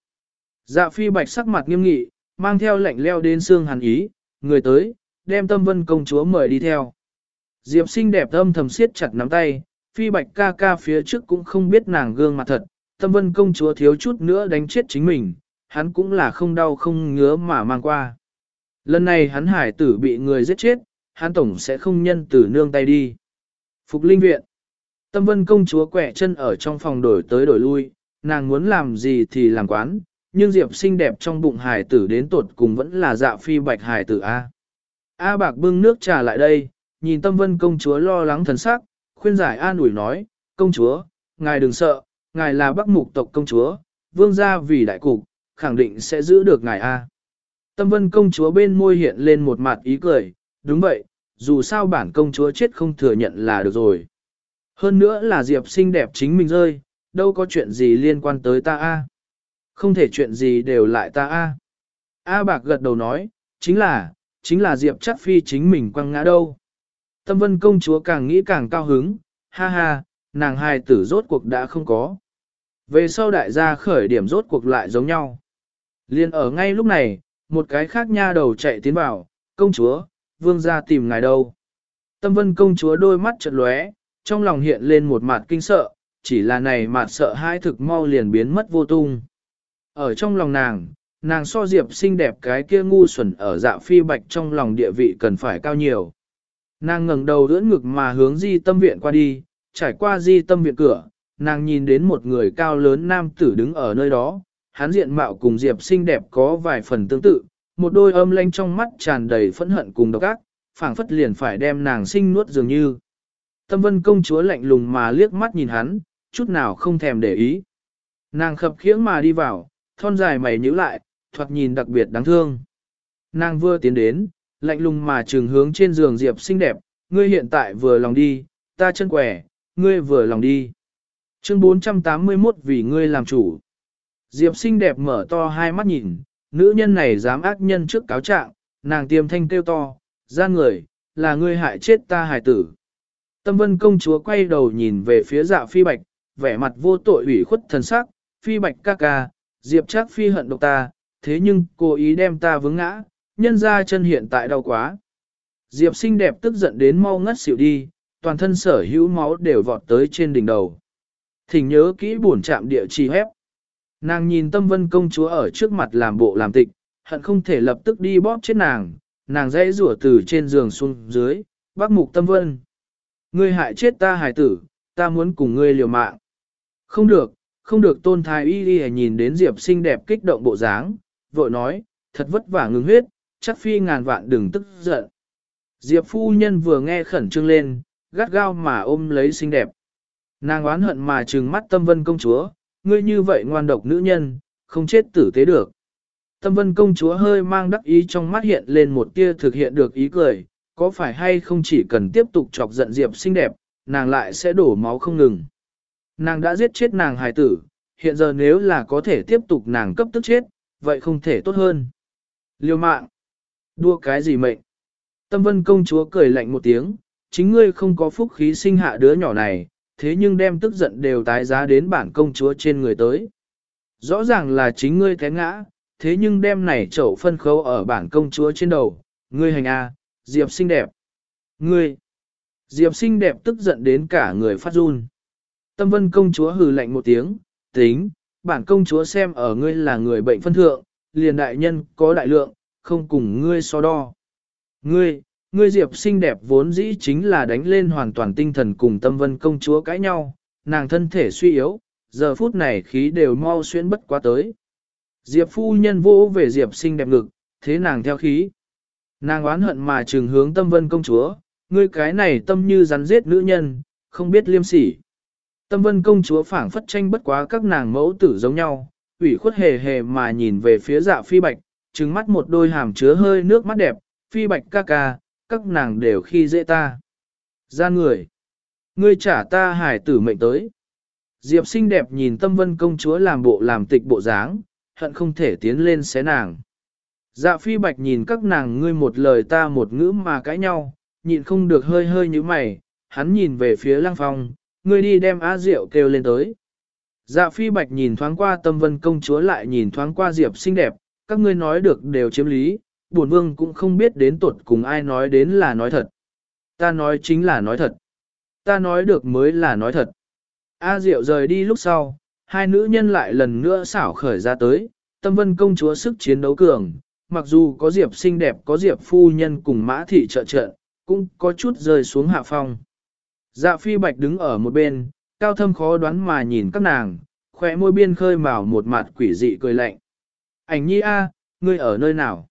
Dạ phi bạch sắc mặt nghiêm nghị, mang theo lệnh leo đến xương hàn ý, người tới, đem tâm vân công chúa mời đi theo. Diệp xinh đẹp âm thầm siết chặt nắm tay, phi bạch ca ca phía trước cũng không biết nàng gương mặt thật, tâm vân công chúa thiếu chút nữa đánh chết chính mình, hắn cũng là không đau không ngứa mà mang qua. Lần này hắn hải tử bị người giết chết, hắn tổng sẽ không nhân tử nương tay đi. Phục linh viện. Tâm vân công chúa quẻ chân ở trong phòng đổi tới đổi lui, nàng muốn làm gì thì làm quán, nhưng Diệp xinh đẹp trong bụng hải tử đến tột cùng vẫn là dạ phi bạch hải tử A. A bạc bưng nước trà lại đây, nhìn tâm vân công chúa lo lắng thần sắc, khuyên giải an ủi nói, công chúa, ngài đừng sợ, ngài là bắc mục tộc công chúa, vương gia vì đại cục, khẳng định sẽ giữ được ngài A. Tâm vân công chúa bên môi hiện lên một mặt ý cười, đúng vậy, dù sao bản công chúa chết không thừa nhận là được rồi. Hơn nữa là Diệp xinh đẹp chính mình rơi, đâu có chuyện gì liên quan tới ta a. Không thể chuyện gì đều lại ta a. A bạc gật đầu nói, chính là, chính là Diệp chắc phi chính mình quăng ngã đâu. Tâm vân công chúa càng nghĩ càng cao hứng, ha ha, nàng hài tử rốt cuộc đã không có. Về sau đại gia khởi điểm rốt cuộc lại giống nhau. Liên ở ngay lúc này, một cái khác nha đầu chạy tiến vào, công chúa, vương gia tìm ngài đâu. Tâm vân công chúa đôi mắt chợt lóe, trong lòng hiện lên một mặt kinh sợ, chỉ là này mặt sợ hai thực mau liền biến mất vô tung. Ở trong lòng nàng, nàng so diệp xinh đẹp cái kia ngu xuẩn ở dạ phi bạch trong lòng địa vị cần phải cao nhiều. Nàng ngẩng đầu ưỡn ngực mà hướng di tâm viện qua đi, trải qua di tâm viện cửa, nàng nhìn đến một người cao lớn nam tử đứng ở nơi đó, hắn diện mạo cùng diệp xinh đẹp có vài phần tương tự, một đôi âm lanh trong mắt tràn đầy phẫn hận cùng độc ác, phảng phất liền phải đem nàng sinh nuốt dường như. Tâm vân công chúa lạnh lùng mà liếc mắt nhìn hắn, chút nào không thèm để ý. Nàng khập khiễng mà đi vào, thon dài mày nhíu lại, thoạt nhìn đặc biệt đáng thương. Nàng vừa tiến đến, lạnh lùng mà trường hướng trên giường Diệp xinh đẹp, ngươi hiện tại vừa lòng đi, ta chân quẻ, ngươi vừa lòng đi. Chương 481 vì ngươi làm chủ. Diệp xinh đẹp mở to hai mắt nhìn, nữ nhân này dám ác nhân trước cáo trạng, nàng tiêm thanh kêu to, gian người, là ngươi hại chết ta hài tử. Tâm vân công chúa quay đầu nhìn về phía dạ phi bạch, vẻ mặt vô tội ủy khuất thần sắc, phi bạch ca ca, diệp chắc phi hận độc ta, thế nhưng cô ý đem ta vướng ngã, nhân ra chân hiện tại đau quá. Diệp xinh đẹp tức giận đến mau ngất xỉu đi, toàn thân sở hữu máu đều vọt tới trên đỉnh đầu. Thỉnh nhớ kỹ buồn chạm địa chỉ hép. Nàng nhìn tâm vân công chúa ở trước mặt làm bộ làm tịch, hận không thể lập tức đi bóp chết nàng, nàng dãy rủa từ trên giường xuống dưới, bác mục tâm vân. Ngươi hại chết ta hài tử, ta muốn cùng ngươi liều mạng. Không được, không được tôn thái y đi nhìn đến Diệp xinh đẹp kích động bộ dáng, vội nói, thật vất vả ngừng huyết, chắc phi ngàn vạn đừng tức giận. Diệp phu nhân vừa nghe khẩn trương lên, gắt gao mà ôm lấy xinh đẹp. Nàng oán hận mà trừng mắt tâm vân công chúa, ngươi như vậy ngoan độc nữ nhân, không chết tử tế được. Tâm vân công chúa hơi mang đắc ý trong mắt hiện lên một tia thực hiện được ý cười, có phải hay không chỉ cần tiếp tục chọc giận Diệp xinh đẹp, nàng lại sẽ đổ máu không ngừng. Nàng đã giết chết nàng hài tử, hiện giờ nếu là có thể tiếp tục nàng cấp tức chết, vậy không thể tốt hơn. Liêu mạng, đua cái gì mệnh? Tâm vân công chúa cười lạnh một tiếng, chính ngươi không có phúc khí sinh hạ đứa nhỏ này, thế nhưng đem tức giận đều tái giá đến bản công chúa trên người tới. Rõ ràng là chính ngươi té ngã, thế nhưng đem này chậu phân khấu ở bản công chúa trên đầu, ngươi hành a, Diệp xinh đẹp. Ngươi, Diệp xinh đẹp tức giận đến cả người phát run. Tâm vân công chúa hừ lạnh một tiếng, tính, bản công chúa xem ở ngươi là người bệnh phân thượng, liền đại nhân có đại lượng, không cùng ngươi so đo. Ngươi, ngươi Diệp xinh đẹp vốn dĩ chính là đánh lên hoàn toàn tinh thần cùng tâm vân công chúa cãi nhau, nàng thân thể suy yếu, giờ phút này khí đều mau xuyên bất quá tới. Diệp phu nhân vô về Diệp xinh đẹp ngực, thế nàng theo khí. Nàng oán hận mà trừng hướng tâm vân công chúa, ngươi cái này tâm như rắn giết nữ nhân, không biết liêm sỉ. Tâm vân công chúa phảng phất tranh bất quá các nàng mẫu tử giống nhau, ủy khuất hề hề mà nhìn về phía dạ phi bạch, trừng mắt một đôi hàm chứa hơi nước mắt đẹp, phi bạch ca ca, các nàng đều khi dễ ta. Gian người, ngươi trả ta hải tử mệnh tới. Diệp xinh đẹp nhìn tâm vân công chúa làm bộ làm tịch bộ dáng, hận không thể tiến lên xé nàng. Dạ phi bạch nhìn các nàng ngươi một lời ta một ngữ mà cãi nhau, nhịn không được hơi hơi như mày, hắn nhìn về phía lăng phong, ngươi đi đem á rượu kêu lên tới. Dạ phi bạch nhìn thoáng qua tâm vân công chúa lại nhìn thoáng qua diệp xinh đẹp, các ngươi nói được đều chiếm lý, bổn vương cũng không biết đến tuột cùng ai nói đến là nói thật. Ta nói chính là nói thật. Ta nói được mới là nói thật. A Diệu rời đi lúc sau, hai nữ nhân lại lần nữa xảo khởi ra tới, tâm vân công chúa sức chiến đấu cường, mặc dù có Diệp xinh đẹp có Diệp phu nhân cùng mã thị trợ trợ, cũng có chút rơi xuống hạ phong. Dạ phi bạch đứng ở một bên, cao thâm khó đoán mà nhìn các nàng, khỏe môi biên khơi mào một mặt quỷ dị cười lạnh. Ảnh nhi a, ngươi ở nơi nào?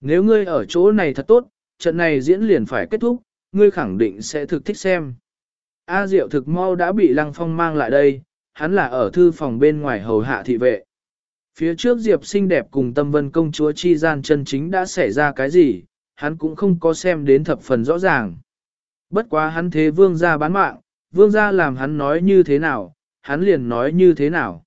Nếu ngươi ở chỗ này thật tốt, trận này diễn liền phải kết thúc, ngươi khẳng định sẽ thực thích xem. A Diệu thực mau đã bị Lăng Phong mang lại đây, hắn là ở thư phòng bên ngoài hầu hạ thị vệ. Phía trước Diệp xinh đẹp cùng tâm vân công chúa chi gian chân chính đã xảy ra cái gì, hắn cũng không có xem đến thập phần rõ ràng. Bất quá hắn thế vương gia bán mạng, vương gia làm hắn nói như thế nào, hắn liền nói như thế nào.